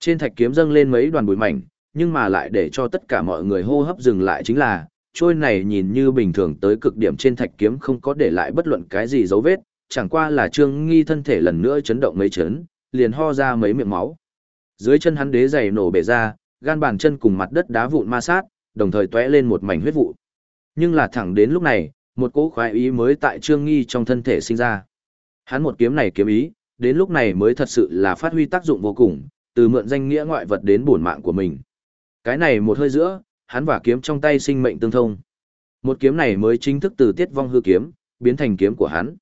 Trên thạch kiếm dâng lên mấy đoàn bụi mảnh, nhưng mà lại để cho tất cả mọi người hô hấp dừng lại chính là, trôi này nhìn như bình thường tới cực điểm trên thạch kiếm không có để lại bất luận cái gì dấu vết, chẳng qua là Trương Nghi thân thể lần nữa chấn động mấy chấn, liền ho ra mấy miệng máu. Dưới chân hắn đế giày nổ bể ra, gan bàn chân cùng mặt đất đá vụn ma sát, đồng thời tóe lên một mảnh huyết vụ. Nhưng là thẳng đến lúc này, một cỗ khoái ý mới tại Trương Nghi trong thân thể sinh ra. Hắn một kiếm này kiếm ý, đến lúc này mới thật sự là phát huy tác dụng vô cùng, từ mượn danh nghĩa ngoại vật đến bổn mạng của mình. Cái này một hơi giữa, hắn và kiếm trong tay sinh mệnh tương thông. Một kiếm này mới chính thức từ tiết vong hư kiếm, biến thành kiếm của hắn.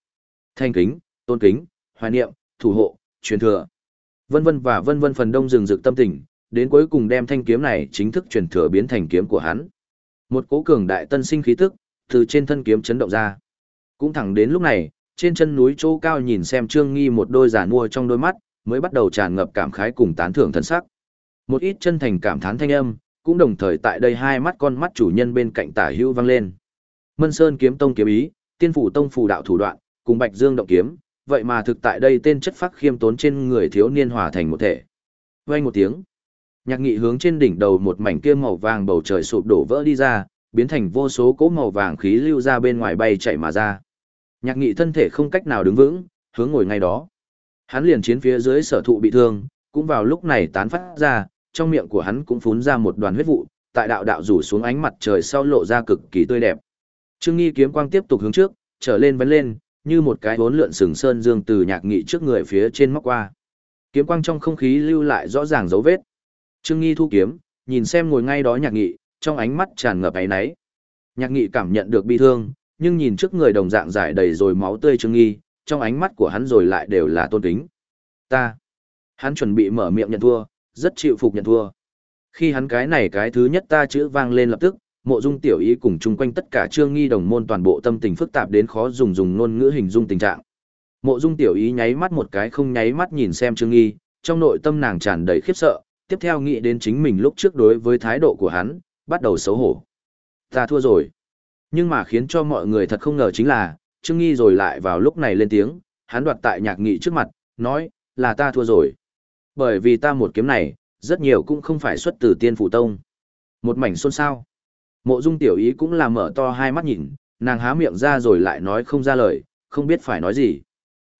Thanh kính, tôn kính, hoài niệm, thủ hộ, truyền thừa. Vân vân và vân vân phần đông rừng rực tâm tình, đến cuối cùng đem thanh kiếm này chính thức truyền thừa biến thành kiếm của hắn. Một cố cường đại tân sinh khí tức, từ trên thân kiếm chấn động ra. Cũng thẳng đến lúc này, trên chân núi chỗ cao nhìn xem Trương Nghi một đôi giả mua trong đôi mắt, mới bắt đầu tràn ngập cảm khái cùng tán thưởng thân sắc. Một ít chân thành cảm thán thanh âm, cũng đồng thời tại đây hai mắt con mắt chủ nhân bên cạnh tả hưu vang lên. Mân Sơn kiếm tông kiếm ý, tiên phủ tông phủ đạo thủ đoạn, cùng Bạch Dương động kiếm, vậy mà thực tại đây tên chất phác khiêm tốn trên người thiếu niên hòa thành một thể. Vang một tiếng, nhạc nghị hướng trên đỉnh đầu một mảnh kia màu vàng bầu trời sụp đổ vỡ đi ra, biến thành vô số cỗ màu vàng khí lưu ra bên ngoài bay chạy mà ra. Nhạc nghị thân thể không cách nào đứng vững, hướng ngồi ngay đó. Hắn liền chiến phía dưới sở thụ bị thương, cũng vào lúc này tán phát ra, trong miệng của hắn cũng phún ra một đoàn huyết vụ, tại đạo đạo rủ xuống ánh mặt trời sau lộ ra cực kỳ tươi đẹp. Trương Nghi kiếm quang tiếp tục hướng trước, trở lên vấn lên, như một cái bốn lượn sừng sơn dương từ nhạc nghị trước người phía trên móc qua. Kiếm quang trong không khí lưu lại rõ ràng dấu vết. Trương Nghi thu kiếm, nhìn xem ngồi ngay đó nhạc nghị, trong ánh mắt tràn ngập áy náy. Nhạc nghị cảm nhận được bi thương, nhưng nhìn trước người đồng dạng giải đầy rồi máu tươi Trương Nghi, trong ánh mắt của hắn rồi lại đều là tôn kính. Ta. Hắn chuẩn bị mở miệng nhận thua, rất chịu phục nhận thua. Khi hắn cái này cái thứ nhất ta chữ vang lên lập tức, mộ dung tiểu ý cùng chung quanh tất cả trương nghi đồng môn toàn bộ tâm tình phức tạp đến khó dùng dùng ngôn ngữ hình dung tình trạng. Mộ dung tiểu ý nháy mắt một cái không nháy mắt nhìn xem trương nghi, trong nội tâm nàng tràn đầy khiếp sợ, tiếp theo nghĩ đến chính mình lúc trước đối với thái độ của hắn, bắt đầu xấu hổ. Ta thua rồi. Nhưng mà khiến cho mọi người thật không ngờ chính là, Trương Nghi rồi lại vào lúc này lên tiếng, hắn đoạt tại nhạc nghị trước mặt, nói, là ta thua rồi. Bởi vì ta một kiếm này, rất nhiều cũng không phải xuất từ tiên phủ tông. Một mảnh xôn xao. Mộ dung tiểu ý cũng là mở to hai mắt nhìn, nàng há miệng ra rồi lại nói không ra lời, không biết phải nói gì.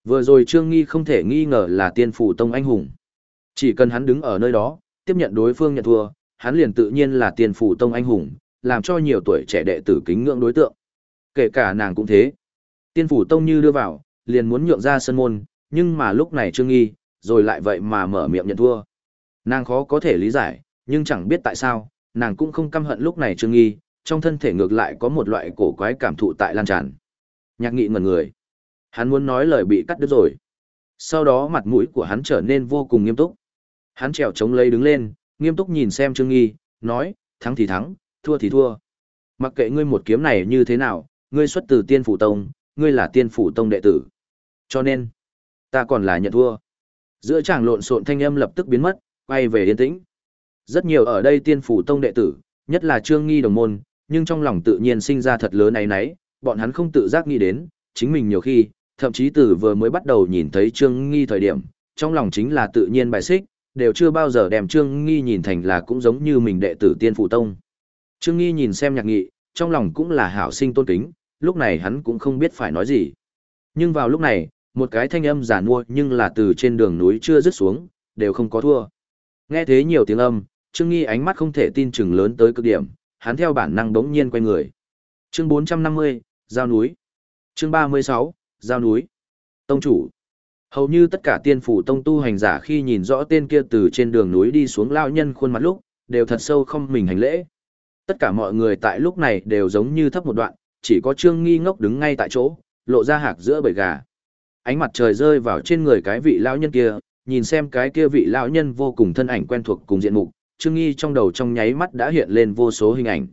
Vừa rồi Trương Nghi không thể nghi ngờ là tiên phủ tông anh hùng. Chỉ cần hắn đứng ở nơi đó, tiếp nhận đối phương nhận thua, hắn liền tự nhiên là tiên phủ tông anh hùng, làm cho nhiều tuổi trẻ đệ tử kính ngưỡng đối tượng. Kể cả nàng cũng thế. Tiên phủ tông như đưa vào, liền muốn nhượng ra sân môn, nhưng mà lúc này Trương Nghi, rồi lại vậy mà mở miệng nhận thua. Nàng khó có thể lý giải, nhưng chẳng biết tại sao, nàng cũng không căm hận lúc này Trương Nghi, trong thân thể ngược lại có một loại cổ quái cảm thụ tại lan tràn. Nhạc nghị ngẩn người. Hắn muốn nói lời bị cắt đứt rồi. Sau đó mặt mũi của hắn trở nên vô cùng nghiêm túc. Hắn trèo chống lấy đứng lên, nghiêm túc nhìn xem Trương Nghi, nói, thắng thì thắng, thua thì thua. Mặc kệ ngươi một kiếm này như thế nào, ngươi xuất từ tiên phủ tông, ngươi là tiên phủ tông đệ tử. Cho nên, ta còn là nhận thua. Giữa chàng lộn xộn thanh âm lập tức biến mất, quay về yên tĩnh. Rất nhiều ở đây tiên phủ tông đệ tử, nhất là trương nghi đồng môn, nhưng trong lòng tự nhiên sinh ra thật lớn ấy nấy, bọn hắn không tự giác nghĩ đến, chính mình nhiều khi, thậm chí từ vừa mới bắt đầu nhìn thấy trương nghi thời điểm, trong lòng chính là tự nhiên bài xích, đều chưa bao giờ đem trương nghi nhìn thành là cũng giống như mình đệ tử tiên phủ tông. Trương nghi nhìn xem nhạc nghị, trong lòng cũng là hảo sinh tôn kính, lúc này hắn cũng không biết phải nói gì. Nhưng vào lúc này, một cái thanh âm giả mua nhưng là từ trên đường núi chưa dứt xuống, đều không có thua. Nghe thế nhiều tiếng âm, Trương Nghi ánh mắt không thể tin chừng lớn tới cực điểm, hắn theo bản năng đống nhiên quay người. Chương 450, Giao núi. Chương 36, Giao núi. Tông chủ. Hầu như tất cả tiên phủ tông tu hành giả khi nhìn rõ tên kia từ trên đường núi đi xuống lao nhân khuôn mặt lúc, đều thật sâu không mình hành lễ. Tất cả mọi người tại lúc này đều giống như thấp một đoạn, chỉ có Trương Nghi ngốc đứng ngay tại chỗ, lộ ra hạc giữa bầy gà. Ánh mặt trời rơi vào trên người cái vị lão nhân kia, nhìn xem cái kia vị lão nhân vô cùng thân ảnh quen thuộc cùng diện mục, Trương Nghi trong đầu trong nháy mắt đã hiện lên vô số hình ảnh.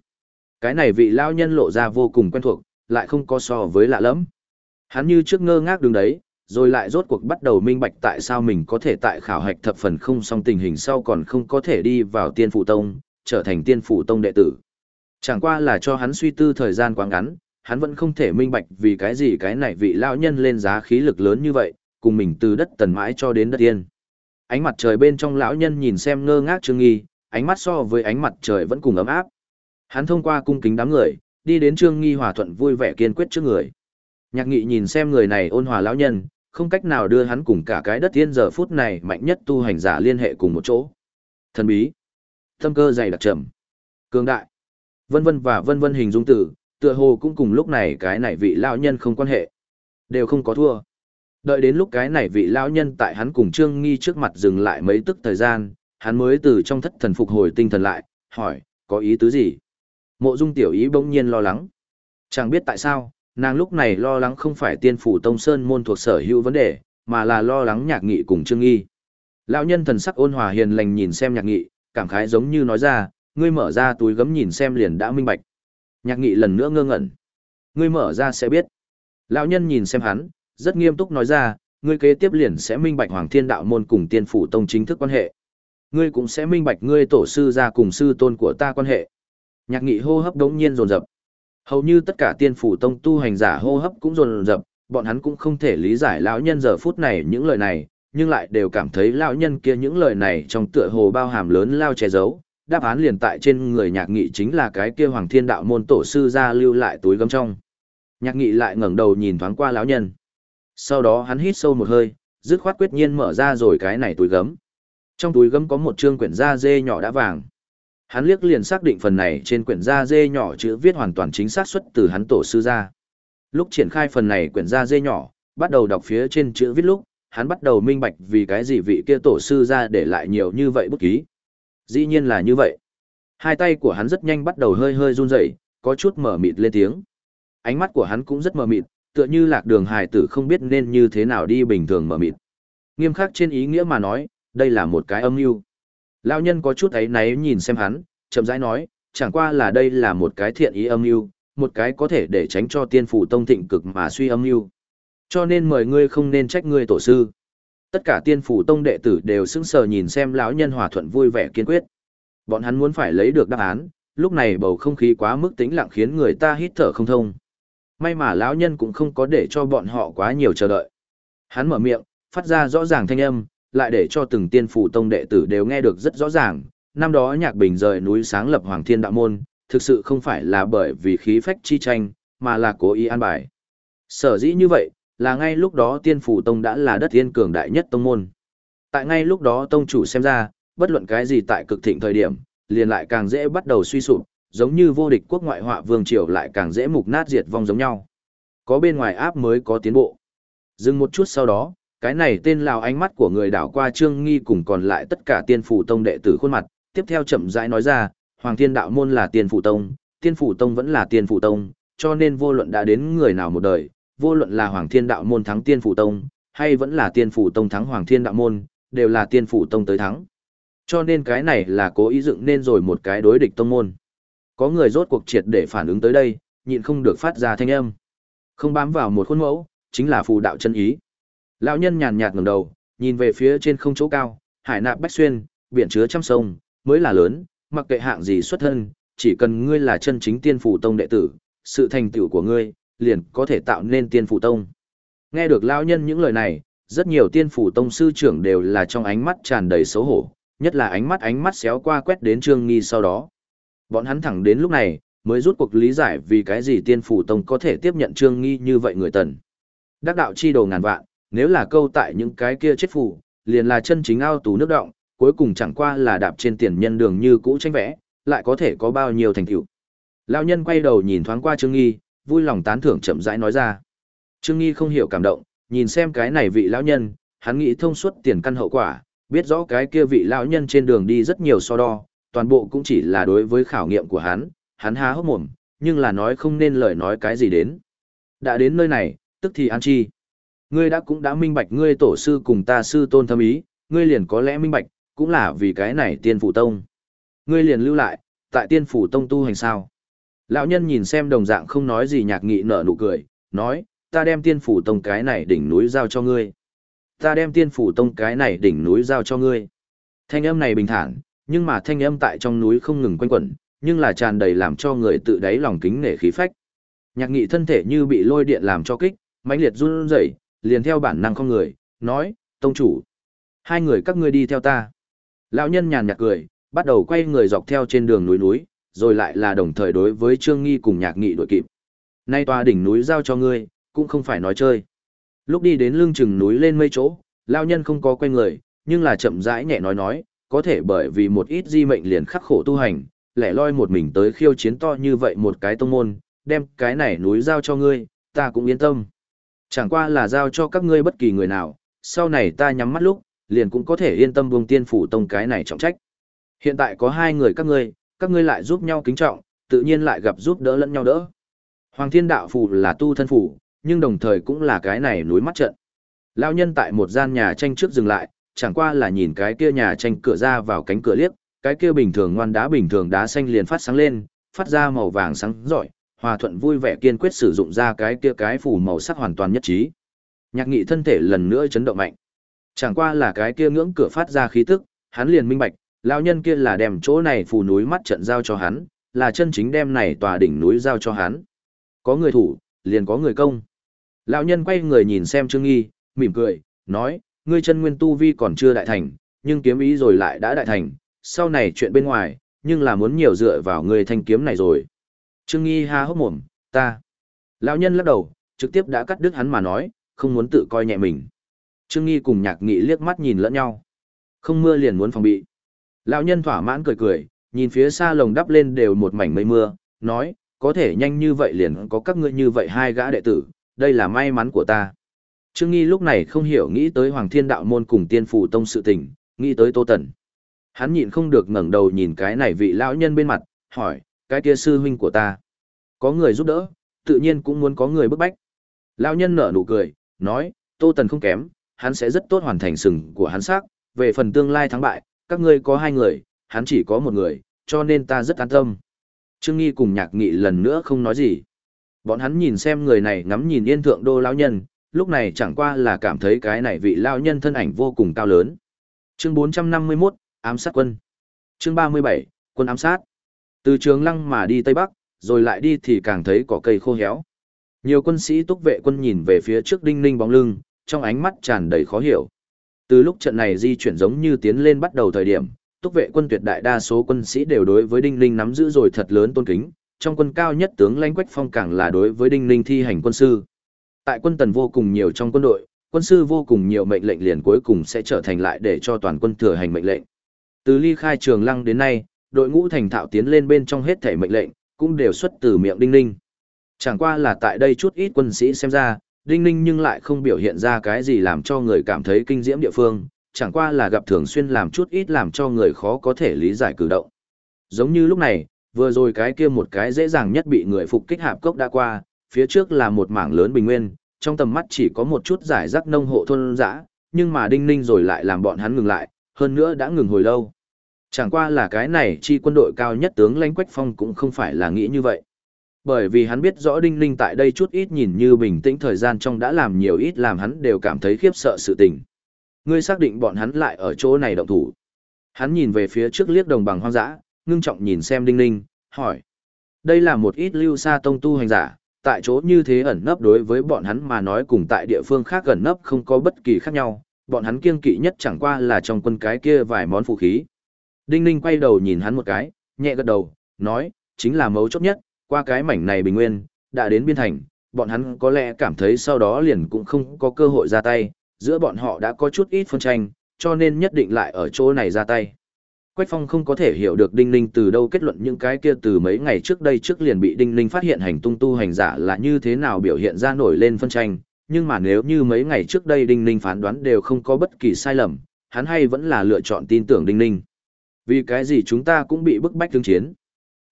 Cái này vị lão nhân lộ ra vô cùng quen thuộc, lại không có so với lạ lẫm. Hắn như trước ngơ ngác đứng đấy, rồi lại rốt cuộc bắt đầu minh bạch tại sao mình có thể tại khảo hạch thập phần không song tình hình sau còn không có thể đi vào tiên phụ tông, trở thành tiên phụ tông đệ tử. Chẳng qua là cho hắn suy tư thời gian quá ngắn, hắn vẫn không thể minh bạch vì cái gì cái này vị lão nhân lên giá khí lực lớn như vậy, cùng mình từ đất tần mãi cho đến đất yên. Ánh mặt trời bên trong lão nhân nhìn xem ngơ ngác Trương Nghi, ánh mắt so với ánh mặt trời vẫn cùng ấm áp. Hắn thông qua cung kính đám người, đi đến Trương Nghi hòa thuận vui vẻ kiên quyết trước người. Nhạc Nghị nhìn xem người này ôn hòa lão nhân, không cách nào đưa hắn cùng cả cái đất tiên giờ phút này mạnh nhất tu hành giả liên hệ cùng một chỗ. Thần bí, tâm cơ dày đặc trầm, cường đại, vân vân và vân vân hình dung tử, tựa hồ cũng cùng lúc này cái này vị lão nhân không quan hệ, đều không có thua. Đợi đến lúc cái này vị lão nhân tại hắn cùng Trương Nghi trước mặt dừng lại mấy tức thời gian, hắn mới từ trong thất thần phục hồi tinh thần lại, hỏi, có ý tứ gì? Mộ Dung tiểu ý bỗng nhiên lo lắng. Chẳng biết tại sao, nàng lúc này lo lắng không phải tiên phủ tông sơn môn thuộc sở hữu vấn đề, mà là lo lắng nhạc nghị cùng Trương Nghi. Lão nhân thần sắc ôn hòa hiền lành nhìn xem nhạc nghị, cảm khái giống như nói ra, ngươi mở ra túi gấm nhìn xem liền đã minh bạch. Nhạc nghị lần nữa ngơ ngẩn. Ngươi mở ra sẽ biết. Lão nhân nhìn xem hắn, rất nghiêm túc nói ra, ngươi kế tiếp liền sẽ minh bạch Hoàng Thiên Đạo môn cùng Tiên phủ tông chính thức quan hệ. Ngươi cũng sẽ minh bạch ngươi tổ sư gia cùng sư tôn của ta quan hệ. Nhạc Nghị hô hấp đống nhiên dồn dập. Hầu như tất cả Tiên phủ tông tu hành giả hô hấp cũng dồn dập, bọn hắn cũng không thể lý giải lão nhân giờ phút này những lời này, nhưng lại đều cảm thấy lão nhân kia những lời này trong tựa hồ bao hàm lớn lao che giấu. Đáp án liền tại trên người Nhạc Nghị chính là cái kia Hoàng Thiên Đạo môn tổ sư gia lưu lại túi gấm trong. Nhạc Nghị lại ngẩng đầu nhìn thoáng qua lão nhân. Sau đó hắn hít sâu một hơi, dứt khoát quyết nhiên mở ra rồi cái này túi gấm. Trong túi gấm có một chương quyển da dê nhỏ đã vàng. Hắn liếc liền xác định phần này trên quyển da dê nhỏ chữ viết hoàn toàn chính xác xuất từ hắn tổ sư ra. Lúc triển khai phần này quyển da dê nhỏ, bắt đầu đọc phía trên chữ viết lúc, hắn bắt đầu minh bạch vì cái gì vị kia tổ sư ra để lại nhiều như vậy bút ký. Dĩ nhiên là như vậy. Hai tay của hắn rất nhanh bắt đầu hơi hơi run rẩy, có chút mở mịt lên tiếng. Ánh mắt của hắn cũng rất mở mịt, tựa như lạc đường hài tử không biết nên như thế nào đi bình thường mở mịt. Nghiêm khắc trên ý nghĩa mà nói, đây là một cái âm mưu. Lão nhân có chút ấy náy nhìn xem hắn, chậm rãi nói, chẳng qua là đây là một cái thiện ý âm mưu, một cái có thể để tránh cho tiên phủ tông thịnh cực mà suy âm mưu. Cho nên mời ngươi không nên trách ngươi tổ sư. Tất cả tiên phủ tông đệ tử đều sững sờ nhìn xem lão nhân hòa thuận vui vẻ kiên quyết. Bọn hắn muốn phải lấy được đáp án, lúc này bầu không khí quá mức tĩnh lặng khiến người ta hít thở không thông. May mà lão nhân cũng không có để cho bọn họ quá nhiều chờ đợi. Hắn mở miệng, phát ra rõ ràng thanh âm, lại để cho từng tiên phủ tông đệ tử đều nghe được rất rõ ràng. Năm đó Nhạc Bình rời núi sáng lập Hoàng Thiên Đạo Môn, thực sự không phải là bởi vì khí phách chi tranh, mà là cố ý an bài. Sở dĩ như vậy, là ngay lúc đó tiên phủ tông đã là đất tiên cường đại nhất tông môn. Tại ngay lúc đó tông chủ xem ra, bất luận cái gì tại cực thịnh thời điểm, liền lại càng dễ bắt đầu suy sụp, giống như vô địch quốc ngoại họa vương triều lại càng dễ mục nát diệt vong giống nhau. Có bên ngoài áp mới có tiến bộ. Dừng một chút sau đó, cái này tên lào ánh mắt của người đảo qua trương nghi cùng còn lại tất cả tiên phủ tông đệ tử khuôn mặt, tiếp theo chậm rãi nói ra, Hoàng Thiên Đạo Môn là tiên phủ tông, tiên phủ tông vẫn là tiên phủ tông, cho nên vô luận đã đến người nào một đời, vô luận là Hoàng Thiên Đạo Môn thắng tiên phủ tông, hay vẫn là tiên phủ tông thắng Hoàng Thiên Đạo Môn, đều là tiên phủ tông tới thắng. Cho nên cái này là cố ý dựng nên rồi một cái đối địch tông môn. Có người rốt cuộc triệt để phản ứng tới đây, nhịn không được phát ra thanh âm. Không bám vào một khuôn mẫu, chính là phù đạo chân ý. Lão nhân nhàn nhạt ngẩng đầu, nhìn về phía trên không chỗ cao, hải nạp bách xuyên, biển chứa trăm sông, mới là lớn, mặc kệ hạng gì xuất thân, chỉ cần ngươi là chân chính tiên phủ tông đệ tử, sự thành tựu của ngươi, liền có thể tạo nên tiên phủ tông. Nghe được lão nhân những lời này, rất nhiều tiên phủ tông sư trưởng đều là trong ánh mắt tràn đầy xấu hổ, nhất là ánh mắt ánh mắt xéo qua quét đến Trương Nghi sau đó. Bọn hắn thẳng đến lúc này, mới rút cuộc lý giải vì cái gì tiên phủ tông có thể tiếp nhận trương nghi như vậy người tần. Đắc đạo chi đồ ngàn vạn, nếu là câu tại những cái kia chết phủ, liền là chân chính ao tù nước động, cuối cùng chẳng qua là đạp trên tiền nhân đường như cũ tranh vẽ, lại có thể có bao nhiêu thành tựu. Lão nhân quay đầu nhìn thoáng qua Trương Nghi, vui lòng tán thưởng chậm rãi nói ra. Trương Nghi không hiểu cảm động, nhìn xem cái này vị lão nhân, hắn nghĩ thông suốt tiền căn hậu quả, biết rõ cái kia vị lão nhân trên đường đi rất nhiều so đo, toàn bộ cũng chỉ là đối với khảo nghiệm của hắn, hắn há hốc mồm, nhưng là nói không nên lời nói cái gì đến. Đã đến nơi này, tức thì an chi. Ngươi đã cũng đã minh bạch ngươi tổ sư cùng ta sư tôn thâm ý, ngươi liền có lẽ minh bạch, cũng là vì cái này tiên phủ tông. Ngươi liền lưu lại, tại tiên phủ tông tu hành sao. Lão nhân nhìn xem đồng dạng không nói gì nhạc nghị nở nụ cười, nói, ta đem tiên phủ tông cái này đỉnh núi giao cho ngươi. Ta đem tiên phủ tông cái này đỉnh núi giao cho ngươi. Thanh âm này bình thản, nhưng mà thanh âm tại trong núi không ngừng quanh quẩn, nhưng là tràn đầy làm cho người tự đáy lòng kính nể khí phách. Nhạc nghị thân thể như bị lôi điện làm cho kích, mãnh liệt run rẩy, liền theo bản năng không người, nói, tông chủ. Hai người các ngươi đi theo ta. Lão nhân nhàn nhạt cười, bắt đầu quay người dọc theo trên đường núi núi, rồi lại là đồng thời đối với Trương Nghi cùng nhạc nghị đội kịp. Nay tòa đỉnh núi giao cho ngươi, cũng không phải nói chơi. Lúc đi đến lưng chừng núi lên mây chỗ, lao nhân không có quay người, nhưng là chậm rãi nhẹ nói nói, có thể bởi vì một ít di mệnh liền khắc khổ tu hành, lẻ loi một mình tới khiêu chiến to như vậy một cái tông môn, đem cái này núi giao cho ngươi, ta cũng yên tâm. Chẳng qua là giao cho các ngươi bất kỳ người nào, sau này ta nhắm mắt lúc, liền cũng có thể yên tâm buông tiên phủ tông cái này trọng trách. Hiện tại có hai người các ngươi, các ngươi lại giúp nhau kính trọng, tự nhiên lại gặp giúp đỡ lẫn nhau đỡ. Hoàng thiên đạo phù là tu thân phù, nhưng đồng thời cũng là cái này núi mắt trận. Lão nhân tại một gian nhà tranh trước dừng lại, chẳng qua là nhìn cái kia nhà tranh cửa ra vào cánh cửa liếc, cái kia bình thường ngoan đá bình thường đá xanh liền phát sáng lên, phát ra màu vàng sáng rọi, hòa thuận vui vẻ kiên quyết sử dụng ra cái kia cái phủ màu sắc hoàn toàn nhất trí. Nhạc nghị thân thể lần nữa chấn động mạnh. Chẳng qua là cái kia ngưỡng cửa phát ra khí tức, hắn liền minh bạch, lão nhân kia là đem chỗ này phù núi mắt trận giao cho hắn, là chân chính đem này tòa đỉnh núi giao cho hắn. Có người thủ, liền có người công. Lão nhân quay người nhìn xem Trương Nghi, mỉm cười, nói, ngươi chân nguyên tu vi còn chưa đại thành, nhưng kiếm ý rồi lại đã đại thành, sau này chuyện bên ngoài, nhưng là muốn nhiều dựa vào người thanh kiếm này rồi. Trương Nghi ha hốc mồm, ta. Lão nhân lắc đầu, trực tiếp đã cắt đứt hắn mà nói, không muốn tự coi nhẹ mình. Trương Nghi cùng nhạc nghị liếc mắt nhìn lẫn nhau. Không mưa liền muốn phòng bị. Lão nhân thỏa mãn cười cười, nhìn phía xa lồng đắp lên đều một mảnh mây mưa, nói, có thể nhanh như vậy liền có các ngươi như vậy hai gã đệ tử, đây là may mắn của ta. Trương Nghi lúc này không hiểu nghĩ tới Hoàng Thiên Đạo Môn cùng tiên phủ tông sự tình, nghĩ tới Tô Tần. Hắn nhịn không được ngẩng đầu nhìn cái này vị lão nhân bên mặt, hỏi, cái kia sư huynh của ta. Có người giúp đỡ, tự nhiên cũng muốn có người bức bách. Lão nhân nở nụ cười, nói, Tô Tần không kém, hắn sẽ rất tốt hoàn thành sừng của hắn xác, về phần tương lai thắng bại, các ngươi có hai người, hắn chỉ có một người, cho nên ta rất an tâm. Trương Nghi cùng nhạc nghị lần nữa không nói gì. Bọn hắn nhìn xem người này ngắm nhìn yên thượng đô lão nhân, lúc này chẳng qua là cảm thấy cái này vị lão nhân thân ảnh vô cùng cao lớn. Chương 451, ám sát quân. Chương 37, quân ám sát. Từ trường lăng mà đi Tây Bắc, rồi lại đi thì càng thấy cỏ cây khô héo. Nhiều quân sĩ túc vệ quân nhìn về phía trước đinh ninh bóng lưng, trong ánh mắt tràn đầy khó hiểu. Từ lúc trận này di chuyển giống như tiến lên bắt đầu thời điểm, túc vệ quân tuyệt đại đa số quân sĩ đều đối với đinh ninh nắm giữ rồi thật lớn tôn kính, trong quân cao nhất tướng lãnh quách phong càng là đối với đinh ninh thi hành quân sư. Tại quân tần vô cùng nhiều trong quân đội, quân sư vô cùng nhiều mệnh lệnh liền cuối cùng sẽ trở thành lại để cho toàn quân thừa hành mệnh lệnh. Từ ly khai trường lăng đến nay, đội ngũ thành thạo tiến lên bên trong hết thể mệnh lệnh, cũng đều xuất từ miệng Đinh Ninh. Chẳng qua là tại đây chút ít quân sĩ xem ra, Đinh Ninh nhưng lại không biểu hiện ra cái gì làm cho người cảm thấy kinh diễm địa phương, chẳng qua là gặp thường xuyên làm chút ít làm cho người khó có thể lý giải cử động. Giống như lúc này, vừa rồi cái kia một cái dễ dàng nhất bị người phục kích hạp cốc đã qua, phía trước là một mảng lớn bình nguyên, trong tầm mắt chỉ có một chút giải rác nông hộ thôn dã, nhưng mà Đinh Ninh rồi lại làm bọn hắn ngừng lại, hơn nữa đã ngừng hồi lâu. Chẳng qua là cái này chi quân đội cao nhất tướng lãnh Quách Phong cũng không phải là nghĩ như vậy. Bởi vì hắn biết rõ Đinh Ninh tại đây chút ít nhìn như bình tĩnh thời gian trong đã làm nhiều ít làm hắn đều cảm thấy khiếp sợ sự tình. Ngươi xác định bọn hắn lại ở chỗ này động thủ. Hắn nhìn về phía trước liếc đồng bằng hoang dã, ngưng trọng nhìn xem Đinh Ninh, hỏi. Đây là một ít lưu xa tông tu hành giả, tại chỗ như thế ẩn nấp đối với bọn hắn mà nói cùng tại địa phương khác ẩn nấp không có bất kỳ khác nhau, bọn hắn kiêng kỵ nhất chẳng qua là trong quân cái kia vài món phụ khí. Đinh Ninh quay đầu nhìn hắn một cái, nhẹ gật đầu, nói, chính là mấu chốt nhất, qua cái mảnh này bình nguyên, đã đến biên thành, bọn hắn có lẽ cảm thấy sau đó liền cũng không có cơ hội ra tay, giữa bọn họ đã có chút ít phân tranh, cho nên nhất định lại ở chỗ này ra tay. Quách Phong không có thể hiểu được Đinh Ninh từ đâu kết luận những cái kia từ mấy ngày trước đây trước liền bị Đinh Ninh phát hiện hành tung tu hành giả là như thế nào biểu hiện ra nổi lên phân tranh, nhưng mà nếu như mấy ngày trước đây Đinh Ninh phán đoán đều không có bất kỳ sai lầm, hắn hay vẫn là lựa chọn tin tưởng Đinh Ninh. Vì cái gì chúng ta cũng bị bức bách tương chiến.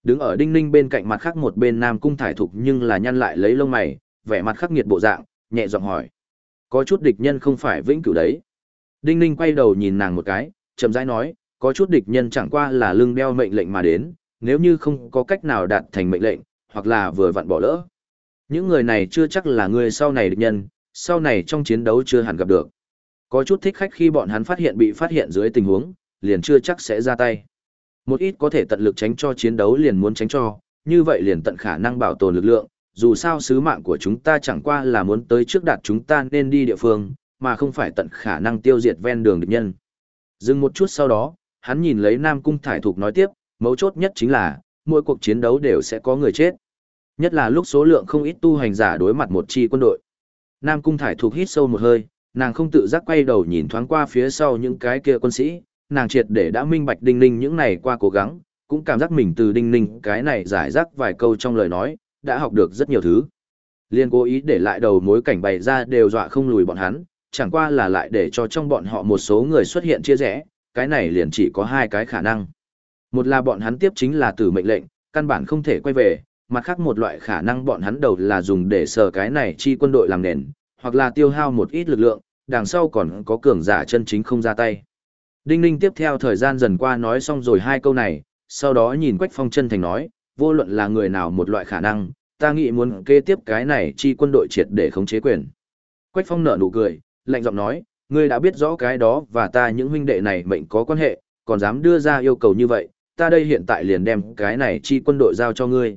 Đứng ở Đinh Ninh bên cạnh mặt khác một bên Nam Cung thải thục nhưng là nhăn lại lấy lông mày, vẻ mặt khắc nghiệt bộ dạng, nhẹ giọng hỏi. Có chút địch nhân không phải vĩnh cửu đấy. Đinh Ninh quay đầu nhìn nàng một cái, chậm rãi nói, có chút địch nhân chẳng qua là lưng đeo mệnh lệnh mà đến, nếu như không có cách nào đạt thành mệnh lệnh, hoặc là vừa vặn bỏ lỡ. Những người này chưa chắc là người sau này địch nhân, sau này trong chiến đấu chưa hẳn gặp được. Có chút thích khách khi bọn hắn phát hiện bị phát hiện dưới tình huống, liền chưa chắc sẽ ra tay. Một ít có thể tận lực tránh cho chiến đấu liền muốn tránh cho, như vậy liền tận khả năng bảo tồn lực lượng, dù sao sứ mạng của chúng ta chẳng qua là muốn tới trước đạt chúng ta nên đi địa phương, mà không phải tận khả năng tiêu diệt ven đường địch nhân. Dừng một chút sau đó, hắn nhìn lấy Nam Cung Thải Thục nói tiếp, mấu chốt nhất chính là, mỗi cuộc chiến đấu đều sẽ có người chết. Nhất là lúc số lượng không ít tu hành giả đối mặt một chi quân đội. Nam Cung Thải Thục hít sâu một hơi, nàng không tự giác quay đầu nhìn thoáng qua phía sau những cái kia quân sĩ, nàng triệt để đã minh bạch Đinh Ninh những này qua cố gắng, cũng cảm giác mình từ Đinh Ninh cái này giải rác vài câu trong lời nói, đã học được rất nhiều thứ. Liên cố ý để lại đầu mối cảnh bày ra đều dọa không lùi bọn hắn, chẳng qua là lại để cho trong bọn họ một số người xuất hiện chia rẽ, cái này liền chỉ có hai cái khả năng. Một là bọn hắn tiếp chính là từ mệnh lệnh, căn bản không thể quay về, mặt khác một loại khả năng bọn hắn đầu là dùng để sờ cái này chi quân đội làm nền, hoặc là tiêu hao một ít lực lượng, đằng sau còn có cường giả chân chính không ra tay. Đinh Ninh tiếp theo thời gian dần qua nói xong rồi hai câu này, sau đó nhìn Quách Phong chân thành nói, vô luận là người nào một loại khả năng, ta nghĩ muốn kế tiếp cái này chi quân đội triệt để khống chế quyền. Quách Phong nở nụ cười, lạnh giọng nói, ngươi đã biết rõ cái đó và ta những huynh đệ này mệnh có quan hệ, còn dám đưa ra yêu cầu như vậy, ta đây hiện tại liền đem cái này chi quân đội giao cho ngươi.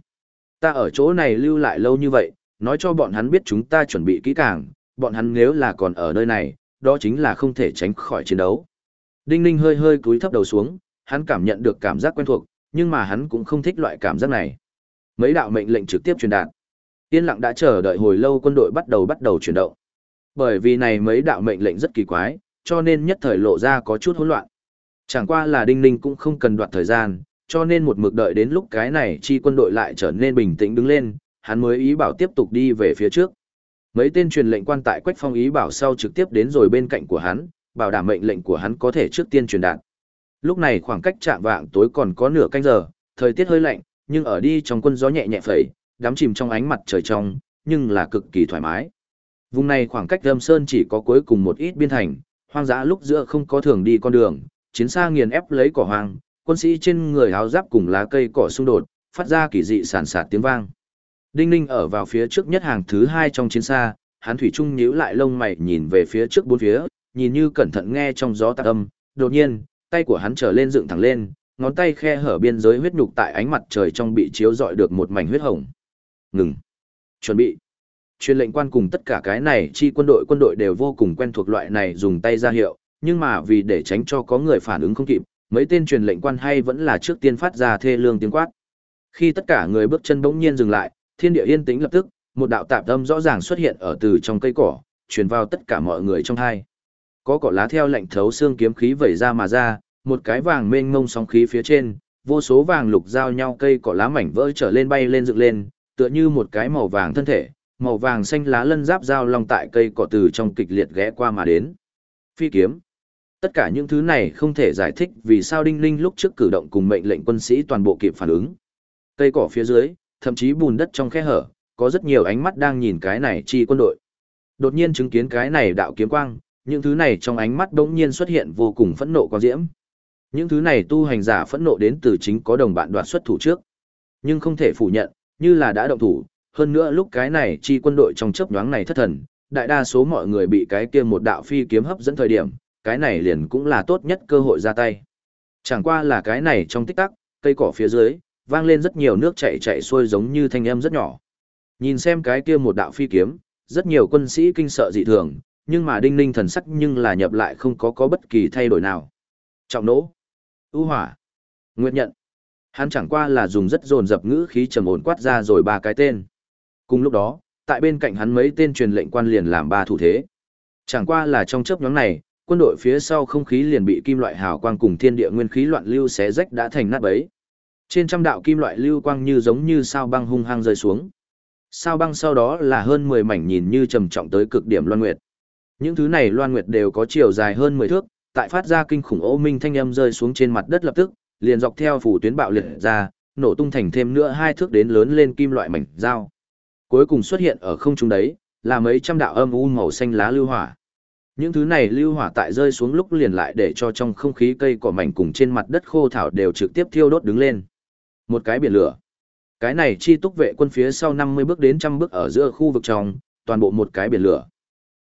Ta ở chỗ này lưu lại lâu như vậy, nói cho bọn hắn biết chúng ta chuẩn bị kỹ càng, bọn hắn nếu là còn ở nơi này, đó chính là không thể tránh khỏi chiến đấu. Đinh Ninh hơi hơi cúi thấp đầu xuống, hắn cảm nhận được cảm giác quen thuộc, nhưng mà hắn cũng không thích loại cảm giác này. Mấy đạo mệnh lệnh trực tiếp truyền đạt. Yên lặng đã chờ đợi hồi lâu quân đội bắt đầu bắt đầu chuyển động. Bởi vì này mấy đạo mệnh lệnh rất kỳ quái, cho nên nhất thời lộ ra có chút hỗn loạn. Chẳng qua là Đinh Ninh cũng không cần đoạt thời gian, cho nên một mực đợi đến lúc cái này chi quân đội lại trở nên bình tĩnh đứng lên, hắn mới ý bảo tiếp tục đi về phía trước. Mấy tên truyền lệnh quan tại Quách Phong ý bảo sau trực tiếp đến rồi bên cạnh của hắn, bảo đảm mệnh lệnh của hắn có thể trước tiên truyền đạt. Lúc này khoảng cách chạm vạng tối còn có nửa canh giờ, thời tiết hơi lạnh, nhưng ở đi trong quân gió nhẹ nhẹ phẩy, đắm chìm trong ánh mặt trời trong, nhưng là cực kỳ thoải mái. Vùng này khoảng cách Lâm Sơn chỉ có cuối cùng một ít biên thành, hoang dã lúc giữa không có thường đi con đường, chiến xa nghiền ép lấy cỏ hoang, quân sĩ trên người áo giáp cùng lá cây cỏ xung đột, phát ra kỳ dị sàn sạt tiếng vang. Đinh Ninh ở vào phía trước nhất hàng thứ hai trong chiến xa, hắn thủy trung nhíu lại lông mày nhìn về phía trước bốn phía, nhìn như cẩn thận nghe trong gió tạc âm, đột nhiên, tay của hắn trở lên dựng thẳng lên, ngón tay khe hở biên giới huyết nhục tại ánh mặt trời trong bị chiếu rọi được một mảnh huyết hồng. Ngừng. Chuẩn bị. Truyền lệnh quan cùng tất cả cái này chi quân đội quân đội đều vô cùng quen thuộc loại này dùng tay ra hiệu, nhưng mà vì để tránh cho có người phản ứng không kịp, mấy tên truyền lệnh quan hay vẫn là trước tiên phát ra thê lương tiếng quát. Khi tất cả người bước chân bỗng nhiên dừng lại, thiên địa yên tĩnh lập tức, một đạo tạp âm rõ ràng xuất hiện ở từ trong cây cỏ, truyền vào tất cả mọi người trong hai. Có cỏ lá theo lạnh thấu xương kiếm khí vẩy ra mà ra, một cái vàng mênh mông sóng khí phía trên, vô số vàng lục giao nhau cây cỏ lá mảnh vỡ trở lên bay lên dựng lên, tựa như một cái màu vàng thân thể, màu vàng xanh lá lân giáp giao long tại cây cỏ từ trong kịch liệt ghé qua mà đến. Phi kiếm. Tất cả những thứ này không thể giải thích vì sao Đinh Linh lúc trước cử động cùng mệnh lệnh quân sĩ toàn bộ kịp phản ứng. Cây cỏ phía dưới, thậm chí bùn đất trong khe hở, có rất nhiều ánh mắt đang nhìn cái này chi quân đội. Đột nhiên chứng kiến cái này đạo kiếm quang, những thứ này trong ánh mắt đống nhiên xuất hiện vô cùng phẫn nộ có diễm. Những thứ này tu hành giả phẫn nộ đến từ chính có đồng bạn đoạt xuất thủ trước. Nhưng không thể phủ nhận, như là đã động thủ, hơn nữa lúc cái này chi quân đội trong chớp nhoáng này thất thần, đại đa số mọi người bị cái kia một đạo phi kiếm hấp dẫn thời điểm, cái này liền cũng là tốt nhất cơ hội ra tay. Chẳng qua là cái này trong tích tắc, cây cỏ phía dưới, vang lên rất nhiều nước chảy chảy xuôi giống như thanh âm rất nhỏ. Nhìn xem cái kia một đạo phi kiếm, rất nhiều quân sĩ kinh sợ dị thường, nhưng mà đinh ninh thần sắc nhưng là nhập lại không có có bất kỳ thay đổi nào. Trọng nỗ, ưu hỏa, nguyệt nhận. Hắn chẳng qua là dùng rất dồn dập ngữ khí trầm ổn quát ra rồi ba cái tên. Cùng lúc đó, tại bên cạnh hắn mấy tên truyền lệnh quan liền làm ba thủ thế. Chẳng qua là trong chớp nhóm này, quân đội phía sau không khí liền bị kim loại hào quang cùng thiên địa nguyên khí loạn lưu xé rách đã thành nát bấy. Trên trăm đạo kim loại lưu quang như giống như sao băng hung hăng rơi xuống. Sao băng sau đó là hơn 10 mảnh nhìn như trầm trọng tới cực điểm loan nguyệt. Những thứ này loan nguyệt đều có chiều dài hơn 10 thước, tại phát ra kinh khủng ô minh thanh âm rơi xuống trên mặt đất lập tức, liền dọc theo phủ tuyến bạo liệt ra, nổ tung thành thêm nữa hai thước đến lớn lên kim loại mảnh dao. Cuối cùng xuất hiện ở không trung đấy, là mấy trăm đạo âm u màu xanh lá lưu hỏa. Những thứ này lưu hỏa tại rơi xuống lúc liền lại để cho trong không khí cây cỏ mảnh cùng trên mặt đất khô thảo đều trực tiếp thiêu đốt đứng lên. Một cái biển lửa. Cái này chi túc vệ quân phía sau 50 bước đến trăm bước ở giữa khu vực trong, toàn bộ một cái biển lửa.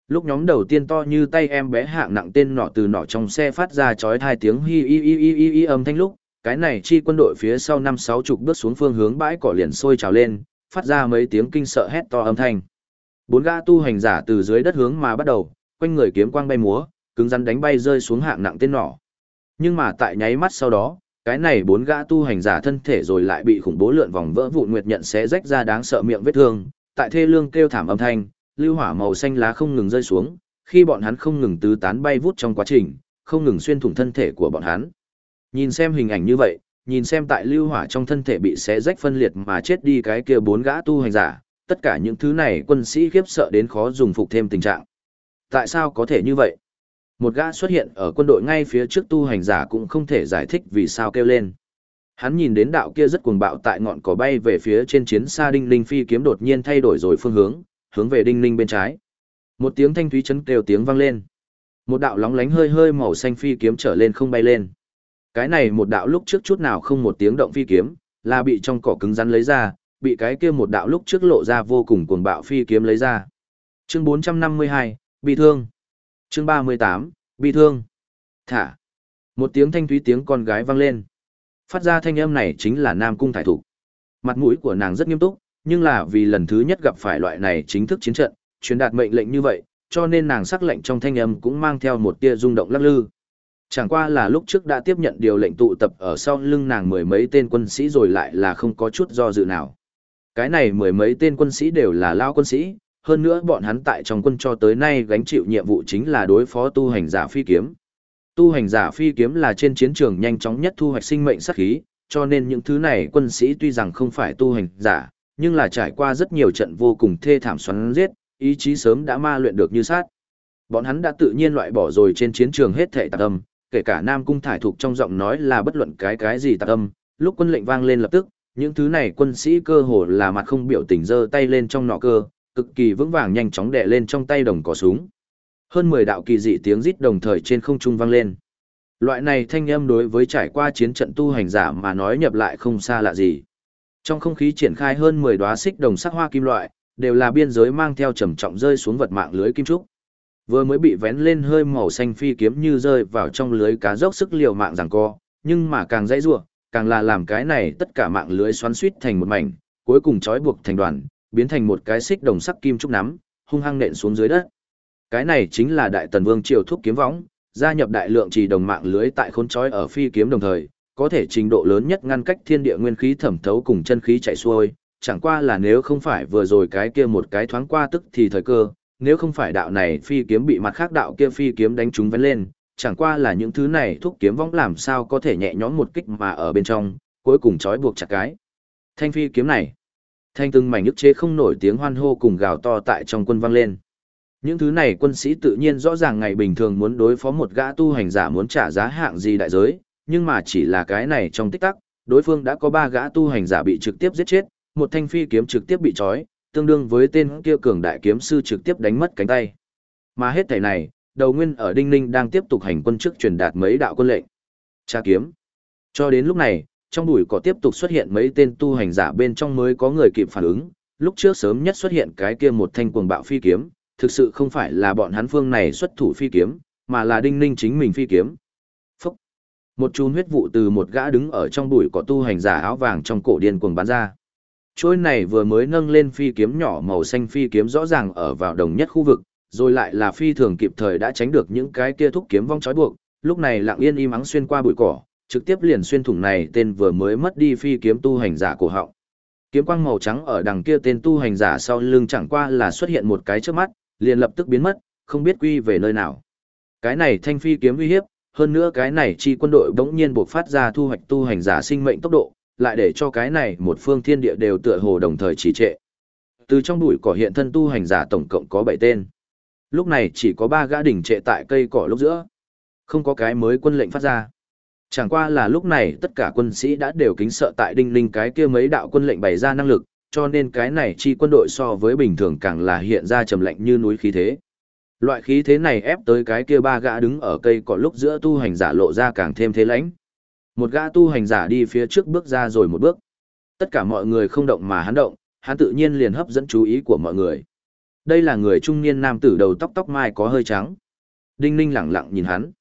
Lúc nhóm đầu tiên to như tay em bé hạng nặng tên nọ từ nọ trong xe phát ra chói hai tiếng hi hi hi hi hi, hi âm thanh lúc, cái này chi quân đội phía sau năm sáu chục bước xuống phương hướng bãi cỏ liền sôi trào lên, phát ra mấy tiếng kinh sợ hét to âm thanh. Bốn gã tu hành giả từ dưới đất hướng mà bắt đầu, quanh người kiếm quang bay múa, cứng rắn đánh bay rơi xuống hạng nặng tên nỏ. Nhưng mà tại nháy mắt sau đó, cái này bốn gã tu hành giả thân thể rồi lại bị khủng bố lượn vòng vỡ vụn nguyệt nhận xé rách ra đáng sợ miệng vết thương, tại thê lương kêu thảm âm thanh, lưu hỏa màu xanh lá không ngừng rơi xuống, khi bọn hắn không ngừng tứ tán bay vút trong quá trình, không ngừng xuyên thủng thân thể của bọn hắn. Nhìn xem hình ảnh như vậy, nhìn xem tại lưu hỏa trong thân thể bị xé rách phân liệt mà chết đi cái kia bốn gã tu hành giả, tất cả những thứ này quân sĩ khiếp sợ đến khó dùng phục thêm tình trạng. Tại sao có thể như vậy? Một gã xuất hiện ở quân đội ngay phía trước tu hành giả cũng không thể giải thích vì sao kêu lên. Hắn nhìn đến đạo kia rất cuồng bạo tại ngọn cỏ bay về phía trên chiến xa đinh linh phi kiếm đột nhiên thay đổi rồi phương hướng, hướng về đinh ninh bên trái. Một tiếng thanh thúy chấn kêu tiếng vang lên. Một đạo lóng lánh hơi hơi màu xanh phi kiếm trở lên không bay lên. Cái này một đạo lúc trước chút nào không một tiếng động phi kiếm, là bị trong cỏ cứng rắn lấy ra, bị cái kia một đạo lúc trước lộ ra vô cùng cuồng bạo phi kiếm lấy ra. Chương 452, bị thương. Chương 38, bị thương. Thả. Một tiếng thanh thúy tiếng con gái vang lên. Phát ra thanh âm này chính là Nam Cung Thải Thục. Mặt mũi của nàng rất nghiêm túc, nhưng là vì lần thứ nhất gặp phải loại này chính thức chiến trận, truyền đạt mệnh lệnh như vậy, cho nên nàng sắc lệnh trong thanh âm cũng mang theo một tia rung động lắc lư. Chẳng qua là lúc trước đã tiếp nhận điều lệnh tụ tập ở sau lưng nàng mười mấy tên quân sĩ rồi lại là không có chút do dự nào. Cái này mười mấy tên quân sĩ đều là lao quân sĩ, hơn nữa bọn hắn tại trong quân cho tới nay gánh chịu nhiệm vụ chính là đối phó tu hành giả phi kiếm. Tu hành giả phi kiếm là trên chiến trường nhanh chóng nhất thu hoạch sinh mệnh sát khí, cho nên những thứ này quân sĩ tuy rằng không phải tu hành giả, nhưng là trải qua rất nhiều trận vô cùng thê thảm xoắn giết, ý chí sớm đã ma luyện được như sát. Bọn hắn đã tự nhiên loại bỏ rồi trên chiến trường hết thảy tạp âm, kể cả Nam Cung thải thuộc trong giọng nói là bất luận cái cái gì tạp âm, lúc quân lệnh vang lên lập tức, những thứ này quân sĩ cơ hồ là mặt không biểu tình giơ tay lên trong nọ cơ, cực kỳ vững vàng nhanh chóng đè lên trong tay đồng cò súng. Hơn 10 đạo kỳ dị tiếng rít đồng thời trên không trung vang lên. Loại này thanh âm đối với trải qua chiến trận tu hành giả mà nói nhập lại không xa lạ gì. Trong không khí triển khai hơn 10 đóa xích đồng sắc hoa kim loại, đều là biên giới mang theo trầm trọng rơi xuống vật mạng lưới kim trúc. Vừa mới bị vén lên hơi màu xanh phi kiếm như rơi vào trong lưới cá dốc sức liều mạng giằng co, nhưng mà càng dãy rủa, càng là làm cái này tất cả mạng lưới xoắn suýt thành một mảnh, cuối cùng trói buộc thành đoàn, biến thành một cái xích đồng sắc kim trúc nắm, hung hăng nện xuống dưới đất. Cái này chính là Đại Tần Vương triều thúc kiếm võng, gia nhập đại lượng trì đồng mạng lưới tại khốn trói ở phi kiếm đồng thời, có thể trình độ lớn nhất ngăn cách thiên địa nguyên khí thẩm thấu cùng chân khí chạy xuôi, chẳng qua là nếu không phải vừa rồi cái kia một cái thoáng qua tức thì thời cơ, nếu không phải đạo này phi kiếm bị mặt khác đạo kia phi kiếm đánh trúng vén lên, chẳng qua là những thứ này thúc kiếm vong làm sao có thể nhẹ nhõm một kích mà ở bên trong, cuối cùng trói buộc chặt cái. Thanh phi kiếm này, thanh từng mảnh ức chế không nổi tiếng hoan hô cùng gào to tại trong quân vang lên. Những thứ này quân sĩ tự nhiên rõ ràng ngày bình thường muốn đối phó một gã tu hành giả muốn trả giá hạng gì đại giới, nhưng mà chỉ là cái này trong tích tắc, đối phương đã có ba gã tu hành giả bị trực tiếp giết chết, một thanh phi kiếm trực tiếp bị trói, tương đương với tên kia cường đại kiếm sư trực tiếp đánh mất cánh tay. Mà hết thảy này, đầu nguyên ở Đinh Ninh đang tiếp tục hành quân trước truyền đạt mấy đạo quân lệnh. Tra kiếm. Cho đến lúc này, trong bụi cỏ tiếp tục xuất hiện mấy tên tu hành giả bên trong mới có người kịp phản ứng, lúc trước sớm nhất xuất hiện cái kia một thanh cuồng bạo phi kiếm, thực sự không phải là bọn hắn phương này xuất thủ phi kiếm, mà là Đinh Ninh chính mình phi kiếm. Một chùm huyết vụ từ một gã đứng ở trong bụi cỏ tu hành giả áo vàng trong cổ điên cuồng bắn ra. Trôi này vừa mới nâng lên phi kiếm nhỏ màu xanh phi kiếm rõ ràng ở vào đồng nhất khu vực, rồi lại là phi thường kịp thời đã tránh được những cái kia thúc kiếm vong trói buộc, lúc này lặng yên im ắng xuyên qua bụi cỏ, trực tiếp liền xuyên thủng này tên vừa mới mất đi phi kiếm tu hành giả cổ họng. Kiếm quang màu trắng ở đằng kia tên tu hành giả sau lưng chẳng qua là xuất hiện một cái trước mắt, liền lập tức biến mất, không biết quy về nơi nào. Cái này thanh phi kiếm uy hiếp, hơn nữa cái này chi quân đội bỗng nhiên buộc phát ra thu hoạch tu hành giả sinh mệnh tốc độ, lại để cho cái này một phương thiên địa đều tựa hồ đồng thời trì trệ. Từ trong bụi cỏ hiện thân tu hành giả tổng cộng có 7 tên. Lúc này chỉ có 3 gã đỉnh trệ tại cây cỏ lúc giữa. Không có cái mới quân lệnh phát ra. Chẳng qua là lúc này tất cả quân sĩ đã đều kính sợ tại đinh linh cái kia mấy đạo quân lệnh bày ra năng lực, cho nên cái này chi quân đội so với bình thường càng là hiện ra trầm lạnh như núi khí thế. Loại khí thế này ép tới cái kia ba gã đứng ở cây cỏ lúc giữa tu hành giả lộ ra càng thêm thế lãnh. Một gã tu hành giả đi phía trước bước ra rồi một bước. Tất cả mọi người không động mà hắn động, hắn tự nhiên liền hấp dẫn chú ý của mọi người. Đây là người trung niên nam tử đầu tóc tóc mai có hơi trắng. Đinh Ninh lẳng lặng nhìn hắn.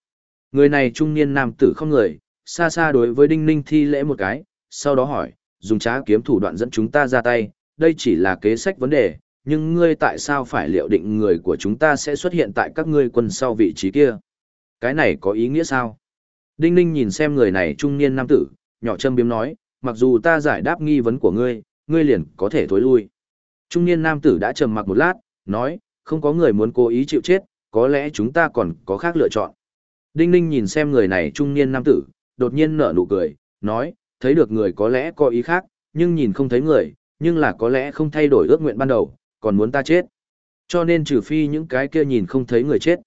Người này trung niên nam tử không người, xa xa đối với Đinh Ninh thi lễ một cái, sau đó hỏi, dùng trá kiếm thủ đoạn dẫn chúng ta ra tay, đây chỉ là kế sách vấn đề, nhưng ngươi tại sao phải liệu định người của chúng ta sẽ xuất hiện tại các ngươi quân sau vị trí kia? Cái này có ý nghĩa sao? Đinh Ninh nhìn xem người này trung niên nam tử, nhỏ châm biếm nói, mặc dù ta giải đáp nghi vấn của ngươi, ngươi liền có thể thối lui. Trung niên nam tử đã trầm mặc một lát, nói, không có người muốn cố ý chịu chết, có lẽ chúng ta còn có khác lựa chọn. Đinh Ninh nhìn xem người này trung niên nam tử, đột nhiên nở nụ cười, nói, thấy được người có lẽ có ý khác, nhưng nhìn không thấy người, nhưng là có lẽ không thay đổi ước nguyện ban đầu, còn muốn ta chết. Cho nên trừ phi những cái kia nhìn không thấy người chết.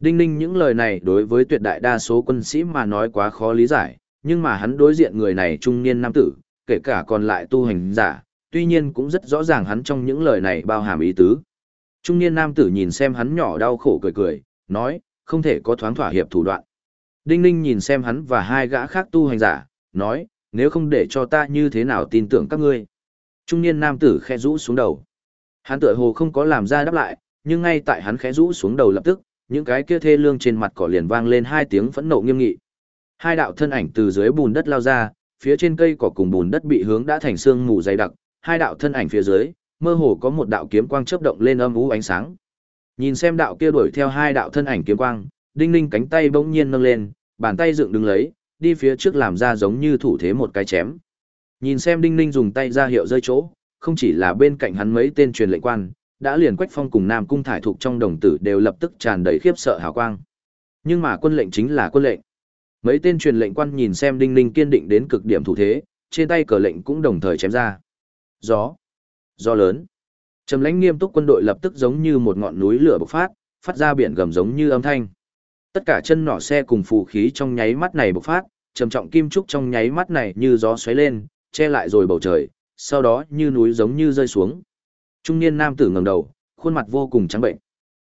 Đinh ninh những lời này đối với tuyệt đại đa số quân sĩ mà nói quá khó lý giải, nhưng mà hắn đối diện người này trung niên nam tử, kể cả còn lại tu hành giả, tuy nhiên cũng rất rõ ràng hắn trong những lời này bao hàm ý tứ. Trung niên nam tử nhìn xem hắn nhỏ đau khổ cười cười, nói, không thể có thoáng thỏa hiệp thủ đoạn. Đinh ninh nhìn xem hắn và hai gã khác tu hành giả, nói, nếu không để cho ta như thế nào tin tưởng các ngươi. Trung niên nam tử khẽ rũ xuống đầu. Hắn tựa hồ không có làm ra đáp lại, nhưng ngay tại hắn khẽ rũ xuống đầu lập tức, những cái kia thê lương trên mặt cỏ liền vang lên hai tiếng phẫn nộ nghiêm nghị. Hai đạo thân ảnh từ dưới bùn đất lao ra, phía trên cây cỏ cùng bùn đất bị hướng đã thành xương mù dày đặc, hai đạo thân ảnh phía dưới, mơ hồ có một đạo kiếm quang chớp động lên âm u ánh sáng. Nhìn xem đạo kia đuổi theo hai đạo thân ảnh kiếm quang, Đinh Ninh cánh tay bỗng nhiên nâng lên, bàn tay dựng đứng lấy, đi phía trước làm ra giống như thủ thế một cái chém. Nhìn xem Đinh Ninh dùng tay ra hiệu rơi chỗ, không chỉ là bên cạnh hắn mấy tên truyền lệnh quan, đã liền Quách Phong cùng Nam Cung thải thuộc trong đồng tử đều lập tức tràn đầy khiếp sợ hào quang. Nhưng mà quân lệnh chính là quân lệnh. Mấy tên truyền lệnh quan nhìn xem Đinh Ninh kiên định đến cực điểm thủ thế, trên tay cờ lệnh cũng đồng thời chém ra. Gió, gió lớn. Trầm lãnh nghiêm túc quân đội lập tức giống như một ngọn núi lửa bộc phát, phát ra biển gầm giống như âm thanh. Tất cả chân nỏ xe cùng phù khí trong nháy mắt này bộc phát, trầm trọng kim trúc trong nháy mắt này như gió xoáy lên, che lại rồi bầu trời, sau đó như núi giống như rơi xuống. Trung niên nam tử ngẩng đầu, khuôn mặt vô cùng trắng bệnh.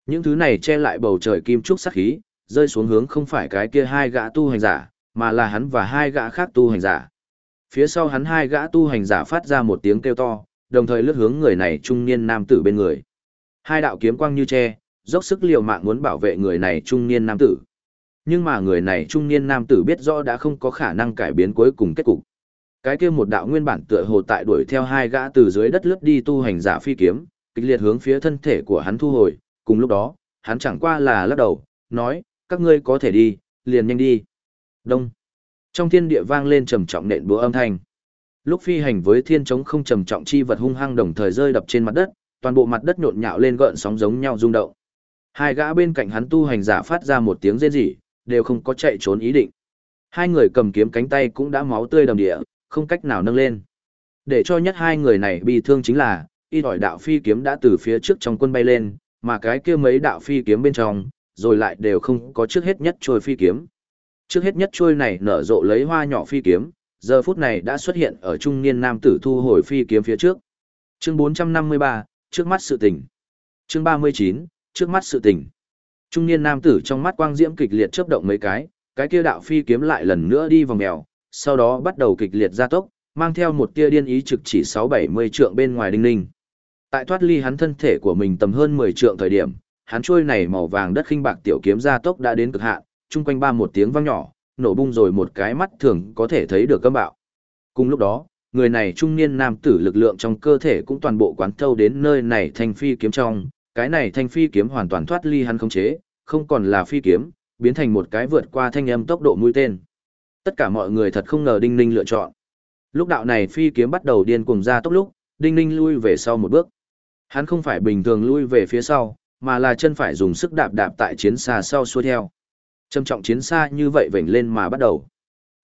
Những thứ này che lại bầu trời kim trúc sắc khí, rơi xuống hướng không phải cái kia hai gã tu hành giả, mà là hắn và hai gã khác tu hành giả. Phía sau hắn hai gã tu hành giả phát ra một tiếng kêu to, đồng thời lướt hướng người này trung niên nam tử bên người. Hai đạo kiếm quang như che, dốc sức liều mạng muốn bảo vệ người này trung niên nam tử. Nhưng mà người này trung niên nam tử biết rõ đã không có khả năng cải biến cuối cùng kết cục. Cái kia một đạo nguyên bản tựa hồ tại đuổi theo hai gã từ dưới đất lướt đi tu hành giả phi kiếm, kịch liệt hướng phía thân thể của hắn thu hồi, cùng lúc đó, hắn chẳng qua là lắc đầu, nói, các ngươi có thể đi, liền nhanh đi. Đông. Trong thiên địa vang lên trầm trọng nện búa âm thanh. Lúc phi hành với thiên trống không trầm trọng chi vật hung hăng đồng thời rơi đập trên mặt đất, toàn bộ mặt đất nhộn nhạo lên gợn sóng giống nhau rung động. Hai gã bên cạnh hắn tu hành giả phát ra một tiếng rên rỉ, đều không có chạy trốn ý định. Hai người cầm kiếm cánh tay cũng đã máu tươi đầm địa, không cách nào nâng lên. Để cho nhất hai người này bị thương chính là, y đòi đạo phi kiếm đã từ phía trước trong quân bay lên, mà cái kia mấy đạo phi kiếm bên trong, rồi lại đều không có trước hết nhất trôi phi kiếm. Trước hết nhất trôi này nở rộ lấy hoa nhỏ phi kiếm, giờ phút này đã xuất hiện ở trung niên nam tử thu hồi phi kiếm phía trước. Chương 453, trước mắt sự tình. Chương 39, trước mắt sự tình. Trung niên nam tử trong mắt quang diễm kịch liệt chớp động mấy cái, cái kia đạo phi kiếm lại lần nữa đi vòng mèo, sau đó bắt đầu kịch liệt gia tốc, mang theo một tia điên ý trực chỉ 6-70 trượng bên ngoài đinh ninh. Tại thoát ly hắn thân thể của mình tầm hơn 10 trượng thời điểm, hắn trôi này màu vàng đất khinh bạc tiểu kiếm gia tốc đã đến cực hạn, chung quanh ba một tiếng vang nhỏ, nổ bung rồi một cái mắt thường có thể thấy được cấm bạo. Cùng lúc đó, người này trung niên nam tử lực lượng trong cơ thể cũng toàn bộ quán thâu đến nơi này thanh phi kiếm trong, cái này thanh phi kiếm hoàn toàn thoát ly hắn khống chế, không còn là phi kiếm, biến thành một cái vượt qua thanh âm tốc độ mũi tên. Tất cả mọi người thật không ngờ Đinh Ninh lựa chọn. Lúc đạo này phi kiếm bắt đầu điên cuồng ra tốc lúc, Đinh Ninh lui về sau một bước. Hắn không phải bình thường lui về phía sau, mà là chân phải dùng sức đạp đạp tại chiến xa sau xuôi theo. Trầm trọng chiến xa như vậy vểnh lên mà bắt đầu.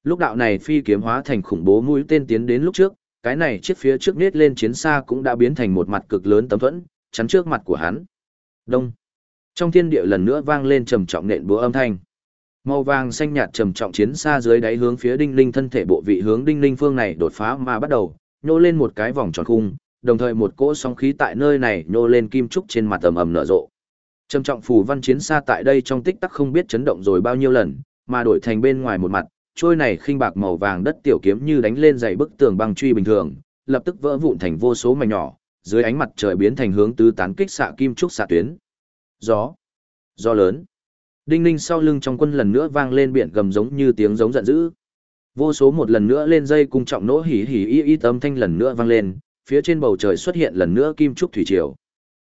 Lúc đạo này phi kiếm hóa thành khủng bố mũi tên tiến đến lúc trước, cái này chiếc phía trước nết lên chiến xa cũng đã biến thành một mặt cực lớn tấm thuẫn, chắn trước mặt của hắn. Đông. Trong thiên địa lần nữa vang lên trầm trọng nện búa âm thanh. Màu vàng xanh nhạt trầm trọng chiến xa dưới đáy hướng phía đinh linh thân thể bộ vị hướng đinh linh phương này đột phá mà bắt đầu, nhô lên một cái vòng tròn khung, đồng thời một cỗ sóng khí tại nơi này nhô lên kim trúc trên mặt ầm ầm nở rộ. Trầm trọng phù văn chiến xa tại đây trong tích tắc không biết chấn động rồi bao nhiêu lần, mà đổi thành bên ngoài một mặt, trôi này khinh bạc màu vàng đất tiểu kiếm như đánh lên dày bức tường băng truy bình thường, lập tức vỡ vụn thành vô số mảnh nhỏ, dưới ánh mặt trời biến thành hướng tứ tán kích xạ kim trúc xạ tuyến. Gió, gió lớn. Đinh ninh sau lưng trong quân lần nữa vang lên biển gầm giống như tiếng giống giận dữ. Vô số một lần nữa lên dây cung trọng nỗ hỉ hỉ y y âm thanh lần nữa vang lên, phía trên bầu trời xuất hiện lần nữa kim trúc thủy triều.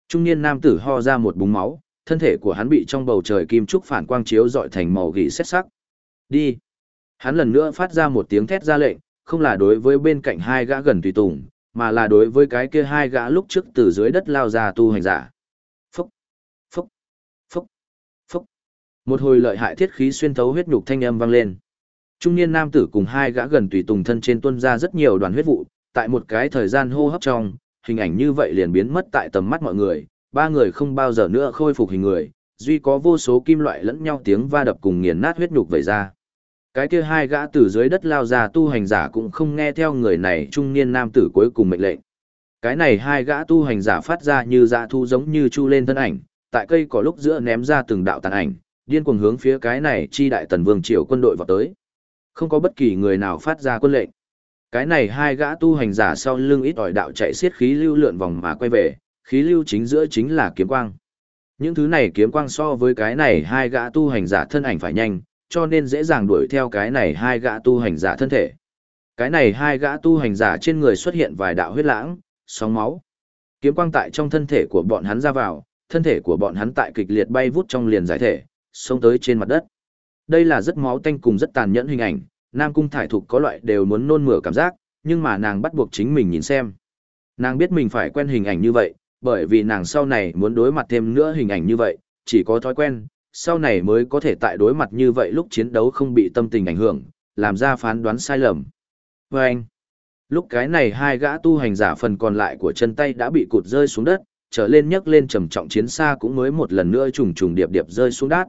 Trung niên nam tử ho ra một búng máu, thân thể của hắn bị trong bầu trời kim trúc phản quang chiếu dọi thành màu gỉ xét sắc. Đi. Hắn lần nữa phát ra một tiếng thét ra lệnh, không là đối với bên cạnh hai gã gần tùy tùng, mà là đối với cái kia hai gã lúc trước từ dưới đất lao ra tu hành giả. Một hồi lợi hại thiết khí xuyên thấu huyết nhục thanh âm vang lên. Trung niên nam tử cùng hai gã gần tùy tùng thân trên tuân ra rất nhiều đoàn huyết vụ, tại một cái thời gian hô hấp trong, hình ảnh như vậy liền biến mất tại tầm mắt mọi người, ba người không bao giờ nữa khôi phục hình người, duy có vô số kim loại lẫn nhau tiếng va đập cùng nghiền nát huyết nhục vẩy ra. Cái kia hai gã từ dưới đất lao ra tu hành giả cũng không nghe theo người này trung niên nam tử cuối cùng mệnh lệnh. Cái này hai gã tu hành giả phát ra như dạ thu giống như chu lên thân ảnh, tại cây cỏ lúc giữa ném ra từng đạo tàn ảnh, điên cuồng hướng phía cái này chi đại tần vương triều quân đội vào tới. Không có bất kỳ người nào phát ra quân lệnh. Cái này hai gã tu hành giả sau lưng ít ỏi đạo chạy xiết khí lưu lượn vòng mà quay về, khí lưu chính giữa chính là kiếm quang. Những thứ này kiếm quang so với cái này hai gã tu hành giả thân ảnh phải nhanh, cho nên dễ dàng đuổi theo cái này hai gã tu hành giả thân thể. Cái này hai gã tu hành giả trên người xuất hiện vài đạo huyết lãng, sóng máu. Kiếm quang tại trong thân thể của bọn hắn ra vào, thân thể của bọn hắn tại kịch liệt bay vút trong liền giải thể, xông tới trên mặt đất. Đây là rất máu tanh cùng rất tàn nhẫn hình ảnh, Nam Cung Thải Thục có loại đều muốn nôn mửa cảm giác, nhưng mà nàng bắt buộc chính mình nhìn xem. Nàng biết mình phải quen hình ảnh như vậy, bởi vì nàng sau này muốn đối mặt thêm nữa hình ảnh như vậy, chỉ có thói quen, sau này mới có thể tại đối mặt như vậy lúc chiến đấu không bị tâm tình ảnh hưởng, làm ra phán đoán sai lầm. Và anh, lúc cái này hai gã tu hành giả phần còn lại của chân tay đã bị cụt rơi xuống đất, trở lên nhấc lên trầm trọng chiến xa cũng mới một lần nữa trùng trùng điệp điệp rơi xuống đất.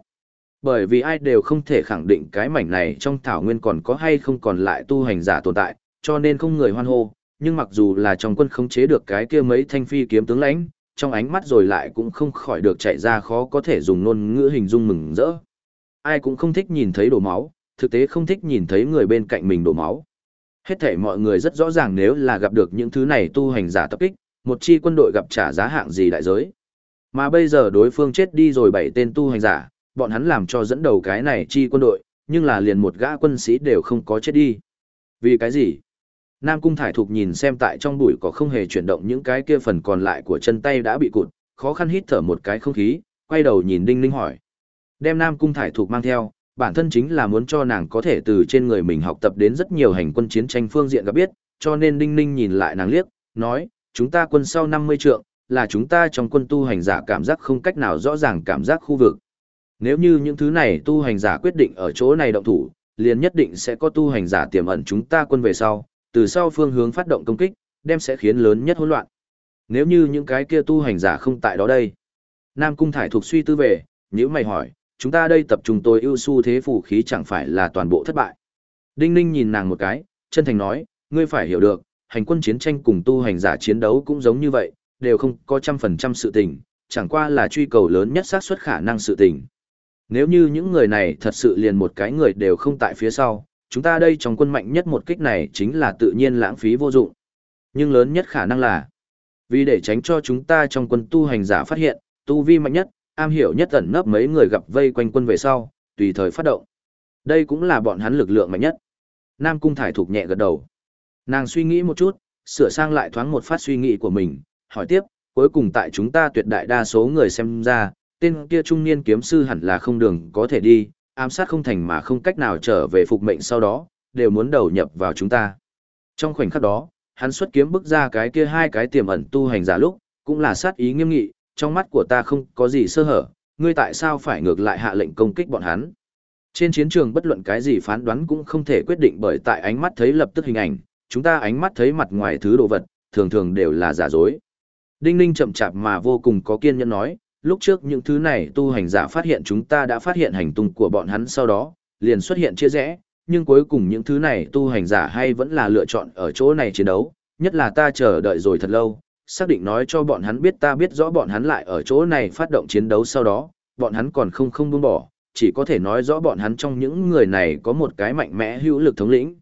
Bởi vì ai đều không thể khẳng định cái mảnh này trong thảo nguyên còn có hay không còn lại tu hành giả tồn tại, cho nên không người hoan hô, nhưng mặc dù là trong quân không chế được cái kia mấy thanh phi kiếm tướng lãnh, trong ánh mắt rồi lại cũng không khỏi được chạy ra khó có thể dùng ngôn ngữ hình dung mừng rỡ. Ai cũng không thích nhìn thấy đổ máu, thực tế không thích nhìn thấy người bên cạnh mình đổ máu. Hết thể mọi người rất rõ ràng nếu là gặp được những thứ này tu hành giả tập kích, một chi quân đội gặp trả giá hạng gì đại giới. Mà bây giờ đối phương chết đi rồi bảy tên tu hành giả, bọn hắn làm cho dẫn đầu cái này chi quân đội, nhưng là liền một gã quân sĩ đều không có chết đi. Vì cái gì? Nam Cung Thải Thục nhìn xem tại trong bụi có không hề chuyển động những cái kia phần còn lại của chân tay đã bị cụt, khó khăn hít thở một cái không khí, quay đầu nhìn Đinh Ninh hỏi. Đem Nam Cung Thải Thục mang theo, bản thân chính là muốn cho nàng có thể từ trên người mình học tập đến rất nhiều hành quân chiến tranh phương diện gặp biết, cho nên Đinh Ninh nhìn lại nàng liếc, nói, chúng ta quân sau 50 trượng, là chúng ta trong quân tu hành giả cảm giác không cách nào rõ ràng cảm giác khu vực. Nếu như những thứ này tu hành giả quyết định ở chỗ này động thủ, liền nhất định sẽ có tu hành giả tiềm ẩn chúng ta quân về sau, từ sau phương hướng phát động công kích, đem sẽ khiến lớn nhất hỗn loạn. Nếu như những cái kia tu hành giả không tại đó đây. Nam Cung Thải thuộc suy tư về, nếu mày hỏi, chúng ta đây tập trung tôi ưu su thế phủ khí chẳng phải là toàn bộ thất bại. Đinh Ninh nhìn nàng một cái, chân thành nói, ngươi phải hiểu được, hành quân chiến tranh cùng tu hành giả chiến đấu cũng giống như vậy, đều không có trăm phần trăm sự tình, chẳng qua là truy cầu lớn nhất xác suất khả năng sự tình. Nếu như những người này thật sự liền một cái người đều không tại phía sau, chúng ta đây trong quân mạnh nhất một kích này chính là tự nhiên lãng phí vô dụng. Nhưng lớn nhất khả năng là, vì để tránh cho chúng ta trong quân tu hành giả phát hiện, tu vi mạnh nhất, am hiểu nhất ẩn nấp mấy người gặp vây quanh quân về sau, tùy thời phát động. Đây cũng là bọn hắn lực lượng mạnh nhất. Nam Cung Thải Thục nhẹ gật đầu. Nàng suy nghĩ một chút, sửa sang lại thoáng một phát suy nghĩ của mình, hỏi tiếp, cuối cùng tại chúng ta tuyệt đại đa số người xem ra, tên kia trung niên kiếm sư hẳn là không đường có thể đi, ám sát không thành mà không cách nào trở về phục mệnh sau đó, đều muốn đầu nhập vào chúng ta. Trong khoảnh khắc đó, hắn xuất kiếm bức ra cái kia hai cái tiềm ẩn tu hành giả lúc, cũng là sát ý nghiêm nghị, trong mắt của ta không có gì sơ hở, ngươi tại sao phải ngược lại hạ lệnh công kích bọn hắn. Trên chiến trường bất luận cái gì phán đoán cũng không thể quyết định bởi tại ánh mắt thấy lập tức hình ảnh, chúng ta ánh mắt thấy mặt ngoài thứ đồ vật, thường thường đều là giả dối. Đinh Ninh chậm chạp mà vô cùng có kiên nhẫn nói, lúc trước những thứ này tu hành giả phát hiện chúng ta đã phát hiện hành tung của bọn hắn sau đó, liền xuất hiện chia rẽ, nhưng cuối cùng những thứ này tu hành giả hay vẫn là lựa chọn ở chỗ này chiến đấu, nhất là ta chờ đợi rồi thật lâu, xác định nói cho bọn hắn biết ta biết rõ bọn hắn lại ở chỗ này phát động chiến đấu sau đó, bọn hắn còn không không buông bỏ, chỉ có thể nói rõ bọn hắn trong những người này có một cái mạnh mẽ hữu lực thống lĩnh.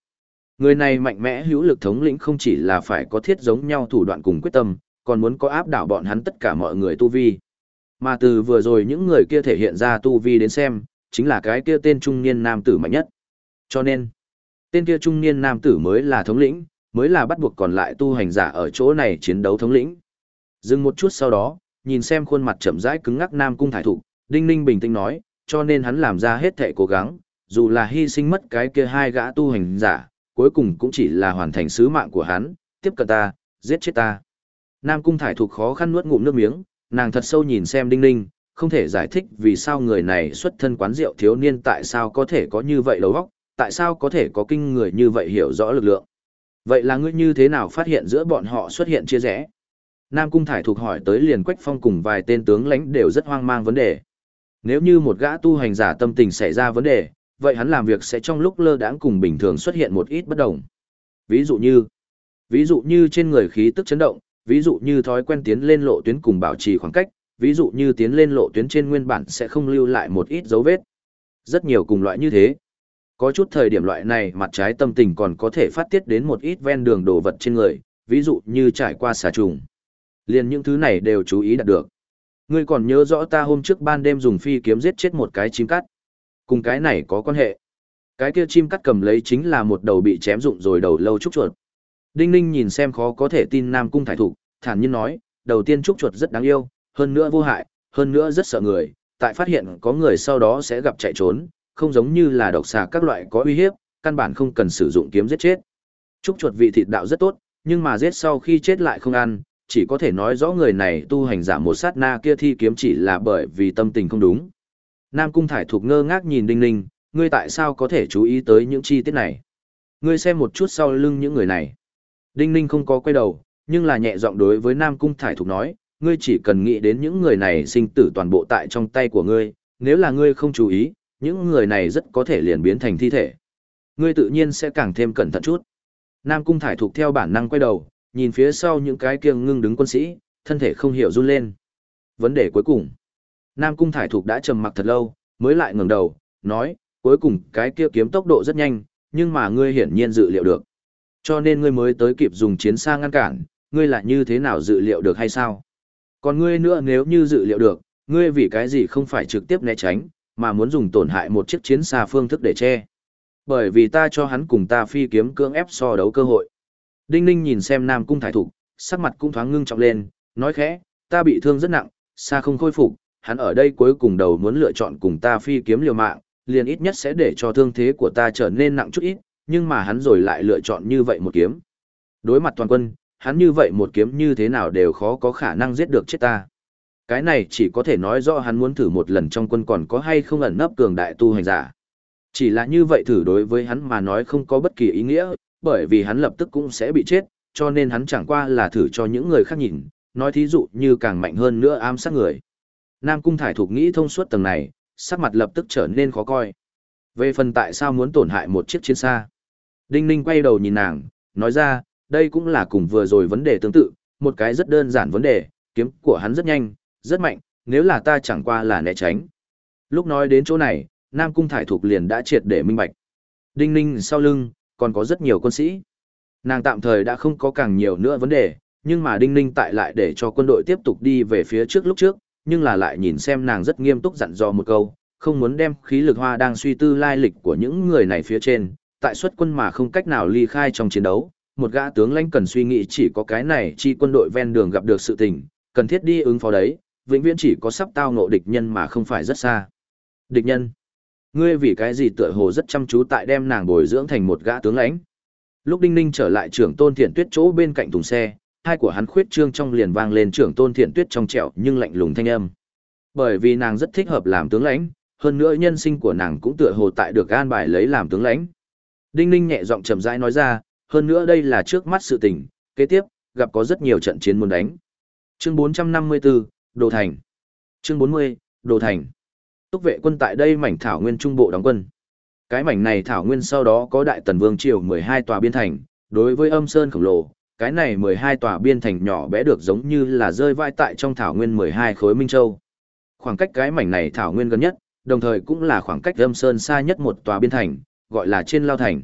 Người này mạnh mẽ hữu lực thống lĩnh không chỉ là phải có thiết giống nhau thủ đoạn cùng quyết tâm, còn muốn có áp đảo bọn hắn tất cả mọi người tu vi. Mà từ vừa rồi những người kia thể hiện ra tu vi đến xem, chính là cái kia tên trung niên nam tử mạnh nhất. Cho nên, tên kia trung niên nam tử mới là thống lĩnh, mới là bắt buộc còn lại tu hành giả ở chỗ này chiến đấu thống lĩnh. Dừng một chút sau đó, nhìn xem khuôn mặt chậm rãi cứng ngắc nam cung thải thụ, Đinh Ninh bình tĩnh nói, cho nên hắn làm ra hết thệ cố gắng, dù là hy sinh mất cái kia hai gã tu hành giả, cuối cùng cũng chỉ là hoàn thành sứ mạng của hắn, tiếp cận ta, giết chết ta. Nam Cung Thải Thục khó khăn nuốt ngụm nước miếng, nàng thật sâu nhìn xem Đinh Ninh, không thể giải thích vì sao người này xuất thân quán rượu thiếu niên tại sao có thể có như vậy đầu óc, tại sao có thể có kinh người như vậy hiểu rõ lực lượng. Vậy là ngươi như thế nào phát hiện giữa bọn họ xuất hiện chia rẽ? Nam Cung Thải thuộc hỏi tới liền Quách Phong cùng vài tên tướng lãnh đều rất hoang mang vấn đề. Nếu như một gã tu hành giả tâm tình xảy ra vấn đề, vậy hắn làm việc sẽ trong lúc lơ đãng cùng bình thường xuất hiện một ít bất đồng. Ví dụ như, ví dụ như trên người khí tức chấn động, ví dụ như thói quen tiến lên lộ tuyến cùng bảo trì khoảng cách, ví dụ như tiến lên lộ tuyến trên nguyên bản sẽ không lưu lại một ít dấu vết. Rất nhiều cùng loại như thế. Có chút thời điểm loại này mặt trái tâm tình còn có thể phát tiết đến một ít ven đường đồ vật trên người, ví dụ như trải qua xà trùng. Liền những thứ này đều chú ý đạt được. Ngươi còn nhớ rõ ta hôm trước ban đêm dùng phi kiếm giết chết một cái chim cắt. Cùng cái này có quan hệ. Cái kia chim cắt cầm lấy chính là một đầu bị chém rụng rồi đầu lâu trúc chuột. Đinh Ninh nhìn xem khó có thể tin Nam Cung Thải Thục, thản nhiên nói, đầu tiên trúc chuột rất đáng yêu, hơn nữa vô hại, hơn nữa rất sợ người, tại phát hiện có người sau đó sẽ gặp chạy trốn, không giống như là độc xà các loại có uy hiếp, căn bản không cần sử dụng kiếm giết chết. Trúc chuột vị thịt đạo rất tốt, nhưng mà giết sau khi chết lại không ăn, chỉ có thể nói rõ người này tu hành giả một sát na kia thi kiếm chỉ là bởi vì tâm tình không đúng. Nam Cung Thải Thục ngơ ngác nhìn Đinh Ninh, ngươi tại sao có thể chú ý tới những chi tiết này? Ngươi xem một chút sau lưng những người này. Đinh Ninh không có quay đầu, nhưng là nhẹ giọng đối với Nam Cung Thải Thục nói, ngươi chỉ cần nghĩ đến những người này sinh tử toàn bộ tại trong tay của ngươi, nếu là ngươi không chú ý, những người này rất có thể liền biến thành thi thể. Ngươi tự nhiên sẽ càng thêm cẩn thận chút. Nam Cung Thải Thục theo bản năng quay đầu, nhìn phía sau những cái kia ngưng đứng quân sĩ, thân thể không hiểu run lên. Vấn đề cuối cùng. Nam Cung Thải Thục đã trầm mặc thật lâu, mới lại ngẩng đầu, nói, cuối cùng cái kia kiếm tốc độ rất nhanh, nhưng mà ngươi hiển nhiên dự liệu được. Cho nên ngươi mới tới kịp dùng chiến xa ngăn cản, ngươi là như thế nào dự liệu được hay sao? Còn ngươi nữa nếu như dự liệu được, ngươi vì cái gì không phải trực tiếp né tránh, mà muốn dùng tổn hại một chiếc chiến xa phương thức để che. Bởi vì ta cho hắn cùng ta phi kiếm cưỡng ép so đấu cơ hội. Đinh Ninh nhìn xem Nam Cung Thải Thục, sắc mặt cũng thoáng ngưng trọng lên, nói khẽ, ta bị thương rất nặng, xa không khôi phục, hắn ở đây cuối cùng đầu muốn lựa chọn cùng ta phi kiếm liều mạng, liền ít nhất sẽ để cho thương thế của ta trở nên nặng chút ít, nhưng mà hắn rồi lại lựa chọn như vậy một kiếm. Đối mặt toàn quân, hắn như vậy một kiếm như thế nào đều khó có khả năng giết được chết ta. Cái này chỉ có thể nói rõ hắn muốn thử một lần trong quân còn có hay không ẩn nấp cường đại tu hành giả. Chỉ là như vậy thử đối với hắn mà nói không có bất kỳ ý nghĩa, bởi vì hắn lập tức cũng sẽ bị chết, cho nên hắn chẳng qua là thử cho những người khác nhìn, nói thí dụ như càng mạnh hơn nữa ám sát người. Nam Cung Thải Thục nghĩ thông suốt tầng này, sắc mặt lập tức trở nên khó coi. Về phần tại sao muốn tổn hại một chiếc chiến xa. Đinh Ninh quay đầu nhìn nàng, nói ra, đây cũng là cùng vừa rồi vấn đề tương tự, một cái rất đơn giản vấn đề, kiếm của hắn rất nhanh, rất mạnh, nếu là ta chẳng qua là né tránh. Lúc nói đến chỗ này, Nam Cung Thải Thục liền đã triệt để minh bạch. Đinh Ninh sau lưng, còn có rất nhiều quân sĩ. Nàng tạm thời đã không có càng nhiều nữa vấn đề, nhưng mà Đinh Ninh tại lại để cho quân đội tiếp tục đi về phía trước lúc trước, nhưng là lại nhìn xem nàng rất nghiêm túc dặn dò một câu, không muốn đem khí lực hoa đang suy tư lai lịch của những người này phía trên, tại xuất quân mà không cách nào ly khai trong chiến đấu, một gã tướng lãnh cần suy nghĩ chỉ có cái này chi quân đội ven đường gặp được sự tình, cần thiết đi ứng phó đấy, vĩnh viễn chỉ có sắp tao ngộ địch nhân mà không phải rất xa. Địch nhân? Ngươi vì cái gì tựa hồ rất chăm chú tại đem nàng bồi dưỡng thành một gã tướng lãnh? Lúc Đinh Ninh trở lại trưởng Tôn Thiện Tuyết chỗ bên cạnh thùng xe, hai của hắn khuyết trương trong liền vang lên trưởng Tôn Thiện Tuyết trong trẻo nhưng lạnh lùng thanh âm. Bởi vì nàng rất thích hợp làm tướng lãnh, hơn nữa nhân sinh của nàng cũng tựa hồ tại được an bài lấy làm tướng lãnh. Đinh Ninh nhẹ giọng chậm rãi nói ra, hơn nữa đây là trước mắt sự tình, kế tiếp, gặp có rất nhiều trận chiến muốn đánh. Chương 454, Đồ Thành. Chương 40, Đồ Thành. Túc vệ quân tại đây mảnh thảo nguyên trung bộ đóng quân. Cái mảnh này thảo nguyên sau đó có đại tần vương triều 12 tòa biên thành, đối với âm sơn khổng lồ, cái này 12 tòa biên thành nhỏ bé được giống như là rơi vai tại trong thảo nguyên 12 khối minh châu. Khoảng cách cái mảnh này thảo nguyên gần nhất, đồng thời cũng là khoảng cách âm sơn xa nhất một tòa biên thành, gọi là trên lao thành.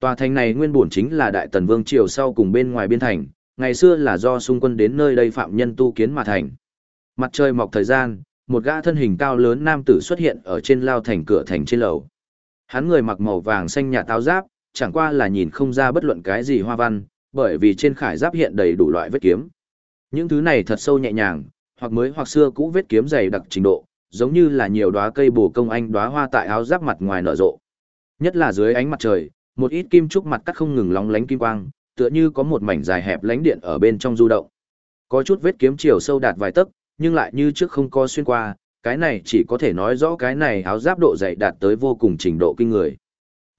Tòa thành này nguyên bổn chính là đại tần vương triều sau cùng bên ngoài biên thành, ngày xưa là do xung quân đến nơi đây phạm nhân tu kiến mà thành. Mặt trời mọc thời gian, một gã thân hình cao lớn nam tử xuất hiện ở trên lao thành cửa thành trên lầu. Hắn người mặc màu vàng xanh nhà táo giáp, chẳng qua là nhìn không ra bất luận cái gì hoa văn, bởi vì trên khải giáp hiện đầy đủ loại vết kiếm. Những thứ này thật sâu nhẹ nhàng, hoặc mới hoặc xưa cũ vết kiếm dày đặc trình độ, giống như là nhiều đóa cây bổ công anh đóa hoa tại áo giáp mặt ngoài nở rộ, Nhất là dưới ánh mặt trời, một ít kim trúc mặt cắt không ngừng lóng lánh kim quang, tựa như có một mảnh dài hẹp lánh điện ở bên trong du động. Có chút vết kiếm chiều sâu đạt vài tấc, nhưng lại như trước không co xuyên qua, cái này chỉ có thể nói rõ cái này áo giáp độ dày đạt tới vô cùng trình độ kinh người.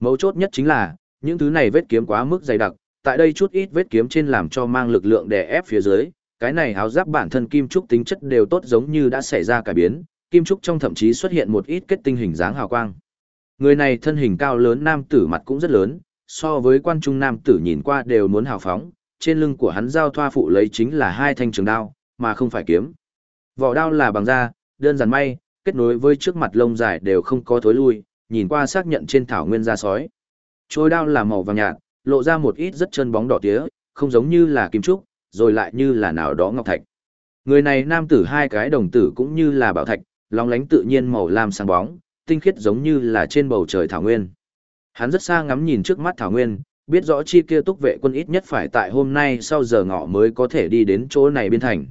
Mấu chốt nhất chính là, những thứ này vết kiếm quá mức dày đặc, tại đây chút ít vết kiếm trên làm cho mang lực lượng đè ép phía dưới, cái này áo giáp bản thân kim trúc tính chất đều tốt giống như đã xảy ra cải biến, kim trúc trong thậm chí xuất hiện một ít kết tinh hình dáng hào quang. Người này thân hình cao lớn nam tử mặt cũng rất lớn, so với quan trung nam tử nhìn qua đều muốn hào phóng, trên lưng của hắn giao thoa phụ lấy chính là hai thanh trường đao, mà không phải kiếm. Vỏ đao là bằng da, đơn giản may, kết nối với trước mặt lông dài đều không có thối lui, nhìn qua xác nhận trên thảo nguyên da sói. Trôi đao là màu vàng nhạt, lộ ra một ít rất chân bóng đỏ tía, không giống như là kim trúc, rồi lại như là nào đó ngọc thạch. Người này nam tử hai cái đồng tử cũng như là bảo thạch, long lánh tự nhiên màu lam sáng bóng, tinh khiết giống như là trên bầu trời thảo nguyên. Hắn rất xa ngắm nhìn trước mắt thảo nguyên, biết rõ chi kia túc vệ quân ít nhất phải tại hôm nay sau giờ ngọ mới có thể đi đến chỗ này biên thành.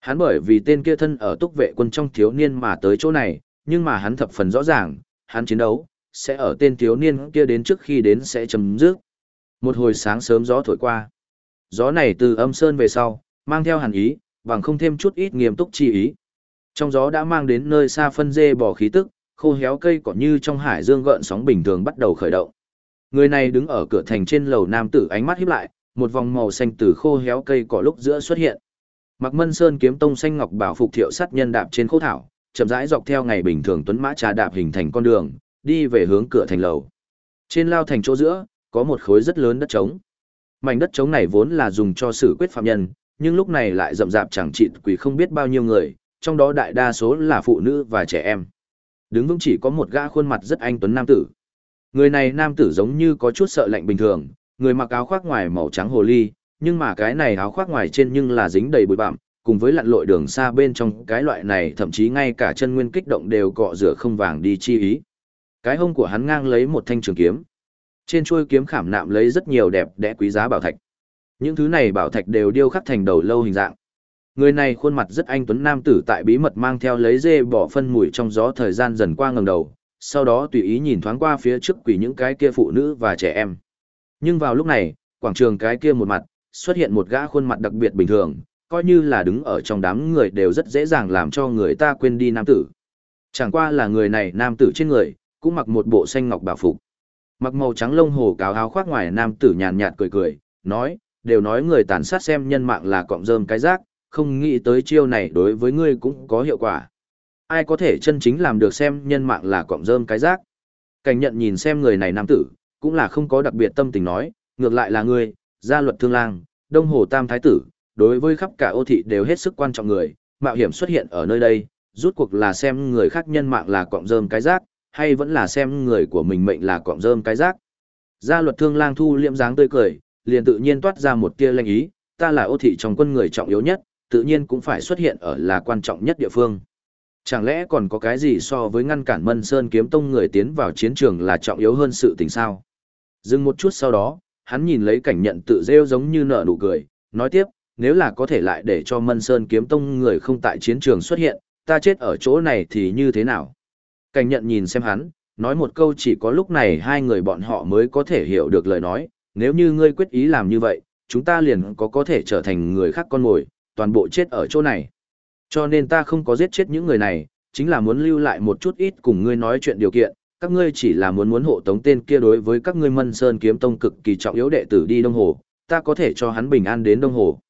Hắn bởi vì tên kia thân ở túc vệ quân trong thiếu niên mà tới chỗ này, nhưng mà hắn thập phần rõ ràng, hắn chiến đấu, sẽ ở tên thiếu niên kia đến trước khi đến sẽ chấm dứt. Một hồi sáng sớm gió thổi qua. Gió này từ âm sơn về sau, mang theo hàn ý, bằng không thêm chút ít nghiêm túc chi ý. Trong gió đã mang đến nơi xa phân dê bò khí tức, khô héo cây cỏ như trong hải dương gợn sóng bình thường bắt đầu khởi động. Người này đứng ở cửa thành trên lầu nam tử ánh mắt híp lại, một vòng màu xanh từ khô héo cây cỏ lúc giữa xuất hiện. Mặc Mân Sơn kiếm tông xanh ngọc bảo phục thiệu sát nhân đạp trên khô thảo, chậm rãi dọc theo ngày bình thường tuấn mã trà đạp hình thành con đường, đi về hướng cửa thành lầu. Trên lao thành chỗ giữa, có một khối rất lớn đất trống. Mảnh đất trống này vốn là dùng cho xử quyết phạm nhân, nhưng lúc này lại rậm rạp chẳng chịt quỷ không biết bao nhiêu người, trong đó đại đa số là phụ nữ và trẻ em. Đứng vững chỉ có một gã khuôn mặt rất anh tuấn nam tử. Người này nam tử giống như có chút sợ lạnh bình thường, người mặc áo khoác ngoài màu trắng hồ ly, nhưng mà cái này áo khoác ngoài trên nhưng là dính đầy bụi bặm, cùng với lặn lội đường xa bên trong cái loại này thậm chí ngay cả chân nguyên kích động đều cọ rửa không vàng đi chi ý. Cái hông của hắn ngang lấy một thanh trường kiếm. Trên chuôi kiếm khảm nạm lấy rất nhiều đẹp đẽ quý giá bảo thạch. Những thứ này bảo thạch đều điêu khắc thành đầu lâu hình dạng. Người này khuôn mặt rất anh tuấn nam tử tại bí mật mang theo lấy dê bỏ phân mùi trong gió thời gian dần qua ngẩng đầu, sau đó tùy ý nhìn thoáng qua phía trước quỷ những cái kia phụ nữ và trẻ em. Nhưng vào lúc này, quảng trường cái kia một mặt, xuất hiện một gã khuôn mặt đặc biệt bình thường, coi như là đứng ở trong đám người đều rất dễ dàng làm cho người ta quên đi nam tử. Chẳng qua là người này nam tử trên người, cũng mặc một bộ xanh ngọc bảo phục. Mặc màu trắng lông hồ cáo áo khoác ngoài nam tử nhàn nhạt cười cười, nói, đều nói người tàn sát xem nhân mạng là cọng rơm cái rác, không nghĩ tới chiêu này đối với ngươi cũng có hiệu quả. Ai có thể chân chính làm được xem nhân mạng là cọng rơm cái rác. Cảnh nhận nhìn xem người này nam tử, cũng là không có đặc biệt tâm tình nói, ngược lại là ngươi, gia luật thương lang, đông hồ tam thái tử, đối với khắp cả ô thị đều hết sức quan trọng người, mạo hiểm xuất hiện ở nơi đây, rút cuộc là xem người khác nhân mạng là cọng rơm cái rác, hay vẫn là xem người của mình mệnh là cọng rơm cái rác. Gia luật thương lang thu liệm dáng tươi cười, liền tự nhiên toát ra một tia lanh ý, ta là ô thị trong quân người trọng yếu nhất, tự nhiên cũng phải xuất hiện ở là quan trọng nhất địa phương. Chẳng lẽ còn có cái gì so với ngăn cản Mân Sơn kiếm tông người tiến vào chiến trường là trọng yếu hơn sự tình sao? Dừng một chút sau đó, hắn nhìn lấy cảnh nhận tự rêu giống như nở nụ cười, nói tiếp, nếu là có thể lại để cho Mân Sơn kiếm tông người không tại chiến trường xuất hiện, ta chết ở chỗ này thì như thế nào? Cảnh nhận nhìn xem hắn, nói một câu chỉ có lúc này hai người bọn họ mới có thể hiểu được lời nói, nếu như ngươi quyết ý làm như vậy, chúng ta liền có có thể trở thành người khác con mồi, toàn bộ chết ở chỗ này. Cho nên ta không có giết chết những người này, chính là muốn lưu lại một chút ít cùng ngươi nói chuyện điều kiện, các ngươi chỉ là muốn muốn hộ tống tên kia đối với các ngươi Mân Sơn kiếm tông cực kỳ trọng yếu đệ tử đi Đông Hồ, ta có thể cho hắn bình an đến Đông Hồ.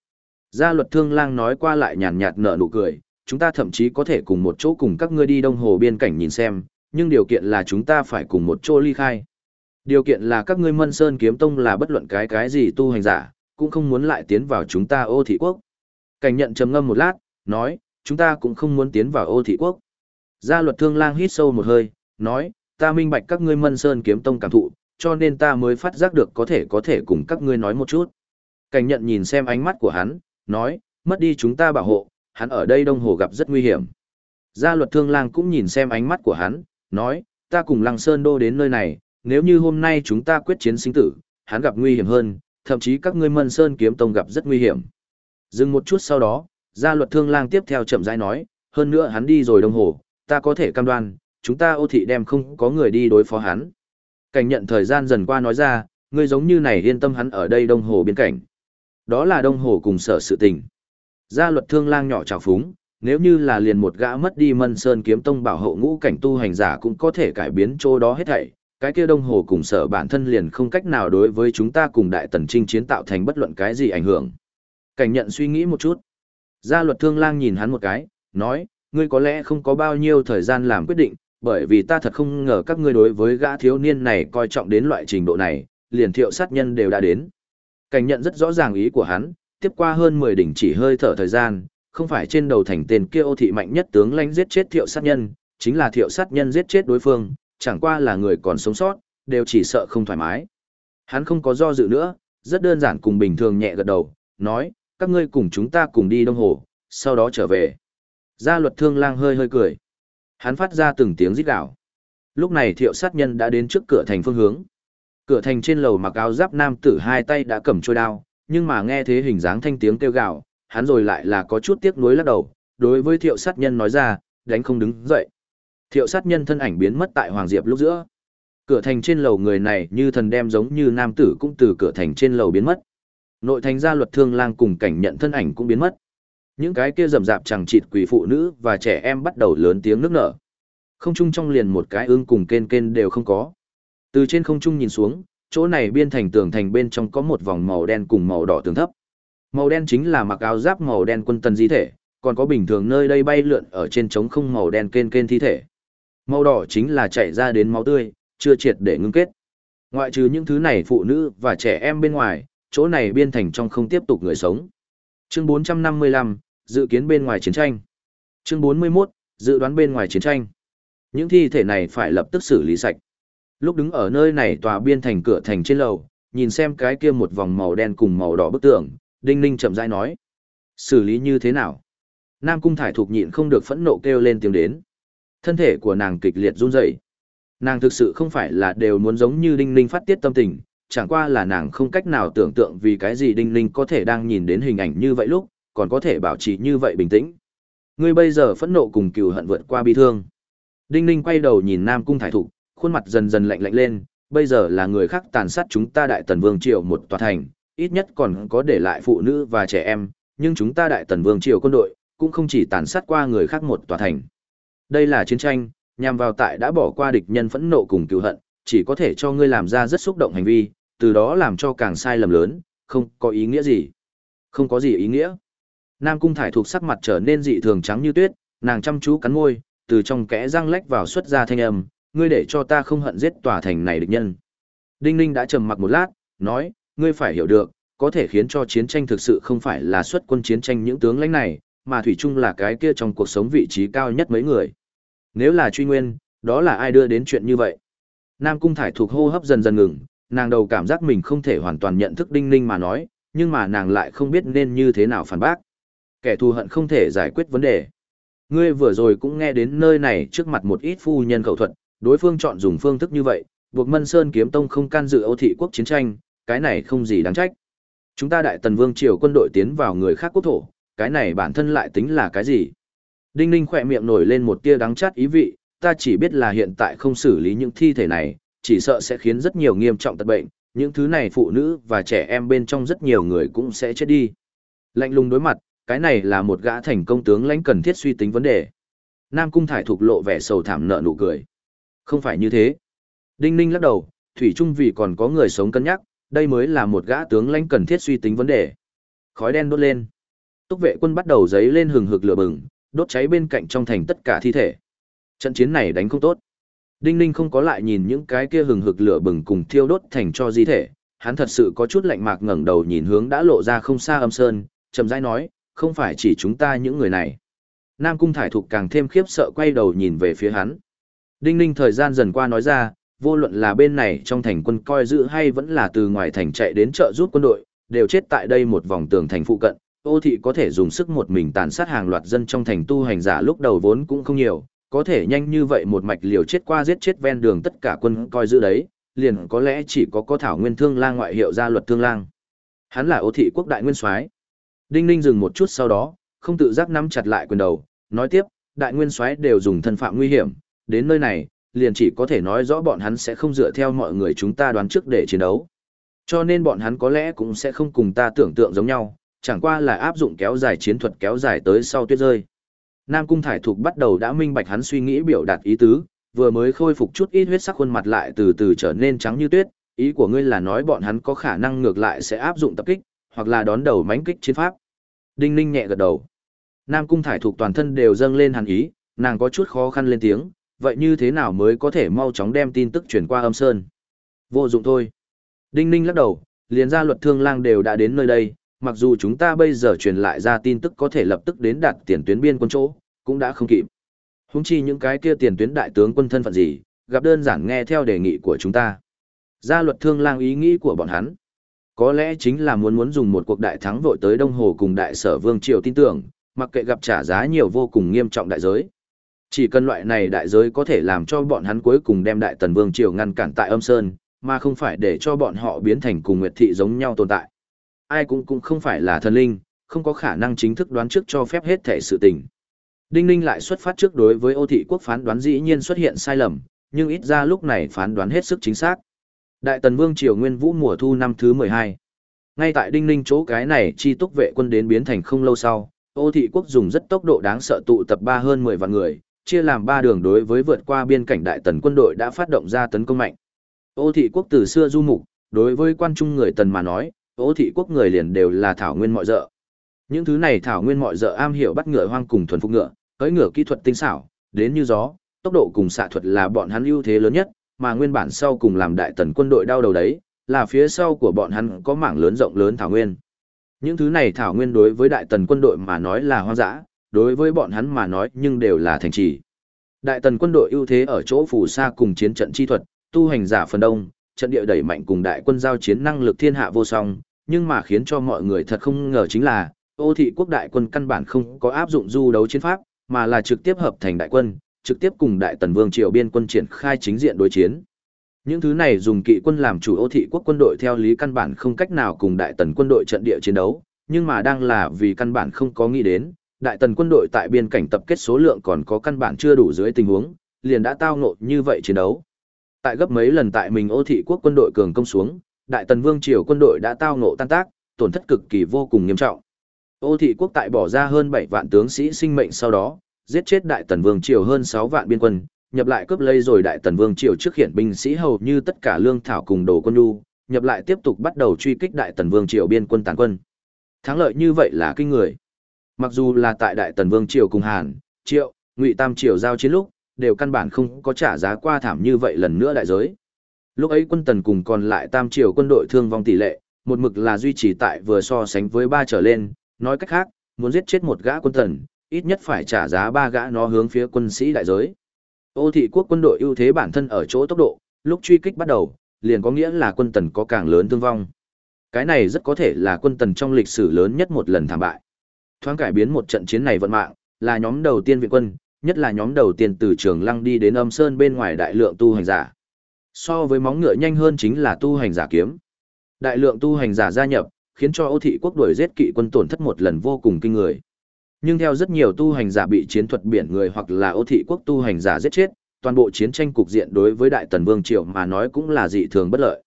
Gia luật thương lang nói qua lại nhàn nhạt nở nụ cười, chúng ta thậm chí có thể cùng một chỗ cùng các ngươi đi Đông Hồ biên cảnh nhìn xem, nhưng điều kiện là chúng ta phải cùng một chỗ ly khai. Điều kiện là các ngươi Mân Sơn kiếm tông là bất luận cái cái gì tu hành giả, cũng không muốn lại tiến vào chúng ta ô thị quốc. Cảnh nhận trầm ngâm một lát, nói, chúng ta cũng không muốn tiến vào ô thị quốc. Gia luật thương lang hít sâu một hơi, nói, ta minh bạch các ngươi mân sơn kiếm tông cảm thụ, cho nên ta mới phát giác được có thể có thể cùng các ngươi nói một chút. Cảnh nhận nhìn xem ánh mắt của hắn, nói, mất đi chúng ta bảo hộ, hắn ở đây đông hồ gặp rất nguy hiểm. Gia luật thương lang cũng nhìn xem ánh mắt của hắn, nói, ta cùng lăng sơn đô đến nơi này, nếu như hôm nay chúng ta quyết chiến sinh tử, hắn gặp nguy hiểm hơn, thậm chí các ngươi mân sơn kiếm tông gặp rất nguy hiểm. Dừng một chút sau đó, gia luật thương lang tiếp theo chậm rãi nói, hơn nữa hắn đi rồi đông hồ, ta có thể cam đoan, chúng ta ô thị đem không có người đi đối phó hắn. Cảnh nhận thời gian dần qua nói ra, ngươi giống như này yên tâm hắn ở đây đông hồ biên cảnh. Đó là đông hồ cùng sở sự tình. Gia luật thương lang nhỏ trào phúng, nếu như là liền một gã mất đi mân sơn kiếm tông bảo hộ ngũ cảnh tu hành giả cũng có thể cải biến chỗ đó hết thảy, cái kia đông hồ cùng sở bản thân liền không cách nào đối với chúng ta cùng đại tần trinh chiến tạo thành bất luận cái gì ảnh hưởng. Cảnh nhận suy nghĩ một chút. Gia luật thương lang nhìn hắn một cái, nói, ngươi có lẽ không có bao nhiêu thời gian làm quyết định, bởi vì ta thật không ngờ các ngươi đối với gã thiếu niên này coi trọng đến loại trình độ này, liền thiệu sát nhân đều đã đến. Cảnh nhận rất rõ ràng ý của hắn, tiếp qua hơn 10 đỉnh chỉ hơi thở thời gian, không phải trên đầu thành tên kia ô thị mạnh nhất tướng lãnh giết chết thiệu sát nhân, chính là thiệu sát nhân giết chết đối phương, chẳng qua là người còn sống sót, đều chỉ sợ không thoải mái. Hắn không có do dự nữa, rất đơn giản cùng bình thường nhẹ gật đầu, nói, các ngươi cùng chúng ta cùng đi đông hồ, sau đó trở về. Gia luật thương lang hơi hơi cười. Hắn phát ra từng tiếng rít gạo. Lúc này thiệu sát nhân đã đến trước cửa thành phương hướng. Cửa thành trên lầu mặc áo giáp nam tử hai tay đã cầm trôi đao, nhưng mà nghe thế hình dáng thanh tiếng kêu gào, hắn rồi lại là có chút tiếc nuối lắc đầu, đối với thiệu sát nhân nói ra, đánh không đứng dậy. Thiệu sát nhân thân ảnh biến mất tại Hoàng Diệp lúc giữa. Cửa thành trên lầu người này như thần đem giống như nam tử cũng từ cửa thành trên lầu biến mất. Nội thành gia luật thương lang cùng cảnh nhận thân ảnh cũng biến mất. Những cái kia rầm rạp chẳng chịt quỷ phụ nữ và trẻ em bắt đầu lớn tiếng nước nở. Không trung trong liền một cái ương cùng kên kên đều không có. Từ trên không trung nhìn xuống, chỗ này biên thành tường thành bên trong có một vòng màu đen cùng màu đỏ tường thấp. Màu đen chính là mặc áo giáp màu đen quân tần di thể, còn có bình thường nơi đây bay lượn ở trên trống không màu đen kên kên thi thể. Màu đỏ chính là chảy ra đến máu tươi, chưa triệt để ngưng kết. Ngoại trừ những thứ này phụ nữ và trẻ em bên ngoài, chỗ này biên thành trong không tiếp tục người sống. Chương 455, dự kiến bên ngoài chiến tranh. Chương 41, dự đoán bên ngoài chiến tranh. Những thi thể này phải lập tức xử lý sạch. Lúc đứng ở nơi này tòa biên thành cửa thành trên lầu, nhìn xem cái kia một vòng màu đen cùng màu đỏ bức tường, Đinh Ninh chậm rãi nói. Xử lý như thế nào? Nam Cung Thải thuộc nhịn không được phẫn nộ kêu lên tiếng đến. Thân thể của nàng kịch liệt run rẩy. Nàng thực sự không phải là đều muốn giống như Đinh Ninh phát tiết tâm tình, chẳng qua là nàng không cách nào tưởng tượng vì cái gì Đinh Ninh có thể đang nhìn đến hình ảnh như vậy lúc, còn có thể bảo trì như vậy bình tĩnh. Ngươi bây giờ phẫn nộ cùng cừu hận vượt qua bi thương. Đinh Ninh quay đầu nhìn Nam Cung Thải Thục, khuôn mặt dần dần lạnh lạnh lên, bây giờ là người khác tàn sát chúng ta Đại Tần Vương Triều một tòa thành, ít nhất còn có để lại phụ nữ và trẻ em, nhưng chúng ta Đại Tần Vương Triều quân đội, cũng không chỉ tàn sát qua người khác một tòa thành. Đây là chiến tranh, nhằm vào tại đã bỏ qua địch nhân phẫn nộ cùng cừu hận, chỉ có thể cho ngươi làm ra rất xúc động hành vi, từ đó làm cho càng sai lầm lớn, không có ý nghĩa gì. Không có gì ý nghĩa. Nam cung thải thuộc sắc mặt trở nên dị thường trắng như tuyết, nàng chăm chú cắn môi, từ trong kẽ răng lách vào xuất ra thanh âm, ngươi để cho ta không hận giết tòa thành này địch nhân. Đinh Ninh đã trầm mặc một lát, nói, ngươi phải hiểu được, có thể khiến cho chiến tranh thực sự không phải là xuất quân chiến tranh những tướng lãnh này, mà thủy chung là cái kia trong cuộc sống vị trí cao nhất mấy người. Nếu là truy nguyên, đó là ai đưa đến chuyện như vậy? Nam cung thải thuộc hô hấp dần dần ngừng, nàng đầu cảm giác mình không thể hoàn toàn nhận thức đinh ninh mà nói, nhưng mà nàng lại không biết nên như thế nào phản bác. Kẻ thù hận không thể giải quyết vấn đề. Ngươi vừa rồi cũng nghe đến nơi này trước mặt một ít phu nhân khẩu thuật, đối phương chọn dùng phương thức như vậy, buộc Mân Sơn kiếm tông không can dự Âu thị quốc chiến tranh, cái này không gì đáng trách. Chúng ta đại tần vương triều quân đội tiến vào người khác quốc thổ, cái này bản thân lại tính là cái gì? Đinh Ninh khỏe miệng nổi lên một tia đắng chát ý vị, ta chỉ biết là hiện tại không xử lý những thi thể này, chỉ sợ sẽ khiến rất nhiều nghiêm trọng tật bệnh, những thứ này phụ nữ và trẻ em bên trong rất nhiều người cũng sẽ chết đi. Lạnh lùng đối mặt, cái này là một gã thành công tướng lãnh cần thiết suy tính vấn đề. Nam Cung Thải thuộc lộ vẻ sầu thảm nợ nụ cười. Không phải như thế. Đinh Ninh lắc đầu, Thủy Trung vì còn có người sống cân nhắc, đây mới là một gã tướng lãnh cần thiết suy tính vấn đề. Khói đen đốt lên. Túc vệ quân bắt đầu giấy lên hừng hực lửa bừng, đốt cháy bên cạnh trong thành tất cả thi thể. Trận chiến này đánh không tốt. Đinh Ninh không có lại nhìn những cái kia hừng hực lửa bừng cùng thiêu đốt thành cho di thể, hắn thật sự có chút lạnh mạc ngẩng đầu nhìn hướng đã lộ ra không xa âm sơn, chậm rãi nói, không phải chỉ chúng ta những người này. Nam Cung Thải Thục càng thêm khiếp sợ quay đầu nhìn về phía hắn. Đinh Ninh thời gian dần qua nói ra, vô luận là bên này trong thành quân coi giữ hay vẫn là từ ngoài thành chạy đến chợ giúp quân đội, đều chết tại đây một vòng tường thành phụ cận. Ô thị có thể dùng sức một mình tàn sát hàng loạt dân trong thành tu hành giả lúc đầu vốn cũng không nhiều, có thể nhanh như vậy một mạch liều chết qua giết chết ven đường tất cả quân coi giữ đấy, liền có lẽ chỉ có có thảo nguyên thương lang ngoại hiệu gia luật thương lang. Hắn là ô thị quốc đại nguyên soái. Đinh Ninh dừng một chút sau đó, không tự giác nắm chặt lại quyền đầu, nói tiếp, đại nguyên soái đều dùng thân phạm nguy hiểm, đến nơi này, liền chỉ có thể nói rõ bọn hắn sẽ không dựa theo mọi người chúng ta đoán trước để chiến đấu. Cho nên bọn hắn có lẽ cũng sẽ không cùng ta tưởng tượng giống nhau, chẳng qua là áp dụng kéo dài chiến thuật kéo dài tới sau tuyết rơi. Nam Cung Thải Thục bắt đầu đã minh bạch hắn suy nghĩ biểu đạt ý tứ, vừa mới khôi phục chút ít huyết sắc khuôn mặt lại từ từ trở nên trắng như tuyết, ý của ngươi là nói bọn hắn có khả năng ngược lại sẽ áp dụng tập kích, hoặc là đón đầu mãnh kích chiến pháp. Đinh Ninh nhẹ gật đầu. Nam Cung Thải Thục toàn thân đều dâng lên hàn ý, nàng có chút khó khăn lên tiếng, vậy như thế nào mới có thể mau chóng đem tin tức truyền qua âm sơn? Vô dụng thôi. Đinh Ninh lắc đầu, liền ra luật thương lang đều đã đến nơi đây, mặc dù chúng ta bây giờ truyền lại ra tin tức có thể lập tức đến đạt tiền tuyến biên quân chỗ, cũng đã không kịp. Húng chi những cái kia tiền tuyến đại tướng quân thân phận gì, gặp đơn giản nghe theo đề nghị của chúng ta. Gia luật thương lang ý nghĩ của bọn hắn. Có lẽ chính là muốn muốn dùng một cuộc đại thắng vội tới Đông Hồ cùng đại sở Vương Triều tin tưởng, mặc kệ gặp trả giá nhiều vô cùng nghiêm trọng đại giới. Chỉ cần loại này đại giới có thể làm cho bọn hắn cuối cùng đem đại tần Vương Triều ngăn cản tại âm sơn, mà không phải để cho bọn họ biến thành cùng Nguyệt Thị giống nhau tồn tại. Ai cũng cũng không phải là thần linh, không có khả năng chính thức đoán trước cho phép hết thể sự tình. Đinh Ninh lại xuất phát trước đối với ô thị quốc phán đoán dĩ nhiên xuất hiện sai lầm, nhưng ít ra lúc này phán đoán hết sức chính xác. Đại Tần Vương Triều Nguyên Vũ mùa thu năm thứ 12. Ngay tại Đinh Ninh chỗ cái này chi túc vệ quân đến biến thành không lâu sau, ô thị quốc dùng rất tốc độ đáng sợ tụ tập ba hơn 10 vạn người, chia làm ba đường đối với vượt qua biên cảnh Đại Tần quân đội đã phát động ra tấn công mạnh. Ô thị quốc từ xưa du mục, đối với quan trung người Tần mà nói, ô thị quốc người liền đều là thảo nguyên mọi dợ. Những thứ này thảo nguyên mọi dợ am hiểu bắt ngựa hoang cùng thuần phục ngựa, cưỡi ngựa kỹ thuật tinh xảo, đến như gió, tốc độ cùng xạ thuật là bọn hắn ưu thế lớn nhất, mà nguyên bản sau cùng làm đại tần quân đội đau đầu đấy, là phía sau của bọn hắn có mảng lớn rộng lớn thảo nguyên. Những thứ này thảo nguyên đối với đại tần quân đội mà nói là hoang dã, đối với bọn hắn mà nói nhưng đều là thành trì. Đại tần quân đội ưu thế ở chỗ phù sa cùng chiến trận chi thuật, tu hành giả phần đông, trận địa đẩy mạnh cùng đại quân giao chiến năng lực thiên hạ vô song, nhưng mà khiến cho mọi người thật không ngờ chính là, ô thị quốc đại quân căn bản không có áp dụng du đấu chiến pháp, mà là trực tiếp hợp thành đại quân, trực tiếp cùng đại tần vương triều biên quân triển khai chính diện đối chiến. Những thứ này dùng kỵ quân làm chủ ô thị quốc quân đội theo lý căn bản không cách nào cùng đại tần quân đội trận địa chiến đấu, nhưng mà đang là vì căn bản không có nghĩ đến, đại tần quân đội tại biên cảnh tập kết số lượng còn có căn bản chưa đủ dưới tình huống, liền đã tao ngộ như vậy chiến đấu. Tại gấp mấy lần tại mình ô thị quốc quân đội cường công xuống, đại tần vương triều quân đội đã tao ngộ tan tác, tổn thất cực kỳ vô cùng nghiêm trọng. Ô thị quốc tại bỏ ra hơn 7 vạn tướng sĩ sinh mệnh sau đó, giết chết đại tần vương triều hơn 6 vạn biên quân, nhập lại cướp lấy rồi đại tần vương triều trước hiện binh sĩ hầu như tất cả lương thảo cùng đồ quân nhu, nhập lại tiếp tục bắt đầu truy kích đại tần vương triều biên quân tàn quân. Thắng lợi như vậy là kinh người. Mặc dù là tại đại tần vương triều cùng Hàn, Triệu, Ngụy Tam triều giao chiến lúc, đều căn bản không có trả giá qua thảm như vậy lần nữa đại giới. Lúc ấy quân tần cùng còn lại Tam triều quân đội thương vong tỷ lệ, một mực là duy trì tại vừa so sánh với ba trở lên, nói cách khác, muốn giết chết một gã quân tần, ít nhất phải trả giá ba gã nó hướng phía quân sĩ đại giới. Ô thị quốc quân đội ưu thế bản thân ở chỗ tốc độ, lúc truy kích bắt đầu, liền có nghĩa là quân tần có càng lớn thương vong. Cái này rất có thể là quân tần trong lịch sử lớn nhất một lần thảm bại. Thoáng cải biến một trận chiến này vận mạng, là nhóm đầu tiên viện quân, nhất là nhóm đầu tiên từ trường lăng đi đến âm sơn bên ngoài đại lượng tu hành giả. So với móng ngựa nhanh hơn chính là tu hành giả kiếm. Đại lượng tu hành giả gia nhập, khiến cho Âu thị quốc đuổi giết kỵ quân tổn thất một lần vô cùng kinh người. Nhưng theo rất nhiều tu hành giả bị chiến thuật biển người hoặc là Âu thị quốc tu hành giả giết chết, toàn bộ chiến tranh cục diện đối với Đại Tần Vương Triều mà nói cũng là dị thường bất lợi.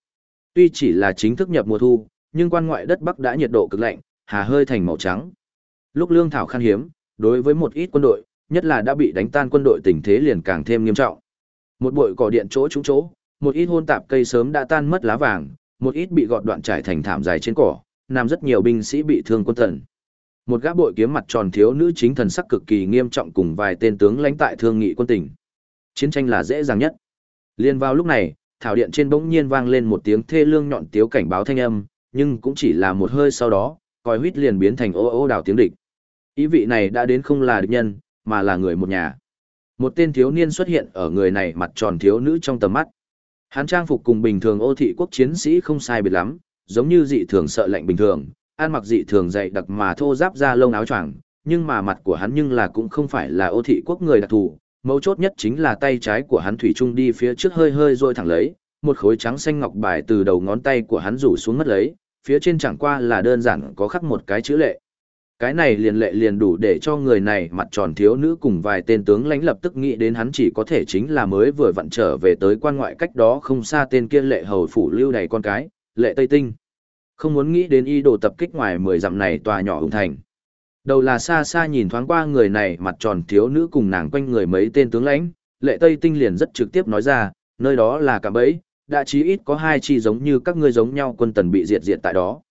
Tuy chỉ là chính thức nhập mùa thu, nhưng quan ngoại đất Bắc đã nhiệt độ cực lạnh, hà hơi thành màu trắng. Lúc lương thảo khan hiếm, đối với một ít quân đội, nhất là đã bị đánh tan quân đội tình thế liền càng thêm nghiêm trọng. Một bụi cỏ điện chỗ trúng chỗ, một ít hôn tạp cây sớm đã tan mất lá vàng, một ít bị gọt đoạn trải thành thảm dài trên cỏ, nằm rất nhiều binh sĩ bị thương quân thần. Một gã bội kiếm mặt tròn thiếu nữ chính thần sắc cực kỳ nghiêm trọng cùng vài tên tướng lãnh tại thương nghị quân tình. Chiến tranh là dễ dàng nhất. Liên vào lúc này, thảo điện trên bỗng nhiên vang lên một tiếng thê lương nhọn tiếu cảnh báo thanh âm, nhưng cũng chỉ là một hơi sau đó, còi huýt liền biến thành ô ô đảo tiếng địch. Ý vị này đã đến không là địch nhân, mà là người một nhà. Một tên thiếu niên xuất hiện ở người này mặt tròn thiếu nữ trong tầm mắt. Hắn trang phục cùng bình thường ô thị quốc chiến sĩ không sai biệt lắm, giống như dị thường sợ lạnh bình thường, ăn mặc dị thường dày đặc mà thô giáp ra lông áo choàng, nhưng mà mặt của hắn nhưng là cũng không phải là ô thị quốc người đặc thù, mấu chốt nhất chính là tay trái của hắn thủy chung đi phía trước hơi hơi rôi thẳng lấy, một khối trắng xanh ngọc bài từ đầu ngón tay của hắn rủ xuống mất lấy, phía trên chẳng qua là đơn giản có khắc một cái chữ lệ. Cái này liền lệ liền đủ để cho người này mặt tròn thiếu nữ cùng vài tên tướng lãnh lập tức nghĩ đến hắn chỉ có thể chính là mới vừa vặn trở về tới quan ngoại cách đó không xa tên kia lệ hầu phủ lưu đầy con cái, lệ Tây Tinh. Không muốn nghĩ đến y đồ tập kích ngoài mười dặm này tòa nhỏ hùng thành. Đầu là xa xa nhìn thoáng qua người này mặt tròn thiếu nữ cùng nàng quanh người mấy tên tướng lãnh, lệ Tây Tinh liền rất trực tiếp nói ra, nơi đó là cả bẫy, đã chí ít có hai chi giống như các ngươi giống nhau quân tần bị diệt diệt tại đó.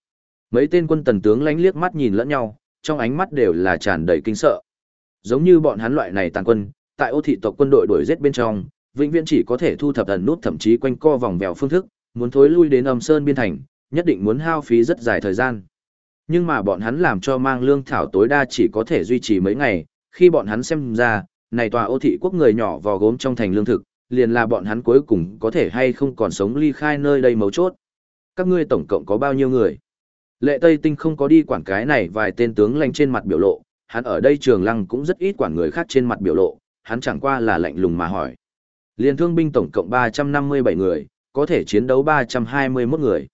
Mấy tên quân tần tướng lãnh liếc mắt nhìn lẫn nhau, trong ánh mắt đều là tràn đầy kinh sợ. Giống như bọn hắn loại này tàn quân, tại ô thị tộc quân đội đuổi giết bên trong, vĩnh viễn chỉ có thể thu thập ẩn nút thậm chí quanh co vòng vèo phương thức, muốn thối lui đến âm sơn biên thành, nhất định muốn hao phí rất dài thời gian. Nhưng mà bọn hắn làm cho mang lương thảo tối đa chỉ có thể duy trì mấy ngày, khi bọn hắn xem ra, này tòa ô thị quốc người nhỏ vò gốm trong thành lương thực, liền là bọn hắn cuối cùng có thể hay không còn sống ly khai nơi đây mấu chốt. Các ngươi tổng cộng có bao nhiêu người? Lệ Tây Tinh không có đi quản cái này vài tên tướng lãnh trên mặt biểu lộ, hắn ở đây trường lăng cũng rất ít quản người khác trên mặt biểu lộ, hắn chẳng qua là lạnh lùng mà hỏi. Liên thương binh tổng cộng 357 người, có thể chiến đấu 321 người.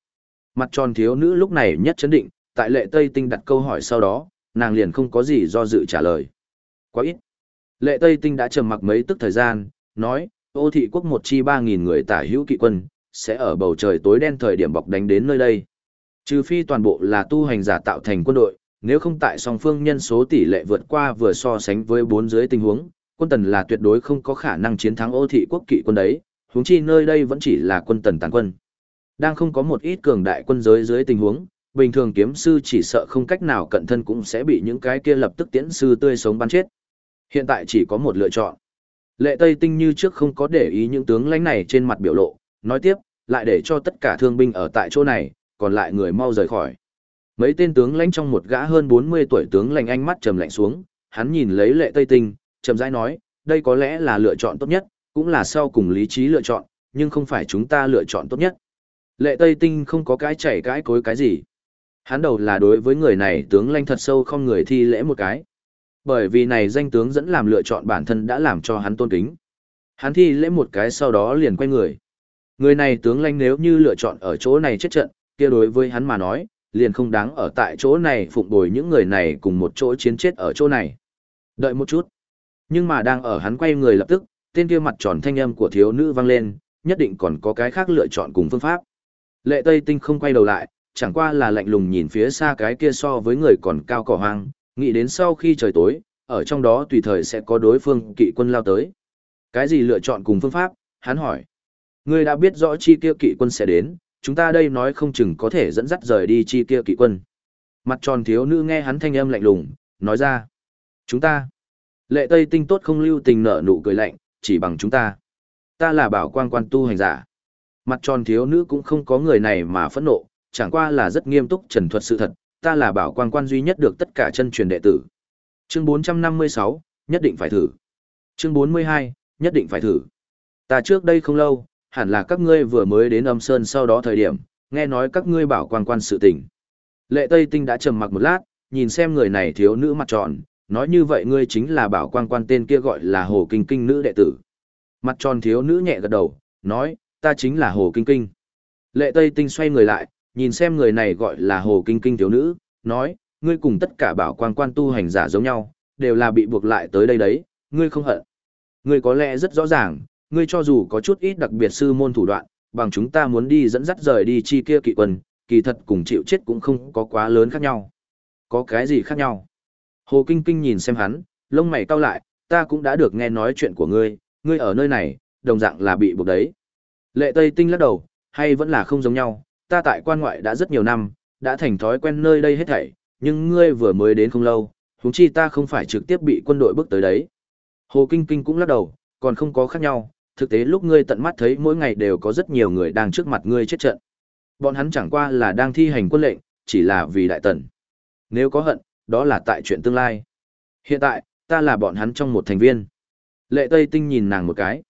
Mặt tròn thiếu nữ lúc này nhất chấn định, tại lệ Tây Tinh đặt câu hỏi sau đó, nàng liền không có gì do dự trả lời. Quá ít. Lệ Tây Tinh đã trầm mặc mấy tức thời gian, nói, ô thị quốc một chi 3.000 người tả hữu kỵ quân, sẽ ở bầu trời tối đen thời điểm bọc đánh đến nơi đây. Trừ phi toàn bộ là tu hành giả tạo thành quân đội, nếu không tại song phương nhân số tỷ lệ vượt qua vừa so sánh với bốn dưới tình huống, quân tần là tuyệt đối không có khả năng chiến thắng ô thị quốc kỵ quân đấy, huống chi nơi đây vẫn chỉ là quân tần tàn quân. Đang không có một ít cường đại quân giới dưới tình huống, bình thường kiếm sư chỉ sợ không cách nào cận thân cũng sẽ bị những cái kia lập tức tiễn sư tươi sống bắn chết. Hiện tại chỉ có một lựa chọn. Lệ Tây Tinh như trước không có để ý những tướng lãnh này trên mặt biểu lộ, nói tiếp, lại để cho tất cả thương binh ở tại chỗ này, còn lại người mau rời khỏi. Mấy tên tướng lãnh trong một gã hơn 40 tuổi tướng lãnh ánh mắt trầm lạnh xuống, hắn nhìn lấy Lệ Tây Tinh, trầm rãi nói, đây có lẽ là lựa chọn tốt nhất, cũng là sau cùng lý trí lựa chọn, nhưng không phải chúng ta lựa chọn tốt nhất. Lệ Tây Tinh không có cái chảy cái cối cái gì. Hắn đầu là đối với người này tướng lãnh thật sâu không người thi lễ một cái. Bởi vì này danh tướng dẫn làm lựa chọn bản thân đã làm cho hắn tôn kính. Hắn thi lễ một cái sau đó liền quay người. Người này tướng lãnh nếu như lựa chọn ở chỗ này chết trận, kia đối với hắn mà nói, liền không đáng ở tại chỗ này phụng bồi những người này cùng một chỗ chiến chết ở chỗ này. Đợi một chút. Nhưng mà đang ở hắn quay người lập tức, tên kia mặt tròn thanh âm của thiếu nữ vang lên, nhất định còn có cái khác lựa chọn cùng phương pháp. Lệ Tây Tinh không quay đầu lại, chẳng qua là lạnh lùng nhìn phía xa cái kia so với người còn cao cỏ hoang, nghĩ đến sau khi trời tối, ở trong đó tùy thời sẽ có đối phương kỵ quân lao tới. Cái gì lựa chọn cùng phương pháp, hắn hỏi. Ngươi đã biết rõ chi kia kỵ quân sẽ đến, chúng ta đây nói không chừng có thể dẫn dắt rời đi chi kia kỵ quân. Mặt tròn thiếu nữ nghe hắn thanh âm lạnh lùng, nói ra. Chúng ta. Lệ Tây Tinh tốt không lưu tình nở nụ cười lạnh, chỉ bằng chúng ta. Ta là bảo quan quan tu hành giả. Mặt tròn thiếu nữ cũng không có người này mà phẫn nộ, chẳng qua là rất nghiêm túc trần thuật sự thật, ta là bảo quan quan duy nhất được tất cả chân truyền đệ tử. Chương 456, nhất định phải thử. Chương 42, nhất định phải thử. Ta trước đây không lâu, hẳn là các ngươi vừa mới đến âm sơn sau đó thời điểm, nghe nói các ngươi bảo quan quan sự tình. Lệ Tây Tinh đã trầm mặc một lát, nhìn xem người này thiếu nữ mặt tròn, nói như vậy ngươi chính là bảo quan quan tên kia gọi là Hồ Kinh Kinh nữ đệ tử. Mặt tròn thiếu nữ nhẹ gật đầu, nói, ta chính là Hồ Kinh Kinh. Lệ Tây Tinh xoay người lại, nhìn xem người này gọi là Hồ Kinh Kinh thiếu nữ, nói, ngươi cùng tất cả bảo quan quan tu hành giả giống nhau, đều là bị buộc lại tới đây đấy, ngươi không hận. Ngươi có lẽ rất rõ ràng, ngươi cho dù có chút ít đặc biệt sư môn thủ đoạn, bằng chúng ta muốn đi dẫn dắt rời đi chi kia kỵ quân, kỳ thật cùng chịu chết cũng không có quá lớn khác nhau. Có cái gì khác nhau? Hồ Kinh Kinh nhìn xem hắn, lông mày cau lại, ta cũng đã được nghe nói chuyện của ngươi, ngươi ở nơi này, đồng dạng là bị buộc đấy. Lệ Tây Tinh lắc đầu, hay vẫn là không giống nhau, ta tại quan ngoại đã rất nhiều năm, đã thành thói quen nơi đây hết thảy, nhưng ngươi vừa mới đến không lâu, huống chi ta không phải trực tiếp bị quân đội bước tới đấy. Hồ Kinh Kinh cũng lắc đầu, còn không có khác nhau, thực tế lúc ngươi tận mắt thấy mỗi ngày đều có rất nhiều người đang trước mặt ngươi chết trận. Bọn hắn chẳng qua là đang thi hành quân lệnh, chỉ là vì đại tần. Nếu có hận, đó là tại chuyện tương lai. Hiện tại, ta là bọn hắn trong một thành viên. Lệ Tây Tinh nhìn nàng một cái.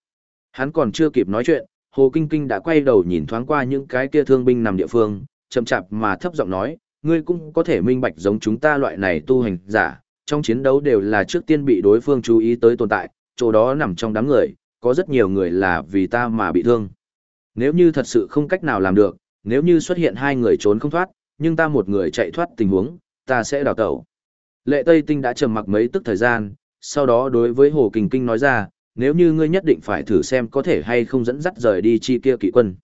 Hắn còn chưa kịp nói chuyện, Hồ Kinh Kinh đã quay đầu nhìn thoáng qua những cái kia thương binh nằm địa phương, chậm chạp mà thấp giọng nói, ngươi cũng có thể minh bạch giống chúng ta loại này tu hành giả, trong chiến đấu đều là trước tiên bị đối phương chú ý tới tồn tại, chỗ đó nằm trong đám người, có rất nhiều người là vì ta mà bị thương. Nếu như thật sự không cách nào làm được, nếu như xuất hiện hai người trốn không thoát, nhưng ta một người chạy thoát tình huống, ta sẽ đào tẩu. Lệ Tây Tinh đã trầm mặc mấy tức thời gian, sau đó đối với Hồ Kình Kinh nói ra, nếu như ngươi nhất định phải thử xem có thể hay không dẫn dắt rời đi chi kia kỵ quân.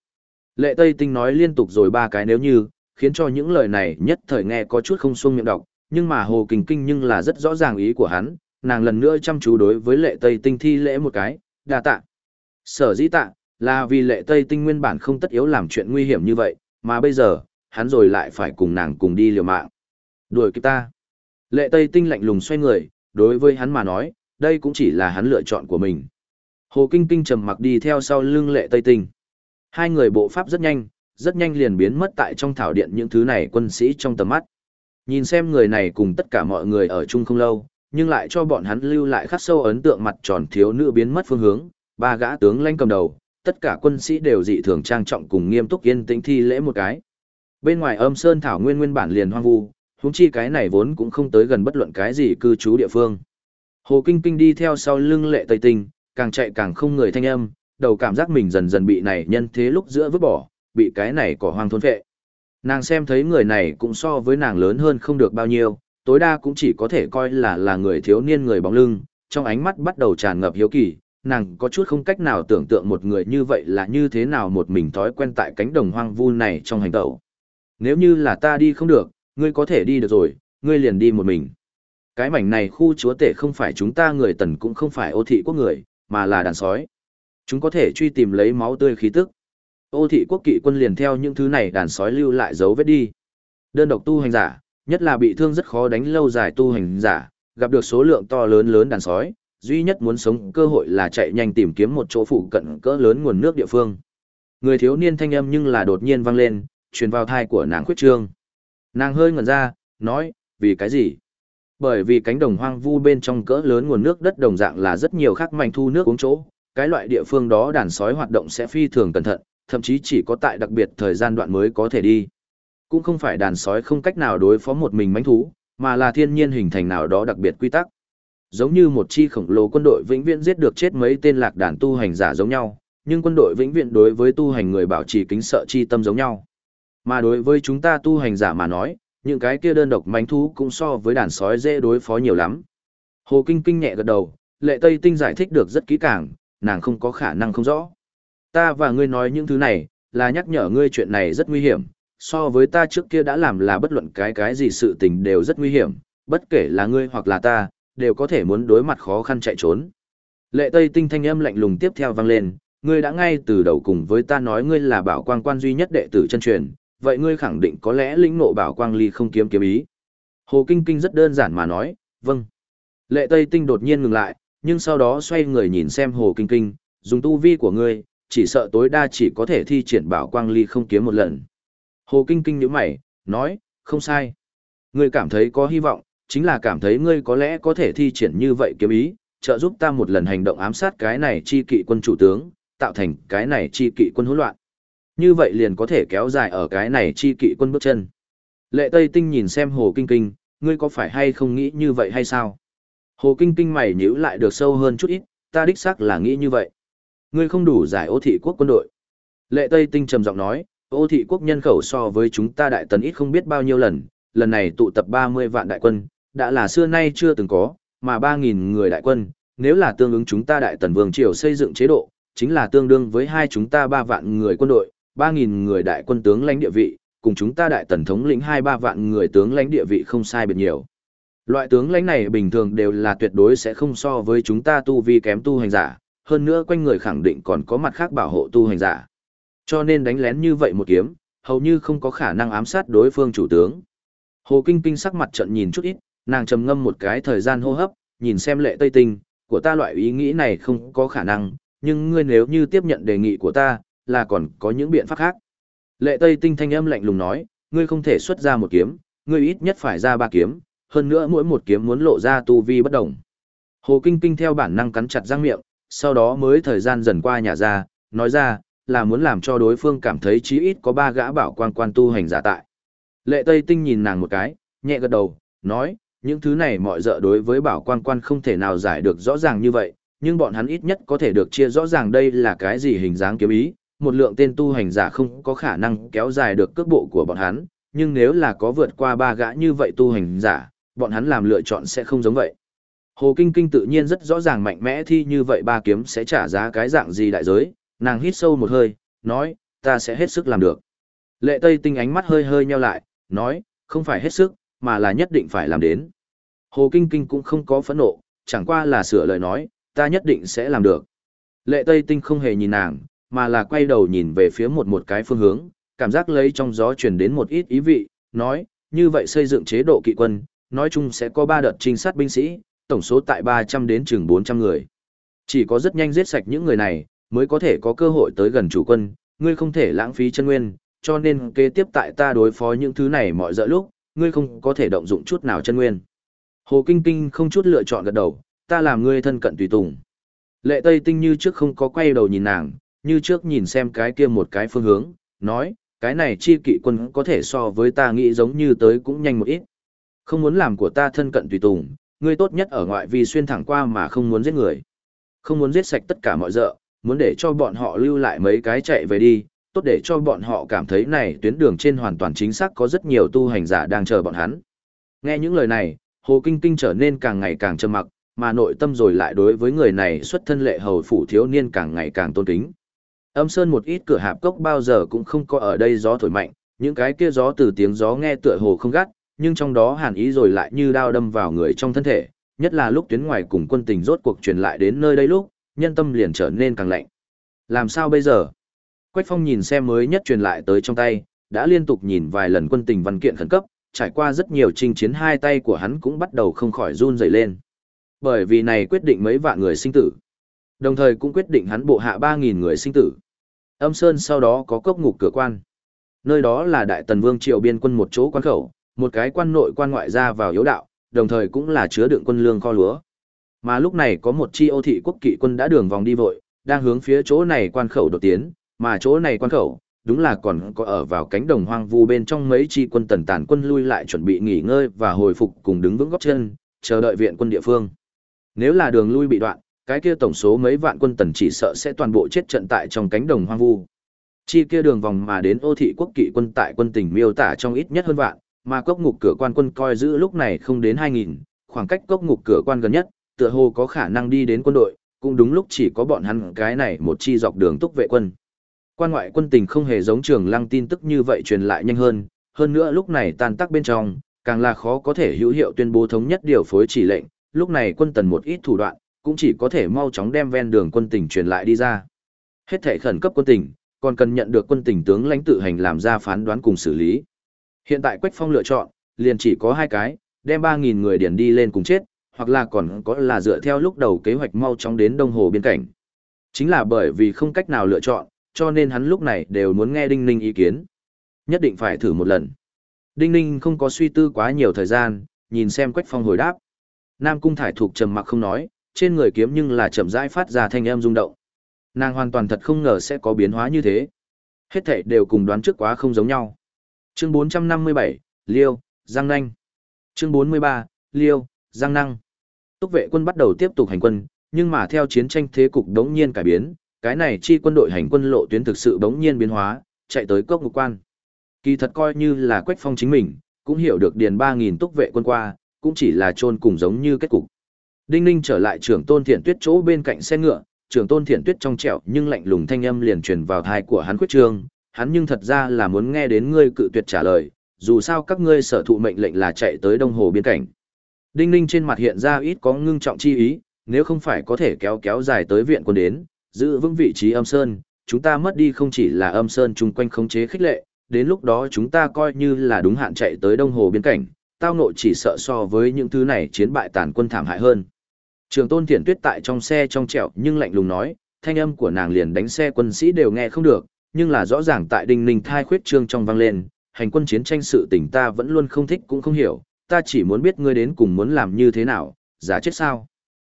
Lệ Tây Tinh nói liên tục rồi ba cái nếu như, khiến cho những lời này nhất thời nghe có chút không xuông miệng đọc, nhưng mà Hồ Kình Kinh nhưng là rất rõ ràng ý của hắn, nàng lần nữa chăm chú đối với Lệ Tây Tinh thi lễ một cái, đa tạ. Sở dĩ tạ, là vì Lệ Tây Tinh nguyên bản không tất yếu làm chuyện nguy hiểm như vậy, mà bây giờ, hắn rồi lại phải cùng nàng cùng đi liều mạng. Đuổi kịp ta. Lệ Tây Tinh lạnh lùng xoay người, đối với hắn mà nói, đây cũng chỉ là hắn lựa chọn của mình. Hồ Kinh Kinh trầm mặc đi theo sau lưng Lệ Tây Tinh. Hai người bộ pháp rất nhanh, rất nhanh liền biến mất tại trong thảo điện những thứ này quân sĩ trong tầm mắt. Nhìn xem người này cùng tất cả mọi người ở chung không lâu, nhưng lại cho bọn hắn lưu lại khắc sâu ấn tượng mặt tròn thiếu nữ biến mất phương hướng, ba gã tướng lãnh cầm đầu, tất cả quân sĩ đều dị thường trang trọng cùng nghiêm túc yên tĩnh thi lễ một cái. Bên ngoài âm sơn thảo nguyên nguyên bản liền hoang vu, huống chi cái này vốn cũng không tới gần bất luận cái gì cư trú địa phương. Hồ Kinh Kinh đi theo sau lưng lệ Tây Tinh, càng chạy càng không người thanh âm, đầu cảm giác mình dần dần bị này nhân thế lúc giữa vứt bỏ, bị cái này cỏ hoang thôn phệ. Nàng xem thấy người này cũng so với nàng lớn hơn không được bao nhiêu, tối đa cũng chỉ có thể coi là là người thiếu niên người bóng lưng, trong ánh mắt bắt đầu tràn ngập hiếu kỳ, nàng có chút không cách nào tưởng tượng một người như vậy là như thế nào một mình thói quen tại cánh đồng hoang vu này trong hành tẩu. Nếu như là ta đi không được, ngươi có thể đi được rồi, ngươi liền đi một mình. Cái mảnh này khu chúa tể không phải chúng ta người tần cũng không phải ô thị quốc người, mà là đàn sói. Chúng có thể truy tìm lấy máu tươi khí tức. Ô thị quốc kỵ quân liền theo những thứ này đàn sói lưu lại dấu vết đi. Đơn độc tu hành giả, nhất là bị thương rất khó đánh lâu dài tu hành giả, gặp được số lượng to lớn lớn đàn sói, duy nhất muốn sống cơ hội là chạy nhanh tìm kiếm một chỗ phụ cận cỡ lớn nguồn nước địa phương. Người thiếu niên thanh âm nhưng là đột nhiên vang lên, truyền vào thai của nàng khuyết trương. Nàng hơi ngẩn ra, nói, vì cái gì? Bởi vì cánh đồng hoang vu bên trong cỡ lớn nguồn nước đất đồng dạng là rất nhiều khác mạnh thu nước uống chỗ, cái loại địa phương đó đàn sói hoạt động sẽ phi thường cẩn thận, thậm chí chỉ có tại đặc biệt thời gian đoạn mới có thể đi. Cũng không phải đàn sói không cách nào đối phó một mình mánh thú, mà là thiên nhiên hình thành nào đó đặc biệt quy tắc. Giống như một chi khổng lồ quân đội vĩnh viễn giết được chết mấy tên lạc đàn tu hành giả giống nhau, nhưng quân đội vĩnh viễn đối với tu hành người bảo trì kính sợ chi tâm giống nhau. Mà đối với chúng ta tu hành giả mà nói, những cái kia đơn độc mánh thú cũng so với đàn sói dễ đối phó nhiều lắm. Hồ Kinh Kinh nhẹ gật đầu, lệ Tây Tinh giải thích được rất kỹ càng, nàng không có khả năng không rõ. Ta và ngươi nói những thứ này, là nhắc nhở ngươi chuyện này rất nguy hiểm, so với ta trước kia đã làm là bất luận cái cái gì sự tình đều rất nguy hiểm, bất kể là ngươi hoặc là ta, đều có thể muốn đối mặt khó khăn chạy trốn. Lệ Tây Tinh thanh âm lạnh lùng tiếp theo vang lên, ngươi đã ngay từ đầu cùng với ta nói ngươi là bảo quang quan duy nhất đệ tử chân truyền, vậy ngươi khẳng định có lẽ lĩnh ngộ bảo quang ly không kiếm kiếm ý. Hồ Kinh Kinh rất đơn giản mà nói, vâng. Lệ Tây Tinh đột nhiên ngừng lại, nhưng sau đó xoay người nhìn xem Hồ Kinh Kinh, dùng tu vi của ngươi, chỉ sợ tối đa chỉ có thể thi triển bảo quang ly không kiếm một lần. Hồ Kinh Kinh nhíu mày, nói, không sai. Ngươi cảm thấy có hy vọng, chính là cảm thấy ngươi có lẽ có thể thi triển như vậy kiếm ý, trợ giúp ta một lần hành động ám sát cái này chi kỵ quân chủ tướng, tạo thành cái này chi kỵ quân hỗn loạn. Như vậy liền có thể kéo dài ở cái này chi kỵ quân bước chân. Lệ Tây Tinh nhìn xem Hồ Kinh Kinh, ngươi có phải hay không nghĩ như vậy hay sao? Hồ Kinh Kinh mày nhíu lại được sâu hơn chút ít, ta đích xác là nghĩ như vậy. Ngươi không đủ giải ô thị quốc quân đội. Lệ Tây Tinh trầm giọng nói, ô thị quốc nhân khẩu so với chúng ta đại tần ít không biết bao nhiêu lần, lần này tụ tập 30 vạn đại quân, đã là xưa nay chưa từng có, mà 3.000 người đại quân, nếu là tương ứng chúng ta đại tần vương triều xây dựng chế độ, chính là tương đương với hai chúng ta 3 vạn người quân đội, 3.000 người đại quân tướng lãnh địa vị, cùng chúng ta đại tần thống lĩnh 2-3 vạn người tướng lãnh địa vị không sai biệt nhiều. Loại tướng lãnh này bình thường đều là tuyệt đối sẽ không so với chúng ta tu vi kém tu hành giả, hơn nữa quanh người khẳng định còn có mặt khác bảo hộ tu hành giả. Cho nên đánh lén như vậy một kiếm, hầu như không có khả năng ám sát đối phương chủ tướng. Hồ Kinh Kinh sắc mặt trận nhìn chút ít, nàng trầm ngâm một cái thời gian hô hấp, nhìn xem lệ tây tinh, của ta loại ý nghĩ này không có khả năng, nhưng ngươi nếu như tiếp nhận đề nghị của ta, là còn có những biện pháp khác. Lệ tây tinh thanh âm lạnh lùng nói, ngươi không thể xuất ra một kiếm, ngươi ít nhất phải ra ba kiếm, hơn nữa mỗi một kiếm muốn lộ ra tu vi bất đồng. Hồ Kinh Kinh theo bản năng cắn chặt răng miệng, sau đó mới thời gian dần qua nhà ra, nói ra, là muốn làm cho đối phương cảm thấy chí ít có ba gã bảo quan quan tu hành giả tại. Lệ Tây Tinh nhìn nàng một cái, nhẹ gật đầu, nói, những thứ này mọi dợ đối với bảo quan quan không thể nào giải được rõ ràng như vậy, nhưng bọn hắn ít nhất có thể được chia rõ ràng đây là cái gì hình dáng kiếm ý, một lượng tên tu hành giả không có khả năng kéo dài được cước bộ của bọn hắn, nhưng nếu là có vượt qua ba gã như vậy tu hành giả, bọn hắn làm lựa chọn sẽ không giống vậy. Hồ Kinh Kinh tự nhiên rất rõ ràng mạnh mẽ thi như vậy ba kiếm sẽ trả giá cái dạng gì đại giới, nàng hít sâu một hơi, nói, ta sẽ hết sức làm được. Lệ Tây Tinh ánh mắt hơi hơi nheo lại, nói, không phải hết sức, mà là nhất định phải làm đến. Hồ Kinh Kinh cũng không có phẫn nộ, chẳng qua là sửa lời nói, ta nhất định sẽ làm được. Lệ Tây Tinh không hề nhìn nàng, mà là quay đầu nhìn về phía một một cái phương hướng, cảm giác lấy trong gió truyền đến một ít ý vị, nói, như vậy xây dựng chế độ kỵ quân, nói chung sẽ có 3 đợt trinh sát binh sĩ, tổng số tại 300 đến chừng 400 người. Chỉ có rất nhanh giết sạch những người này, mới có thể có cơ hội tới gần chủ quân, ngươi không thể lãng phí chân nguyên, cho nên kế tiếp tại ta đối phó những thứ này mọi dỡ lúc, ngươi không có thể động dụng chút nào chân nguyên. Hồ Kinh Kinh không chút lựa chọn gật đầu, ta làm ngươi thân cận tùy tùng. Lệ Tây Tinh như trước không có quay đầu nhìn nàng, như trước nhìn xem cái kia một cái phương hướng, nói, cái này chi kỵ quân có thể so với ta nghĩ giống như tới cũng nhanh một ít. Không muốn làm của ta thân cận tùy tùng, ngươi tốt nhất ở ngoại vì xuyên thẳng qua mà không muốn giết người. Không muốn giết sạch tất cả mọi dợ, muốn để cho bọn họ lưu lại mấy cái chạy về đi, tốt để cho bọn họ cảm thấy này tuyến đường trên hoàn toàn chính xác có rất nhiều tu hành giả đang chờ bọn hắn. Nghe những lời này, Hồ Kinh Kinh trở nên càng ngày càng trầm mặc, mà nội tâm rồi lại đối với người này xuất thân lệ hầu phủ thiếu niên càng ngày càng tôn kính. Âm sơn một ít cửa hạp cốc bao giờ cũng không có ở đây gió thổi mạnh, những cái kia gió từ tiếng gió nghe tựa hồ không gắt, nhưng trong đó hàn ý rồi lại như đao đâm vào người trong thân thể, nhất là lúc tuyến ngoài cùng quân tình rốt cuộc truyền lại đến nơi đây lúc, nhân tâm liền trở nên càng lạnh. Làm sao bây giờ? Quách Phong nhìn xem mới nhất truyền lại tới trong tay, đã liên tục nhìn vài lần quân tình văn kiện khẩn cấp, trải qua rất nhiều chinh chiến hai tay của hắn cũng bắt đầu không khỏi run rẩy lên. Bởi vì này quyết định mấy vạn người sinh tử. Đồng thời cũng quyết định hắn bộ hạ 3000 người sinh tử. Âm Sơn sau đó có cốc ngục cửa quan. Nơi đó là Đại Tần Vương Triều biên quân một chỗ quan khẩu, một cái quan nội quan ngoại ra vào yếu đạo, đồng thời cũng là chứa đựng quân lương kho lúa. Mà lúc này có một chi ô thị quốc kỵ quân đã đường vòng đi vội, đang hướng phía chỗ này quan khẩu đột tiến, mà chỗ này quan khẩu, đúng là còn có ở vào cánh đồng hoang vu bên trong mấy chi quân tần tàn quân lui lại chuẩn bị nghỉ ngơi và hồi phục cùng đứng vững góp chân, chờ đợi viện quân địa phương. Nếu là đường lui bị đoạn, cái kia tổng số mấy vạn quân tần chỉ sợ sẽ toàn bộ chết trận tại trong cánh đồng hoang vu. Chi kia đường vòng mà đến ô thị quốc kỵ quân tại quân tỉnh miêu tả trong ít nhất hơn vạn, mà cốc ngục cửa quan quân coi giữ lúc này không đến 2.000, khoảng cách cốc ngục cửa quan gần nhất, tựa hồ có khả năng đi đến quân đội, cũng đúng lúc chỉ có bọn hắn cái này một chi dọc đường túc vệ quân. Quan ngoại quân tình không hề giống trường lăng tin tức như vậy truyền lại nhanh hơn, hơn nữa lúc này tan tác bên trong, càng là khó có thể hữu hiệu tuyên bố thống nhất điều phối chỉ lệnh, lúc này quân tần một ít thủ đoạn, cũng chỉ có thể mau chóng đem ven đường quân tình truyền lại đi ra. Hết thể khẩn cấp quân tình, còn cần nhận được quân tình tướng lãnh tự hành làm ra phán đoán cùng xử lý. Hiện tại Quách Phong lựa chọn, liền chỉ có hai cái, đem 3.000 người điển đi lên cùng chết, hoặc là còn có là dựa theo lúc đầu kế hoạch mau chóng đến đông hồ biên cảnh. Chính là bởi vì không cách nào lựa chọn, cho nên hắn lúc này đều muốn nghe Đinh Ninh ý kiến. Nhất định phải thử một lần. Đinh Ninh không có suy tư quá nhiều thời gian, nhìn xem Quách Phong hồi đáp. Nam Cung Thải Thục trầm mặc không nói, trên người kiếm nhưng là chậm rãi phát ra thanh âm rung động. Nàng hoàn toàn thật không ngờ sẽ có biến hóa như thế. Hết thảy đều cùng đoán trước quá không giống nhau. Chương 457, Liêu, Giang Nanh. Chương 43, Liêu, Giang Năng. Túc vệ quân bắt đầu tiếp tục hành quân, nhưng mà theo chiến tranh thế cục đống nhiên cải biến, cái này chi quân đội hành quân lộ tuyến thực sự đống nhiên biến hóa, chạy tới cốc ngục quan. Kỳ thật coi như là Quách Phong chính mình, cũng hiểu được điền 3000 túc vệ quân qua, cũng chỉ là chôn cùng giống như kết cục. Đinh Ninh trở lại trưởng Tôn Thiện Tuyết chỗ bên cạnh xe ngựa, trưởng Tôn Thiện Tuyết trong trẻo nhưng lạnh lùng thanh âm liền truyền vào tai của hắn quyết trương, hắn nhưng thật ra là muốn nghe đến ngươi cự tuyệt trả lời, dù sao các ngươi sở thụ mệnh lệnh là chạy tới Đông Hồ biên cảnh. Đinh Ninh trên mặt hiện ra ít có ngưng trọng chi ý, nếu không phải có thể kéo kéo dài tới viện quân đến, giữ vững vị trí âm sơn, chúng ta mất đi không chỉ là âm sơn chung quanh khống chế khích lệ, đến lúc đó chúng ta coi như là đúng hạn chạy tới Đông Hồ biên cảnh, tao nội chỉ sợ so với những thứ này chiến bại tàn quân thảm hại hơn. Trường tôn thiện tuyết tại trong xe trong trẹo nhưng lạnh lùng nói, thanh âm của nàng liền đánh xe quân sĩ đều nghe không được, nhưng là rõ ràng tại đinh ninh thai khuyết trương trong vang lên, hành quân chiến tranh sự tình ta vẫn luôn không thích cũng không hiểu, ta chỉ muốn biết ngươi đến cùng muốn làm như thế nào, giả chết sao.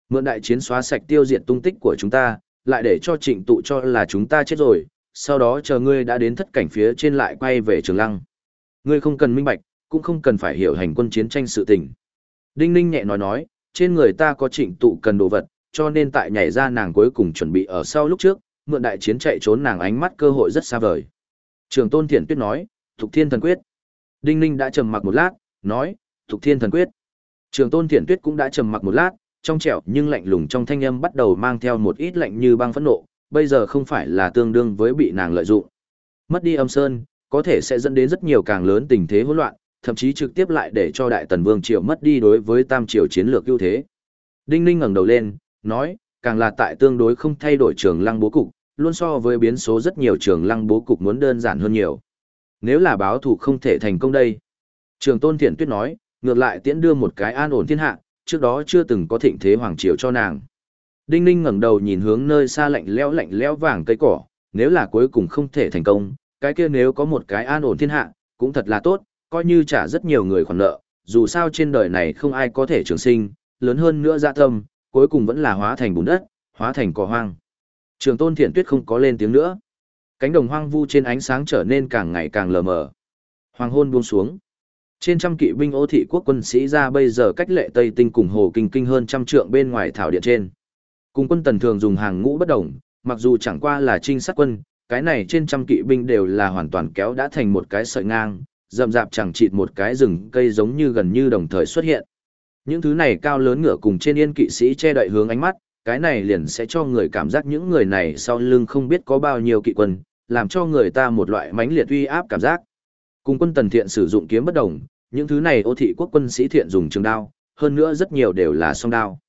Mượn đại chiến xóa sạch tiêu diệt tung tích của chúng ta, lại để cho trịnh tụ cho là chúng ta chết rồi, sau đó chờ ngươi đã đến thất cảnh phía trên lại quay về trường lăng. Ngươi không cần minh bạch, cũng không cần phải hiểu hành quân chiến tranh sự tình. Đinh Ninh nhẹ nói nói, trên người ta có trịnh tụ cần đồ vật, cho nên tại nhảy ra nàng cuối cùng chuẩn bị ở sau lúc trước, mượn đại chiến chạy trốn nàng ánh mắt cơ hội rất xa vời. Trường Tôn Thiển Tuyết nói, Thục Thiên Thần Quyết. Đinh Ninh đã trầm mặc một lát, nói, Thục Thiên Thần Quyết. Trường tôn thiện tuyết cũng đã trầm mặc một lát, trong trẻo nhưng lạnh lùng trong thanh âm bắt đầu mang theo một ít lạnh như băng phẫn nộ, bây giờ không phải là tương đương với bị nàng lợi dụng. Mất đi âm sơn, có thể sẽ dẫn đến rất nhiều càng lớn tình thế hỗn loạn, thậm chí trực tiếp lại để cho Đại Tần Vương Triều mất đi đối với Tam Triều chiến lược ưu thế. Đinh Ninh ngẩng đầu lên, nói, càng là tại tương đối không thay đổi trường lăng bố cục, luôn so với biến số rất nhiều trường lăng bố cục muốn đơn giản hơn nhiều. Nếu là báo thủ không thể thành công đây. Trường Tôn Thiện Tuyết nói, ngược lại tiễn đưa một cái an ổn thiên hạ, trước đó chưa từng có thịnh thế hoàng triều cho nàng. Đinh Ninh ngẩng đầu nhìn hướng nơi xa lạnh lẽo lạnh lẽo vàng cây cỏ, nếu là cuối cùng không thể thành công, cái kia nếu có một cái an ổn thiên hạ, cũng thật là tốt, coi như trả rất nhiều người khoản nợ, dù sao trên đời này không ai có thể trường sinh, lớn hơn nữa dạ tâm, cuối cùng vẫn là hóa thành bùn đất, hóa thành cỏ hoang. Trường Tôn Thiện Tuyết không có lên tiếng nữa. Cánh đồng hoang vu trên ánh sáng trở nên càng ngày càng lờ mờ. Hoàng hôn buông xuống. Trên trăm kỵ binh ô thị quốc quân sĩ ra bây giờ cách lệ Tây Tinh cùng Hồ Kinh Kinh hơn trăm trượng bên ngoài thảo điện trên. Cùng quân tần thường dùng hàng ngũ bất đồng, mặc dù chẳng qua là trinh sát quân, cái này trên trăm kỵ binh đều là hoàn toàn kéo đã thành một cái sợi ngang, rậm rạp chẳng chịt một cái rừng cây giống như gần như đồng thời xuất hiện. Những thứ này cao lớn ngựa cùng trên yên kỵ sĩ che đậy hướng ánh mắt, cái này liền sẽ cho người cảm giác những người này sau lưng không biết có bao nhiêu kỵ quân, làm cho người ta một loại mãnh liệt uy áp cảm giác. Cùng quân tần thiện sử dụng kiếm bất đồng, những thứ này ô thị quốc quân sĩ thiện dùng trường đao, hơn nữa rất nhiều đều là song đao.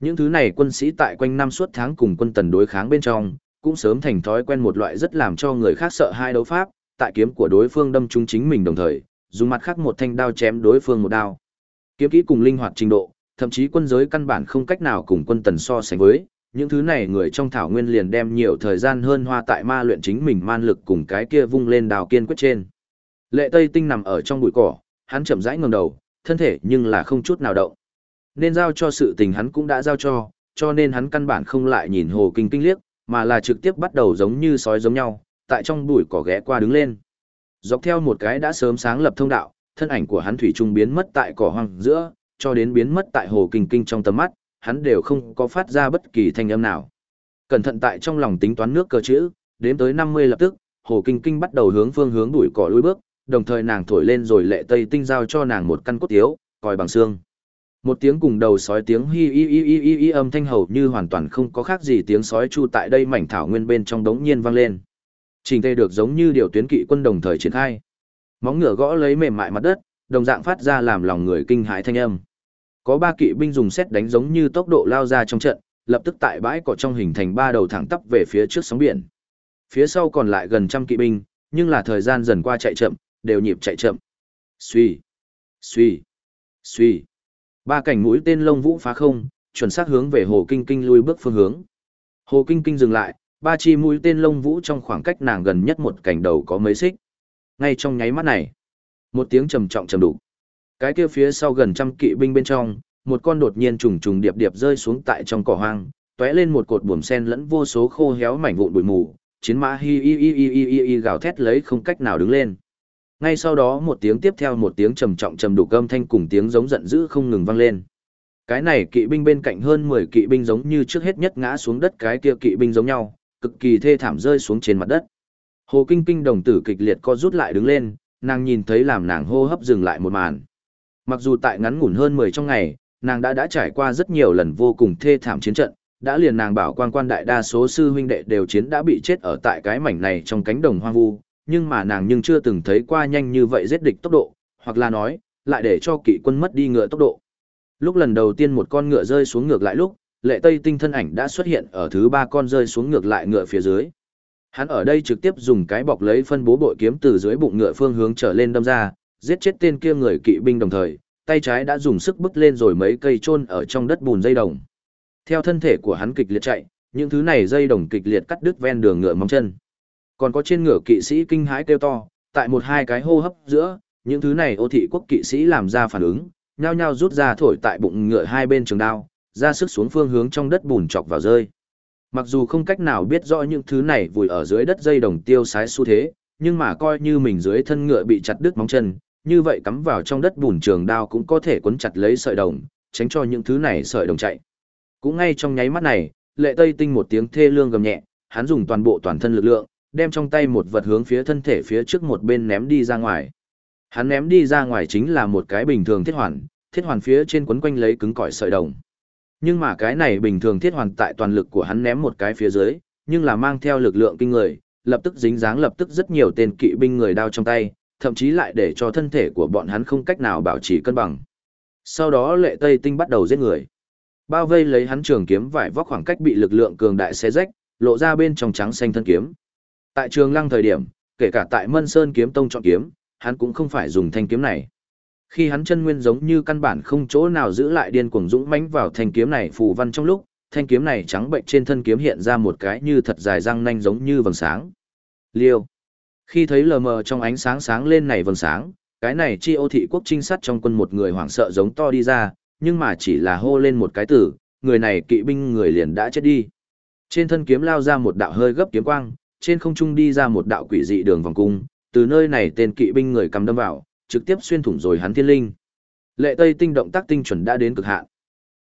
Những thứ này quân sĩ tại quanh năm suốt tháng cùng quân tần đối kháng bên trong, cũng sớm thành thói quen một loại rất làm cho người khác sợ hai đấu pháp, tại kiếm của đối phương đâm trúng chính mình đồng thời, dùng mặt khác một thanh đao chém đối phương một đao. Kiếm kỹ cùng linh hoạt trình độ, thậm chí quân giới căn bản không cách nào cùng quân tần so sánh với, những thứ này người trong thảo nguyên liền đem nhiều thời gian hơn hoa tại ma luyện chính mình man lực cùng cái kia vung lên đào kiên quyết trên. Lệ Tây Tinh nằm ở trong bụi cỏ, hắn chậm rãi ngẩng đầu, thân thể nhưng là không chút nào động. Nên giao cho sự tình hắn cũng đã giao cho, cho nên hắn căn bản không lại nhìn Hồ Kinh Kinh liếc, mà là trực tiếp bắt đầu giống như sói giống nhau, tại trong bụi cỏ ghé qua đứng lên. Dọc theo một cái đã sớm sáng lập thông đạo, thân ảnh của hắn thủy trung biến mất tại cỏ hoang giữa, cho đến biến mất tại Hồ Kinh Kinh trong tầm mắt, hắn đều không có phát ra bất kỳ thanh âm nào. Cẩn thận tại trong lòng tính toán nước cơ chữ, đến tới 50 lập tức, Hồ Kinh Kinh bắt đầu hướng phương hướng đuổi cỏ lùi bước, đồng thời nàng thổi lên rồi lệ tây tinh giao cho nàng một căn cốt tiếu, coi bằng xương. Một tiếng cùng đầu sói tiếng hi hi hi hi hi hi âm thanh hầu như hoàn toàn không có khác gì tiếng sói chu tại đây mảnh thảo nguyên bên trong đống nhiên vang lên. Trình tê được giống như điều tuyến kỵ quân đồng thời triển khai. Móng ngựa gõ lấy mềm mại mặt đất, đồng dạng phát ra làm lòng người kinh hãi thanh âm. Có ba kỵ binh dùng xét đánh giống như tốc độ lao ra trong trận, lập tức tại bãi cỏ trong hình thành ba đầu thẳng tắp về phía trước sóng biển. Phía sau còn lại gần trăm kỵ binh, nhưng là thời gian dần qua chạy chậm, đều nhịp chạy chậm. Suy, suy, suy. Ba cảnh mũi tên lông vũ phá không, chuẩn xác hướng về Hồ Kinh Kinh lui bước phương hướng. Hồ Kinh Kinh dừng lại, ba chi mũi tên lông vũ trong khoảng cách nàng gần nhất một cảnh đầu có mấy xích. Ngay trong nháy mắt này, một tiếng trầm trọng trầm đủ. Cái kia phía sau gần trăm kỵ binh bên trong, một con đột nhiên trùng trùng điệp điệp rơi xuống tại trong cỏ hoang, tóe lên một cột buồm sen lẫn vô số khô héo mảnh vụn bụi mù, chiến mã hi hi hi hi hi hi gào thét lấy không cách nào đứng lên. Ngay sau đó một tiếng tiếp theo một tiếng trầm trọng trầm đủ âm thanh cùng tiếng giống giận dữ không ngừng vang lên. Cái này kỵ binh bên cạnh hơn 10 kỵ binh giống như trước hết nhất ngã xuống đất cái kia kỵ binh giống nhau, cực kỳ thê thảm rơi xuống trên mặt đất. Hồ Kinh Kinh đồng tử kịch liệt co rút lại đứng lên, nàng nhìn thấy làm nàng hô hấp dừng lại một màn. Mặc dù tại ngắn ngủn hơn 10 trong ngày, nàng đã đã trải qua rất nhiều lần vô cùng thê thảm chiến trận, đã liền nàng bảo quan quan đại đa số sư huynh đệ đều chiến đã bị chết ở tại cái mảnh này trong cánh đồng hoang vu, nhưng mà nàng nhưng chưa từng thấy qua nhanh như vậy giết địch tốc độ, hoặc là nói, lại để cho kỵ quân mất đi ngựa tốc độ. Lúc lần đầu tiên một con ngựa rơi xuống ngược lại lúc, lệ tây tinh thân ảnh đã xuất hiện ở thứ ba con rơi xuống ngược lại ngựa phía dưới. Hắn ở đây trực tiếp dùng cái bọc lấy phân bố bội kiếm từ dưới bụng ngựa phương hướng trở lên đâm ra, giết chết tên kia người kỵ binh đồng thời, tay trái đã dùng sức bứt lên rồi mấy cây chôn ở trong đất bùn dây đồng. Theo thân thể của hắn kịch liệt chạy, những thứ này dây đồng kịch liệt cắt đứt ven đường ngựa móng chân. Còn có trên ngựa kỵ sĩ kinh hãi kêu to, tại một hai cái hô hấp giữa, những thứ này ô thị quốc kỵ sĩ làm ra phản ứng, nhao nhao rút ra thổi tại bụng ngựa hai bên trường đao, ra sức xuống phương hướng trong đất bùn chọc vào rơi. Mặc dù không cách nào biết rõ những thứ này vùi ở dưới đất dây đồng tiêu sái xu thế, nhưng mà coi như mình dưới thân ngựa bị chặt đứt móng chân, như vậy cắm vào trong đất bùn trường đao cũng có thể quấn chặt lấy sợi đồng, tránh cho những thứ này sợi đồng chạy. Cũng ngay trong nháy mắt này, lệ tây tinh một tiếng thê lương gầm nhẹ, hắn dùng toàn bộ toàn thân lực lượng, đem trong tay một vật hướng phía thân thể phía trước một bên ném đi ra ngoài. Hắn ném đi ra ngoài chính là một cái bình thường thiết hoàn, thiết hoàn phía trên quấn quanh lấy cứng cỏi sợi đồng. Nhưng mà cái này bình thường thiết hoàn tại toàn lực của hắn ném một cái phía dưới, nhưng là mang theo lực lượng kinh người, lập tức dính dáng lập tức rất nhiều tên kỵ binh người đao trong tay, thậm chí lại để cho thân thể của bọn hắn không cách nào bảo trì cân bằng. Sau đó lệ tây tinh bắt đầu giết người. Bao vây lấy hắn trường kiếm vải vóc khoảng cách bị lực lượng cường đại xé rách, lộ ra bên trong trắng xanh thân kiếm. Tại trường lăng thời điểm, kể cả tại Mân Sơn kiếm tông chọn kiếm, hắn cũng không phải dùng thanh kiếm này. Khi hắn chân nguyên giống như căn bản không chỗ nào giữ lại điên cuồng dũng mãnh vào thanh kiếm này phù văn trong lúc, thanh kiếm này trắng bệnh trên thân kiếm hiện ra một cái như thật dài răng nanh giống như vầng sáng. Liêu. Khi thấy lờ mờ trong ánh sáng sáng lên này vầng sáng, cái này chi ô thị quốc trinh sát trong quân một người hoảng sợ giống to đi ra, nhưng mà chỉ là hô lên một cái tử, người này kỵ binh người liền đã chết đi. Trên thân kiếm lao ra một đạo hơi gấp kiếm quang, trên không trung đi ra một đạo quỷ dị đường vòng cung, từ nơi này tên kỵ binh người cầm đâm vào, trực tiếp xuyên thủng rồi hắn thiên linh. Lệ Tây tinh động tác tinh chuẩn đã đến cực hạn.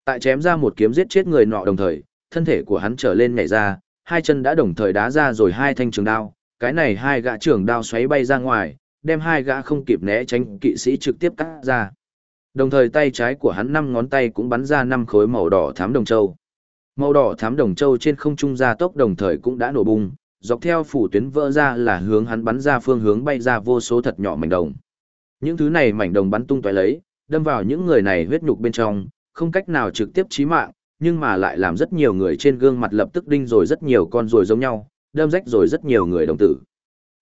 Tại chém ra một kiếm giết chết người nọ đồng thời, thân thể của hắn trở lên nhảy ra, hai chân đã đồng thời đá ra rồi hai thanh trường đao, cái này hai gã trường đao xoáy bay ra ngoài, đem hai gã không kịp né tránh kỵ sĩ trực tiếp cắt ra. Đồng thời tay trái của hắn năm ngón tay cũng bắn ra năm khối màu đỏ thám đồng châu. Màu đỏ thám đồng châu trên không trung ra tốc đồng thời cũng đã nổ bung, dọc theo phủ tuyến vỡ ra là hướng hắn bắn ra phương hướng bay ra vô số thật nhỏ mảnh đồng. Những thứ này mảnh đồng bắn tung tóe lấy, đâm vào những người này huyết nhục bên trong, không cách nào trực tiếp chí mạng, nhưng mà lại làm rất nhiều người trên gương mặt lập tức đinh rồi rất nhiều con rồi giống nhau, đâm rách rồi rất nhiều người đồng tử.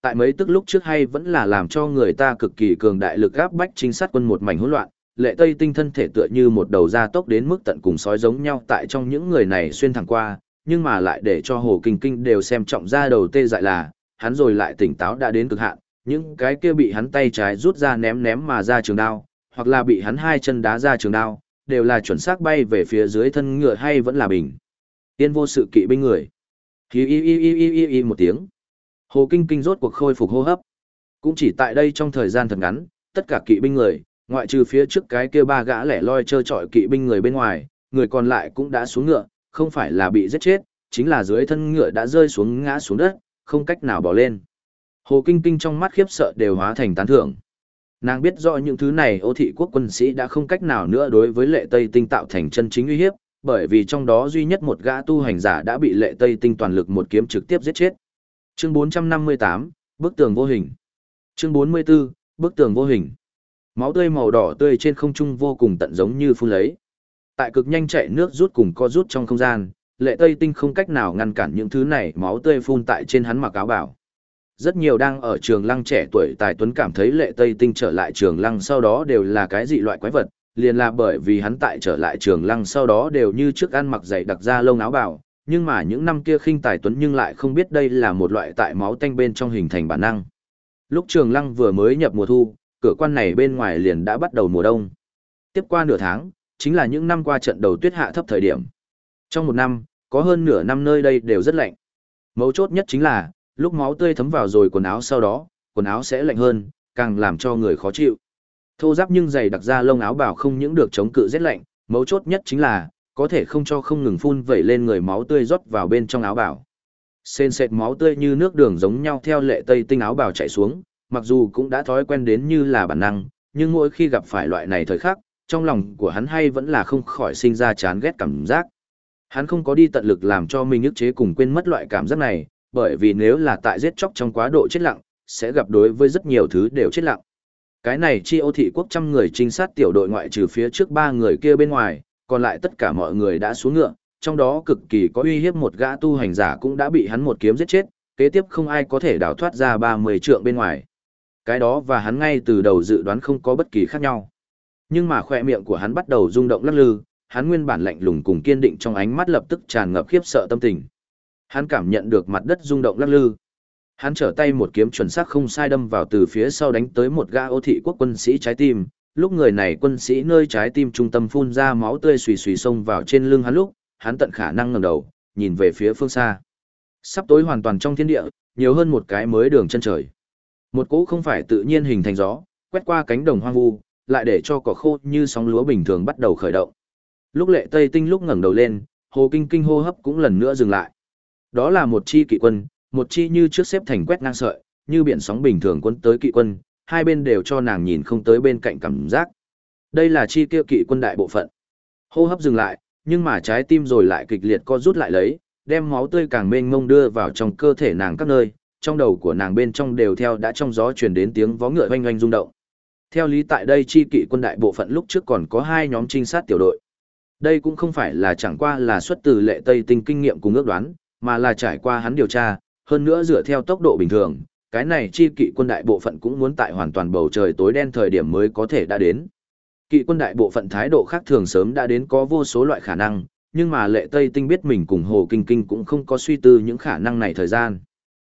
Tại mấy tức lúc trước hay vẫn là làm cho người ta cực kỳ cường đại lực áp bách chính sát quân một mảnh hỗn loạn, lệ tây tinh thân thể tựa như một đầu da tốc đến mức tận cùng sói giống nhau tại trong những người này xuyên thẳng qua, nhưng mà lại để cho hồ kinh kinh đều xem trọng ra đầu tê dại là, hắn rồi lại tỉnh táo đã đến cực hạn, những cái kia bị hắn tay trái rút ra ném ném mà ra trường đao, hoặc là bị hắn hai chân đá ra trường đao, đều là chuẩn xác bay về phía dưới thân ngựa hay vẫn là bình. Tiên vô sự kỵ binh người. Hi y y y y y y một tiếng. Hồ Kinh Kinh rốt cuộc khôi phục hô hấp. Cũng chỉ tại đây trong thời gian thật ngắn, tất cả kỵ binh người, ngoại trừ phía trước cái kia ba gã lẻ loi chơi trọi kỵ binh người bên ngoài, người còn lại cũng đã xuống ngựa, không phải là bị giết chết, chính là dưới thân ngựa đã rơi xuống ngã xuống đất, không cách nào bỏ lên. Hồ Kinh Kinh trong mắt khiếp sợ đều hóa thành tán thưởng. Nàng biết rõ những thứ này ô thị quốc quân sĩ đã không cách nào nữa đối với lệ Tây Tinh tạo thành chân chính uy hiếp, bởi vì trong đó duy nhất một gã tu hành giả đã bị lệ Tây Tinh toàn lực một kiếm trực tiếp giết chết. Chương 458, bức tường vô hình. Chương 44, bức tường vô hình. Máu tươi màu đỏ tươi trên không trung vô cùng tận giống như phun lấy. Tại cực nhanh chạy nước rút cùng co rút trong không gian, lệ Tây Tinh không cách nào ngăn cản những thứ này máu tươi phun tại trên hắn mặc áo bảo. Rất nhiều đang ở trường lăng trẻ tuổi tài tuấn cảm thấy lệ Tây Tinh trở lại trường lăng sau đó đều là cái dị loại quái vật, liền là bởi vì hắn tại trở lại trường lăng sau đó đều như trước ăn mặc dày đặc ra lông áo bảo, nhưng mà những năm kia khinh tài tuấn nhưng lại không biết đây là một loại tại máu tanh bên trong hình thành bản năng. Lúc trường lăng vừa mới nhập mùa thu, cửa quan này bên ngoài liền đã bắt đầu mùa đông. Tiếp qua nửa tháng, chính là những năm qua trận đầu tuyết hạ thấp thời điểm. Trong một năm, có hơn nửa năm nơi đây đều rất lạnh. Mấu chốt nhất chính là, lúc máu tươi thấm vào rồi quần áo sau đó, quần áo sẽ lạnh hơn, càng làm cho người khó chịu. Thô giáp nhưng dày đặc ra lông áo bảo không những được chống cự rét lạnh, mấu chốt nhất chính là, có thể không cho không ngừng phun vẩy lên người máu tươi rót vào bên trong áo bảo. Sên sệt máu tươi như nước đường giống nhau theo lệ tây tinh áo bảo chạy xuống, mặc dù cũng đã thói quen đến như là bản năng, nhưng mỗi khi gặp phải loại này thời khắc, trong lòng của hắn hay vẫn là không khỏi sinh ra chán ghét cảm giác. Hắn không có đi tận lực làm cho mình ức chế cùng quên mất loại cảm giác này, bởi vì nếu là tại giết chóc trong quá độ chết lặng, sẽ gặp đối với rất nhiều thứ đều chết lặng. Cái này chi ô thị quốc trăm người trinh sát tiểu đội ngoại trừ phía trước ba người kia bên ngoài, còn lại tất cả mọi người đã xuống ngựa, trong đó cực kỳ có uy hiếp một gã tu hành giả cũng đã bị hắn một kiếm giết chết, kế tiếp không ai có thể đào thoát ra 30 trượng bên ngoài. Cái đó và hắn ngay từ đầu dự đoán không có bất kỳ khác nhau. Nhưng mà khỏe miệng của hắn bắt đầu rung động lắc lư, hắn nguyên bản lạnh lùng cùng kiên định trong ánh mắt lập tức tràn ngập khiếp sợ tâm tình. Hắn cảm nhận được mặt đất rung động lắc lư. Hắn trở tay một kiếm chuẩn xác không sai đâm vào từ phía sau đánh tới một gã ô thị quốc quân sĩ trái tim, lúc người này quân sĩ nơi trái tim trung tâm phun ra máu tươi xùy xùy xông vào trên lưng hắn lúc, hắn tận khả năng ngẩng đầu, nhìn về phía phương xa. Sắp tối hoàn toàn trong thiên địa, nhiều hơn một cái mới đường chân trời. Một cỗ không phải tự nhiên hình thành gió, quét qua cánh đồng hoang vu, lại để cho cỏ khô như sóng lúa bình thường bắt đầu khởi động. Lúc lệ tây tinh lúc ngẩng đầu lên, hồ kinh kinh hô hấp cũng lần nữa dừng lại. Đó là một chi kỵ quân, một chi như trước xếp thành quét ngang sợi, như biển sóng bình thường quân tới kỵ quân, hai bên đều cho nàng nhìn không tới bên cạnh cảm giác. Đây là chi kia kỵ quân đại bộ phận. Hô hấp dừng lại, nhưng mà trái tim rồi lại kịch liệt co rút lại lấy, đem máu tươi càng mênh mông đưa vào trong cơ thể nàng các nơi, trong đầu của nàng bên trong đều theo đã trong gió truyền đến tiếng vó ngựa oanh oanh rung động. Theo lý tại đây chi kỵ quân đại bộ phận lúc trước còn có hai nhóm trinh sát tiểu đội. Đây cũng không phải là chẳng qua là xuất từ lệ Tây Tinh kinh nghiệm cùng ước đoán, mà là trải qua hắn điều tra, hơn nữa dựa theo tốc độ bình thường, cái này chi kỵ quân đại bộ phận cũng muốn tại hoàn toàn bầu trời tối đen thời điểm mới có thể đã đến. Kỵ quân đại bộ phận thái độ khác thường sớm đã đến có vô số loại khả năng, nhưng mà lệ Tây Tinh biết mình cùng Hồ Kinh Kinh cũng không có suy tư những khả năng này thời gian.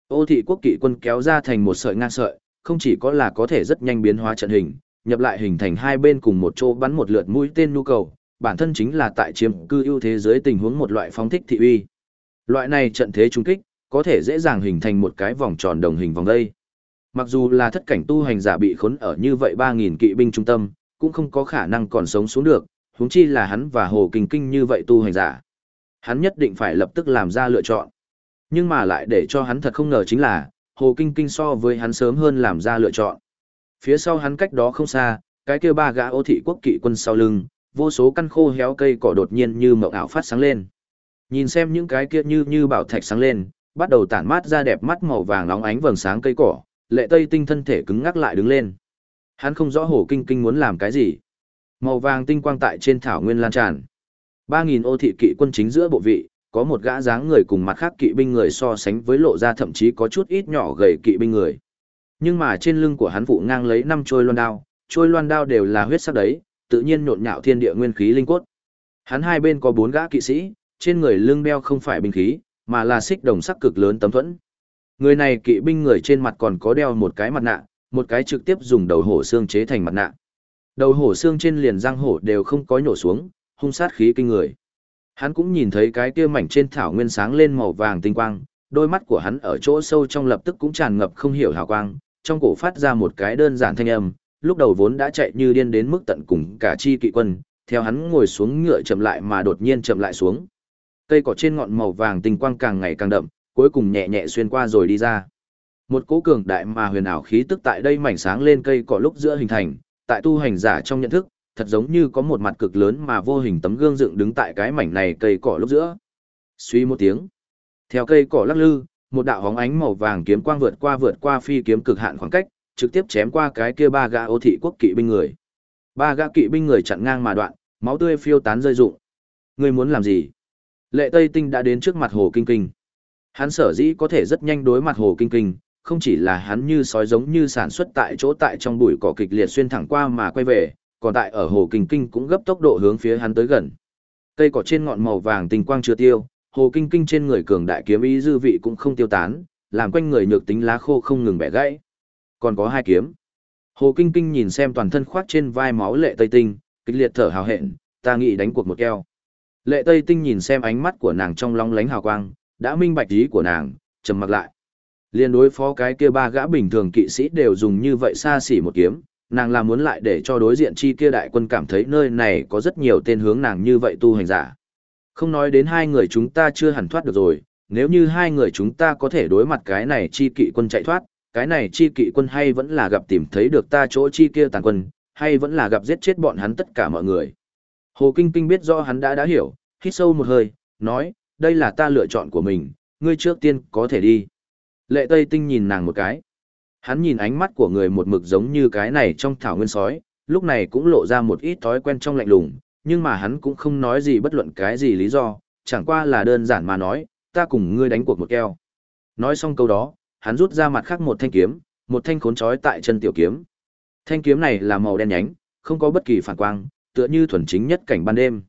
Ô thị quốc kỵ quân kéo ra thành một sợi ngang sợi, không chỉ có là có thể rất nhanh biến hóa trận hình, nhập lại hình thành hai bên cùng một chỗ bắn một lượt mũi tên nhu cầu, bản thân chính là tại chiếm cư ưu thế dưới tình huống một loại phóng thích thị uy. Loại này trận thế trung kích, có thể dễ dàng hình thành một cái vòng tròn đồng hình vòng đây. Mặc dù là thất cảnh tu hành giả bị khốn ở như vậy 3.000 kỵ binh trung tâm, cũng không có khả năng còn sống xuống được, huống chi là hắn và Hồ Kinh Kinh như vậy tu hành giả. Hắn nhất định phải lập tức làm ra lựa chọn. Nhưng mà lại để cho hắn thật không ngờ chính là, Hồ Kinh Kinh so với hắn sớm hơn làm ra lựa chọn. Phía sau hắn cách đó không xa, cái kia ba gã ô thị quốc kỵ quân sau lưng, vô số căn khô héo cây cỏ đột nhiên như mộng ảo phát sáng lên. Nhìn xem những cái kia như như bảo thạch sáng lên, bắt đầu tản mát ra đẹp mắt màu vàng nóng ánh vầng sáng cây cỏ, lệ tây tinh thân thể cứng ngắc lại đứng lên. Hắn không rõ Hồ Kinh Kinh muốn làm cái gì. Màu vàng tinh quang tại trên thảo nguyên lan tràn. Ba nghìn ô thị kỵ quân chính giữa bộ vị, có một gã dáng người cùng mặt khác kỵ binh người so sánh với lộ ra thậm chí có chút ít nhỏ gầy kỵ binh người. Nhưng mà trên lưng của hắn phụ ngang lấy năm trôi loan đao, trôi loan đao đều là huyết sắc đấy, tự nhiên nhộn nhạo thiên địa nguyên khí linh cốt. Hắn hai bên có bốn gã kỵ sĩ, trên người lưng đeo không phải binh khí, mà là xích đồng sắc cực lớn tấm thuẫn. Người này kỵ binh người trên mặt còn có đeo một cái mặt nạ, một cái trực tiếp dùng đầu hổ xương chế thành mặt nạ. Đầu hổ xương trên liền răng hổ đều không có nhổ xuống, hung sát khí kinh người. Hắn cũng nhìn thấy cái kia mảnh trên thảo nguyên sáng lên màu vàng tinh quang, đôi mắt của hắn ở chỗ sâu trong lập tức cũng tràn ngập không hiểu hào quang, trong cổ phát ra một cái đơn giản thanh âm, lúc đầu vốn đã chạy như điên đến mức tận cùng cả chi kỵ quân, theo hắn ngồi xuống ngựa chậm lại mà đột nhiên chậm lại xuống. Cây cỏ trên ngọn màu vàng tinh quang càng ngày càng đậm, cuối cùng nhẹ nhẹ xuyên qua rồi đi ra. Một cỗ cường đại mà huyền ảo khí tức tại đây mảnh sáng lên cây cỏ lúc giữa hình thành, tại tu hành giả trong nhận thức, thật giống như có một mặt cực lớn mà vô hình tấm gương dựng đứng tại cái mảnh này cây cỏ lúc giữa. Suy một tiếng. Theo cây cỏ lắc lư, một đạo hóng ánh màu vàng kiếm quang vượt qua vượt qua phi kiếm cực hạn khoảng cách, trực tiếp chém qua cái kia ba gã ô thị quốc kỵ binh người. Ba gã kỵ binh người chặn ngang mà đoạn, máu tươi phiêu tán rơi rụng. Ngươi muốn làm gì? Lệ Tây Tinh đã đến trước mặt Hồ Kinh Kinh. Hắn sở dĩ có thể rất nhanh đối mặt Hồ Kinh Kinh, không chỉ là hắn như sói giống như sản xuất tại chỗ tại trong bụi cỏ kịch liệt xuyên thẳng qua mà quay về, còn tại ở Hồ Kinh Kinh cũng gấp tốc độ hướng phía hắn tới gần. Cây cỏ trên ngọn màu vàng tinh quang chưa tiêu, Hồ Kinh Kinh trên người cường đại kiếm ý dư vị cũng không tiêu tán, làm quanh người nhược tính lá khô không ngừng bẻ gãy. Còn có hai kiếm. Hồ Kinh Kinh nhìn xem toàn thân khoác trên vai máu lệ Tây Tinh, kịch liệt thở hào hẹn, ta nghĩ đánh cuộc một keo. Lệ Tây Tinh nhìn xem ánh mắt của nàng trong long lánh hào quang, đã minh bạch ý của nàng, trầm mặc lại. Liên đối phó cái kia ba gã bình thường kỵ sĩ đều dùng như vậy xa xỉ một kiếm, nàng là muốn lại để cho đối diện chi kia đại quân cảm thấy nơi này có rất nhiều tên hướng nàng như vậy tu hành giả. Không nói đến hai người chúng ta chưa hẳn thoát được rồi, nếu như hai người chúng ta có thể đối mặt cái này chi kỵ quân chạy thoát, cái này chi kỵ quân hay vẫn là gặp tìm thấy được ta chỗ chi kia tàn quân, hay vẫn là gặp giết chết bọn hắn tất cả mọi người. Hồ Kinh Kinh biết rõ hắn đã đã hiểu, hít sâu một hơi, nói, đây là ta lựa chọn của mình, ngươi trước tiên có thể đi. Lệ Tây Tinh nhìn nàng một cái. Hắn nhìn ánh mắt của người một mực giống như cái này trong thảo nguyên sói, lúc này cũng lộ ra một ít thói quen trong lạnh lùng, nhưng mà hắn cũng không nói gì bất luận cái gì lý do, chẳng qua là đơn giản mà nói, ta cùng ngươi đánh cuộc một keo. Nói xong câu đó, hắn rút ra mặt khác một thanh kiếm, một thanh khốn trói tại chân tiểu kiếm. Thanh kiếm này là màu đen nhánh, không có bất kỳ phản quang, tựa như thuần chính nhất cảnh ban đêm.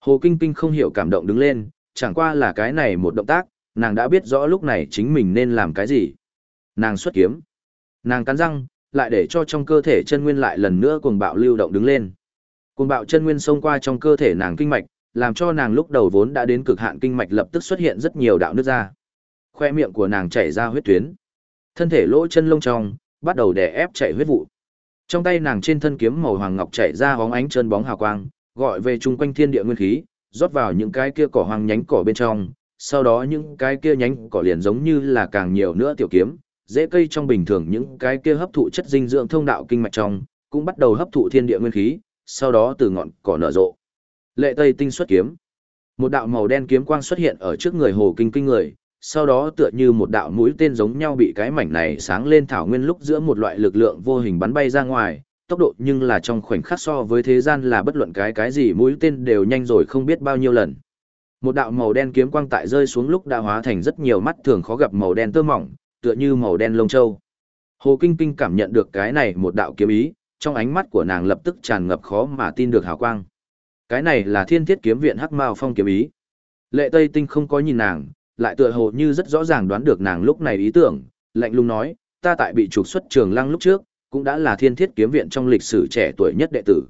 Hồ Kinh Kinh không hiểu cảm động đứng lên, chẳng qua là cái này một động tác, nàng đã biết rõ lúc này chính mình nên làm cái gì. Nàng xuất kiếm. Nàng cắn răng, lại để cho trong cơ thể chân nguyên lại lần nữa cuồng bạo lưu động đứng lên. Cuồng bạo chân nguyên xông qua trong cơ thể nàng kinh mạch, làm cho nàng lúc đầu vốn đã đến cực hạn kinh mạch lập tức xuất hiện rất nhiều đạo nước ra. Khoe miệng của nàng chảy ra huyết tuyến. Thân thể lỗ chân lông trong, bắt đầu đè ép chảy huyết vụ. Trong tay nàng trên thân kiếm màu hoàng ngọc chảy ra bóng ánh chân bóng hào quang, gọi về chung quanh thiên địa nguyên khí, rót vào những cái kia cỏ hoang nhánh cỏ bên trong, sau đó những cái kia nhánh cỏ liền giống như là càng nhiều nữa tiểu kiếm, dễ cây trong bình thường những cái kia hấp thụ chất dinh dưỡng thông đạo kinh mạch trong, cũng bắt đầu hấp thụ thiên địa nguyên khí, sau đó từ ngọn cỏ nở rộ. Lệ Tây tinh xuất kiếm. Một đạo màu đen kiếm quang xuất hiện ở trước người Hồ Kinh Kinh người, sau đó tựa như một đạo mũi tên giống nhau bị cái mảnh này sáng lên thảo nguyên lúc giữa một loại lực lượng vô hình bắn bay ra ngoài, tốc độ nhưng là trong khoảnh khắc so với thế gian là bất luận cái cái gì mũi tên đều nhanh rồi không biết bao nhiêu lần. Một đạo màu đen kiếm quang tại rơi xuống lúc đã hóa thành rất nhiều mắt thường khó gặp màu đen tơ mỏng, tựa như màu đen lông châu. Hồ Kinh Kinh cảm nhận được cái này một đạo kiếm ý, trong ánh mắt của nàng lập tức tràn ngập khó mà tin được hào quang. Cái này là Thiên Thiết Kiếm Viện Hắc Mao Phong kiếm ý. Lệ Tây Tinh không có nhìn nàng, lại tựa hồ như rất rõ ràng đoán được nàng lúc này ý tưởng, lạnh lùng nói, ta tại bị trục xuất trường lăng lúc trước, cũng đã là Thiên Thiết Kiếm Viện trong lịch sử trẻ tuổi nhất đệ tử.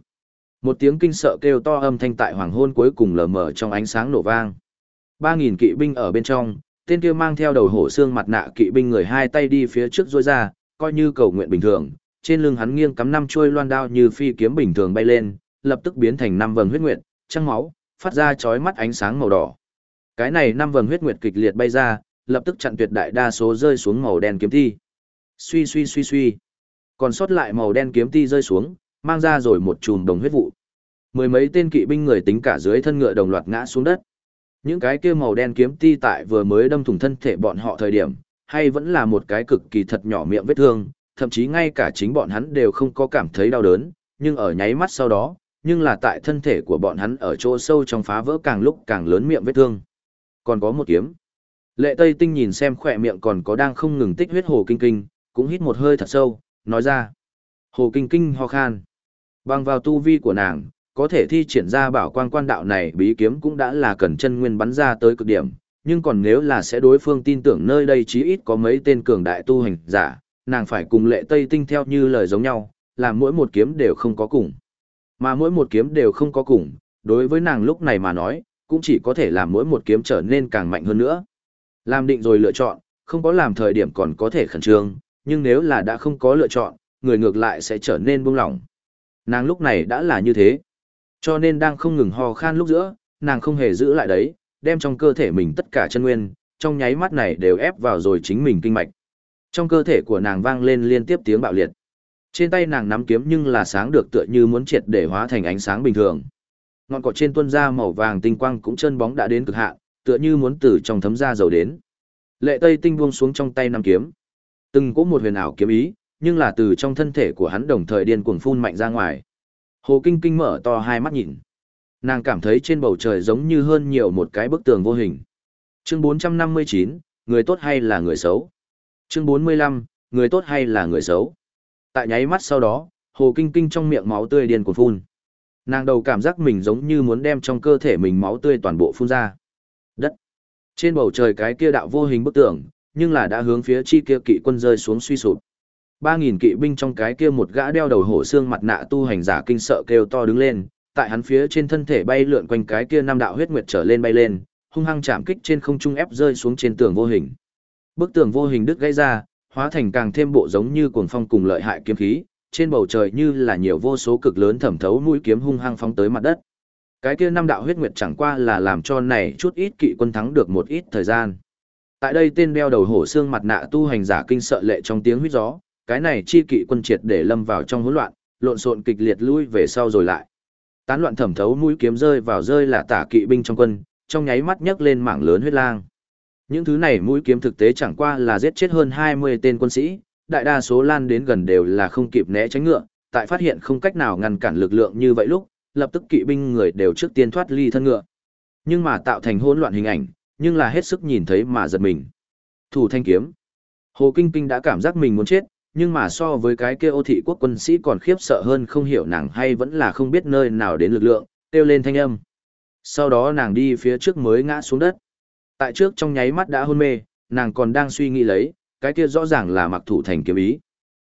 Một tiếng kinh sợ kêu to âm thanh tại hoàng hôn cuối cùng lờ mờ trong ánh sáng nổ vang. Ba nghìn kỵ binh ở bên trong, tên kia mang theo đầu hổ xương mặt nạ kỵ binh người hai tay đi phía trước rối ra, coi như cầu nguyện bình thường, trên lưng hắn nghiêng cắm năm chuôi loan đao như phi kiếm bình thường bay lên, lập tức biến thành năm vầng huyết nguyệt, trăng máu, phát ra chói mắt ánh sáng màu đỏ. Cái này năm vầng huyết nguyệt kịch liệt bay ra, lập tức chặn tuyệt đại đa số rơi xuống màu đen kiếm thi. Suy suy suy suy. Còn sót lại màu đen kiếm thi rơi xuống, mang ra rồi một chùm đồng huyết vụ. Mười mấy tên kỵ binh người tính cả dưới thân ngựa đồng loạt ngã xuống đất. Những cái kia màu đen kiếm ti tại vừa mới đâm thủng thân thể bọn họ thời điểm, hay vẫn là một cái cực kỳ thật nhỏ miệng vết thương, thậm chí ngay cả chính bọn hắn đều không có cảm thấy đau đớn, nhưng ở nháy mắt sau đó, nhưng là tại thân thể của bọn hắn ở chỗ sâu trong phá vỡ càng lúc càng lớn miệng vết thương. Còn có một kiếm. Lệ Tây Tinh nhìn xem khỏe miệng còn có đang không ngừng tích huyết Hồ Kinh Kinh, cũng hít một hơi thật sâu, nói ra. Hồ Kinh Kinh ho khan. Bằng vào tu vi của nàng, có thể thi triển ra bảo quang quan đạo này bí kiếm cũng đã là cần chân nguyên bắn ra tới cực điểm, nhưng còn nếu là sẽ đối phương tin tưởng nơi đây chí ít có mấy tên cường đại tu hành giả, nàng phải cùng lệ tây tinh theo như lời giống nhau, làm mỗi một kiếm đều không có cùng. Mà mỗi một kiếm đều không có cùng, đối với nàng lúc này mà nói, cũng chỉ có thể làm mỗi một kiếm trở nên càng mạnh hơn nữa. Làm định rồi lựa chọn, không có làm thời điểm còn có thể khẩn trương, nhưng nếu là đã không có lựa chọn, người ngược lại sẽ trở nên buông lỏng. Nàng lúc này đã là như thế. Cho nên đang không ngừng ho khan lúc giữa, nàng không hề giữ lại đấy, đem trong cơ thể mình tất cả chân nguyên, trong nháy mắt này đều ép vào rồi chính mình kinh mạch. Trong cơ thể của nàng vang lên liên tiếp tiếng bạo liệt. Trên tay nàng nắm kiếm nhưng là sáng được tựa như muốn triệt để hóa thành ánh sáng bình thường. Ngọn cỏ trên tuân ra màu vàng tinh quang cũng chân bóng đã đến cực hạn, tựa như muốn từ trong thấm ra dầu đến. Lệ Tây tinh buông xuống trong tay nắm kiếm. Từng có một huyền ảo kiếm ý, nhưng là từ trong thân thể của hắn đồng thời điên cuồng phun mạnh ra ngoài. Hồ Kinh Kinh mở to hai mắt nhìn. Nàng cảm thấy trên bầu trời giống như hơn nhiều một cái bức tường vô hình. Chương 459, người tốt hay là người xấu? Chương 45, người tốt hay là người xấu? Tại nháy mắt sau đó, Hồ Kinh Kinh trong miệng máu tươi điên cuồng phun. Nàng đầu cảm giác mình giống như muốn đem trong cơ thể mình máu tươi toàn bộ phun ra. Đất. Trên bầu trời cái kia đạo vô hình bức tường, nhưng là đã hướng phía chi kia kỵ quân rơi xuống suy sụp ba nghìn kỵ binh trong cái kia một gã đeo đầu hổ xương mặt nạ tu hành giả kinh sợ kêu to đứng lên, tại hắn phía trên thân thể bay lượn quanh cái kia năm đạo huyết nguyệt trở lên bay lên, hung hăng chạm kích trên không trung ép rơi xuống trên tường vô hình. Bức tường vô hình đứt gãy ra, hóa thành càng thêm bộ giống như cuồng phong cùng lợi hại kiếm khí, trên bầu trời như là nhiều vô số cực lớn thẩm thấu mũi kiếm hung hăng phóng tới mặt đất. Cái kia năm đạo huyết nguyệt chẳng qua là làm cho này chút ít kỵ quân thắng được một ít thời gian. Tại đây tên đeo đầu hổ xương mặt nạ tu hành giả kinh sợ lệ trong tiếng huýt gió, cái này chi kỵ quân triệt để lâm vào trong hỗn loạn, lộn xộn kịch liệt lui về sau rồi lại. Tán loạn thẩm thấu mũi kiếm rơi vào rơi là tả kỵ binh trong quân, trong nháy mắt nhấc lên mảng lớn huyết lang. Những thứ này mũi kiếm thực tế chẳng qua là giết chết hơn 20 tên quân sĩ, đại đa số lan đến gần đều là không kịp né tránh ngựa, tại phát hiện không cách nào ngăn cản lực lượng như vậy lúc, lập tức kỵ binh người đều trước tiên thoát ly thân ngựa. Nhưng mà tạo thành hỗn loạn hình ảnh, nhưng là hết sức nhìn thấy mà giật mình. Thủ thanh kiếm. Hồ Kinh Kinh đã cảm giác mình muốn chết, nhưng mà so với cái kia ô thị quốc quân sĩ còn khiếp sợ hơn không hiểu nàng hay vẫn là không biết nơi nào đến lực lượng, kêu lên thanh âm. Sau đó nàng đi phía trước mới ngã xuống đất. Tại trước trong nháy mắt đã hôn mê, nàng còn đang suy nghĩ lấy, cái kia rõ ràng là mặc thủ thành kiếm ý.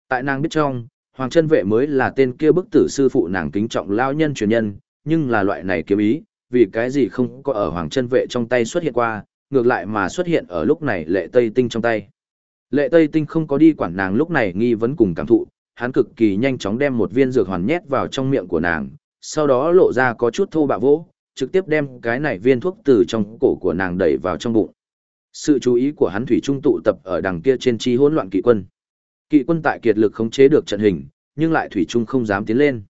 Tại nàng biết trong, Hoàng chân vệ mới là tên kia bức tử sư phụ nàng kính trọng lao nhân truyền nhân, nhưng là loại này kiếm ý, vì cái gì không có ở Hoàng chân vệ trong tay xuất hiện qua, ngược lại mà xuất hiện ở lúc này lệ tây tinh trong tay. Lệ Tây Tinh không có đi quản nàng lúc này nghi vấn cùng cảm thụ, hắn cực kỳ nhanh chóng đem một viên dược hoàn nhét vào trong miệng của nàng, sau đó lộ ra có chút thô bạo vỗ, trực tiếp đem cái này viên thuốc từ trong cổ của nàng đẩy vào trong bụng. Sự chú ý của hắn thủy trung tụ tập ở đằng kia trên chi hỗn loạn kỵ quân. Kỵ quân tại kiệt lực khống chế được trận hình, nhưng lại thủy trung không dám tiến lên.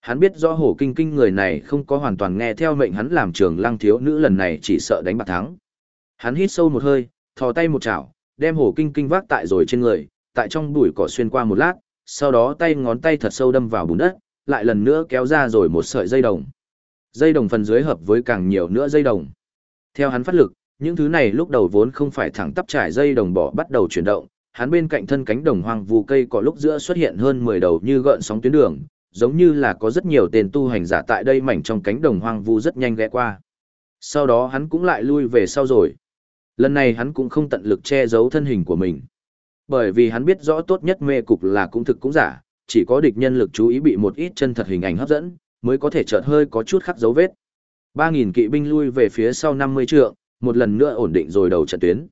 Hắn biết rõ Hồ Kinh Kinh người này không có hoàn toàn nghe theo mệnh hắn làm trường lăng thiếu nữ lần này chỉ sợ đánh bạc thắng. Hắn hít sâu một hơi, thò tay một chảo, đem Hồ Kinh Kinh vác tại rồi trên người, tại trong bụi cỏ xuyên qua một lát, sau đó tay ngón tay thật sâu đâm vào bùn đất, lại lần nữa kéo ra rồi một sợi dây đồng. Dây đồng phần dưới hợp với càng nhiều nữa dây đồng. Theo hắn phát lực, những thứ này lúc đầu vốn không phải thẳng tắp trải dây đồng bỏ bắt đầu chuyển động, hắn bên cạnh thân cánh đồng hoang vu cây cỏ lúc giữa xuất hiện hơn 10 đầu như gợn sóng tuyến đường, giống như là có rất nhiều tên tu hành giả tại đây mảnh trong cánh đồng hoang vu rất nhanh ghé qua. Sau đó hắn cũng lại lui về sau rồi. Lần này hắn cũng không tận lực che giấu thân hình của mình. Bởi vì hắn biết rõ tốt nhất mê cục là cũng thực cũng giả, chỉ có địch nhân lực chú ý bị một ít chân thật hình ảnh hấp dẫn, mới có thể chợt hơi có chút khắc dấu vết. 3000 kỵ binh lui về phía sau 50 trượng, một lần nữa ổn định rồi đầu trận tuyến.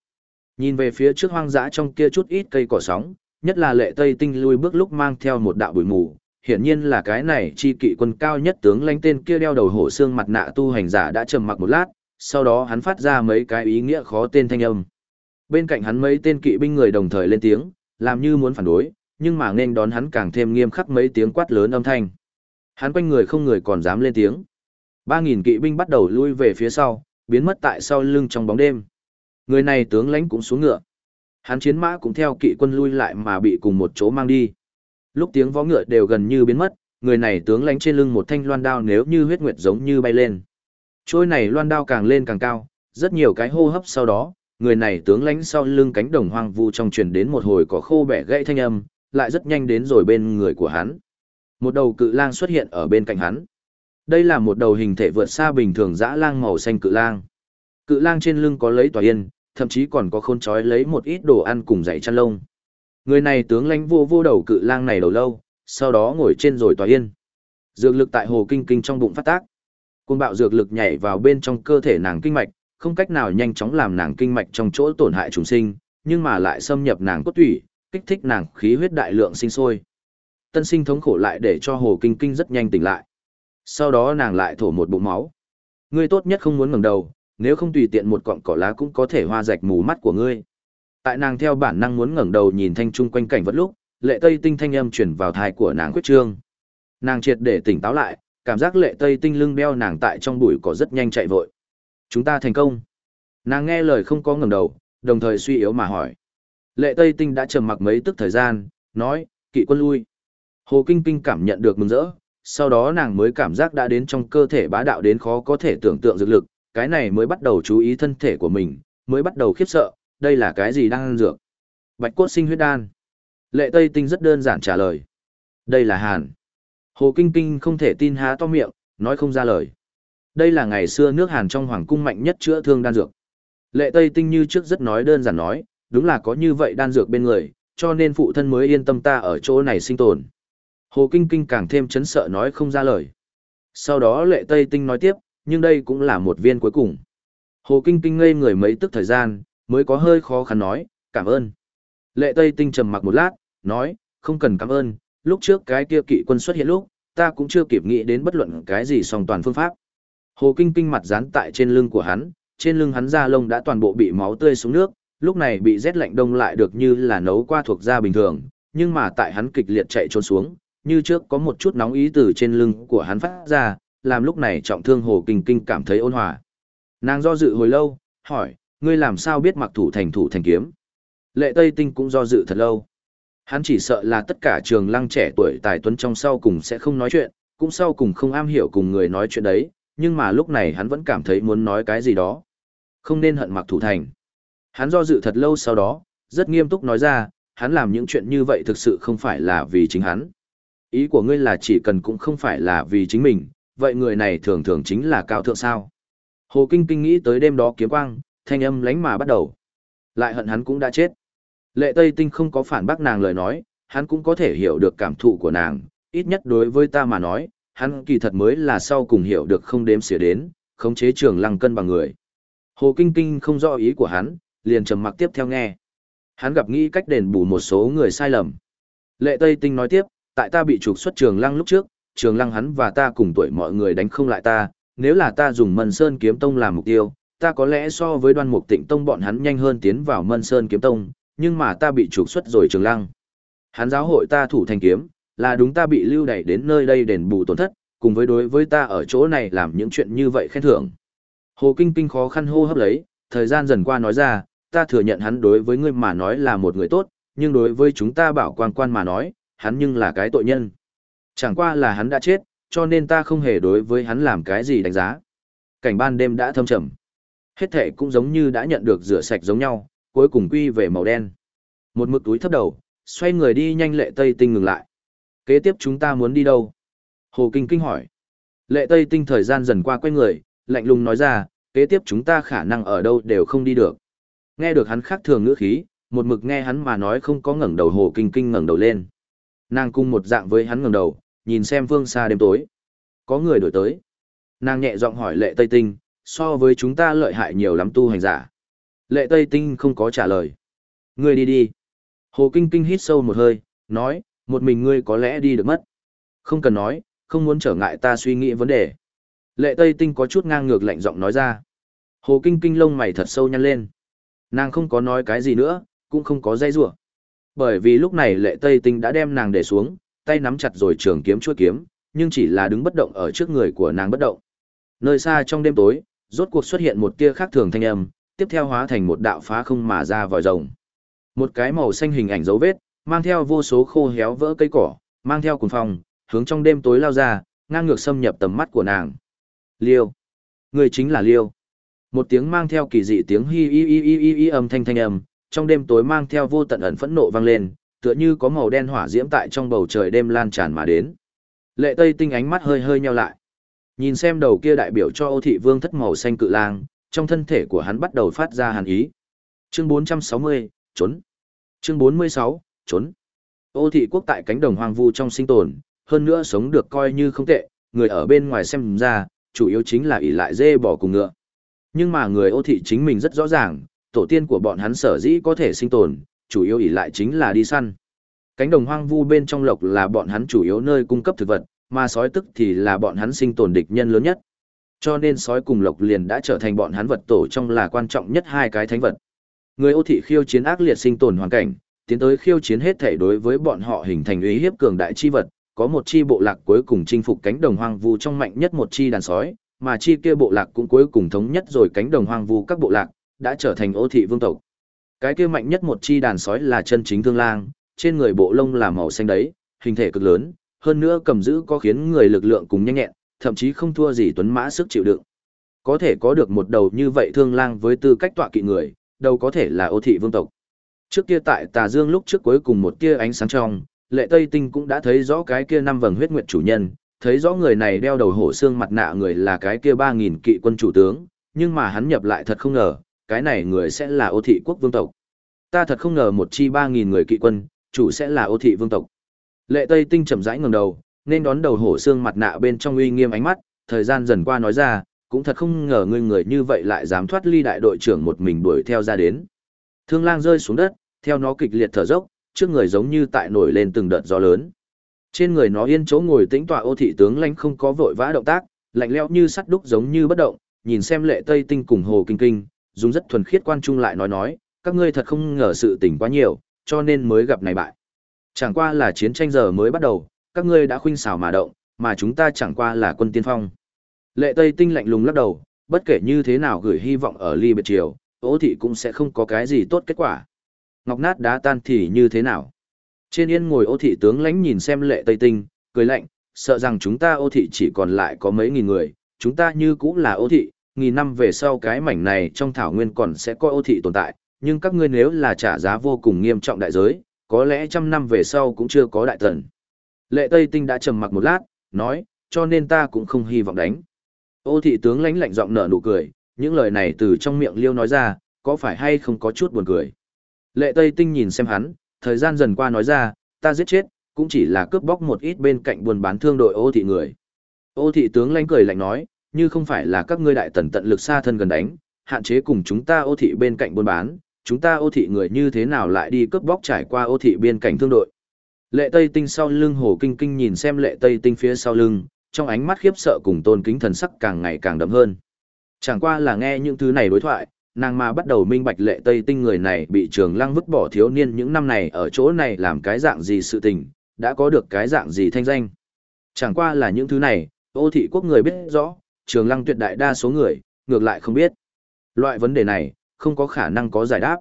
Nhìn về phía trước hoang dã trong kia chút ít cây cỏ sóng, nhất là lệ tây tinh lui bước lúc mang theo một đạo bụi mù, hiển nhiên là cái này chi kỵ quân cao nhất tướng lãnh tên kia đeo đầu hổ xương mặt nạ tu hành giả đã trầm mặc một lát, sau đó hắn phát ra mấy cái ý nghĩa khó tên thanh âm. Bên cạnh hắn mấy tên kỵ binh người đồng thời lên tiếng, làm như muốn phản đối, nhưng mà nên đón hắn càng thêm nghiêm khắc mấy tiếng quát lớn âm thanh. Hắn quanh người không người còn dám lên tiếng. Ba nghìn kỵ binh bắt đầu lui về phía sau, biến mất tại sau lưng trong bóng đêm. Người này tướng lãnh cũng xuống ngựa. Hắn chiến mã cũng theo kỵ quân lui lại mà bị cùng một chỗ mang đi. Lúc tiếng vó ngựa đều gần như biến mất, người này tướng lãnh trên lưng một thanh loan đao nếu như huyết nguyệt giống như bay lên. Trôi này loan đao càng lên càng cao, rất nhiều cái hô hấp sau đó, người này tướng lãnh sau lưng cánh đồng hoang vu trong truyền đến một hồi có khô bẻ gãy thanh âm, lại rất nhanh đến rồi bên người của hắn. Một đầu cự lang xuất hiện ở bên cạnh hắn. Đây là một đầu hình thể vượt xa bình thường dã lang màu xanh cự lang. Cự lang trên lưng có lấy tòa yên, thậm chí còn có khôn trói lấy một ít đồ ăn cùng dạy chăn lông. Người này tướng lãnh vô vô đầu cự lang này đầu lâu, sau đó ngồi trên rồi tòa yên. Dược lực tại hồ kinh kinh trong bụng phát tác. Côn bạo dược lực nhảy vào bên trong cơ thể nàng kinh mạch, không cách nào nhanh chóng làm nàng kinh mạch trong chỗ tổn hại trùng sinh, nhưng mà lại xâm nhập nàng cốt tủy, kích thích nàng khí huyết đại lượng sinh sôi. Tân sinh thống khổ lại để cho hồ kinh kinh rất nhanh tỉnh lại. Sau đó nàng lại thổ một bụng máu. Ngươi tốt nhất không muốn ngẩng đầu, nếu không tùy tiện một cọng cỏ lá cũng có thể hoa rạch mù mắt của ngươi. Tại nàng theo bản năng muốn ngẩng đầu nhìn thanh trung quanh cảnh vật lúc, lệ tây tinh thanh âm chuyển vào thai của nàng quyết trương. Nàng triệt để tỉnh táo lại, cảm giác lệ tây tinh lưng đeo nàng tại trong bụi cỏ rất nhanh chạy vội. Chúng ta thành công. Nàng nghe lời không có ngẩng đầu, đồng thời suy yếu mà hỏi. Lệ tây tinh đã trầm mặc mấy tức thời gian, nói, kỵ quân lui. Hồ Kinh Kinh cảm nhận được mừng rỡ, sau đó nàng mới cảm giác đã đến trong cơ thể bá đạo đến khó có thể tưởng tượng dược lực, cái này mới bắt đầu chú ý thân thể của mình, mới bắt đầu khiếp sợ, đây là cái gì đang ăn dược? Bạch cốt sinh huyết đan. Lệ Tây Tinh rất đơn giản trả lời. Đây là hàn. Hồ Kinh Kinh không thể tin há to miệng, nói không ra lời. Đây là ngày xưa nước hàn trong hoàng cung mạnh nhất chữa thương đan dược. Lệ Tây Tinh như trước rất nói đơn giản nói, đúng là có như vậy đan dược bên người, cho nên phụ thân mới yên tâm ta ở chỗ này sinh tồn. Hồ Kinh Kinh càng thêm chấn sợ nói không ra lời. Sau đó Lệ Tây Tinh nói tiếp, nhưng đây cũng là một viên cuối cùng. Hồ Kinh Kinh ngây người mấy tức thời gian, mới có hơi khó khăn nói, cảm ơn. Lệ Tây Tinh trầm mặc một lát, nói, không cần cảm ơn, lúc trước cái kia kỵ quân xuất hiện lúc, ta cũng chưa kịp nghĩ đến bất luận cái gì song toàn phương pháp. Hồ Kinh Kinh mặt dán tại trên lưng của hắn, trên lưng hắn da lông đã toàn bộ bị máu tươi xuống nước, lúc này bị rét lạnh đông lại được như là nấu qua thuộc da bình thường, nhưng mà tại hắn kịch liệt chạy trốn xuống, như trước có một chút nóng ý từ trên lưng của hắn phát ra, làm lúc này trọng thương Hồ Kinh Kinh cảm thấy ôn hòa. Nàng do dự hồi lâu, hỏi, ngươi làm sao biết mặc thủ thành thủ thành kiếm? Lệ Tây Tinh cũng do dự thật lâu. Hắn chỉ sợ là tất cả trường lăng trẻ tuổi tài tuấn trong sau cùng sẽ không nói chuyện, cũng sau cùng không am hiểu cùng người nói chuyện đấy, nhưng mà lúc này hắn vẫn cảm thấy muốn nói cái gì đó. Không nên hận mặc thủ thành. Hắn do dự thật lâu sau đó, rất nghiêm túc nói ra, hắn làm những chuyện như vậy thực sự không phải là vì chính hắn. Ý của ngươi là chỉ cần cũng không phải là vì chính mình, vậy người này thường thường chính là cao thượng sao. Hồ Kinh Kinh nghĩ tới đêm đó kiếm quang, thanh âm lánh mà bắt đầu. Lại hận hắn cũng đã chết. Lệ Tây Tinh không có phản bác nàng lời nói, hắn cũng có thể hiểu được cảm thụ của nàng, ít nhất đối với ta mà nói, hắn kỳ thật mới là sau cùng hiểu được không đếm xỉa đến, khống chế trường lăng cân bằng người. Hồ Kinh Kinh không rõ ý của hắn, liền trầm mặc tiếp theo nghe. Hắn gặp nghĩ cách đền bù một số người sai lầm. Lệ Tây Tinh nói tiếp, tại ta bị trục xuất trường lăng lúc trước, trường lăng hắn và ta cùng tuổi mọi người đánh không lại ta, nếu là ta dùng Mân Sơn kiếm tông làm mục tiêu, ta có lẽ so với đoan mục tịnh tông bọn hắn nhanh hơn tiến vào Mân Sơn kiếm tông, nhưng mà ta bị trục xuất rồi trường lăng. Hắn giáo hội ta thủ thành kiếm, là đúng ta bị lưu đẩy đến nơi đây đền bù tổn thất, cùng với đối với ta ở chỗ này làm những chuyện như vậy khen thưởng. Hồ Kinh Kinh khó khăn hô hấp lấy, thời gian dần qua nói ra, ta thừa nhận hắn đối với ngươi mà nói là một người tốt, nhưng đối với chúng ta bảo quan quan mà nói, hắn nhưng là cái tội nhân. Chẳng qua là hắn đã chết, cho nên ta không hề đối với hắn làm cái gì đánh giá. Cảnh ban đêm đã thâm trầm. Hết thể cũng giống như đã nhận được rửa sạch giống nhau, cuối cùng quy về màu đen. Một mực túi thấp đầu, xoay người đi nhanh lệ tây tinh ngừng lại. Kế tiếp chúng ta muốn đi đâu? Hồ Kinh Kinh hỏi. Lệ tây tinh thời gian dần qua quay người, lạnh lùng nói ra, kế tiếp chúng ta khả năng ở đâu đều không đi được. Nghe được hắn khác thường ngữ khí, một mực nghe hắn mà nói không có ngẩng đầu Hồ Kinh Kinh ngẩng đầu lên. Nàng cung một dạng với hắn ngẩng đầu, nhìn xem phương xa đêm tối. Có người đổi tới. Nàng nhẹ giọng hỏi lệ Tây Tinh, so với chúng ta lợi hại nhiều lắm tu hành giả. Lệ Tây Tinh không có trả lời. Ngươi đi đi. Hồ Kinh Kinh hít sâu một hơi, nói, một mình ngươi có lẽ đi được mất. Không cần nói, không muốn trở ngại ta suy nghĩ vấn đề. Lệ Tây Tinh có chút ngang ngược lạnh giọng nói ra. Hồ Kinh Kinh lông mày thật sâu nhăn lên. Nàng không có nói cái gì nữa, cũng không có dây rủa Bởi vì lúc này Lệ Tây Tinh đã đem nàng để xuống, tay nắm chặt rồi trường kiếm chuôi kiếm, nhưng chỉ là đứng bất động ở trước người của nàng bất động. Nơi xa trong đêm tối, rốt cuộc xuất hiện một tia khác thường thanh âm, tiếp theo hóa thành một đạo phá không mà ra vòi rồng. Một cái màu xanh hình ảnh dấu vết, mang theo vô số khô héo vỡ cây cỏ, mang theo cuồng phong, hướng trong đêm tối lao ra, ngang ngược xâm nhập tầm mắt của nàng. Liêu. Người chính là Liêu. Một tiếng mang theo kỳ dị tiếng hi hi hi hi hi, hi âm thanh thanh âm, trong đêm tối mang theo vô tận ẩn phẫn nộ vang lên, tựa như có màu đen hỏa diễm tại trong bầu trời đêm lan tràn mà đến. Lệ Tây Tinh ánh mắt hơi hơi nheo lại. Nhìn xem đầu kia đại biểu cho Ô thị vương thất màu xanh cự lang, trong thân thể của hắn bắt đầu phát ra hàn ý. Chương 460, trốn. Chương 46, trốn. Ô thị quốc tại cánh đồng hoang vu trong sinh tồn, hơn nữa sống được coi như không tệ, người ở bên ngoài xem ra, chủ yếu chính là ỷ lại dê bò cùng ngựa. Nhưng mà người ô thị chính mình rất rõ ràng, tổ tiên của bọn hắn sở dĩ có thể sinh tồn, chủ yếu ỷ lại chính là đi săn. Cánh đồng hoang vu bên trong lộc là bọn hắn chủ yếu nơi cung cấp thực vật, mà sói tức thì là bọn hắn sinh tồn địch nhân lớn nhất. Cho nên sói cùng lộc liền đã trở thành bọn hắn vật tổ trong là quan trọng nhất hai cái thánh vật. Người ô thị khiêu chiến ác liệt sinh tồn hoàn cảnh, tiến tới khiêu chiến hết thể đối với bọn họ hình thành uy hiếp cường đại chi vật, có một chi bộ lạc cuối cùng chinh phục cánh đồng hoang vu trong mạnh nhất một chi đàn sói, mà chi kia bộ lạc cũng cuối cùng thống nhất rồi cánh đồng hoang vu các bộ lạc, đã trở thành ô thị vương tộc. Cái kia mạnh nhất một chi đàn sói là chân chính thương lang, trên người bộ lông là màu xanh đấy, hình thể cực lớn, hơn nữa cầm giữ có khiến người lực lượng cùng nhanh nhẹn, thậm chí không thua gì tuấn mã sức chịu đựng. Có thể có được một đầu như vậy thương lang với tư cách tọa kỵ người, đâu có thể là ô thị vương tộc. Trước kia tại Tà Dương lúc trước cuối cùng một tia ánh sáng trong, Lệ Tây Tinh cũng đã thấy rõ cái kia năm vầng huyết nguyệt chủ nhân, thấy rõ người này đeo đầu hổ xương mặt nạ người là cái kia 3000 kỵ quân chủ tướng, nhưng mà hắn nhập lại thật không ngờ, cái này người sẽ là ô thị quốc vương tộc. Ta thật không ngờ một chi 3000 người kỵ quân, chủ sẽ là ô thị vương tộc. Lệ Tây Tinh chậm rãi ngẩng đầu, nên đón đầu hổ xương mặt nạ bên trong uy nghiêm ánh mắt, thời gian dần qua nói ra, cũng thật không ngờ ngươi người như vậy lại dám thoát ly đại đội trưởng một mình đuổi theo ra đến. Thương lang rơi xuống đất, theo nó kịch liệt thở dốc, trước người giống như tại nổi lên từng đợt gió lớn. Trên người nó yên chỗ ngồi tĩnh tọa ô thị tướng lãnh không có vội vã động tác, lạnh lẽo như sắt đúc giống như bất động, nhìn xem lệ Tây Tinh cùng Hồ Kinh Kinh, dùng rất thuần khiết quan trung lại nói nói, các ngươi thật không ngờ sự tình quá nhiều, cho nên mới gặp này bại. Chẳng qua là chiến tranh giờ mới bắt đầu, các ngươi đã khuynh xảo mà động, mà chúng ta chẳng qua là quân tiên phong. Lệ Tây Tinh lạnh lùng lắc đầu, bất kể như thế nào gửi hy vọng ở ly biệt triều, Ô thị cũng sẽ không có cái gì tốt kết quả. Ngọc nát đá tan thì như thế nào? Trên yên ngồi ô thị tướng lãnh nhìn xem Lệ Tây Tinh, cười lạnh, sợ rằng chúng ta ô thị chỉ còn lại có mấy nghìn người, chúng ta như cũng là ô thị, nghìn năm về sau cái mảnh này trong thảo nguyên còn sẽ có ô thị tồn tại, nhưng các ngươi nếu là trả giá vô cùng nghiêm trọng đại giới, có lẽ trăm năm về sau cũng chưa có đại tần. Lệ Tây Tinh đã trầm mặc một lát, nói, cho nên ta cũng không hy vọng đánh. Ô thị tướng lãnh lạnh giọng nở nụ cười, những lời này từ trong miệng liêu nói ra, có phải hay không có chút buồn cười. Lệ Tây Tinh nhìn xem hắn, thời gian dần qua nói ra, ta giết chết, cũng chỉ là cướp bóc một ít bên cạnh buôn bán thương đội ô thị người. Ô thị tướng lãnh cười lạnh nói, như không phải là các ngươi đại tần tận lực xa thân gần đánh, hạn chế cùng chúng ta ô thị bên cạnh buôn bán, chúng ta ô thị người như thế nào lại đi cướp bóc trải qua ô thị bên cạnh thương đội. Lệ Tây Tinh sau lưng Hồ Kinh Kinh nhìn xem Lệ Tây Tinh phía sau lưng, trong ánh mắt khiếp sợ cùng tôn kính thần sắc càng ngày càng đậm hơn. Chẳng qua là nghe những thứ này đối thoại, nàng mà bắt đầu minh bạch Lệ Tây Tinh người này bị trường lăng vứt bỏ thiếu niên những năm này ở chỗ này làm cái dạng gì sự tình, đã có được cái dạng gì thanh danh. Chẳng qua là những thứ này, ô thị quốc người biết rõ, trường lăng tuyệt đại đa số người, ngược lại không biết. Loại vấn đề này, không có khả năng có giải đáp.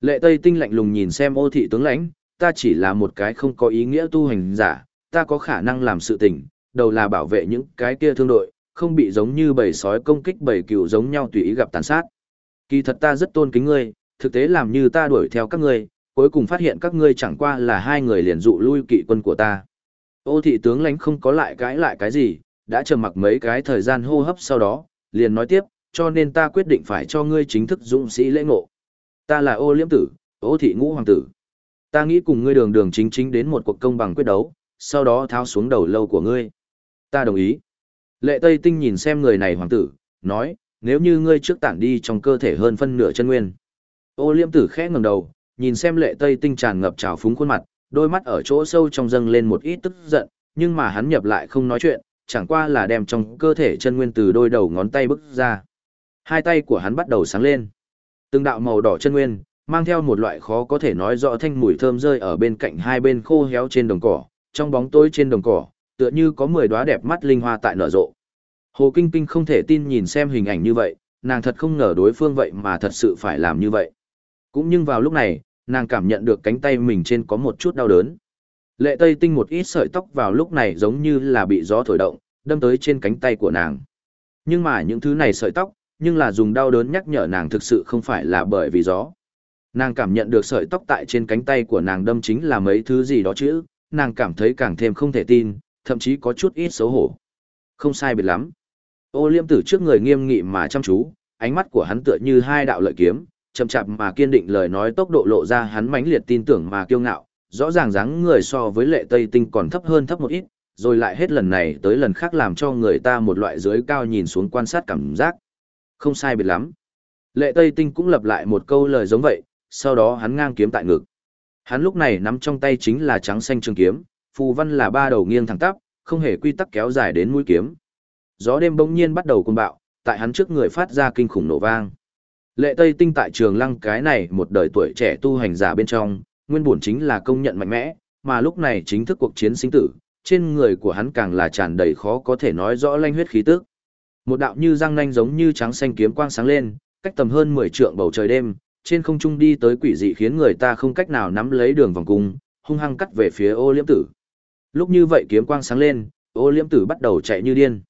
Lệ Tây Tinh lạnh lùng nhìn xem ô thị tướng lãnh, ta chỉ là một cái không có ý nghĩa tu hành giả, ta có khả năng làm sự tình, đầu là bảo vệ những cái kia thương đội, không bị giống như bầy sói công kích bầy cừu giống nhau tùy ý gặp tàn sát. Kỳ thật ta rất tôn kính ngươi, thực tế làm như ta đuổi theo các ngươi, cuối cùng phát hiện các ngươi chẳng qua là hai người liền dụ lui kỵ quân của ta. Ô thị tướng lãnh không có lại cãi lại cái gì, đã trầm mặc mấy cái thời gian hô hấp sau đó, liền nói tiếp, cho nên ta quyết định phải cho ngươi chính thức dũng sĩ lễ ngộ. Ta là ô liễm tử, ô thị ngũ hoàng tử. Ta nghĩ cùng ngươi đường đường chính chính đến một cuộc công bằng quyết đấu, sau đó tháo xuống đầu lâu của ngươi. Ta đồng ý. Lệ Tây Tinh nhìn xem người này hoàng tử, nói, nếu như ngươi trước tản đi trong cơ thể hơn phân nửa chân nguyên. Ô Liêm tử khẽ ngẩng đầu, nhìn xem lệ Tây Tinh tràn ngập trào phúng khuôn mặt, đôi mắt ở chỗ sâu trong dâng lên một ít tức giận, nhưng mà hắn nhập lại không nói chuyện, chẳng qua là đem trong cơ thể chân nguyên từ đôi đầu ngón tay bức ra. Hai tay của hắn bắt đầu sáng lên. Từng đạo màu đỏ chân nguyên, mang theo một loại khó có thể nói rõ thanh mùi thơm rơi ở bên cạnh hai bên khô héo trên đồng cỏ, trong bóng tối trên đồng cỏ, tựa như có mười đóa đẹp mắt linh hoa tại nở rộ. Hồ Kinh Kinh không thể tin nhìn xem hình ảnh như vậy, nàng thật không ngờ đối phương vậy mà thật sự phải làm như vậy. Cũng nhưng vào lúc này, nàng cảm nhận được cánh tay mình trên có một chút đau đớn. Lệ Tây Tinh một ít sợi tóc vào lúc này giống như là bị gió thổi động, đâm tới trên cánh tay của nàng. Nhưng mà những thứ này sợi tóc, nhưng là dùng đau đớn nhắc nhở nàng thực sự không phải là bởi vì gió. Nàng cảm nhận được sợi tóc tại trên cánh tay của nàng đâm chính là mấy thứ gì đó chứ, nàng cảm thấy càng thêm không thể tin, thậm chí có chút ít xấu hổ. Không sai biệt lắm. Ô liêm tử trước người nghiêm nghị mà chăm chú, ánh mắt của hắn tựa như hai đạo lợi kiếm, chậm chạp mà kiên định lời nói tốc độ lộ ra hắn mãnh liệt tin tưởng mà kiêu ngạo, rõ ràng dáng người so với lệ tây tinh còn thấp hơn thấp một ít, rồi lại hết lần này tới lần khác làm cho người ta một loại dưới cao nhìn xuống quan sát cảm giác. Không sai biệt lắm. Lệ Tây Tinh cũng lặp lại một câu lời giống vậy, sau đó hắn ngang kiếm tại ngực. Hắn lúc này nắm trong tay chính là trắng xanh trường kiếm, phù văn là ba đầu nghiêng thẳng tắp, không hề quy tắc kéo dài đến mũi kiếm. Gió đêm bỗng nhiên bắt đầu cuồng bạo, tại hắn trước người phát ra kinh khủng nổ vang. Lệ Tây Tinh tại trường lăng cái này một đời tuổi trẻ tu hành giả bên trong, nguyên bổn chính là công nhận mạnh mẽ, mà lúc này chính thức cuộc chiến sinh tử, trên người của hắn càng là tràn đầy khó có thể nói rõ lanh huyết khí tức. Một đạo như răng nanh giống như trắng xanh kiếm quang sáng lên, cách tầm hơn 10 trượng bầu trời đêm, trên không trung đi tới quỷ dị khiến người ta không cách nào nắm lấy đường vòng cung, hung hăng cắt về phía ô liễm tử. Lúc như vậy kiếm quang sáng lên, ô liễm tử bắt đầu chạy như điên.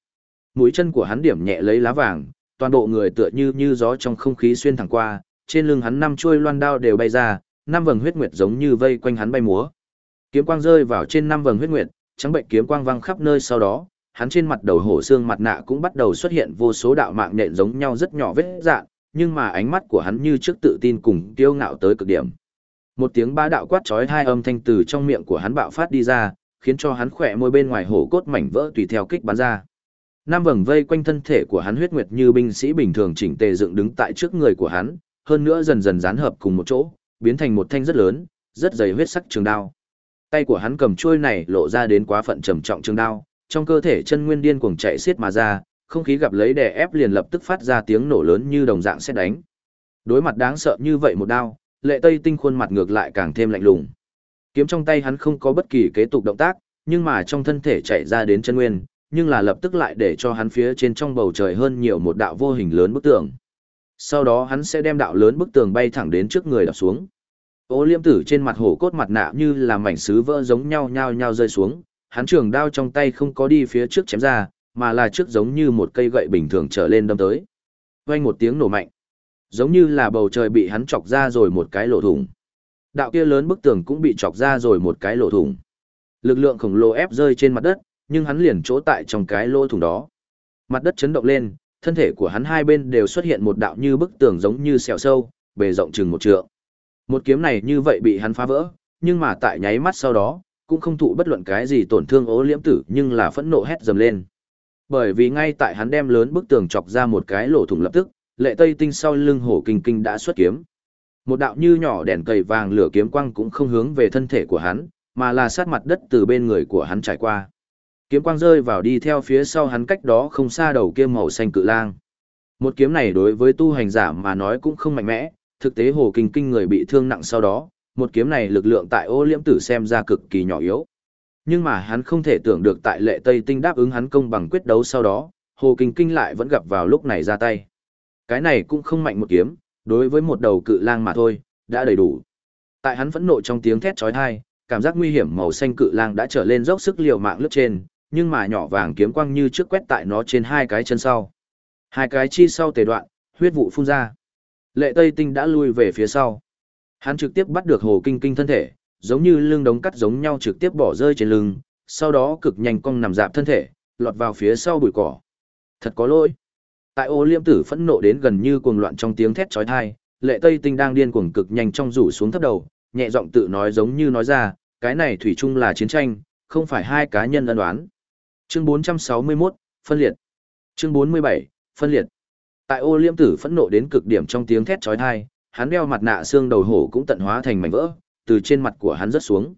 Mũi chân của hắn điểm nhẹ lấy lá vàng, toàn bộ người tựa như như gió trong không khí xuyên thẳng qua, trên lưng hắn năm chuôi loan đao đều bay ra, năm vầng huyết nguyệt giống như vây quanh hắn bay múa. Kiếm quang rơi vào trên năm vầng huyết nguyệt, trắng bệnh kiếm quang văng khắp nơi sau đó, hắn trên mặt đầu hổ xương mặt nạ cũng bắt đầu xuất hiện vô số đạo mạng nhện giống nhau rất nhỏ vết dạng, nhưng mà ánh mắt của hắn như trước tự tin cùng kiêu ngạo tới cực điểm. Một tiếng ba đạo quát chói hai âm thanh từ trong miệng của hắn bạo phát đi ra, khiến cho hắn khỏe môi bên ngoài hổ cốt mảnh vỡ tùy theo kích bắn ra. Nam vầng vây quanh thân thể của hắn huyết nguyệt như binh sĩ bình thường chỉnh tề dựng đứng tại trước người của hắn, hơn nữa dần dần dán hợp cùng một chỗ, biến thành một thanh rất lớn, rất dày huyết sắc trường đao. Tay của hắn cầm chuôi này lộ ra đến quá phận trầm trọng trường đao, trong cơ thể chân nguyên điên cuồng chạy xiết mà ra, không khí gặp lấy đè ép liền lập tức phát ra tiếng nổ lớn như đồng dạng xét đánh. Đối mặt đáng sợ như vậy một đao, lệ tây tinh khuôn mặt ngược lại càng thêm lạnh lùng. Kiếm trong tay hắn không có bất kỳ kế tục động tác, nhưng mà trong thân thể chạy ra đến chân nguyên, nhưng là lập tức lại để cho hắn phía trên trong bầu trời hơn nhiều một đạo vô hình lớn bức tường. Sau đó hắn sẽ đem đạo lớn bức tường bay thẳng đến trước người đập xuống. Ô liêm tử trên mặt hổ cốt mặt nạ như là mảnh sứ vỡ giống nhau nhau nhau rơi xuống, hắn trường đao trong tay không có đi phía trước chém ra, mà là trước giống như một cây gậy bình thường trở lên đâm tới. Vang một tiếng nổ mạnh, giống như là bầu trời bị hắn chọc ra rồi một cái lỗ thủng. Đạo kia lớn bức tường cũng bị chọc ra rồi một cái lỗ thủng. Lực lượng khổng lồ ép rơi trên mặt đất, nhưng hắn liền chỗ tại trong cái lỗ thủng đó. Mặt đất chấn động lên, thân thể của hắn hai bên đều xuất hiện một đạo như bức tường giống như sẹo sâu, bề rộng chừng một trượng. Một kiếm này như vậy bị hắn phá vỡ, nhưng mà tại nháy mắt sau đó, cũng không thụ bất luận cái gì tổn thương ố liễm tử nhưng là phẫn nộ hét dầm lên. Bởi vì ngay tại hắn đem lớn bức tường chọc ra một cái lỗ thủng lập tức, lệ tây tinh sau lưng hổ kinh kinh đã xuất kiếm. Một đạo như nhỏ đèn cầy vàng lửa kiếm quang cũng không hướng về thân thể của hắn, mà là sát mặt đất từ bên người của hắn trải qua. Kiếm quang rơi vào đi theo phía sau hắn cách đó không xa đầu kia màu xanh cự lang. Một kiếm này đối với tu hành giả mà nói cũng không mạnh mẽ, thực tế hồ kinh kinh người bị thương nặng sau đó, một kiếm này lực lượng tại ô liễm tử xem ra cực kỳ nhỏ yếu. Nhưng mà hắn không thể tưởng được tại lệ Tây Tinh đáp ứng hắn công bằng quyết đấu sau đó, Hồ Kinh Kinh lại vẫn gặp vào lúc này ra tay. Cái này cũng không mạnh một kiếm, đối với một đầu cự lang mà thôi, đã đầy đủ. Tại hắn phẫn nộ trong tiếng thét chói tai, cảm giác nguy hiểm màu xanh cự lang đã trở lên dốc sức liều mạng lướt trên, nhưng mà nhỏ vàng kiếm quang như trước quét tại nó trên hai cái chân sau. Hai cái chi sau tề đoạn, huyết vụ phun ra. Lệ Tây Tinh đã lui về phía sau. Hắn trực tiếp bắt được Hồ Kinh Kinh thân thể, giống như lưng đống cắt giống nhau trực tiếp bỏ rơi trên lưng, sau đó cực nhanh cong nằm dạp thân thể, lọt vào phía sau bụi cỏ. Thật có lỗi. Tại ô liêm tử phẫn nộ đến gần như cuồng loạn trong tiếng thét chói tai, lệ tây tinh đang điên cuồng cực nhanh trong rủ xuống thấp đầu, nhẹ giọng tự nói giống như nói ra, cái này thủy chung là chiến tranh, không phải hai cá nhân ân đoán. Chương 461, phân liệt. Chương 47, phân liệt. Tại ô liêm tử phẫn nộ đến cực điểm trong tiếng thét chói tai, hắn đeo mặt nạ xương đầu hổ cũng tận hóa thành mảnh vỡ, từ trên mặt của hắn rớt xuống.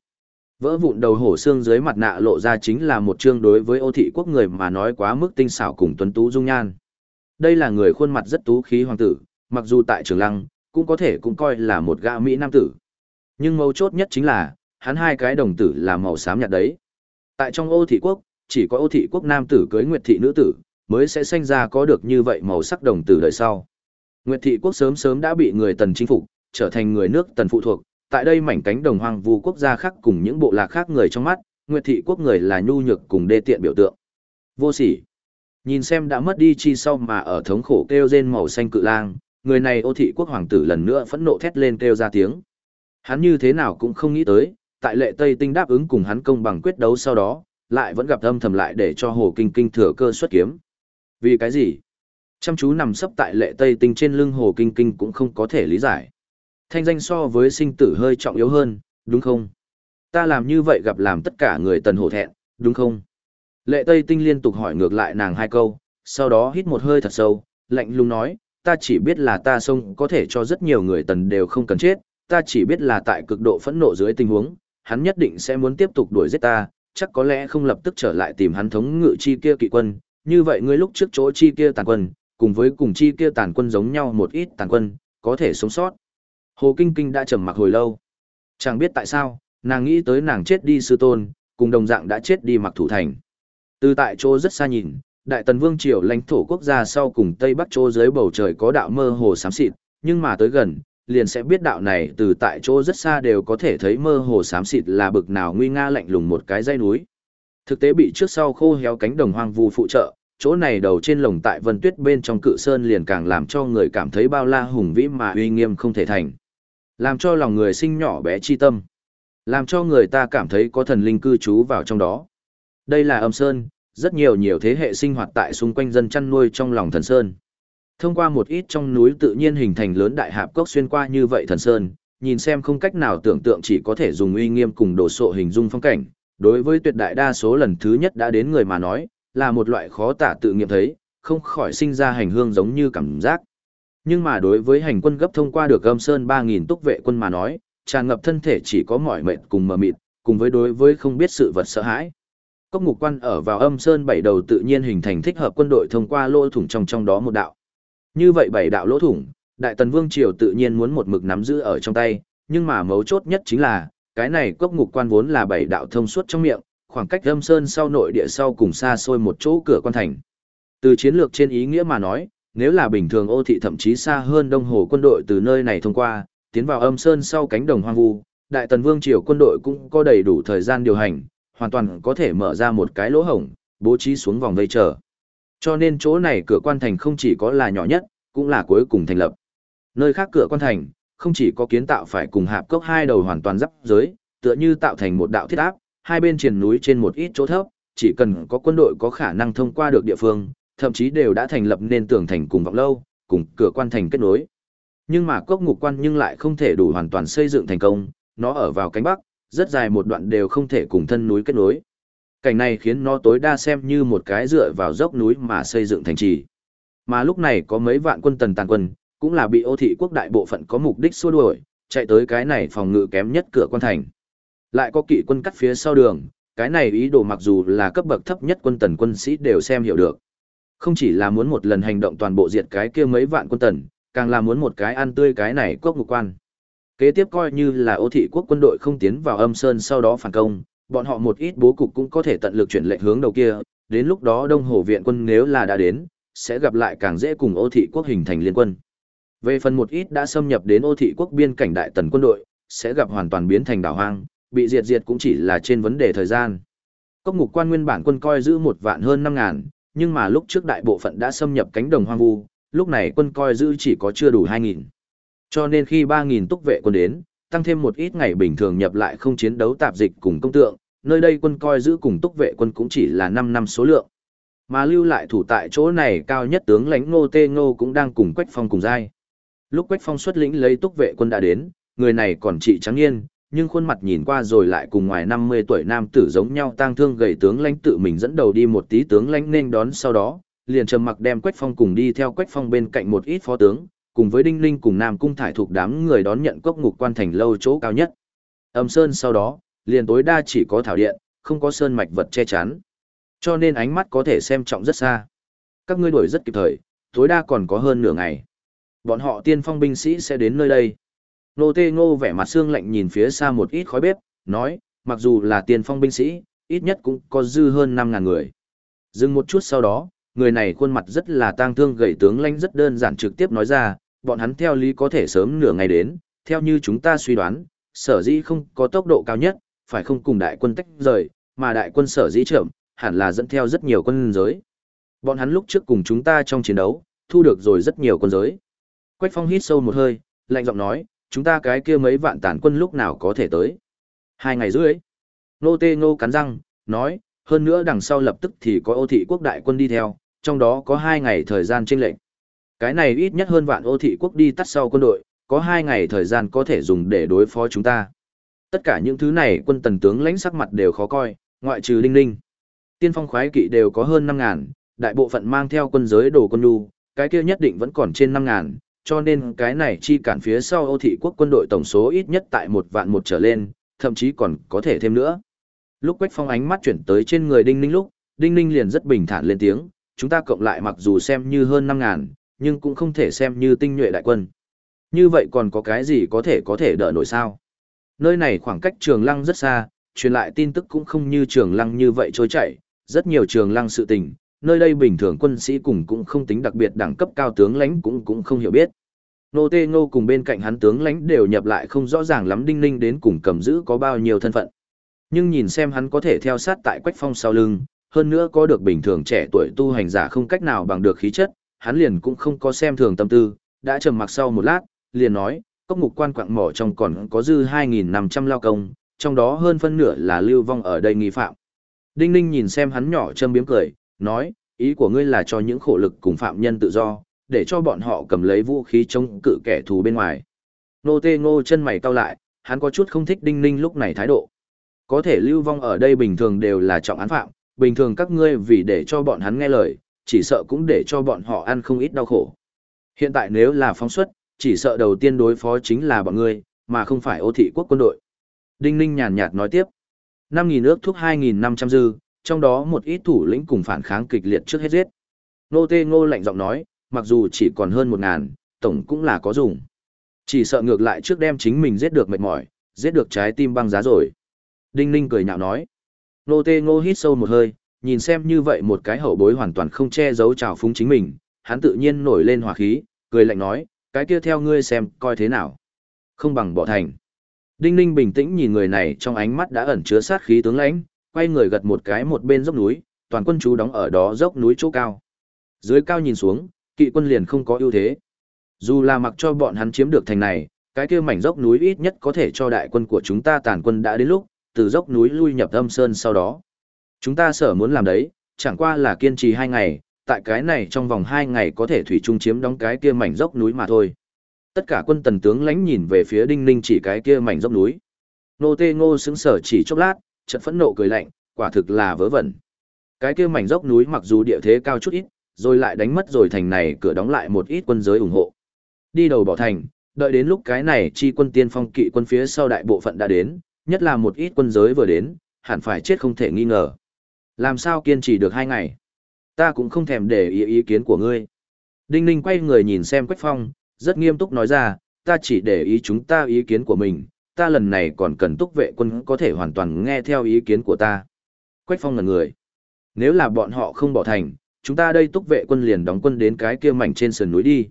Vỡ vụn đầu hổ xương dưới mặt nạ lộ ra chính là một chương đối với ô thị quốc người mà nói quá mức tinh xảo cùng tuấn tú dung nhan. Đây là người khuôn mặt rất tú khí hoàng tử, mặc dù tại trường lăng, cũng có thể cũng coi là một gã Mỹ nam tử. Nhưng mấu chốt nhất chính là, hắn hai cái đồng tử là màu xám nhạt đấy. Tại trong ô thị quốc, chỉ có ô thị quốc nam tử cưới nguyệt thị nữ tử, mới sẽ sinh ra có được như vậy màu sắc đồng tử đời sau. Nguyệt thị quốc sớm sớm đã bị người tần chinh phục, trở thành người nước tần phụ thuộc, tại đây mảnh cánh đồng hoang vu quốc gia khác cùng những bộ lạc khác người trong mắt, Nguyệt thị quốc người là nhu nhược cùng đê tiện biểu tượng. Vô sỉ. Nhìn xem đã mất đi chi sau mà ở thống khổ kêu rên màu xanh cự lang, người này ô thị quốc hoàng tử lần nữa phẫn nộ thét lên kêu ra tiếng. Hắn như thế nào cũng không nghĩ tới, tại lệ Tây Tinh đáp ứng cùng hắn công bằng quyết đấu sau đó, lại vẫn gặp âm thầm lại để cho Hồ Kinh Kinh thừa cơ xuất kiếm. Vì cái gì? Chăm chú nằm sấp tại lệ Tây Tinh trên lưng Hồ Kinh Kinh cũng không có thể lý giải. Thanh danh so với sinh tử hơi trọng yếu hơn, đúng không? Ta làm như vậy gặp làm tất cả người tần hổ thẹn, đúng không? Lệ Tây Tinh liên tục hỏi ngược lại nàng hai câu, sau đó hít một hơi thật sâu, lạnh lùng nói, ta chỉ biết là ta sông có thể cho rất nhiều người tần đều không cần chết, ta chỉ biết là tại cực độ phẫn nộ dưới tình huống, hắn nhất định sẽ muốn tiếp tục đuổi giết ta, chắc có lẽ không lập tức trở lại tìm hắn thống ngự chi kia kỵ quân, như vậy ngươi lúc trước chỗ chi kia tàn quân, cùng với cùng chi kia tàn quân giống nhau một ít tàn quân, có thể sống sót. Hồ Kinh Kinh đã trầm mặc hồi lâu. Chẳng biết tại sao, nàng nghĩ tới nàng chết đi sư tôn, cùng đồng dạng đã chết đi mặc thủ thành. Từ tại chỗ rất xa nhìn, Đại Tần Vương triều lãnh thổ quốc gia sau cùng Tây Bắc chỗ dưới bầu trời có đạo mơ hồ xám xịt, nhưng mà tới gần, liền sẽ biết đạo này từ tại chỗ rất xa đều có thể thấy mơ hồ xám xịt là bực nào nguy nga lạnh lùng một cái dây núi. Thực tế bị trước sau khô héo cánh đồng hoang vu phụ trợ, chỗ này đầu trên lồng tại vân tuyết bên trong cự sơn liền càng làm cho người cảm thấy bao la hùng vĩ mà uy nghiêm không thể thành. Làm cho lòng người sinh nhỏ bé chi tâm. Làm cho người ta cảm thấy có thần linh cư trú vào trong đó. Đây là âm sơn, rất nhiều nhiều thế hệ sinh hoạt tại xung quanh dân chăn nuôi trong lòng thần sơn. Thông qua một ít trong núi tự nhiên hình thành lớn đại hạp cốc xuyên qua như vậy thần sơn, nhìn xem không cách nào tưởng tượng chỉ có thể dùng uy nghiêm cùng đồ sộ hình dung phong cảnh. Đối với tuyệt đại đa số lần thứ nhất đã đến người mà nói, là một loại khó tả tự nghiệm thấy, không khỏi sinh ra hành hương giống như cảm giác. Nhưng mà đối với hành quân gấp thông qua được âm sơn 3.000 túc vệ quân mà nói, tràn ngập thân thể chỉ có mỏi mệt cùng mờ mịt, cùng với đối với không biết sự vật sợ hãi. Cốc ngục quan ở vào âm sơn bảy đầu tự nhiên hình thành thích hợp quân đội thông qua lỗ thủng trong trong đó một đạo. Như vậy bảy đạo lỗ thủng, Đại Tần Vương Triều tự nhiên muốn một mực nắm giữ ở trong tay, nhưng mà mấu chốt nhất chính là, cái này cốc ngục quan vốn là bảy đạo thông suốt trong miệng, khoảng cách âm sơn sau nội địa sau cùng xa xôi một chỗ cửa quan thành. Từ chiến lược trên ý nghĩa mà nói, nếu là bình thường ô thị thậm chí xa hơn đông hồ quân đội từ nơi này thông qua, tiến vào âm sơn sau cánh đồng hoang vu, Đại Tần Vương Triều quân đội cũng có đầy đủ thời gian điều hành, hoàn toàn có thể mở ra một cái lỗ hổng, bố trí xuống vòng vây chờ. Cho nên chỗ này cửa quan thành không chỉ có là nhỏ nhất, cũng là cuối cùng thành lập. Nơi khác cửa quan thành, không chỉ có kiến tạo phải cùng hạp cốc hai đầu hoàn toàn giáp giới, tựa như tạo thành một đạo thiết áp, hai bên triền núi trên một ít chỗ thấp, chỉ cần có quân đội có khả năng thông qua được địa phương, thậm chí đều đã thành lập nên tường thành cùng vọng lâu, cùng cửa quan thành kết nối. Nhưng mà cốc ngục quan nhưng lại không thể đủ hoàn toàn xây dựng thành công, nó ở vào cánh bắc, rất dài một đoạn đều không thể cùng thân núi kết nối. Cảnh này khiến nó tối đa xem như một cái dựa vào dốc núi mà xây dựng thành trì. Mà lúc này có mấy vạn quân tần tàn quân, cũng là bị ô thị quốc đại bộ phận có mục đích xua đuổi, chạy tới cái này phòng ngự kém nhất cửa quan thành. Lại có kỵ quân cắt phía sau đường, cái này ý đồ mặc dù là cấp bậc thấp nhất quân tần quân sĩ đều xem hiểu được. Không chỉ là muốn một lần hành động toàn bộ diệt cái kia mấy vạn quân tần, càng là muốn một cái ăn tươi cái này quốc ngục quan. Kế tiếp coi như là ô thị quốc quân đội không tiến vào âm sơn sau đó phản công, Bọn họ một ít bố cục cũng có thể tận lực chuyển lệnh hướng đầu kia, đến lúc đó Đông Hồ viện quân nếu là đã đến, sẽ gặp lại càng dễ cùng ô thị quốc hình thành liên quân. Về phần một ít đã xâm nhập đến ô thị quốc biên cảnh đại tần quân đội, sẽ gặp hoàn toàn biến thành đảo hoang, bị diệt diệt cũng chỉ là trên vấn đề thời gian. Cốc ngục quan nguyên bản quân coi giữ một vạn hơn năm ngàn, nhưng mà lúc trước đại bộ phận đã xâm nhập cánh đồng hoang vu, lúc này quân coi giữ chỉ có chưa đủ hai nghìn. Cho nên khi ba nghìn túc vệ quân đến, tăng thêm một ít ngày bình thường nhập lại không chiến đấu tạp dịch cùng công tượng, nơi đây quân coi giữ cùng túc vệ quân cũng chỉ là năm năm số lượng. Mà lưu lại thủ tại chỗ này cao nhất tướng lãnh Ngô Tê Ngô cũng đang cùng Quách Phong cùng giai. Lúc Quách Phong xuất lĩnh lấy túc vệ quân đã đến, người này còn trị trắng yên nhưng khuôn mặt nhìn qua rồi lại cùng ngoài 50 tuổi nam tử giống nhau tang thương gầy tướng lãnh tự mình dẫn đầu đi một tí tướng lãnh nên đón sau đó, liền trầm mặc đem Quách Phong cùng đi theo Quách Phong bên cạnh một ít phó tướng, cùng với Đinh linh cùng Nam Cung thải thuộc đám người đón nhận cốc ngục quan thành lâu chỗ cao nhất. Âm sơn sau đó, liền tối đa chỉ có thảo điện, không có sơn mạch vật che chắn. Cho nên ánh mắt có thể xem trọng rất xa. Các ngươi đuổi rất kịp thời, tối đa còn có hơn nửa ngày. Bọn họ tiên phong binh sĩ sẽ đến nơi đây. Nô Tê Ngô vẻ mặt xương lạnh nhìn phía xa một ít khói bếp, nói, mặc dù là Tiền phong binh sĩ, ít nhất cũng có dư hơn 5.000 người. Dừng một chút sau đó, người này khuôn mặt rất là tang thương gầy tướng lãnh rất đơn giản trực tiếp nói ra, bọn hắn theo lý có thể sớm nửa ngày đến, theo như chúng ta suy đoán, sở dĩ không có tốc độ cao nhất, phải không cùng đại quân tách rời, mà đại quân sở dĩ chậm, hẳn là dẫn theo rất nhiều quân giới. Bọn hắn lúc trước cùng chúng ta trong chiến đấu, thu được rồi rất nhiều quân giới. Quách Phong hít sâu một hơi, lạnh giọng nói, chúng ta cái kia mấy vạn tàn quân lúc nào có thể tới. Hai ngày rưỡi. Nô Tê Ngô cắn răng, nói, hơn nữa đằng sau lập tức thì có ô thị quốc đại quân đi theo, trong đó có hai ngày thời gian chênh lệnh. Cái này ít nhất hơn vạn ô thị quốc đi tắt sau quân đội, có hai ngày thời gian có thể dùng để đối phó chúng ta. Tất cả những thứ này quân tần tướng lãnh sắc mặt đều khó coi, ngoại trừ Linh Linh Tiên phong khoái kỵ đều có hơn năm ngàn đại bộ phận mang theo quân giới đồ quân nhu, cái kia nhất định vẫn còn trên năm ngàn cho nên cái này chi cản phía sau Âu thị quốc quân đội tổng số ít nhất tại một vạn một trở lên, thậm chí còn có thể thêm nữa. Lúc Quách Phong ánh mắt chuyển tới trên người Đinh Ninh lúc, Đinh Ninh liền rất bình thản lên tiếng, chúng ta cộng lại mặc dù xem như hơn 5.000, nhưng cũng không thể xem như tinh nhuệ đại quân. Như vậy còn có cái gì có thể có thể đỡ nổi sao? Nơi này khoảng cách trường lăng rất xa, truyền lại tin tức cũng không như trường lăng như vậy trôi chảy, rất nhiều trường lăng sự tình, nơi đây bình thường quân sĩ cùng cũng không tính đặc biệt đẳng cấp cao tướng lãnh cũng cũng không hiểu biết. Nô Tê Ngô cùng bên cạnh hắn tướng lãnh đều nhập lại không rõ ràng lắm đinh ninh đến cùng cầm giữ có bao nhiêu thân phận. Nhưng nhìn xem hắn có thể theo sát tại Quách Phong sau lưng, hơn nữa có được bình thường trẻ tuổi tu hành giả không cách nào bằng được khí chất, hắn liền cũng không có xem thường tâm tư, đã trầm mặc sau một lát, liền nói, cốc mục quan quạng mỏ trong còn có dư 2.500 lao công, trong đó hơn phân nửa là lưu vong ở đây nghi phạm. Đinh Ninh nhìn xem hắn nhỏ châm biếm cười, nói, ý của ngươi là cho những khổ lực cùng phạm nhân tự do, để cho bọn họ cầm lấy vũ khí chống cự kẻ thù bên ngoài. Nô tê ngô chân mày cau lại, hắn có chút không thích Đinh Ninh lúc này thái độ. Có thể lưu vong ở đây bình thường đều là trọng án phạm, bình thường các ngươi vì để cho bọn hắn nghe lời, chỉ sợ cũng để cho bọn họ ăn không ít đau khổ. Hiện tại nếu là phóng xuất, chỉ sợ đầu tiên đối phó chính là bọn ngươi, mà không phải ô thị quốc quân đội. Đinh Ninh nhàn nhạt nói tiếp. 5.000 ước thuốc 2.500 dư, trong đó một ít thủ lĩnh cùng phản kháng kịch liệt trước hết giết. Nô Tê Ngô lạnh giọng nói, mặc dù chỉ còn hơn một ngàn tổng cũng là có dùng. Chỉ sợ ngược lại trước đem chính mình giết được mệt mỏi, giết được trái tim băng giá rồi. Đinh Ninh cười nhạo nói. Nô Tê Ngô hít sâu một hơi, nhìn xem như vậy một cái hậu bối hoàn toàn không che giấu trào phúng chính mình, hắn tự nhiên nổi lên hòa khí, cười lạnh nói, cái kia theo ngươi xem, coi thế nào. Không bằng bỏ thành. Đinh Ninh bình tĩnh nhìn người này trong ánh mắt đã ẩn chứa sát khí tướng lãnh, quay người gật một cái một bên dốc núi, toàn quân chú đóng ở đó dốc núi chỗ cao. Dưới cao nhìn xuống, kỵ quân liền không có ưu thế. Dù là mặc cho bọn hắn chiếm được thành này, cái kia mảnh dốc núi ít nhất có thể cho đại quân của chúng ta tàn quân đã đến lúc, từ dốc núi lui nhập âm sơn sau đó. Chúng ta sở muốn làm đấy, chẳng qua là kiên trì hai ngày, tại cái này trong vòng hai ngày có thể thủy trung chiếm đóng cái kia mảnh dốc núi mà thôi. Tất cả quân tần tướng lãnh nhìn về phía đinh ninh chỉ cái kia mảnh dốc núi. Nô tê ngô sững sở chỉ chốc lát, trận phẫn nộ cười lạnh, quả thực là vớ vẩn. Cái kia mảnh dốc núi mặc dù địa thế cao chút ít, rồi lại đánh mất rồi thành này cửa đóng lại một ít quân giới ủng hộ. Đi đầu bỏ thành, đợi đến lúc cái này chi quân tiên phong kỵ quân phía sau đại bộ phận đã đến, nhất là một ít quân giới vừa đến, hẳn phải chết không thể nghi ngờ. Làm sao kiên trì được hai ngày? Ta cũng không thèm để ý ý kiến của ngươi. Đinh Ninh quay người nhìn xem Quách Phong, rất nghiêm túc nói ra, ta chỉ để ý chúng ta ý kiến của mình, ta lần này còn cần túc vệ quân có thể hoàn toàn nghe theo ý kiến của ta. Quách phong ngần người. Nếu là bọn họ không bỏ thành, chúng ta đây túc vệ quân liền đóng quân đến cái kia mảnh trên sườn núi đi.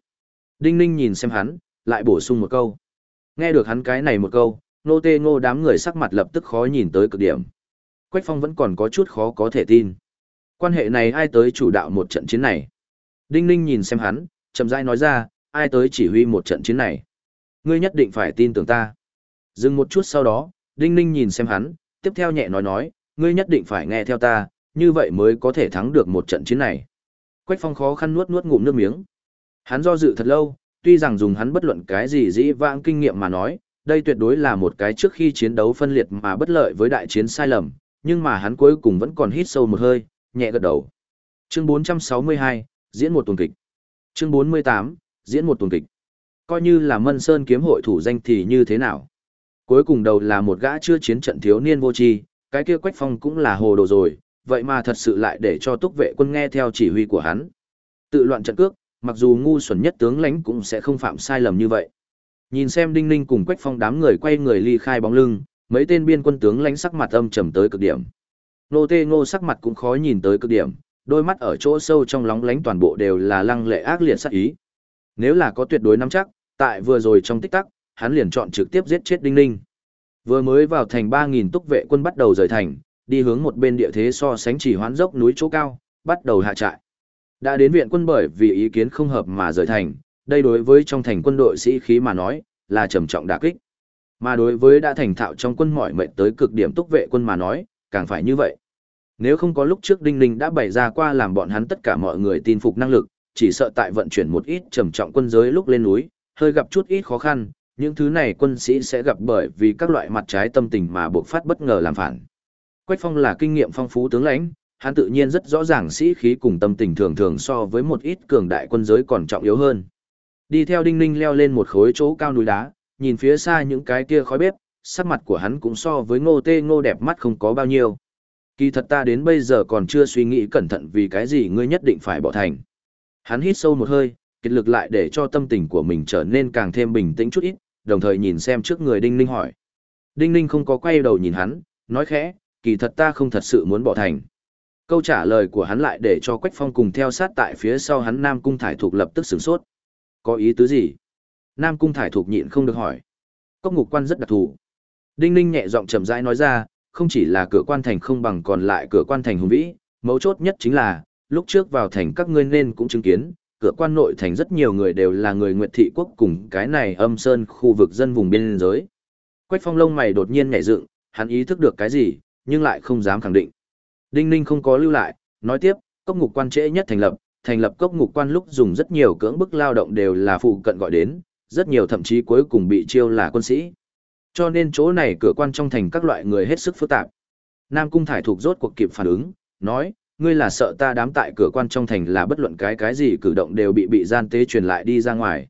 Đinh ninh nhìn xem hắn, lại bổ sung một câu. Nghe được hắn cái này một câu, nô tê ngô đám người sắc mặt lập tức khó nhìn tới cực điểm. Quách phong vẫn còn có chút khó có thể tin. Quan hệ này ai tới chủ đạo một trận chiến này? Đinh ninh nhìn xem hắn, chậm rãi nói ra, ai tới chỉ huy một trận chiến này? Ngươi nhất định phải tin tưởng ta. Dừng một chút sau đó, Đinh ninh nhìn xem hắn, tiếp theo nhẹ nói nói, ngươi nhất định phải nghe theo ta, như vậy mới có thể thắng được một trận chiến này. Quách phong khó khăn nuốt nuốt ngụm nước miếng. Hắn do dự thật lâu, tuy rằng dùng hắn bất luận cái gì dĩ vãng kinh nghiệm mà nói, đây tuyệt đối là một cái trước khi chiến đấu phân liệt mà bất lợi với đại chiến sai lầm, nhưng mà hắn cuối cùng vẫn còn hít sâu một hơi, nhẹ gật đầu. Chương 462, diễn một tuần kịch. Chương 48, diễn một tuần kịch. Coi như là Mân Sơn kiếm hội thủ danh thì như thế nào? Cuối cùng đầu là một gã chưa chiến trận thiếu niên vô tri, cái kia Quách Phong cũng là hồ đồ rồi, vậy mà thật sự lại để cho túc vệ quân nghe theo chỉ huy của hắn. Tự loạn trận cước, mặc dù ngu xuẩn nhất tướng lãnh cũng sẽ không phạm sai lầm như vậy. Nhìn xem Đinh Ninh cùng Quách Phong đám người quay người ly khai bóng lưng, mấy tên biên quân tướng lãnh sắc mặt âm trầm tới cực điểm. Nô Tê Ngô sắc mặt cũng khó nhìn tới cực điểm, đôi mắt ở chỗ sâu trong lóng lánh toàn bộ đều là lăng lệ ác liệt sát ý. Nếu là có tuyệt đối nắm chắc, tại vừa rồi trong tích tắc, hắn liền chọn trực tiếp giết chết Đinh Ninh. Vừa mới vào thành 3000 túc vệ quân bắt đầu rời thành, đi hướng một bên địa thế so sánh chỉ hoán dốc núi chỗ cao, bắt đầu hạ trại. Đã đến viện quân bởi vì ý kiến không hợp mà rời thành, đây đối với trong thành quân đội sĩ khí mà nói, là trầm trọng đả kích. Mà đối với đã thành thạo trong quân mỏi mệt tới cực điểm túc vệ quân mà nói, càng phải như vậy. Nếu không có lúc trước Đinh Ninh đã bày ra qua làm bọn hắn tất cả mọi người tin phục năng lực, chỉ sợ tại vận chuyển một ít trầm trọng quân giới lúc lên núi, hơi gặp chút ít khó khăn, những thứ này quân sĩ sẽ gặp bởi vì các loại mặt trái tâm tình mà buộc phát bất ngờ làm phản. Quách Phong là kinh nghiệm phong phú tướng lãnh, hắn tự nhiên rất rõ ràng sĩ khí cùng tâm tình thường thường so với một ít cường đại quân giới còn trọng yếu hơn. Đi theo Đinh Ninh leo lên một khối chỗ cao núi đá, nhìn phía xa những cái kia khói bếp, sắc mặt của hắn cũng so với ngô tê ngô đẹp mắt không có bao nhiêu. Kỳ thật ta đến bây giờ còn chưa suy nghĩ cẩn thận vì cái gì ngươi nhất định phải bỏ thành. Hắn hít sâu một hơi, kết lực lại để cho tâm tình của mình trở nên càng thêm bình tĩnh chút ít, đồng thời nhìn xem trước người Đinh Ninh hỏi. Đinh Ninh không có quay đầu nhìn hắn, nói khẽ, kỳ thật ta không thật sự muốn bỏ thành. Câu trả lời của hắn lại để cho Quách Phong cùng theo sát tại phía sau hắn Nam Cung Thải Thục lập tức sửng sốt. Có ý tứ gì? Nam Cung Thải Thục nhịn không được hỏi. Cốc ngục quan rất đặc thù. Đinh Ninh nhẹ giọng chậm rãi nói ra, không chỉ là cửa quan thành không bằng còn lại cửa quan thành hùng vĩ, mấu chốt nhất chính là, lúc trước vào thành các ngươi nên cũng chứng kiến, cửa quan nội thành rất nhiều người đều là người Nguyệt thị quốc cùng cái này âm sơn khu vực dân vùng biên giới. Quách Phong lông mày đột nhiên nhảy dựng, hắn ý thức được cái gì, nhưng lại không dám khẳng định. Đinh Ninh không có lưu lại, nói tiếp, cốc ngục quan trễ nhất thành lập, thành lập cốc ngục quan lúc dùng rất nhiều cưỡng bức lao động đều là phụ cận gọi đến, rất nhiều thậm chí cuối cùng bị chiêu là quân sĩ. Cho nên chỗ này cửa quan trong thành các loại người hết sức phức tạp. Nam Cung Thải thuộc rốt cuộc kịp phản ứng, nói, ngươi là sợ ta đám tại cửa quan trong thành là bất luận cái cái gì cử động đều bị bị gian tế truyền lại đi ra ngoài.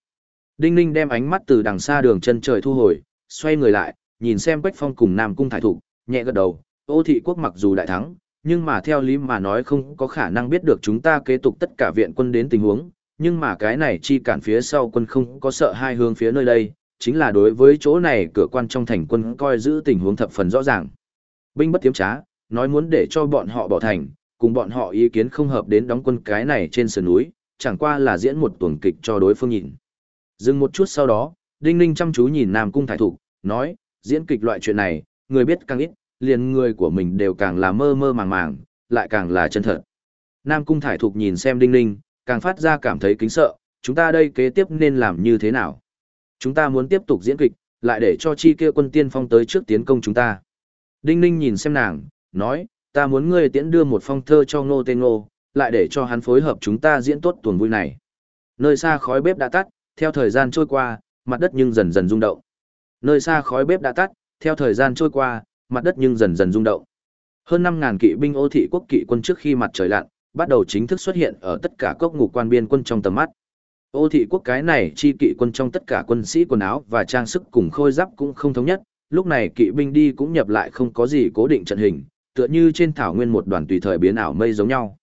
Đinh Ninh đem ánh mắt từ đằng xa đường chân trời thu hồi, xoay người lại, nhìn xem Quách Phong cùng Nam Cung Thải Thục, nhẹ gật đầu, ô thị quốc mặc dù đại thắng, nhưng mà theo lý mà nói không có khả năng biết được chúng ta kế tục tất cả viện quân đến tình huống, nhưng mà cái này chi cản phía sau quân không có sợ hai hướng phía nơi đây, chính là đối với chỗ này cửa quan trong thành quân coi giữ tình huống thập phần rõ ràng. Binh bất tiếm trá, nói muốn để cho bọn họ bỏ thành, cùng bọn họ ý kiến không hợp đến đóng quân cái này trên sườn núi, chẳng qua là diễn một tuần kịch cho đối phương nhìn. Dừng một chút sau đó, Đinh Ninh chăm chú nhìn Nam Cung Thái Thục, nói, diễn kịch loại chuyện này, người biết càng ít, liền người của mình đều càng là mơ mơ màng màng, lại càng là chân thật. Nam Cung Thải Thục nhìn xem Đinh Ninh, càng phát ra cảm thấy kính sợ, chúng ta đây kế tiếp nên làm như thế nào? Chúng ta muốn tiếp tục diễn kịch, lại để cho chi kia quân tiên phong tới trước tiến công chúng ta. Đinh Ninh nhìn xem nàng, nói, ta muốn ngươi tiễn đưa một phong thơ cho Ngô Tên Ngô, lại để cho hắn phối hợp chúng ta diễn tốt tuần vui này. Nơi xa khói bếp đã tắt, theo thời gian trôi qua, mặt đất nhưng dần dần rung động. Nơi xa khói bếp đã tắt, theo thời gian trôi qua, mặt đất nhưng dần dần rung động. Hơn 5000 kỵ binh ô thị quốc kỵ quân trước khi mặt trời lặn, bắt đầu chính thức xuất hiện ở tất cả cốc ngục quan biên quân trong tầm mắt. Ô thị quốc cái này chi kỵ quân trong tất cả quân sĩ quần áo và trang sức cùng khôi giáp cũng không thống nhất, lúc này kỵ binh đi cũng nhập lại không có gì cố định trận hình, tựa như trên thảo nguyên một đoàn tùy thời biến ảo mây giống nhau.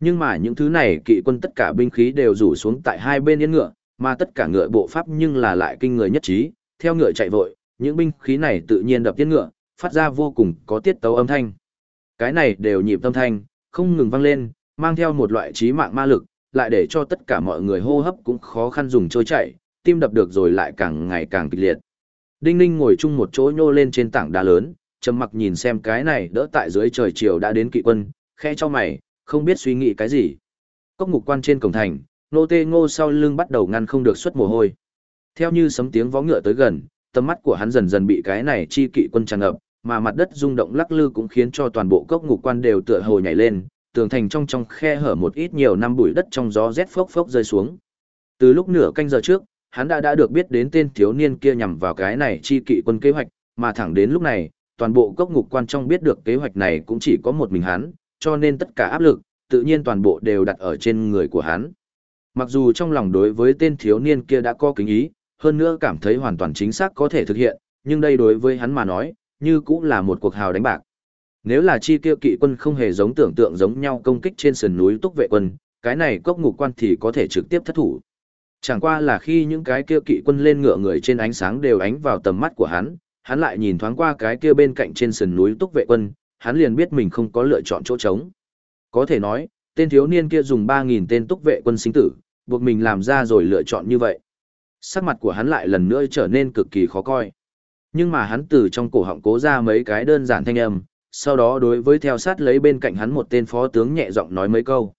Nhưng mà những thứ này kỵ quân tất cả binh khí đều rủ xuống tại hai bên yên ngựa, mà tất cả ngựa bộ pháp nhưng là lại kinh người nhất trí, theo ngựa chạy vội, những binh khí này tự nhiên đập tiến ngựa, phát ra vô cùng có tiết tấu âm thanh. Cái này đều nhịp âm thanh, không ngừng vang lên, mang theo một loại trí mạng ma lực, lại để cho tất cả mọi người hô hấp cũng khó khăn dùng trôi chảy, tim đập được rồi lại càng ngày càng kịch liệt. Đinh Ninh ngồi chung một chỗ nhô lên trên tảng đá lớn, trầm mặc nhìn xem cái này đỡ tại dưới trời chiều đã đến kỵ quân, khẽ cho mày, không biết suy nghĩ cái gì. Cốc ngục quan trên cổng thành, nô tê ngô sau lưng bắt đầu ngăn không được xuất mồ hôi. Theo như sấm tiếng vó ngựa tới gần, tầm mắt của hắn dần dần bị cái này chi kỵ quân tràn ngập, mà mặt đất rung động lắc lư cũng khiến cho toàn bộ cốc ngục quan đều tựa hồ nhảy lên, tường thành trong trong khe hở một ít nhiều năm bụi đất trong gió rét phốc phốc rơi xuống. Từ lúc nửa canh giờ trước, hắn đã đã được biết đến tên thiếu niên kia nhằm vào cái này chi kỵ quân kế hoạch, mà thẳng đến lúc này, toàn bộ cốc ngục quan trong biết được kế hoạch này cũng chỉ có một mình hắn, cho nên tất cả áp lực, tự nhiên toàn bộ đều đặt ở trên người của hắn. Mặc dù trong lòng đối với tên thiếu niên kia đã có kính ý, hơn nữa cảm thấy hoàn toàn chính xác có thể thực hiện, nhưng đây đối với hắn mà nói, như cũng là một cuộc hào đánh bạc. Nếu là chi tiêu kỵ quân không hề giống tưởng tượng giống nhau công kích trên sườn núi túc vệ quân, cái này cốc ngục quan thì có thể trực tiếp thất thủ. Chẳng qua là khi những cái kia kỵ quân lên ngựa người trên ánh sáng đều ánh vào tầm mắt của hắn, hắn lại nhìn thoáng qua cái kia bên cạnh trên sườn núi túc vệ quân, hắn liền biết mình không có lựa chọn chỗ trống. Có thể nói, tên thiếu niên kia dùng 3.000 tên túc vệ quân sinh tử, buộc mình làm ra rồi lựa chọn như vậy. Sắc mặt của hắn lại lần nữa trở nên cực kỳ khó coi. Nhưng mà hắn từ trong cổ họng cố ra mấy cái đơn giản thanh âm, sau đó đối với theo sát lấy bên cạnh hắn một tên phó tướng nhẹ giọng nói mấy câu.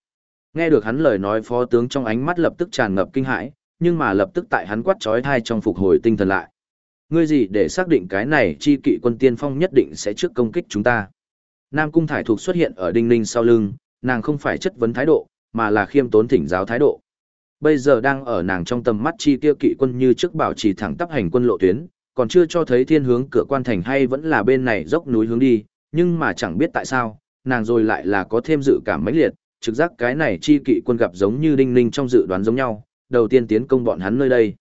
Nghe được hắn lời nói phó tướng trong ánh mắt lập tức tràn ngập kinh hãi, nhưng mà lập tức tại hắn quát trói thai trong phục hồi tinh thần lại. Ngươi gì để xác định cái này chi kỵ quân tiên phong nhất định sẽ trước công kích chúng ta. Nam Cung Thải Thục xuất hiện ở Đinh Ninh sau lưng, nàng không phải chất vấn thái độ, mà là khiêm tốn thỉnh giáo thái độ. Bây giờ đang ở nàng trong tầm mắt chi Tiêu kỵ quân như trước bảo trì thẳng tắp hành quân lộ tuyến, còn chưa cho thấy thiên hướng cửa quan thành hay vẫn là bên này dốc núi hướng đi, nhưng mà chẳng biết tại sao, nàng rồi lại là có thêm dự cảm mãnh liệt, trực giác cái này chi kỵ quân gặp giống như đinh ninh trong dự đoán giống nhau, đầu tiên tiến công bọn hắn nơi đây.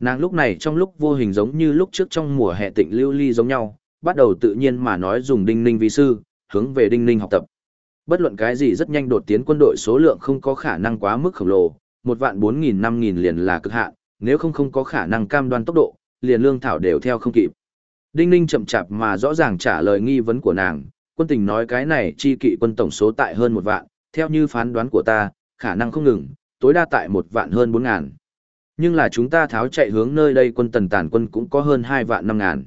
Nàng lúc này trong lúc vô hình giống như lúc trước trong mùa hè tịnh lưu ly giống nhau, bắt đầu tự nhiên mà nói dùng đinh ninh vi sư, hướng về đinh ninh học tập. Bất luận cái gì rất nhanh đột tiến quân đội số lượng không có khả năng quá mức khổng lồ, một vạn bốn nghìn năm nghìn liền là cực hạn, nếu không không có khả năng cam đoan tốc độ, liền lương thảo đều theo không kịp. Đinh Ninh chậm chạp mà rõ ràng trả lời nghi vấn của nàng, quân tình nói cái này chi kỵ quân tổng số tại hơn một vạn, theo như phán đoán của ta, khả năng không ngừng, tối đa tại một vạn hơn bốn ngàn. Nhưng là chúng ta tháo chạy hướng nơi đây quân tần tàn quân cũng có hơn hai vạn năm ngàn.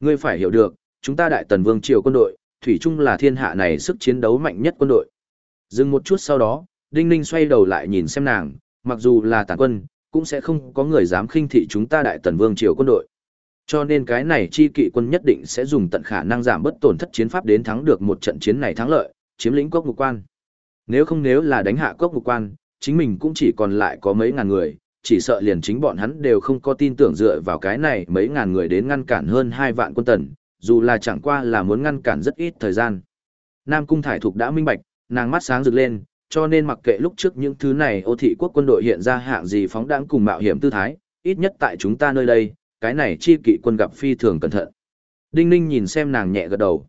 Ngươi phải hiểu được, chúng ta đại tần vương triều quân đội, thủy chung là thiên hạ này sức chiến đấu mạnh nhất quân đội. Dừng một chút sau đó, Đinh Ninh xoay đầu lại nhìn xem nàng, mặc dù là tàn quân, cũng sẽ không có người dám khinh thị chúng ta đại tần vương triều quân đội. Cho nên cái này chi kỵ quân nhất định sẽ dùng tận khả năng giảm bất tổn thất chiến pháp đến thắng được một trận chiến này thắng lợi, chiếm lĩnh cốc ngục quan. Nếu không nếu là đánh hạ cốc ngục quan, chính mình cũng chỉ còn lại có mấy ngàn người, chỉ sợ liền chính bọn hắn đều không có tin tưởng dựa vào cái này mấy ngàn người đến ngăn cản hơn hai vạn quân tần, dù là chẳng qua là muốn ngăn cản rất ít thời gian. Nam Cung Thải Thục đã minh bạch, nàng mắt sáng rực lên, cho nên mặc kệ lúc trước những thứ này ô thị quốc quân đội hiện ra hạng gì phóng đãng cùng mạo hiểm tư thái, ít nhất tại chúng ta nơi đây, cái này chi kỵ quân gặp phi thường cẩn thận. Đinh Ninh nhìn xem nàng nhẹ gật đầu.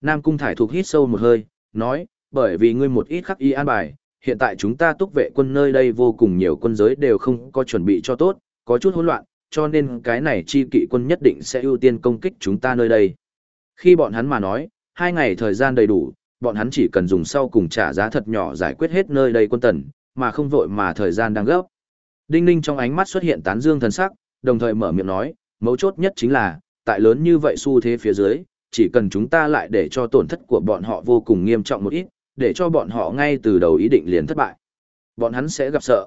Nam Cung Thải Thục hít sâu một hơi, nói, bởi vì ngươi một ít khắc y an bài, hiện tại chúng ta túc vệ quân nơi đây vô cùng nhiều quân giới đều không có chuẩn bị cho tốt, có chút hỗn loạn, cho nên cái này chi kỵ quân nhất định sẽ ưu tiên công kích chúng ta nơi đây. Khi bọn hắn mà nói, hai ngày thời gian đầy đủ, bọn hắn chỉ cần dùng sau cùng trả giá thật nhỏ giải quyết hết nơi đây quân tần, mà không vội mà thời gian đang gấp. Đinh Ninh trong ánh mắt xuất hiện tán dương thần sắc, đồng thời mở miệng nói, mấu chốt nhất chính là, tại lớn như vậy xu thế phía dưới, chỉ cần chúng ta lại để cho tổn thất của bọn họ vô cùng nghiêm trọng một ít, để cho bọn họ ngay từ đầu ý định liền thất bại. Bọn hắn sẽ gặp sợ.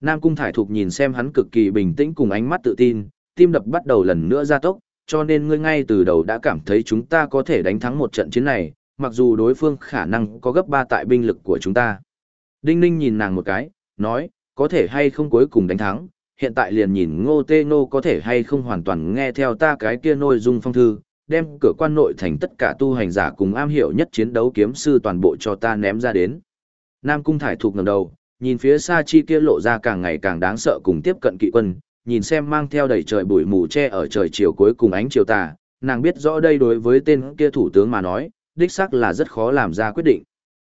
Nam Cung Thải Thục nhìn xem hắn cực kỳ bình tĩnh cùng ánh mắt tự tin, tim đập bắt đầu lần nữa gia tốc, cho nên ngươi ngay từ đầu đã cảm thấy chúng ta có thể đánh thắng một trận chiến này, mặc dù đối phương khả năng có gấp ba tại binh lực của chúng ta. Đinh Ninh nhìn nàng một cái, nói, có thể hay không cuối cùng đánh thắng, hiện tại liền nhìn ngô tê nô có thể hay không hoàn toàn nghe theo ta cái kia nội dung phong thư, đem cửa quan nội thành tất cả tu hành giả cùng am hiểu nhất chiến đấu kiếm sư toàn bộ cho ta ném ra đến. Nam Cung Thải thuộc ngẩng đầu, nhìn phía xa chi kia lộ ra càng ngày càng đáng sợ cùng tiếp cận kỵ quân, nhìn xem mang theo đầy trời bụi mù che ở trời chiều cuối cùng ánh chiều tà, nàng biết rõ đây đối với tên kia thủ tướng mà nói, đích xác là rất khó làm ra quyết định.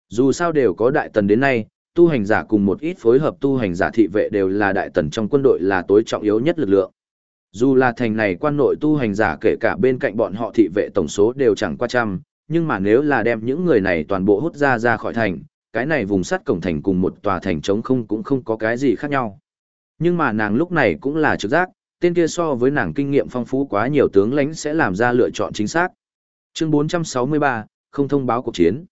Dù sao đều có đại tần đến nay, tu hành giả cùng một ít phối hợp tu hành giả thị vệ đều là đại tần trong quân đội là tối trọng yếu nhất lực lượng. Dù là thành này quan nội tu hành giả kể cả bên cạnh bọn họ thị vệ tổng số đều chẳng qua trăm, nhưng mà nếu là đem những người này toàn bộ hút ra ra khỏi thành, cái này vùng sắt cổng thành cùng một tòa thành trống không cũng không có cái gì khác nhau. Nhưng mà nàng lúc này cũng là trực giác, tên kia so với nàng kinh nghiệm phong phú quá nhiều tướng lãnh sẽ làm ra lựa chọn chính xác. Chương 463, không thông báo cuộc chiến.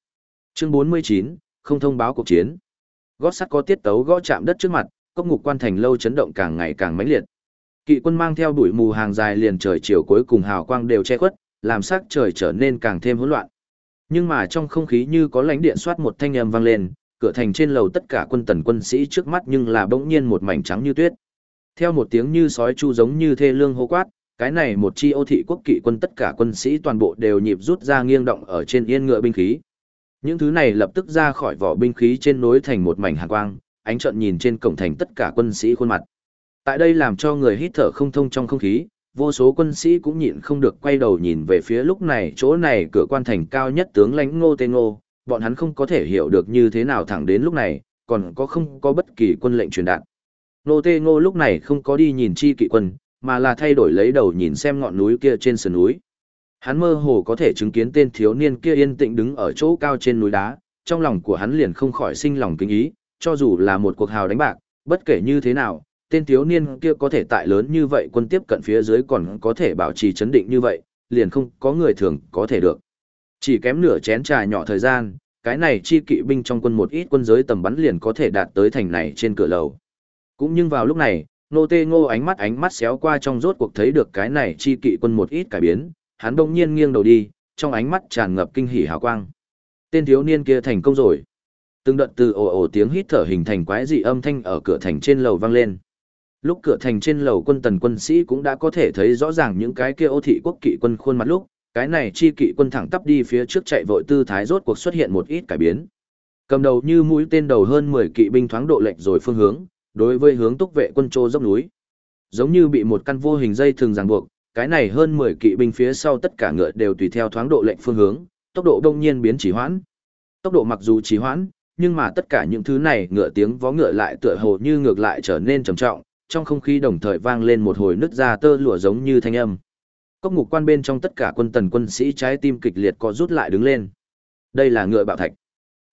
Chương 49, không thông báo cuộc chiến. Gót sắt có tiết tấu gõ chạm đất trước mặt, cốc ngục quan thành lâu chấn động càng ngày càng mãnh liệt. Kỵ quân mang theo đuổi mù hàng dài liền trời chiều cuối cùng hào quang đều che khuất, làm sắc trời trở nên càng thêm hỗn loạn. Nhưng mà trong không khí như có lãnh điện soát một thanh âm vang lên, cửa thành trên lầu tất cả quân tần quân sĩ trước mắt nhưng là bỗng nhiên một mảnh trắng như tuyết. Theo một tiếng như sói chu giống như thê lương hô quát, cái này một chi ô thị quốc kỵ quân tất cả quân sĩ toàn bộ đều nhịp rút ra nghiêng động ở trên yên ngựa binh khí. Những thứ này lập tức ra khỏi vỏ binh khí trên nối thành một mảnh hàn quang, ánh trận nhìn trên cổng thành tất cả quân sĩ khuôn mặt. Tại đây làm cho người hít thở không thông trong không khí, vô số quân sĩ cũng nhịn không được quay đầu nhìn về phía lúc này chỗ này cửa quan thành cao nhất tướng lãnh ngô tê ngô, bọn hắn không có thể hiểu được như thế nào thẳng đến lúc này, còn có không có bất kỳ quân lệnh truyền đạt. Ngô tê ngô lúc này không có đi nhìn chi kỵ quân, mà là thay đổi lấy đầu nhìn xem ngọn núi kia trên sườn núi. Hắn mơ hồ có thể chứng kiến tên thiếu niên kia yên tĩnh đứng ở chỗ cao trên núi đá, trong lòng của hắn liền không khỏi sinh lòng kính ý, cho dù là một cuộc hào đánh bạc, bất kể như thế nào, tên thiếu niên kia có thể tại lớn như vậy quân tiếp cận phía dưới còn có thể bảo trì chấn định như vậy, liền không có người thường có thể được. Chỉ kém nửa chén trà nhỏ thời gian, cái này chi kỵ binh trong quân một ít quân giới tầm bắn liền có thể đạt tới thành này trên cửa lầu. Cũng nhưng vào lúc này, nô tê ngô ánh mắt ánh mắt xéo qua trong rốt cuộc thấy được cái này chi kỵ quân một ít cải biến, hắn đông nhiên nghiêng đầu đi, trong ánh mắt tràn ngập kinh hỉ hào quang. Tên thiếu niên kia thành công rồi. Từng đợt từ ồ ồ tiếng hít thở hình thành quái dị âm thanh ở cửa thành trên lầu vang lên. Lúc cửa thành trên lầu quân tần quân sĩ cũng đã có thể thấy rõ ràng những cái kia ô thị quốc kỵ quân khuôn mặt lúc, cái này chi kỵ quân thẳng tắp đi phía trước chạy vội tư thái rốt cuộc xuất hiện một ít cải biến. Cầm đầu như mũi tên đầu hơn 10 kỵ binh thoáng độ lệch rồi phương hướng, đối với hướng túc vệ quân trô dốc núi. Giống như bị một căn vô hình dây thường ràng buộc, cái này hơn 10 kỵ binh phía sau tất cả ngựa đều tùy theo thoáng độ lệnh phương hướng, tốc độ đông nhiên biến chỉ hoãn. Tốc độ mặc dù trì hoãn, nhưng mà tất cả những thứ này ngựa tiếng vó ngựa lại tựa hồ như ngược lại trở nên trầm trọng, trong không khí đồng thời vang lên một hồi nứt ra tơ lụa giống như thanh âm. Cốc ngục quan bên trong tất cả quân tần quân sĩ trái tim kịch liệt có rút lại đứng lên. Đây là ngựa bạo thạch.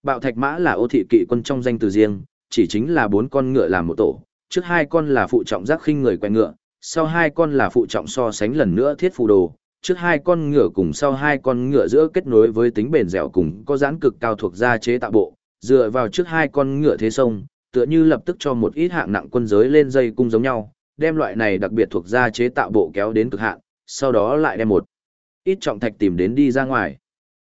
Bạo thạch mã là ô thị kỵ quân trong danh từ riêng, chỉ chính là bốn con ngựa làm một tổ, trước hai con là phụ trọng giác khinh người quen ngựa, sau hai con là phụ trọng so sánh lần nữa thiết phù đồ, trước hai con ngựa cùng sau hai con ngựa giữa kết nối với tính bền dẻo cùng có giãn cực cao thuộc gia chế tạo bộ, dựa vào trước hai con ngựa thế sông, tựa như lập tức cho một ít hạng nặng quân giới lên dây cung giống nhau, đem loại này đặc biệt thuộc ra chế tạo bộ kéo đến cực hạn, sau đó lại đem một ít trọng thạch tìm đến đi ra ngoài.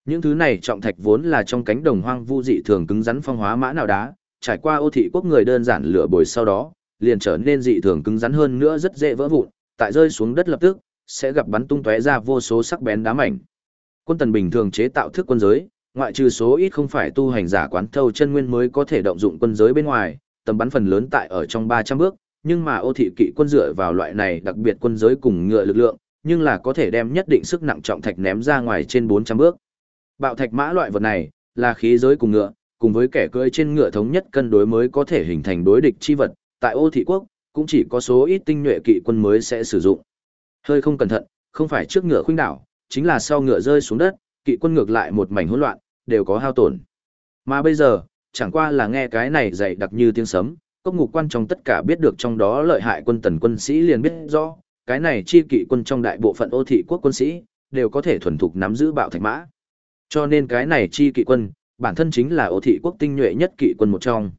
Những thứ này trọng thạch vốn là trong cánh đồng hoang vu dị thường cứng rắn phong hóa mã nào đá, trải qua ô thị quốc người đơn giản lửa bồi sau đó, liền trở nên dị thường cứng rắn hơn nữa rất dễ vỡ vụn, tại rơi xuống đất lập tức sẽ gặp bắn tung tóe ra vô số sắc bén đá mảnh. Quân tần bình thường chế tạo thức quân giới, ngoại trừ số ít không phải tu hành giả quán thâu chân nguyên mới có thể động dụng quân giới bên ngoài, tầm bắn phần lớn tại ở trong 300 bước, nhưng mà ô thị kỵ quân dựa vào loại này đặc biệt quân giới cùng ngựa lực lượng, nhưng là có thể đem nhất định sức nặng trọng thạch ném ra ngoài trên 400 bước. Bạo thạch mã loại vật này, là khí giới cùng ngựa, cùng với kẻ cưỡi trên ngựa thống nhất cân đối mới có thể hình thành đối địch chi vật, tại ô thị quốc, cũng chỉ có số ít tinh nhuệ kỵ quân mới sẽ sử dụng. Hơi không cẩn thận, không phải trước ngựa khuynh đảo, chính là sau ngựa rơi xuống đất, kỵ quân ngược lại một mảnh hỗn loạn, đều có hao tổn. Mà bây giờ, chẳng qua là nghe cái này dày đặc như tiếng sấm, cốc ngục quan trong tất cả biết được trong đó lợi hại quân tần quân sĩ liền biết rõ, cái này chi kỵ quân trong đại bộ phận ô thị quốc quân sĩ, đều có thể thuần thục nắm giữ bạo thạch mã. Cho nên cái này chi kỵ quân, bản thân chính là ô thị quốc tinh nhuệ nhất kỵ quân một trong.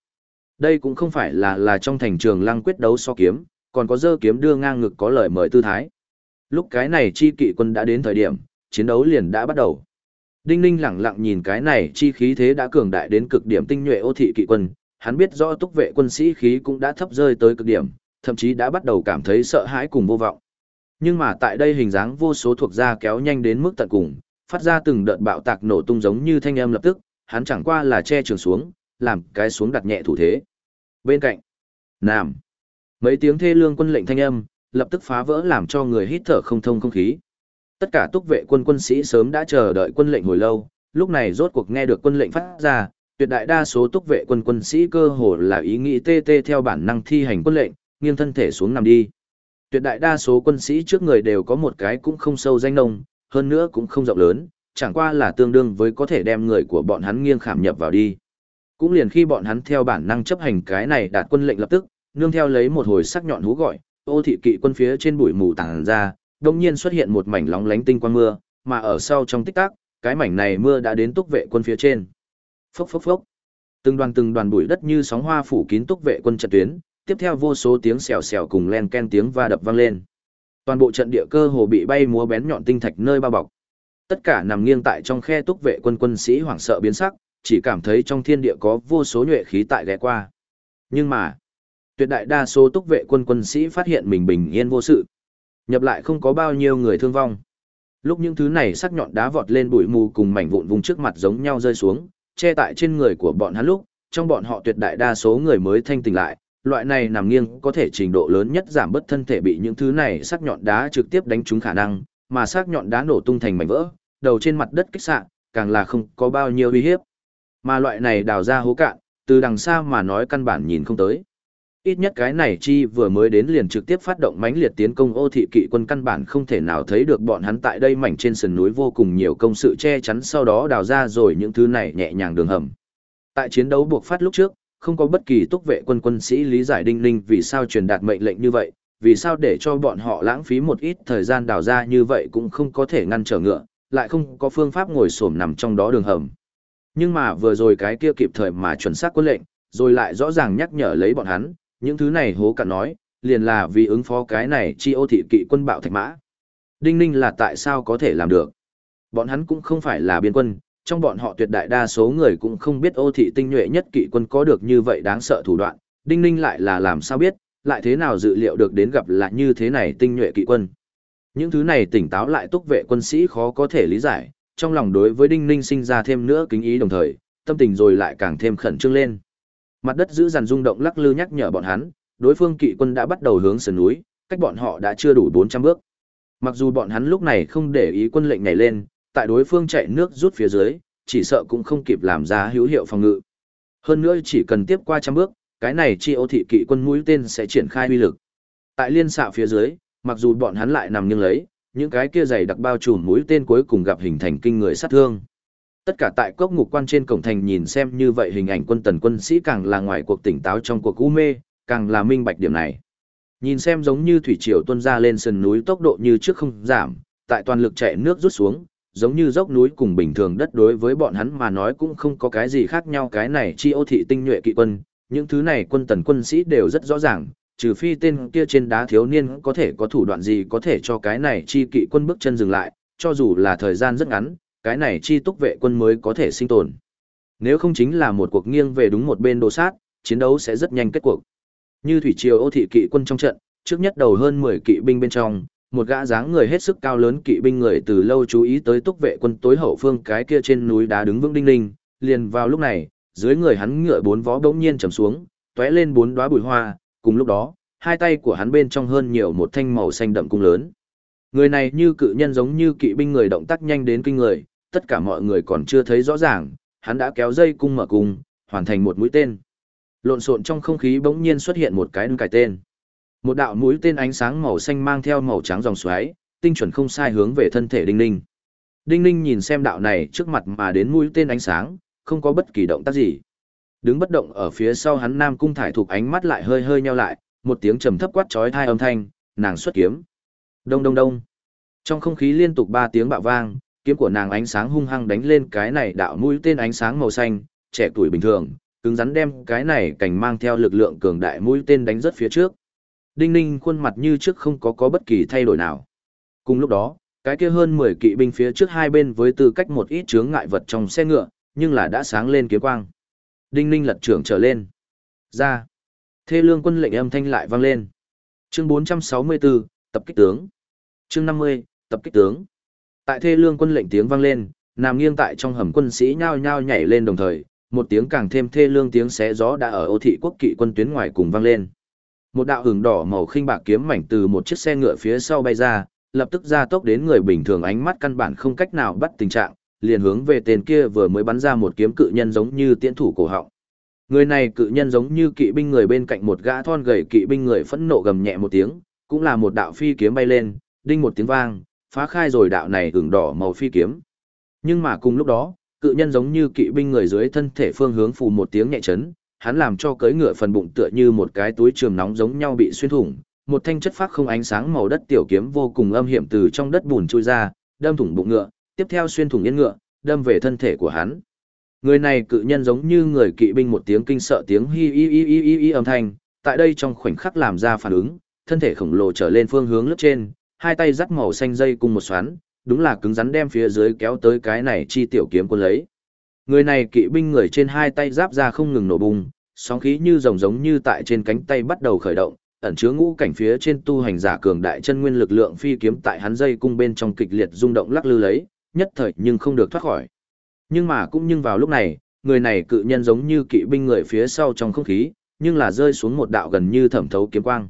Đây cũng không phải là là trong thành trường lăng quyết đấu so kiếm, còn có dơ kiếm đưa ngang ngực có lời mời tư thái. Lúc cái này chi kỵ quân đã đến thời điểm, chiến đấu liền đã bắt đầu. Đinh Ninh lẳng lặng nhìn cái này chi khí thế đã cường đại đến cực điểm tinh nhuệ ô thị kỵ quân, hắn biết rõ túc vệ quân sĩ khí cũng đã thấp rơi tới cực điểm, thậm chí đã bắt đầu cảm thấy sợ hãi cùng vô vọng. Nhưng mà tại đây hình dáng vô số thuộc gia kéo nhanh đến mức tận cùng, phát ra từng đợt bạo tạc nổ tung giống như thanh âm lập tức, hắn chẳng qua là che trường xuống, làm cái xuống đặt nhẹ thủ thế. Bên cạnh, Nam, mấy tiếng thê lương quân lệnh thanh âm, lập tức phá vỡ làm cho người hít thở không thông không khí. Tất cả túc vệ quân quân sĩ sớm đã chờ đợi quân lệnh hồi lâu, lúc này rốt cuộc nghe được quân lệnh phát ra, tuyệt đại đa số túc vệ quân quân sĩ cơ hồ là ý nghĩ tê tê theo bản năng thi hành quân lệnh, nghiêng thân thể xuống nằm đi. Tuyệt đại đa số quân sĩ trước người đều có một cái cũng không sâu danh nông, hơn nữa cũng không rộng lớn, chẳng qua là tương đương với có thể đem người của bọn hắn nghiêng khảm nhập vào đi. Cũng liền khi bọn hắn theo bản năng chấp hành cái này đạt quân lệnh lập tức, nương theo lấy một hồi sắc nhọn hú gọi, ô thị kỵ quân phía trên bụi mù tàng ra, đông nhiên xuất hiện một mảnh lóng lánh tinh quang mưa, mà ở sau trong tích tắc, cái mảnh này mưa đã đến túc vệ quân phía trên. Phốc phốc phốc. Từng đoàn từng đoàn bụi đất như sóng hoa phủ kín túc vệ quân trận tuyến, tiếp theo vô số tiếng xèo xèo cùng len ken tiếng va đập vang lên. Toàn bộ trận địa cơ hồ bị bay múa bén nhọn tinh thạch nơi bao bọc. Tất cả nằm nghiêng tại trong khe túc vệ quân quân sĩ hoảng sợ biến sắc, chỉ cảm thấy trong thiên địa có vô số nhuệ khí tại ghé qua. Nhưng mà, tuyệt đại đa số túc vệ quân quân sĩ phát hiện mình bình yên vô sự. Nhập lại không có bao nhiêu người thương vong. Lúc những thứ này sắc nhọn đá vọt lên bụi mù cùng mảnh vụn vùng trước mặt giống nhau rơi xuống, che tại trên người của bọn hắn lúc, trong bọn họ tuyệt đại đa số người mới thanh tỉnh lại, loại này nằm nghiêng có thể trình độ lớn nhất giảm bớt thân thể bị những thứ này sắc nhọn đá trực tiếp đánh trúng khả năng, mà sắc nhọn đá nổ tung thành mảnh vỡ, đầu trên mặt đất kích xạ, càng là không có bao nhiêu uy hiếp. Mà loại này đào ra hố cạn, từ đằng xa mà nói căn bản nhìn không tới. Ít nhất cái này chi vừa mới đến liền trực tiếp phát động mãnh liệt tiến công ô thị kỵ quân căn bản không thể nào thấy được bọn hắn tại đây mảnh trên sườn núi vô cùng nhiều công sự che chắn sau đó đào ra rồi những thứ này nhẹ nhàng đường hầm. Tại chiến đấu buộc phát lúc trước, không có bất kỳ túc vệ quân quân sĩ lý giải đinh ninh vì sao truyền đạt mệnh lệnh như vậy, vì sao để cho bọn họ lãng phí một ít thời gian đào ra như vậy cũng không có thể ngăn trở ngựa, lại không có phương pháp ngồi xổm nằm trong đó đường hầm. Nhưng mà vừa rồi cái kia kịp thời mà chuẩn xác quân lệnh, rồi lại rõ ràng nhắc nhở lấy bọn hắn, những thứ này hố cạn nói, liền là vì ứng phó cái này chi ô thị kỵ quân bạo thạch mã. Đinh ninh là tại sao có thể làm được? Bọn hắn cũng không phải là biên quân, trong bọn họ tuyệt đại đa số người cũng không biết ô thị tinh nhuệ nhất kỵ quân có được như vậy đáng sợ thủ đoạn, đinh ninh lại là làm sao biết, lại thế nào dự liệu được đến gặp là như thế này tinh nhuệ kỵ quân. Những thứ này tỉnh táo lại túc vệ quân sĩ khó có thể lý giải, trong lòng đối với đinh ninh sinh ra thêm nữa kính ý đồng thời, tâm tình rồi lại càng thêm khẩn trương lên. Mặt đất giữ dàn rung động lắc lư nhắc nhở bọn hắn, đối phương kỵ quân đã bắt đầu hướng sườn núi, cách bọn họ đã chưa đủ 400 bước. Mặc dù bọn hắn lúc này không để ý quân lệnh nhảy lên, tại đối phương chạy nước rút phía dưới, chỉ sợ cũng không kịp làm ra hữu hiệu phòng ngự. Hơn nữa chỉ cần tiếp qua trăm bước, cái này chi ô thị kỵ quân mũi tên sẽ triển khai uy lực. Tại liên xạ phía dưới, mặc dù bọn hắn lại nằm nghiêng lấy, những cái kia dày đặc bao trùm mũi tên cuối cùng gặp hình thành kinh người sát thương. Tất cả tại cốc ngục quan trên cổng thành nhìn xem như vậy hình ảnh quân tần quân sĩ càng là ngoài cuộc tỉnh táo trong cuộc u mê, càng là minh bạch điểm này. Nhìn xem giống như thủy triều tuôn ra lên sườn núi tốc độ như trước không giảm, tại toàn lực chạy nước rút xuống, giống như dốc núi cùng bình thường đất đối với bọn hắn mà nói cũng không có cái gì khác nhau cái này chi ô thị tinh nhuệ kỵ quân, những thứ này quân tần quân sĩ đều rất rõ ràng, trừ phi tên kia trên đá thiếu niên có thể có thủ đoạn gì có thể cho cái này chi kỵ quân bước chân dừng lại, cho dù là thời gian rất ngắn, cái này chi túc vệ quân mới có thể sinh tồn. Nếu không chính là một cuộc nghiêng về đúng một bên đồ sát, chiến đấu sẽ rất nhanh kết cuộc. Như thủy triều ô thị kỵ quân trong trận, trước nhất đầu hơn 10 kỵ binh bên trong, một gã dáng người hết sức cao lớn kỵ binh người từ lâu chú ý tới túc vệ quân tối hậu phương cái kia trên núi đá đứng vững đinh ninh, liền vào lúc này, dưới người hắn ngựa bốn vó bỗng nhiên trầm xuống, tóe lên bốn đóa bụi hoa, cùng lúc đó, hai tay của hắn bên trong hơn nhiều một thanh màu xanh đậm cung lớn. Người này như cự nhân giống như kỵ binh người động tác nhanh đến kinh người, tất cả mọi người còn chưa thấy rõ ràng, hắn đã kéo dây cung mở cung, hoàn thành một mũi tên. Lộn xộn trong không khí bỗng nhiên xuất hiện một cái đơn cải tên. Một đạo mũi tên ánh sáng màu xanh mang theo màu trắng dòng xoáy, tinh chuẩn không sai hướng về thân thể Đinh Ninh. Đinh Ninh nhìn xem đạo này trước mặt mà đến mũi tên ánh sáng, không có bất kỳ động tác gì. Đứng bất động ở phía sau hắn Nam Cung Thải thuộc ánh mắt lại hơi hơi nheo lại, một tiếng trầm thấp quát chói tai âm thanh, nàng xuất kiếm. Đông đông đông. Trong không khí liên tục ba tiếng bạo vang, kiếm của nàng ánh sáng hung hăng đánh lên cái này đạo mũi tên ánh sáng màu xanh, trẻ tuổi bình thường, cứng rắn đem cái này cảnh mang theo lực lượng cường đại mũi tên đánh rất phía trước. Đinh ninh khuôn mặt như trước không có có bất kỳ thay đổi nào. Cùng lúc đó, cái kia hơn 10 kỵ binh phía trước hai bên với tư cách một ít chướng ngại vật trong xe ngựa, nhưng là đã sáng lên kiếm quang. Đinh ninh lật trưởng trở lên. Ra. Thê lương quân lệnh âm thanh lại vang lên. Chương 464, tập kích tướng. Chương 50, tập kích tướng. Tại thê lương quân lệnh tiếng vang lên, nằm nghiêng tại trong hầm quân sĩ nhao nhao nhảy lên đồng thời, một tiếng càng thêm thê lương tiếng xé gió đã ở ô thị quốc kỵ quân tuyến ngoài cùng vang lên. Một đạo hừng đỏ màu khinh bạc kiếm mảnh từ một chiếc xe ngựa phía sau bay ra, lập tức ra tốc đến người bình thường ánh mắt căn bản không cách nào bắt tình trạng, liền hướng về tên kia vừa mới bắn ra một kiếm cự nhân giống như tiễn thủ cổ họng. Người này cự nhân giống như kỵ binh người bên cạnh một gã thon gầy kỵ binh người phẫn nộ gầm nhẹ một tiếng, cũng là một đạo phi kiếm bay lên, đinh một tiếng vang, phá khai rồi đạo này ửng đỏ màu phi kiếm. Nhưng mà cùng lúc đó, cự nhân giống như kỵ binh người dưới thân thể phương hướng phù một tiếng nhẹ chấn, hắn làm cho cưỡi ngựa phần bụng tựa như một cái túi trường nóng giống nhau bị xuyên thủng, một thanh chất phát không ánh sáng màu đất tiểu kiếm vô cùng âm hiểm từ trong đất bùn chui ra, đâm thủng bụng ngựa, tiếp theo xuyên thủng yên ngựa, đâm về thân thể của hắn. Người này cự nhân giống như người kỵ binh một tiếng kinh sợ tiếng hi hi hi hi hi âm thanh, tại đây trong khoảnh khắc làm ra phản ứng, thân thể khổng lồ trở lên phương hướng lớp trên, hai tay dắt màu xanh dây cùng một xoắn, đúng là cứng rắn đem phía dưới kéo tới cái này chi tiểu kiếm quân lấy. Người này kỵ binh người trên hai tay giáp ra không ngừng nổ bùng, sóng khí như rồng giống như tại trên cánh tay bắt đầu khởi động, ẩn chứa ngũ cảnh phía trên tu hành giả cường đại chân nguyên lực lượng phi kiếm tại hắn dây cung bên trong kịch liệt rung động lắc lư lấy, nhất thời nhưng không được thoát khỏi. Nhưng mà cũng nhưng vào lúc này, người này cự nhân giống như kỵ binh người phía sau trong không khí, nhưng là rơi xuống một đạo gần như thẩm thấu kiếm quang.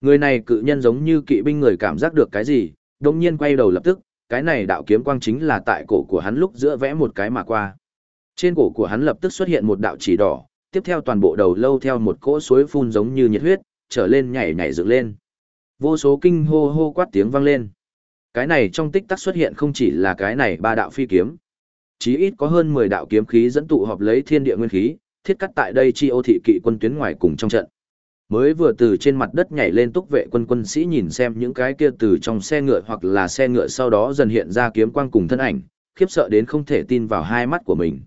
Người này cự nhân giống như kỵ binh người cảm giác được cái gì, đồng nhiên quay đầu lập tức, cái này đạo kiếm quang chính là tại cổ của hắn lúc giữa vẽ một cái mà qua. Trên cổ của hắn lập tức xuất hiện một đạo chỉ đỏ, tiếp theo toàn bộ đầu lâu theo một cỗ suối phun giống như nhiệt huyết, trở lên nhảy nhảy dựng lên. Vô số kinh hô hô quát tiếng vang lên. Cái này trong tích tắc xuất hiện không chỉ là cái này ba đạo phi kiếm. Chí ít có hơn 10 đạo kiếm khí dẫn tụ hợp lấy thiên địa nguyên khí, thiết cắt tại đây chi ô thị kỵ quân tuyến ngoài cùng trong trận. Mới vừa từ trên mặt đất nhảy lên túc vệ quân quân sĩ nhìn xem những cái kia từ trong xe ngựa hoặc là xe ngựa sau đó dần hiện ra kiếm quang cùng thân ảnh, khiếp sợ đến không thể tin vào hai mắt của mình.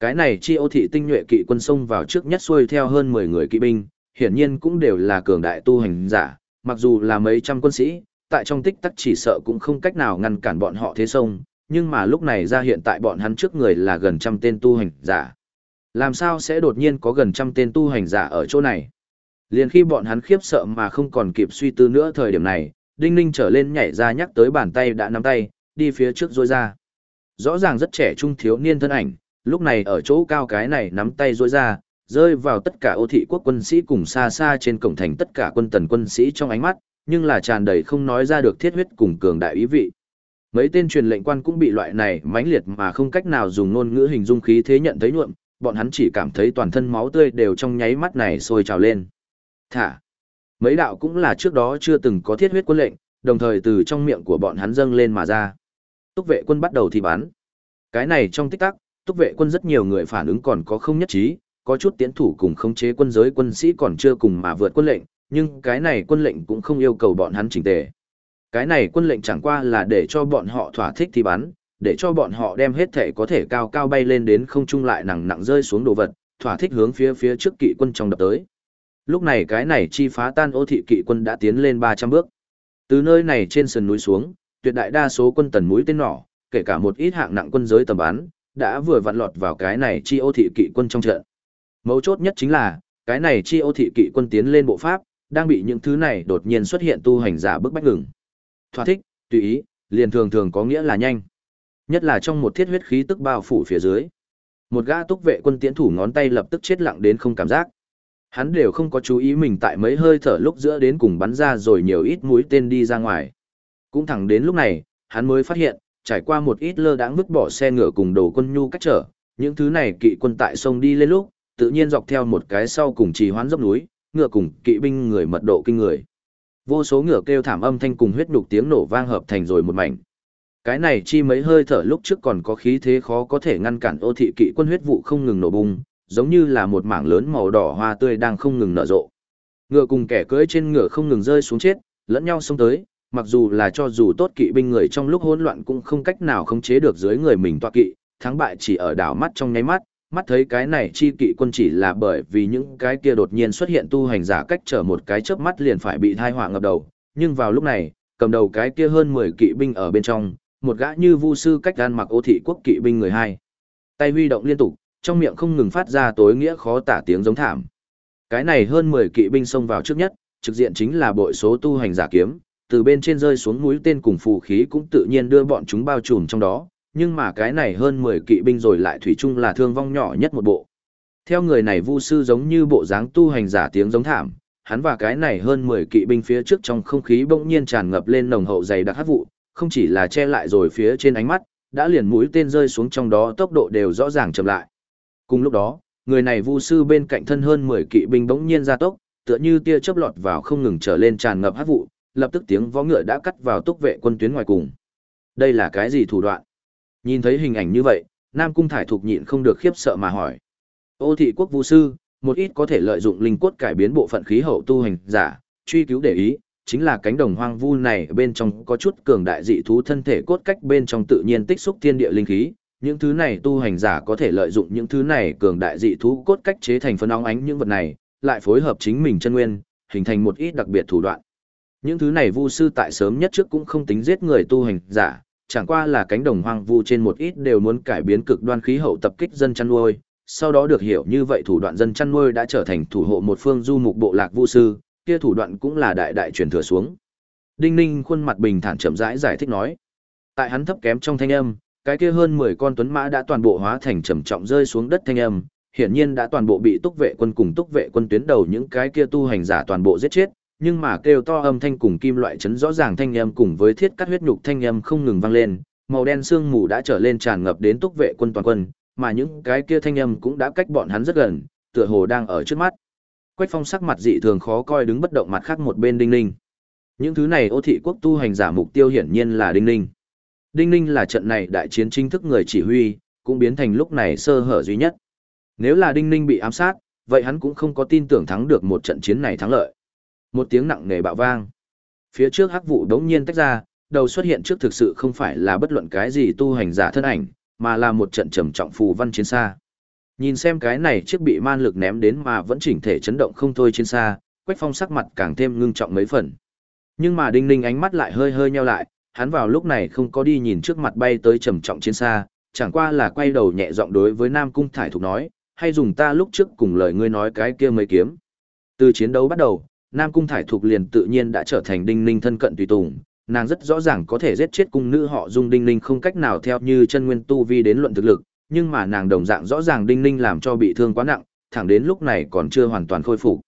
Cái này chi ô thị tinh nhuệ kỵ quân xông vào trước nhất xuôi theo hơn 10 người kỵ binh, hiển nhiên cũng đều là cường đại tu hành giả, mặc dù là mấy trăm quân sĩ, tại trong tích tắc chỉ sợ cũng không cách nào ngăn cản bọn họ thế sông, nhưng mà lúc này ra hiện tại bọn hắn trước người là gần trăm tên tu hành giả. Làm sao sẽ đột nhiên có gần trăm tên tu hành giả ở chỗ này? Liền khi bọn hắn khiếp sợ mà không còn kịp suy tư nữa thời điểm này, Đinh Ninh trở lên nhảy ra nhắc tới bàn tay đã nắm tay, đi phía trước rôi ra. Rõ ràng rất trẻ trung thiếu niên thân ảnh, lúc này ở chỗ cao cái này nắm tay rôi ra, rơi vào tất cả ô thị quốc quân sĩ cùng xa xa trên cổng thành tất cả quân tần quân sĩ trong ánh mắt, nhưng là tràn đầy không nói ra được thiết huyết cùng cường đại ý vị. Mấy tên truyền lệnh quan cũng bị loại này mãnh liệt mà không cách nào dùng ngôn ngữ hình dung khí thế nhận thấy nhuộm, bọn hắn chỉ cảm thấy toàn thân máu tươi đều trong nháy mắt này sôi trào lên. Thả. Mấy đạo cũng là trước đó chưa từng có thiết huyết quân lệnh, đồng thời từ trong miệng của bọn hắn dâng lên mà ra. Túc vệ quân bắt đầu thì bắn. Cái này trong tích tắc, túc vệ quân rất nhiều người phản ứng còn có không nhất trí, có chút tiến thủ cùng khống chế quân giới quân sĩ còn chưa cùng mà vượt quân lệnh, nhưng cái này quân lệnh cũng không yêu cầu bọn hắn chỉnh tề. Cái này quân lệnh chẳng qua là để cho bọn họ thỏa thích thì bắn, để cho bọn họ đem hết thể có thể cao cao bay lên đến không trung lại nặng nặng rơi xuống đồ vật, thỏa thích hướng phía phía trước kỵ quân trong đập tới. Lúc này cái này chi phá tan ô thị kỵ quân đã tiến lên 300 bước. Từ nơi này trên sườn núi xuống, tuyệt đại đa số quân tần mũi tên nỏ, kể cả một ít hạng nặng quân giới tầm bắn, đã vừa vặn lọt vào cái này chi ô thị kỵ quân trong trận. Mấu chốt nhất chính là, cái này chi ô thị kỵ quân tiến lên bộ pháp, đang bị những thứ này đột nhiên xuất hiện tu hành giả bức bách ngừng. Thỏa thích, tùy ý, liền thường thường có nghĩa là nhanh. Nhất là trong một thiết huyết khí tức bao phủ phía dưới. Một gã túc vệ quân tiến thủ ngón tay lập tức chết lặng đến không cảm giác. Hắn đều không có chú ý mình tại mấy hơi thở lúc giữa đến cùng bắn ra rồi nhiều ít mũi tên đi ra ngoài. Cũng thẳng đến lúc này, hắn mới phát hiện, trải qua một ít lơ đãng vứt bỏ xe ngựa cùng đồ quân nhu cách trở, những thứ này kỵ quân tại sông đi lên lúc, tự nhiên dọc theo một cái sau cùng trì hoãn dốc núi, ngựa cùng kỵ binh người mật độ kinh người. Vô số ngựa kêu thảm âm thanh cùng huyết nhục tiếng nổ vang hợp thành rồi một mảnh. Cái này chi mấy hơi thở lúc trước còn có khí thế khó có thể ngăn cản ô thị kỵ quân huyết vụ không ngừng nổ bung, giống như là một mảng lớn màu đỏ hoa tươi đang không ngừng nở rộ. Ngựa cùng kẻ cưỡi trên ngựa không ngừng rơi xuống chết, lẫn nhau xông tới, mặc dù là cho dù tốt kỵ binh người trong lúc hỗn loạn cũng không cách nào khống chế được dưới người mình tọa kỵ, thắng bại chỉ ở đảo mắt trong nháy mắt, mắt thấy cái này chi kỵ quân chỉ là bởi vì những cái kia đột nhiên xuất hiện tu hành giả cách trở một cái chớp mắt liền phải bị thai họa ngập đầu, nhưng vào lúc này, cầm đầu cái kia hơn 10 kỵ binh ở bên trong, một gã như vu sư cách gan mặc ô thị quốc kỵ binh người hai. Tay huy động liên tục, trong miệng không ngừng phát ra tối nghĩa khó tả tiếng giống thảm. Cái này hơn 10 kỵ binh xông vào trước nhất, trực diện chính là bội số tu hành giả kiếm, từ bên trên rơi xuống mũi tên cùng phù khí cũng tự nhiên đưa bọn chúng bao trùm trong đó, nhưng mà cái này hơn 10 kỵ binh rồi lại thủy chung là thương vong nhỏ nhất một bộ. Theo người này vu sư giống như bộ dáng tu hành giả tiếng giống thảm, hắn và cái này hơn 10 kỵ binh phía trước trong không khí bỗng nhiên tràn ngập lên nồng hậu dày đặc hắc vụ, không chỉ là che lại rồi phía trên ánh mắt, đã liền mũi tên rơi xuống trong đó tốc độ đều rõ ràng chậm lại. Cùng lúc đó, người này vu sư bên cạnh thân hơn 10 kỵ binh bỗng nhiên ra tốc, tựa như tia chớp lọt vào không ngừng trở lên tràn ngập hắc vụ, lập tức tiếng vó ngựa đã cắt vào túc vệ quân tuyến ngoài cùng. Đây là cái gì thủ đoạn? Nhìn thấy hình ảnh như vậy, Nam Cung Thải Thục nhịn không được khiếp sợ mà hỏi. Ô thị quốc Vu sư, một ít có thể lợi dụng linh cốt cải biến bộ phận khí hậu tu hành giả, truy cứu để ý, chính là cánh đồng hoang vu này bên trong có chút cường đại dị thú thân thể cốt cách bên trong tự nhiên tích xúc thiên địa linh khí, những thứ này tu hành giả có thể lợi dụng những thứ này cường đại dị thú cốt cách chế thành phân óng ánh những vật này, lại phối hợp chính mình chân nguyên, hình thành một ít đặc biệt thủ đoạn. Những thứ này vu sư tại sớm nhất trước cũng không tính giết người tu hành giả, chẳng qua là cánh đồng hoang vu trên một ít đều muốn cải biến cực đoan khí hậu tập kích dân chăn nuôi, sau đó được hiểu như vậy thủ đoạn dân chăn nuôi đã trở thành thủ hộ một phương du mục bộ lạc vu sư, kia thủ đoạn cũng là đại đại truyền thừa xuống. Đinh Ninh khuôn mặt bình thản chậm rãi giải thích nói. Tại hắn thấp kém trong thanh âm, cái kia hơn 10 con tuấn mã đã toàn bộ hóa thành trầm trọng rơi xuống đất thanh âm, hiển nhiên đã toàn bộ bị túc vệ quân cùng túc vệ quân tuyến đầu những cái kia tu hành giả toàn bộ giết chết, nhưng mà kêu to âm thanh cùng kim loại chấn rõ ràng thanh âm cùng với thiết cắt huyết nhục thanh âm không ngừng vang lên, màu đen sương mù đã trở lên tràn ngập đến túc vệ quân toàn quân, mà những cái kia thanh âm cũng đã cách bọn hắn rất gần, tựa hồ đang ở trước mắt. Quách Phong sắc mặt dị thường khó coi đứng bất động mặt khác một bên Đinh Ninh. Những thứ này ô thị quốc tu hành giả mục tiêu hiển nhiên là Đinh Ninh. Đinh Ninh là trận này đại chiến chính thức người chỉ huy, cũng biến thành lúc này sơ hở duy nhất. Nếu là Đinh Ninh bị ám sát, vậy hắn cũng không có tin tưởng thắng được một trận chiến này thắng lợi. Một tiếng nặng nề bạo vang. Phía trước hắc vụ đống nhiên tách ra, đầu xuất hiện trước thực sự không phải là bất luận cái gì tu hành giả thân ảnh, mà là một trận trầm trọng phù văn chiến xa. Nhìn xem cái này chiếc bị man lực ném đến mà vẫn chỉnh thể chấn động không thôi chiến xa, Quách Phong sắc mặt càng thêm ngưng trọng mấy phần. Nhưng mà Đinh Ninh ánh mắt lại hơi hơi nheo lại, hắn vào lúc này không có đi nhìn trước mặt bay tới trầm trọng chiến xa, chẳng qua là quay đầu nhẹ giọng đối với Nam Cung Thải Thục nói, hay dùng ta lúc trước cùng lời ngươi nói cái kia mới kiếm. Từ chiến đấu bắt đầu, Nam Cung Thải Thục liền tự nhiên đã trở thành Đinh Ninh thân cận tùy tùng, nàng rất rõ ràng có thể giết chết cung nữ họ Dung Đinh Ninh không cách nào theo như chân nguyên tu vi đến luận thực lực, nhưng mà nàng đồng dạng rõ ràng Đinh Ninh làm cho bị thương quá nặng, thẳng đến lúc này còn chưa hoàn toàn khôi phục.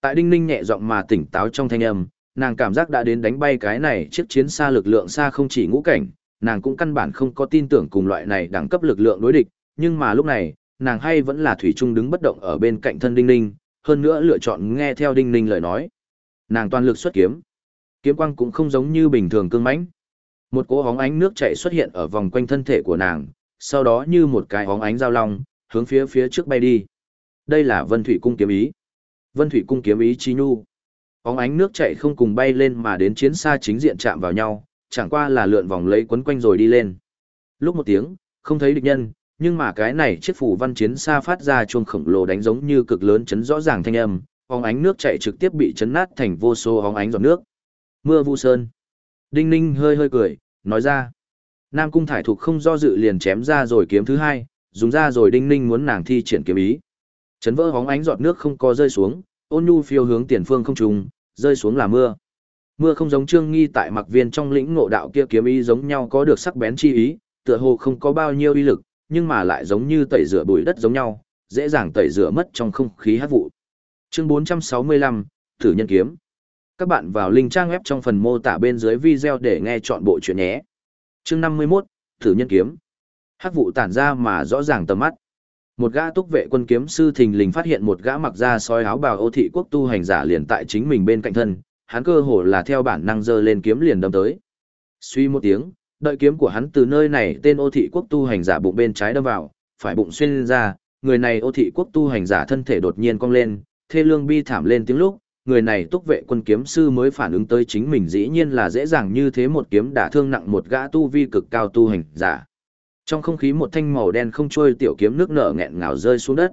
Tại Đinh Ninh nhẹ giọng mà tỉnh táo trong thanh âm, nàng cảm giác đã đến đánh bay cái này chiếc chiến xa lực lượng xa không chỉ ngũ cảnh, nàng cũng căn bản không có tin tưởng cùng loại này đẳng cấp lực lượng đối địch, nhưng mà lúc này, nàng hay vẫn là thủy trung đứng bất động ở bên cạnh thân Đinh Ninh, hơn nữa lựa chọn nghe theo Đinh Ninh lời nói. Nàng toàn lực xuất kiếm. Kiếm quang cũng không giống như bình thường cương mãnh. Một cỗ hóng ánh nước chảy xuất hiện ở vòng quanh thân thể của nàng, sau đó như một cái hóng ánh giao long, hướng phía phía trước bay đi. Đây là Vân Thủy cung kiếm ý. Vân Thủy cung kiếm ý chi nhu óng ánh nước chảy không cùng bay lên mà đến chiến xa chính diện chạm vào nhau, chẳng qua là lượn vòng lấy quấn quanh rồi đi lên. Lúc một tiếng, không thấy địch nhân, nhưng mà cái này chiếc phủ văn chiến xa phát ra chuông khổng lồ đánh giống như cực lớn chấn rõ ràng thanh âm, óng ánh nước chảy trực tiếp bị chấn nát thành vô số óng ánh giọt nước. Mưa vu sơn. Đinh Ninh hơi hơi cười, nói ra. Nam Cung Thải Thục không do dự liền chém ra rồi kiếm thứ hai, dùng ra rồi Đinh Ninh muốn nàng thi triển kiếm ý. Chấn vỡ hóng ánh giọt nước không có rơi xuống, ôn nhu phiêu hướng tiền phương không trùng, rơi xuống là mưa. Mưa không giống Trương Nghi tại mặc viên trong lĩnh ngộ đạo kia kiếm ý giống nhau có được sắc bén chi ý, tựa hồ không có bao nhiêu uy lực, nhưng mà lại giống như tẩy rửa bụi đất giống nhau, dễ dàng tẩy rửa mất trong không khí hắc vụ. Chương 465, Thử nhân kiếm. Các bạn vào link trang web trong phần mô tả bên dưới video để nghe chọn bộ chuyện nhé. Chương 51, Thử nhân kiếm. Hắc vụ tản ra mà rõ ràng tầm mắt. Một gã túc vệ quân kiếm sư thình lình phát hiện một gã mặc da soi áo bào ô thị quốc tu hành giả liền tại chính mình bên cạnh thân, hắn cơ hồ là theo bản năng giơ lên kiếm liền đâm tới. Suy một tiếng, đợi kiếm của hắn từ nơi này tên ô thị quốc tu hành giả bụng bên trái đâm vào, phải bụng xuyên ra, người này ô thị quốc tu hành giả thân thể đột nhiên cong lên, thê lương bi thảm lên tiếng lúc, người này túc vệ quân kiếm sư mới phản ứng tới chính mình dĩ nhiên là dễ dàng như thế một kiếm đả thương nặng một gã tu vi cực cao tu hành giả. Trong không khí một thanh màu đen không trôi tiểu kiếm nước nở nghẹn ngào rơi xuống đất.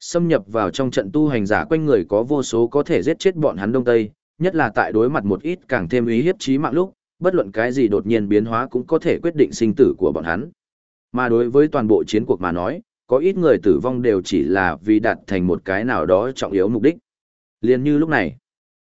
Xâm nhập vào trong trận tu hành giả quanh người có vô số có thể giết chết bọn hắn đông tây, nhất là tại đối mặt một ít càng thêm ý hiếp chí mạng lúc, bất luận cái gì đột nhiên biến hóa cũng có thể quyết định sinh tử của bọn hắn. Mà đối với toàn bộ chiến cuộc mà nói, có ít người tử vong đều chỉ là vì đạt thành một cái nào đó trọng yếu mục đích. Liên như lúc này,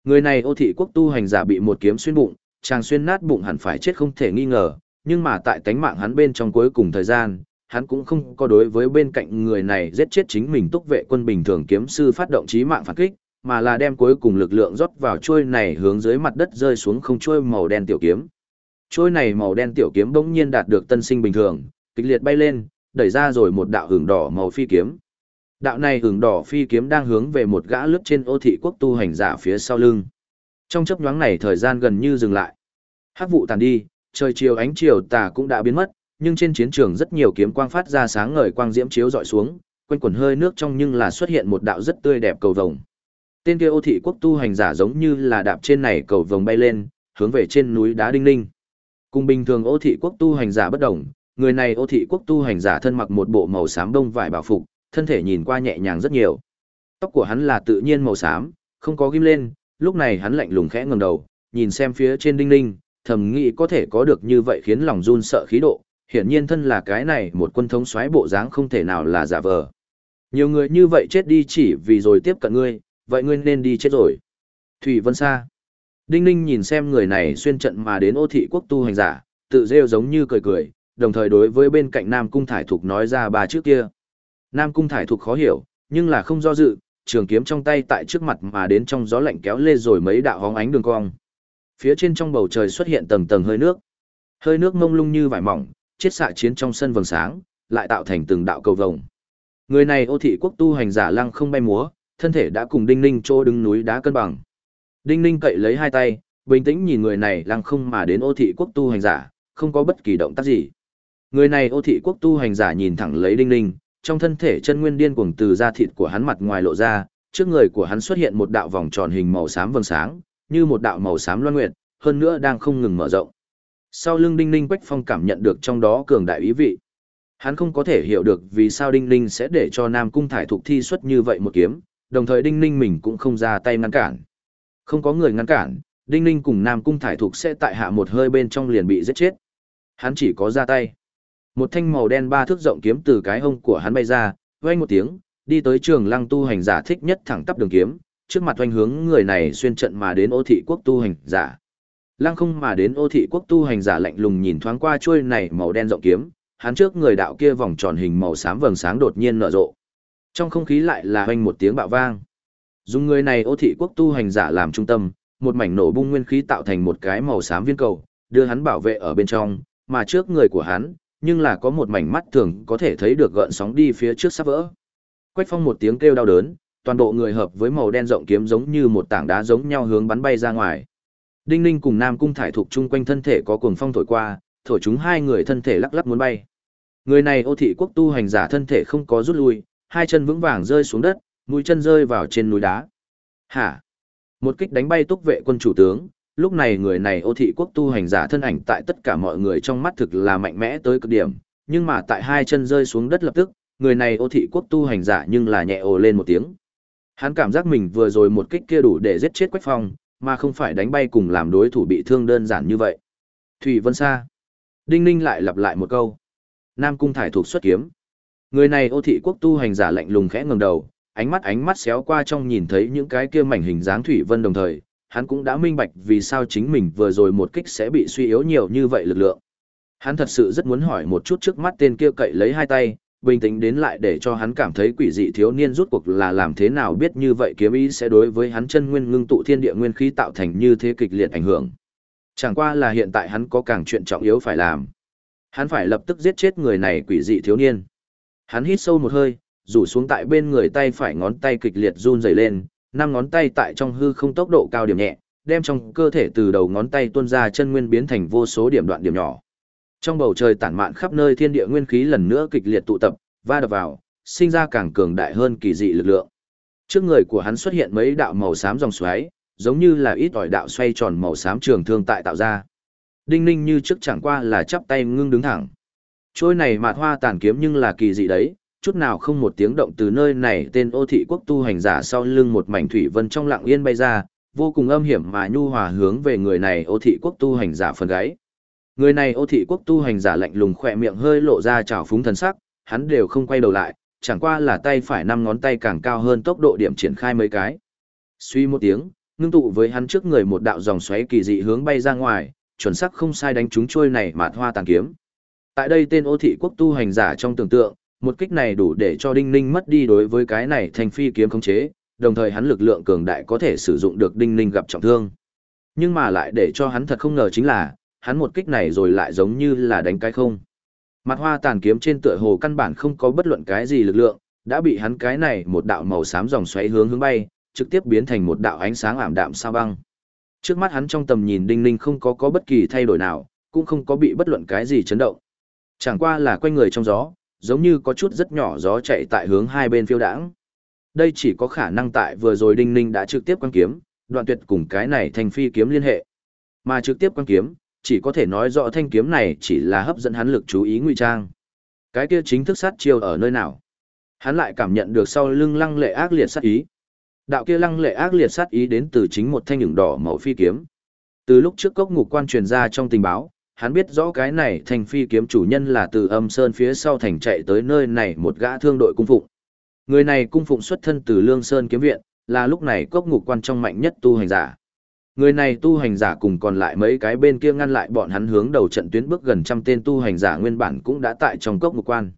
người này ô thị quốc tu hành giả bị một kiếm xuyên bụng, chàng xuyên nát bụng hẳn phải chết không thể nghi ngờ, nhưng mà tại tánh mạng hắn bên trong cuối cùng thời gian, hắn cũng không có đối với bên cạnh người này giết chết chính mình túc vệ quân bình thường kiếm sư phát động chí mạng phản kích, mà là đem cuối cùng lực lượng rót vào chuôi này hướng dưới mặt đất rơi xuống không chuôi màu đen tiểu kiếm. chuôi này màu đen tiểu kiếm bỗng nhiên đạt được tân sinh bình thường, kịch liệt bay lên, đẩy ra rồi một đạo hưởng đỏ màu phi kiếm. Đạo này hưởng đỏ phi kiếm đang hướng về một gã lướt trên ô thị quốc tu hành giả phía sau lưng. Trong chấp nhoáng này thời gian gần như dừng lại. Hắc vụ tàn đi, trời chiều ánh chiều tà cũng đã biến mất, nhưng trên chiến trường rất nhiều kiếm quang phát ra sáng ngời quang diễm chiếu dọi xuống, quanh quẩn hơi nước trong nhưng là xuất hiện một đạo rất tươi đẹp cầu vồng. Tên kia ô thị quốc tu hành giả giống như là đạp trên này cầu vồng bay lên, hướng về trên núi đá đinh ninh. Cùng bình thường ô thị quốc tu hành giả bất đồng, người này ô thị quốc tu hành giả thân mặc một bộ màu xám đông vải bảo phục, thân thể nhìn qua nhẹ nhàng rất nhiều. Tóc của hắn là tự nhiên màu xám, không có ghim lên, lúc này hắn lạnh lùng khẽ ngẩng đầu, nhìn xem phía trên đinh ninh, thầm nghĩ có thể có được như vậy khiến lòng run sợ khí độ, hiển nhiên thân là cái này một quân thống soái bộ dáng không thể nào là giả vờ. Nhiều người như vậy chết đi chỉ vì rồi tiếp cận ngươi, vậy ngươi nên đi chết rồi. Thủy Vân Sa. Đinh Ninh nhìn xem người này xuyên trận mà đến ô thị quốc tu hành giả, tự rêu giống như cười cười, đồng thời đối với bên cạnh Nam Cung Thải Thục nói ra bà trước kia. Nam Cung Thải Thục khó hiểu, nhưng là không do dự, trường kiếm trong tay tại trước mặt mà đến trong gió lạnh kéo lê rồi mấy đạo hóng ánh đường cong. Phía trên trong bầu trời xuất hiện tầng tầng hơi nước. Hơi nước mông lung như vải mỏng, chiết xạ chiến trong sân vầng sáng, lại tạo thành từng đạo cầu vồng. Người này ô thị quốc tu hành giả lăng không bay múa, thân thể đã cùng Đinh Ninh chỗ đứng núi đá cân bằng. Đinh Ninh cậy lấy hai tay, bình tĩnh nhìn người này lăng không mà đến ô thị quốc tu hành giả, không có bất kỳ động tác gì. Người này ô thị quốc tu hành giả nhìn thẳng lấy Đinh Ninh, trong thân thể chân nguyên điên cuồng từ da thịt của hắn mặt ngoài lộ ra, trước người của hắn xuất hiện một đạo vòng tròn hình màu xám vầng sáng, như một đạo màu xám loan nguyệt, hơn nữa đang không ngừng mở rộng. Sau lưng Đinh Ninh Quách Phong cảm nhận được trong đó cường đại ý vị. Hắn không có thể hiểu được vì sao Đinh Ninh sẽ để cho Nam Cung Thải Thục thi xuất như vậy một kiếm, đồng thời Đinh Ninh mình cũng không ra tay ngăn cản. Không có người ngăn cản, Đinh Ninh cùng Nam Cung Thải Thục sẽ tại hạ một hơi bên trong liền bị giết chết. Hắn chỉ có ra tay. Một thanh màu đen ba thước rộng kiếm từ cái hông của hắn bay ra, vang một tiếng, đi tới trường lăng tu hành giả thích nhất thẳng tắp đường kiếm, trước mặt oanh hướng người này xuyên trận mà đến ô thị quốc tu hành giả. Lăng không mà đến ô thị quốc tu hành giả lạnh lùng nhìn thoáng qua chuôi này màu đen rộng kiếm, hắn trước người đạo kia vòng tròn hình màu xám vầng sáng đột nhiên nở rộ. Trong không khí lại là hoanh một tiếng bạo vang. Dùng người này ô thị quốc tu hành giả làm trung tâm, một mảnh nổ bung nguyên khí tạo thành một cái màu xám viên cầu, đưa hắn bảo vệ ở bên trong, mà trước người của hắn, nhưng là có một mảnh mắt thường có thể thấy được gợn sóng đi phía trước sắp vỡ. Quách phong một tiếng kêu đau đớn, toàn bộ người hợp với màu đen rộng kiếm giống như một tảng đá giống nhau hướng bắn bay ra ngoài. Đinh Ninh cùng Nam Cung Thải thuộc chung quanh thân thể có cuồng phong thổi qua, thổi chúng hai người thân thể lắc lắc muốn bay. Người này ô thị quốc tu hành giả thân thể không có rút lui, hai chân vững vàng rơi xuống đất, mũi chân rơi vào trên núi đá. Hả? Một kích đánh bay túc vệ quân chủ tướng, lúc này người này ô thị quốc tu hành giả thân ảnh tại tất cả mọi người trong mắt thực là mạnh mẽ tới cực điểm, nhưng mà tại hai chân rơi xuống đất lập tức, người này ô thị quốc tu hành giả nhưng là nhẹ ồ lên một tiếng. Hắn cảm giác mình vừa rồi một kích kia đủ để giết chết Quách Phong, mà không phải đánh bay cùng làm đối thủ bị thương đơn giản như vậy. Thủy Vân Sa. Đinh Ninh lại lặp lại một câu. Nam Cung Thải thuộc xuất kiếm. Người này ô thị quốc tu hành giả lạnh lùng khẽ ngẩng đầu, ánh mắt ánh mắt xéo qua trong nhìn thấy những cái kia mảnh hình dáng Thủy Vân đồng thời, hắn cũng đã minh bạch vì sao chính mình vừa rồi một kích sẽ bị suy yếu nhiều như vậy lực lượng. Hắn thật sự rất muốn hỏi một chút trước mắt tên kia cậy lấy hai tay, bình tĩnh đến lại để cho hắn cảm thấy quỷ dị thiếu niên rút cuộc là làm thế nào biết như vậy kiếm ý sẽ đối với hắn chân nguyên ngưng tụ thiên địa nguyên khí tạo thành như thế kịch liệt ảnh hưởng. Chẳng qua là hiện tại hắn có càng chuyện trọng yếu phải làm. Hắn phải lập tức giết chết người này quỷ dị thiếu niên. Hắn hít sâu một hơi, rủ xuống tại bên người tay phải ngón tay kịch liệt run rẩy lên, năm ngón tay tại trong hư không tốc độ cao điểm nhẹ, đem trong cơ thể từ đầu ngón tay tuôn ra chân nguyên biến thành vô số điểm đoạn điểm nhỏ. Trong bầu trời tản mạn khắp nơi thiên địa nguyên khí lần nữa kịch liệt tụ tập, va đập vào, sinh ra càng cường đại hơn kỳ dị lực lượng. Trước người của hắn xuất hiện mấy đạo màu xám dòng xoáy, giống như là ít ỏi đạo xoay tròn màu xám trường thương tại tạo ra. Đinh ninh như trước chẳng qua là chắp tay ngưng đứng thẳng. Trôi này mạt hoa tàn kiếm nhưng là kỳ dị đấy, chút nào không một tiếng động từ nơi này tên ô thị quốc tu hành giả sau lưng một mảnh thủy vân trong lặng yên bay ra, vô cùng âm hiểm mà nhu hòa hướng về người này ô thị quốc tu hành giả phần gáy. Người này ô thị quốc tu hành giả lạnh lùng khỏe miệng hơi lộ ra trào phúng thần sắc, hắn đều không quay đầu lại, chẳng qua là tay phải năm ngón tay càng cao hơn tốc độ điểm triển khai mấy cái. Suy một tiếng, ngưng tụ với hắn trước người một đạo dòng xoáy kỳ dị hướng bay ra ngoài, chuẩn xác không sai đánh trúng trôi này mạt hoa tàn kiếm. Tại đây tên ô thị quốc tu hành giả trong tưởng tượng, một kích này đủ để cho Đinh Ninh mất đi đối với cái này thành phi kiếm khống chế, đồng thời hắn lực lượng cường đại có thể sử dụng được Đinh Ninh gặp trọng thương. Nhưng mà lại để cho hắn thật không ngờ chính là, hắn một kích này rồi lại giống như là đánh cái không. Mặt hoa tàn kiếm trên tựa hồ căn bản không có bất luận cái gì lực lượng, đã bị hắn cái này một đạo màu xám dòng xoáy hướng hướng bay, trực tiếp biến thành một đạo ánh sáng ảm đạm sao băng. Trước mắt hắn trong tầm nhìn Đinh Ninh không có có bất kỳ thay đổi nào, cũng không có bị bất luận cái gì chấn động. Chẳng qua là quanh người trong gió, giống như có chút rất nhỏ gió chạy tại hướng hai bên phiêu đãng. Đây chỉ có khả năng tại vừa rồi Đinh Ninh đã trực tiếp quan kiếm, đoạn tuyệt cùng cái này thành phi kiếm liên hệ. Mà trực tiếp quan kiếm, chỉ có thể nói rõ thanh kiếm này chỉ là hấp dẫn hắn lực chú ý ngụy trang. Cái kia chính thức sát chiêu ở nơi nào? Hắn lại cảm nhận được sau lưng lăng lệ ác liệt sát ý. Đạo kia lăng lệ ác liệt sát ý đến từ chính một thanh nhửng đỏ màu phi kiếm. Từ lúc trước cốc ngục quan truyền ra trong tình báo, hắn biết rõ cái này thành phi kiếm chủ nhân là từ âm sơn phía sau thành chạy tới nơi này một gã thương đội cung phụng. Người này cung phụng xuất thân từ Lương Sơn kiếm viện, là lúc này cốc ngục quan trong mạnh nhất tu hành giả. Người này tu hành giả cùng còn lại mấy cái bên kia ngăn lại bọn hắn hướng đầu trận tuyến bước gần trăm tên tu hành giả nguyên bản cũng đã tại trong cốc ngục quan.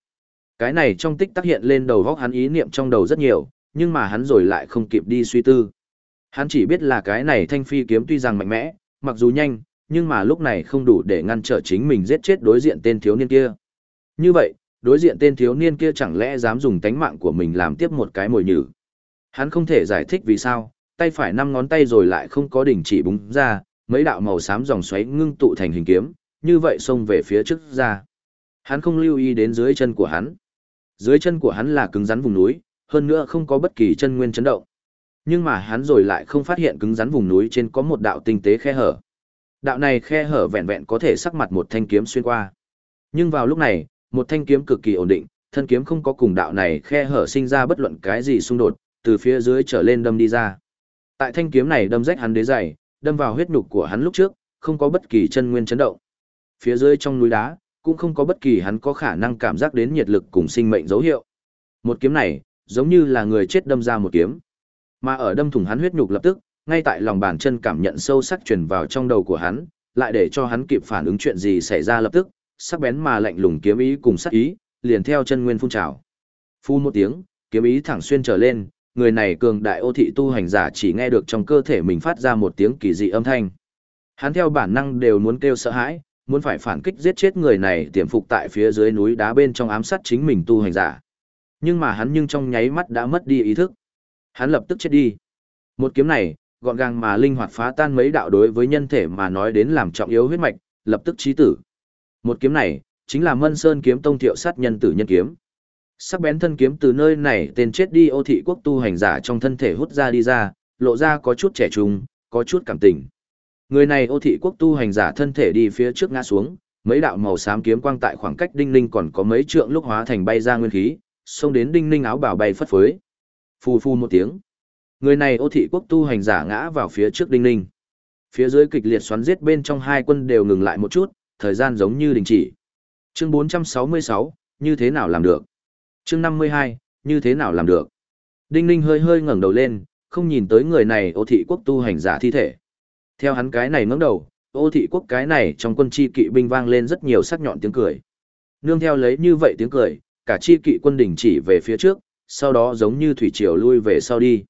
Cái này trong tích tác hiện lên đầu góc hắn ý niệm trong đầu rất nhiều, nhưng mà hắn rồi lại không kịp đi suy tư. Hắn chỉ biết là cái này thanh phi kiếm tuy rằng mạnh mẽ, mặc dù nhanh, nhưng mà lúc này không đủ để ngăn trở chính mình giết chết đối diện tên thiếu niên kia. Như vậy, đối diện tên thiếu niên kia chẳng lẽ dám dùng tánh mạng của mình làm tiếp một cái mồi nhử. Hắn không thể giải thích vì sao, tay phải năm ngón tay rồi lại không có đỉnh chỉ búng ra, mấy đạo màu xám dòng xoáy ngưng tụ thành hình kiếm, như vậy xông về phía trước ra. Hắn không lưu ý đến dưới chân của hắn. Dưới chân của hắn là cứng rắn vùng núi, hơn nữa không có bất kỳ chân nguyên chấn động. Nhưng mà hắn rồi lại không phát hiện cứng rắn vùng núi trên có một đạo tinh tế khe hở. Đạo này khe hở vẹn vẹn có thể sắc mặt một thanh kiếm xuyên qua. Nhưng vào lúc này, một thanh kiếm cực kỳ ổn định, thân kiếm không có cùng đạo này khe hở sinh ra bất luận cái gì xung đột, từ phía dưới trở lên đâm đi ra. Tại thanh kiếm này đâm rách hắn đế dày, đâm vào huyết nhục của hắn lúc trước, không có bất kỳ chân nguyên chấn động. Phía dưới trong núi đá, cũng không có bất kỳ hắn có khả năng cảm giác đến nhiệt lực cùng sinh mệnh dấu hiệu. Một kiếm này, giống như là người chết đâm ra một kiếm. Mà ở đâm thủng hắn huyết nhục lập tức, ngay tại lòng bàn chân cảm nhận sâu sắc truyền vào trong đầu của hắn, lại để cho hắn kịp phản ứng chuyện gì xảy ra lập tức, sắc bén mà lạnh lùng kiếm ý cùng sắc ý, liền theo chân nguyên phun trào. Phu một tiếng, kiếm ý thẳng xuyên trở lên, người này cường đại ô thị tu hành giả chỉ nghe được trong cơ thể mình phát ra một tiếng kỳ dị âm thanh. Hắn theo bản năng đều muốn kêu sợ hãi, muốn phải phản kích giết chết người này tiềm phục tại phía dưới núi đá bên trong ám sát chính mình tu hành giả. Nhưng mà hắn nhưng trong nháy mắt đã mất đi ý thức. Hắn lập tức chết đi. Một kiếm này, gọn gàng mà linh hoạt phá tan mấy đạo đối với nhân thể mà nói đến làm trọng yếu huyết mạch, lập tức chí tử. Một kiếm này, chính là Mân Sơn kiếm tông thiệu sát nhân tử nhân kiếm. Sắc bén thân kiếm từ nơi này tên chết đi ô thị quốc tu hành giả trong thân thể hút ra đi ra, lộ ra có chút trẻ trung, có chút cảm tình. Người này ô thị quốc tu hành giả thân thể đi phía trước ngã xuống, mấy đạo màu xám kiếm quang tại khoảng cách đinh ninh còn có mấy trượng lúc hóa thành bay ra nguyên khí, xông đến đinh ninh áo bảo bay phất phới. Phù phù một tiếng. Người này ô thị quốc tu hành giả ngã vào phía trước đinh ninh. Phía dưới kịch liệt xoắn giết bên trong hai quân đều ngừng lại một chút, thời gian giống như đình chỉ. Chương 466, như thế nào làm được? Chương 52, như thế nào làm được? Đinh ninh hơi hơi ngẩng đầu lên, không nhìn tới người này ô thị quốc tu hành giả thi thể. Theo hắn cái này ngẩng đầu, ô thị quốc cái này trong quân chi kỵ binh vang lên rất nhiều sắc nhọn tiếng cười. Nương theo lấy như vậy tiếng cười, cả chi kỵ quân đỉnh chỉ về phía trước, sau đó giống như thủy triều lui về sau đi.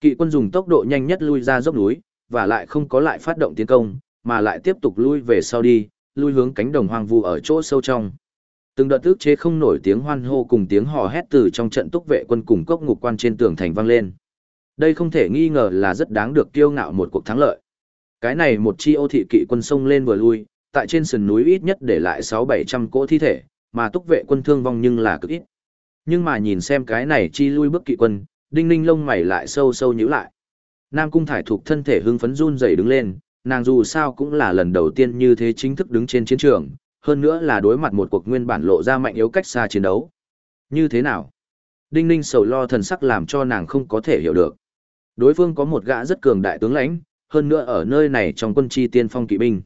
Kỵ quân dùng tốc độ nhanh nhất lui ra dốc núi, và lại không có lại phát động tiến công, mà lại tiếp tục lui về sau đi, lui hướng cánh đồng hoang vu ở chỗ sâu trong. Từng đợt tức chế không nổi tiếng hoan hô cùng tiếng hò hét từ trong trận túc vệ quân cùng cốc ngục quan trên tường thành vang lên. Đây không thể nghi ngờ là rất đáng được kiêu ngạo một cuộc thắng lợi. Cái này một chi ô thị kỵ quân sông lên vừa lui, tại trên sườn núi ít nhất để lại 6-700 cỗ thi thể, mà túc vệ quân thương vong nhưng là cực ít. Nhưng mà nhìn xem cái này chi lui bước kỵ quân, đinh ninh lông mày lại sâu sâu nhíu lại. Nam cung thải thuộc thân thể hưng phấn run rẩy đứng lên, nàng dù sao cũng là lần đầu tiên như thế chính thức đứng trên chiến trường, hơn nữa là đối mặt một cuộc nguyên bản lộ ra mạnh yếu cách xa chiến đấu. Như thế nào? Đinh ninh sầu lo thần sắc làm cho nàng không có thể hiểu được. Đối phương có một gã rất cường đại tướng lãnh, hơn nữa ở nơi này trong quân chi tiên phong kỵ binh.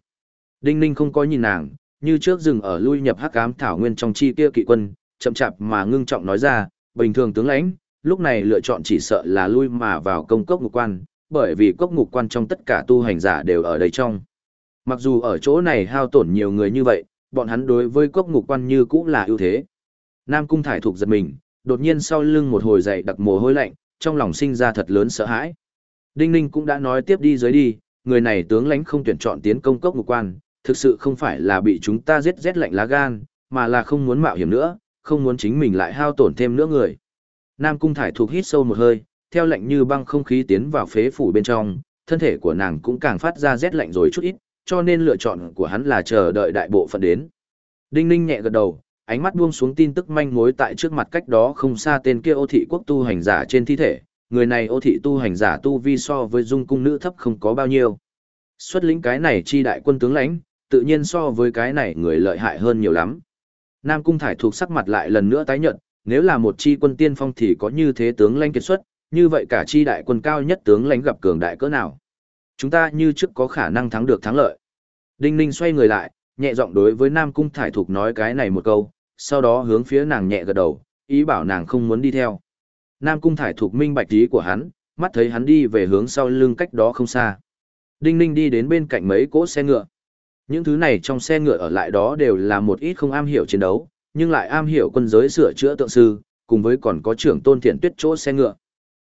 Đinh ninh không có nhìn nàng, như trước dừng ở lui nhập hắc ám thảo nguyên trong chi kia kỵ quân, chậm chạp mà ngưng trọng nói ra, bình thường tướng lãnh, lúc này lựa chọn chỉ sợ là lui mà vào công cốc ngục quan, bởi vì cốc ngục quan trong tất cả tu hành giả đều ở đây trong. Mặc dù ở chỗ này hao tổn nhiều người như vậy, bọn hắn đối với cốc ngục quan như cũng là ưu thế. Nam cung thải thuộc giật mình, đột nhiên sau lưng một hồi dậy đặc mồ hôi lạnh, trong lòng sinh ra thật lớn sợ hãi. Đinh Ninh cũng đã nói tiếp đi dưới đi, người này tướng lãnh không tuyển chọn tiến công cốc ngục quan, thực sự không phải là bị chúng ta giết rét lạnh lá gan, mà là không muốn mạo hiểm nữa, không muốn chính mình lại hao tổn thêm nữa người. Nam Cung Thải thuộc hít sâu một hơi, theo lệnh như băng không khí tiến vào phế phủ bên trong, thân thể của nàng cũng càng phát ra rét lạnh rồi chút ít, cho nên lựa chọn của hắn là chờ đợi đại bộ phận đến. Đinh Ninh nhẹ gật đầu, ánh mắt buông xuống tin tức manh mối tại trước mặt cách đó không xa tên kia ô thị quốc tu hành giả trên thi thể, người này ô thị tu hành giả tu vi so với dung cung nữ thấp không có bao nhiêu. Xuất lĩnh cái này chi đại quân tướng lãnh, tự nhiên so với cái này người lợi hại hơn nhiều lắm. Nam cung thải thuộc sắc mặt lại lần nữa tái nhận, nếu là một chi quân tiên phong thì có như thế tướng lãnh kiệt xuất, như vậy cả chi đại quân cao nhất tướng lãnh gặp cường đại cỡ nào. Chúng ta như trước có khả năng thắng được thắng lợi. Đinh Ninh xoay người lại, nhẹ giọng đối với Nam cung thải Thục nói cái này một câu, sau đó hướng phía nàng nhẹ gật đầu, ý bảo nàng không muốn đi theo. Nam cung thải Thục minh bạch ý của hắn, mắt thấy hắn đi về hướng sau lưng cách đó không xa. Đinh Ninh đi đến bên cạnh mấy cỗ xe ngựa. Những thứ này trong xe ngựa ở lại đó đều là một ít không am hiểu chiến đấu, nhưng lại am hiểu quân giới sửa chữa tượng sư, cùng với còn có trưởng tôn thiện tuyết chỗ xe ngựa.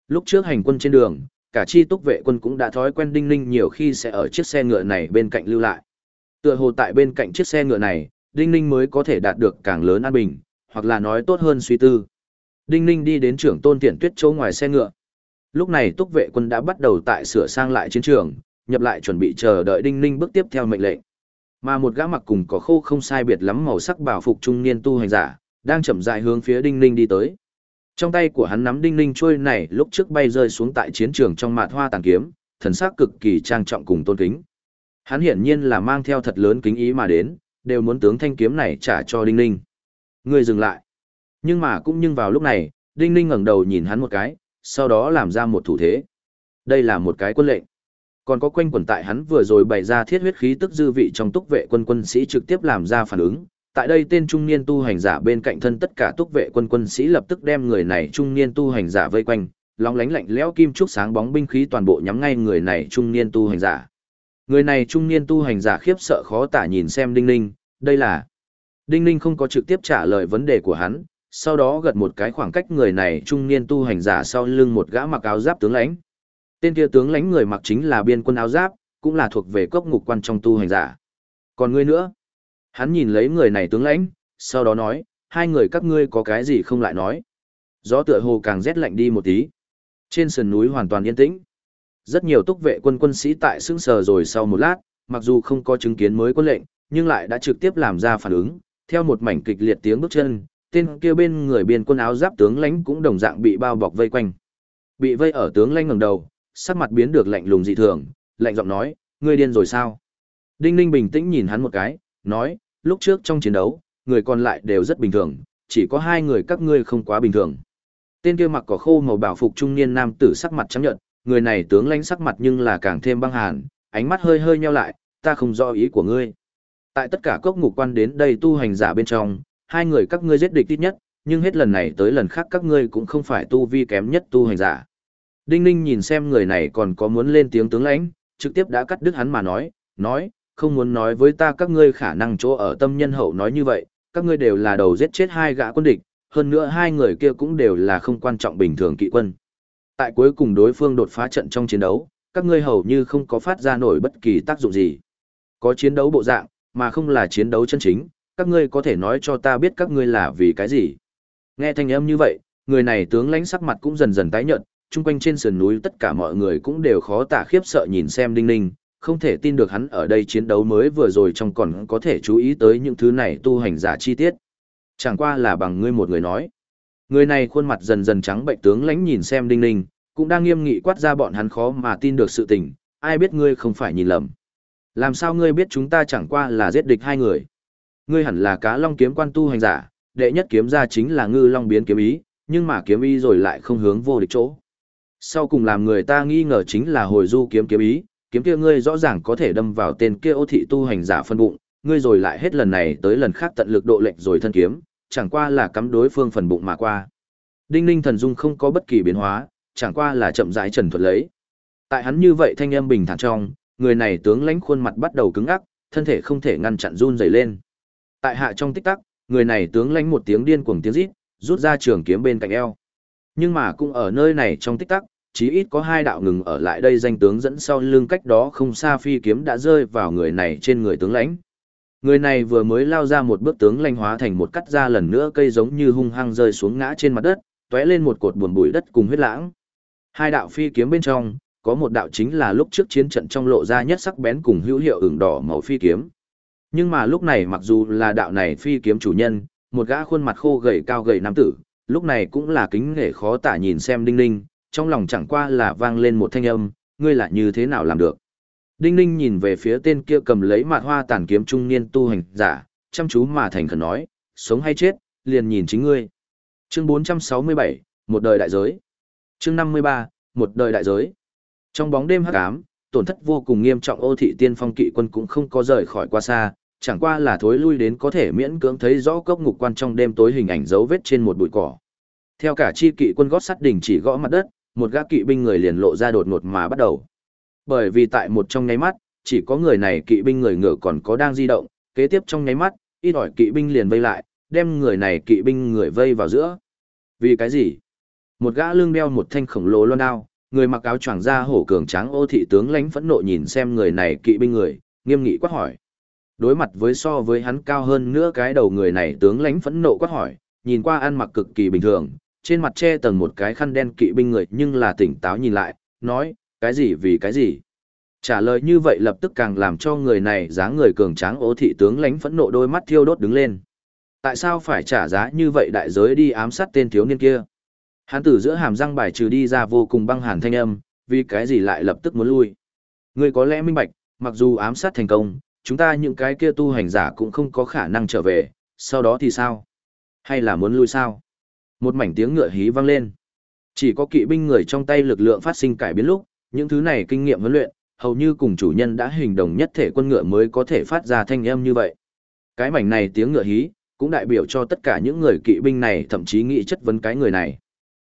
Lúc trước hành quân trên đường, cả chi túc vệ quân cũng đã thói quen Đinh Ninh nhiều khi sẽ ở chiếc xe ngựa này bên cạnh lưu lại. Tựa hồ tại bên cạnh chiếc xe ngựa này, Đinh Ninh mới có thể đạt được càng lớn an bình, hoặc là nói tốt hơn suy tư. Đinh Ninh đi đến trưởng tôn tiện tuyết chỗ ngoài xe ngựa. Lúc này túc vệ quân đã bắt đầu tại sửa sang lại chiến trường, nhập lại chuẩn bị chờ đợi Đinh Ninh bước tiếp theo mệnh lệnh. Mà một gã mặc cùng có khô không sai biệt lắm màu sắc bảo phục trung niên tu hành giả, đang chậm rãi hướng phía Đinh Ninh đi tới. Trong tay của hắn nắm Đinh Ninh trôi này lúc trước bay rơi xuống tại chiến trường trong mạt hoa tàn kiếm, thần sắc cực kỳ trang trọng cùng tôn kính. Hắn hiển nhiên là mang theo thật lớn kính ý mà đến, đều muốn tướng thanh kiếm này trả cho Đinh Ninh. Người dừng lại. Nhưng mà cũng nhưng vào lúc này, Đinh Ninh ngẩng đầu nhìn hắn một cái, sau đó làm ra một thủ thế. Đây là một cái quân lệnh. Còn có quanh quẩn tại hắn vừa rồi bày ra thiết huyết khí tức dư vị trong túc vệ quân quân sĩ trực tiếp làm ra phản ứng. Tại đây tên trung niên tu hành giả bên cạnh thân tất cả túc vệ quân quân sĩ lập tức đem người này trung niên tu hành giả vây quanh, lóng lánh lạnh lẽo kim trúc sáng bóng binh khí toàn bộ nhắm ngay người này trung niên tu hành giả. Người này trung niên tu hành giả khiếp sợ khó tả nhìn xem Đinh Ninh, đây là... Đinh Ninh không có trực tiếp trả lời vấn đề của hắn, sau đó gật một cái khoảng cách người này trung niên tu hành giả sau lưng một gã mặc áo giáp tướng lãnh. Tên kia tướng lãnh người mặc chính là biên quân áo giáp, cũng là thuộc về cốc ngục quan trong tu hành giả. Còn ngươi nữa? Hắn nhìn lấy người này tướng lãnh, sau đó nói, hai người các ngươi có cái gì không lại nói. Gió tựa hồ càng rét lạnh đi một tí. Trên sườn núi hoàn toàn yên tĩnh. Rất nhiều túc vệ quân quân sĩ tại sững sờ rồi sau một lát, mặc dù không có chứng kiến mới quân lệnh, nhưng lại đã trực tiếp làm ra phản ứng, theo một mảnh kịch liệt tiếng bước chân, tên kia bên người biên quân áo giáp tướng lãnh cũng đồng dạng bị bao bọc vây quanh. Bị vây ở tướng lãnh ngẩng đầu, sắc mặt biến được lạnh lùng dị thường, lạnh giọng nói, ngươi điên rồi sao? Đinh Ninh bình tĩnh nhìn hắn một cái, nói, lúc trước trong chiến đấu, người còn lại đều rất bình thường, chỉ có hai người các ngươi không quá bình thường. Tên kia mặc cỏ khô màu bảo phục trung niên nam tử sắc mặt trắng nhợt, người này tướng lãnh sắc mặt nhưng là càng thêm băng hàn, ánh mắt hơi hơi nheo lại, ta không rõ ý của ngươi. Tại tất cả cốc ngục quan đến đây tu hành giả bên trong, hai người các ngươi giết địch ít nhất, nhưng hết lần này tới lần khác các ngươi cũng không phải tu vi kém nhất tu hành giả. Đinh Ninh nhìn xem người này còn có muốn lên tiếng tướng lãnh, trực tiếp đã cắt đứt hắn mà nói, nói, không muốn nói với ta các ngươi khả năng chỗ ở tâm nhân hậu nói như vậy, các ngươi đều là đầu giết chết hai gã quân địch, hơn nữa hai người kia cũng đều là không quan trọng bình thường kỵ quân. Tại cuối cùng đối phương đột phá trận trong chiến đấu, các ngươi hầu như không có phát ra nổi bất kỳ tác dụng gì. Có chiến đấu bộ dạng, mà không là chiến đấu chân chính, các ngươi có thể nói cho ta biết các ngươi là vì cái gì. Nghe thanh âm như vậy, người này tướng lãnh sắc mặt cũng dần dần tái nhợt, chung quanh trên sườn núi tất cả mọi người cũng đều khó tả khiếp sợ nhìn xem Đinh Ninh, không thể tin được hắn ở đây chiến đấu mới vừa rồi trong còn có thể chú ý tới những thứ này tu hành giả chi tiết. Chẳng qua là bằng ngươi một người nói. Người này khuôn mặt dần dần trắng bệnh tướng lãnh nhìn xem Đinh Ninh, cũng đang nghiêm nghị quát ra bọn hắn khó mà tin được sự tình, ai biết ngươi không phải nhìn lầm. Làm sao ngươi biết chúng ta chẳng qua là giết địch hai người? Ngươi hẳn là cá long kiếm quan tu hành giả, đệ nhất kiếm ra chính là ngư long biến kiếm ý, nhưng mà kiếm ý rồi lại không hướng vô địch chỗ. Sau cùng làm người ta nghi ngờ chính là hồi du kiếm kiếm ý, kiếm kia ngươi rõ ràng có thể đâm vào tên kia ô thị tu hành giả phân bụng, ngươi rồi lại hết lần này tới lần khác tận lực độ lệnh rồi thân kiếm, chẳng qua là cắm đối phương phần bụng mà qua. Đinh Ninh thần dung không có bất kỳ biến hóa, chẳng qua là chậm rãi trần thuật lấy. Tại hắn như vậy thanh âm bình thản trong, người này tướng lãnh khuôn mặt bắt đầu cứng ngắc, thân thể không thể ngăn chặn run rẩy lên. Tại hạ trong tích tắc, người này tướng lãnh một tiếng điên cuồng tiếng rít, rút ra trường kiếm bên cạnh eo. Nhưng mà cũng ở nơi này trong tích tắc, chí ít có hai đạo ngừng ở lại đây danh tướng dẫn sau lưng cách đó không xa phi kiếm đã rơi vào người này trên người tướng lãnh. Người này vừa mới lao ra một bước tướng lãnh hóa thành một cắt ra lần nữa cây giống như hung hăng rơi xuống ngã trên mặt đất, tóe lên một cột buồn bụi đất cùng huyết lãng. Hai đạo phi kiếm bên trong, có một đạo chính là lúc trước chiến trận trong lộ ra nhất sắc bén cùng hữu hiệu ửng đỏ màu phi kiếm. Nhưng mà lúc này mặc dù là đạo này phi kiếm chủ nhân, một gã khuôn mặt khô gầy cao gầy nam tử, lúc này cũng là kính nể khó tả nhìn xem Đinh Ninh, trong lòng chẳng qua là vang lên một thanh âm, ngươi là như thế nào làm được. Đinh Ninh nhìn về phía tên kia cầm lấy mạt hoa tản kiếm trung niên tu hành giả, chăm chú mà thành khẩn nói, sống hay chết, liền nhìn chính ngươi. Chương 467, một đời đại giới. Chương 53, một đời đại giới. Trong bóng đêm hắc ám, tổn thất vô cùng nghiêm trọng ô thị tiên phong kỵ quân cũng không có rời khỏi qua xa, chẳng qua là thối lui đến có thể miễn cưỡng thấy rõ cốc ngục quan trong đêm tối hình ảnh dấu vết trên một bụi cỏ. Theo cả chi kỵ quân gót sắt đỉnh chỉ gõ mặt đất, một gã kỵ binh người liền lộ ra đột ngột mà bắt đầu. Bởi vì tại một trong nháy mắt, chỉ có người này kỵ binh người ngựa còn có đang di động, kế tiếp trong nháy mắt, ít ỏi kỵ binh liền vây lại, đem người này kỵ binh người vây vào giữa. Vì cái gì? Một gã lưng đeo một thanh khổng lồ loan đao, người mặc áo choàng da hổ cường tráng ô thị tướng lãnh phẫn nộ nhìn xem người này kỵ binh người, nghiêm nghị quát hỏi. Đối mặt với so với hắn cao hơn nữa cái đầu người này tướng lãnh phẫn nộ quát hỏi, nhìn qua ăn mặc cực kỳ bình thường, trên mặt che tầng một cái khăn đen kỵ binh người nhưng là tỉnh táo nhìn lại, nói, cái gì vì cái gì. Trả lời như vậy lập tức càng làm cho người này dáng người cường tráng ố thị tướng lãnh phẫn nộ đôi mắt thiêu đốt đứng lên. Tại sao phải trả giá như vậy đại giới đi ám sát tên thiếu niên kia? Hắn từ giữa hàm răng bài trừ đi ra vô cùng băng hàn thanh âm, vì cái gì lại lập tức muốn lui. Người có lẽ minh bạch, mặc dù ám sát thành công, chúng ta những cái kia tu hành giả cũng không có khả năng trở về, sau đó thì sao? Hay là muốn lui sao? Một mảnh tiếng ngựa hí vang lên. Chỉ có kỵ binh người trong tay lực lượng phát sinh cải biến lúc, những thứ này kinh nghiệm huấn luyện, hầu như cùng chủ nhân đã hình đồng nhất thể quân ngựa mới có thể phát ra thanh âm như vậy. Cái mảnh này tiếng ngựa hí, cũng đại biểu cho tất cả những người kỵ binh này thậm chí nghĩ chất vấn cái người này.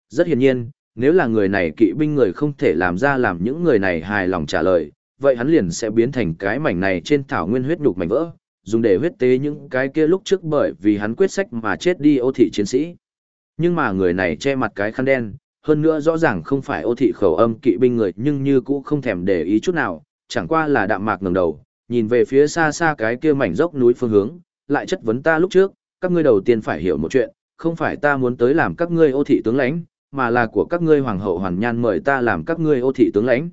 Rất hiển nhiên, nếu là người này kỵ binh người không thể làm ra làm những người này hài lòng trả lời, vậy hắn liền sẽ biến thành cái mảnh này trên thảo nguyên huyết nhục mảnh vỡ, dùng để huyết tế những cái kia lúc trước bởi vì hắn quyết sách mà chết đi ô thị chiến sĩ. Nhưng mà người này che mặt cái khăn đen, hơn nữa rõ ràng không phải ô thị khẩu âm kỵ binh người nhưng như cũ không thèm để ý chút nào, chẳng qua là đạm mạc ngẩng đầu, nhìn về phía xa xa cái kia mảnh dốc núi phương hướng, lại chất vấn ta lúc trước, các ngươi đầu tiên phải hiểu một chuyện, không phải ta muốn tới làm các ngươi ô thị tướng lãnh, mà là của các ngươi hoàng hậu hoàn nhan mời ta làm các ngươi ô thị tướng lãnh.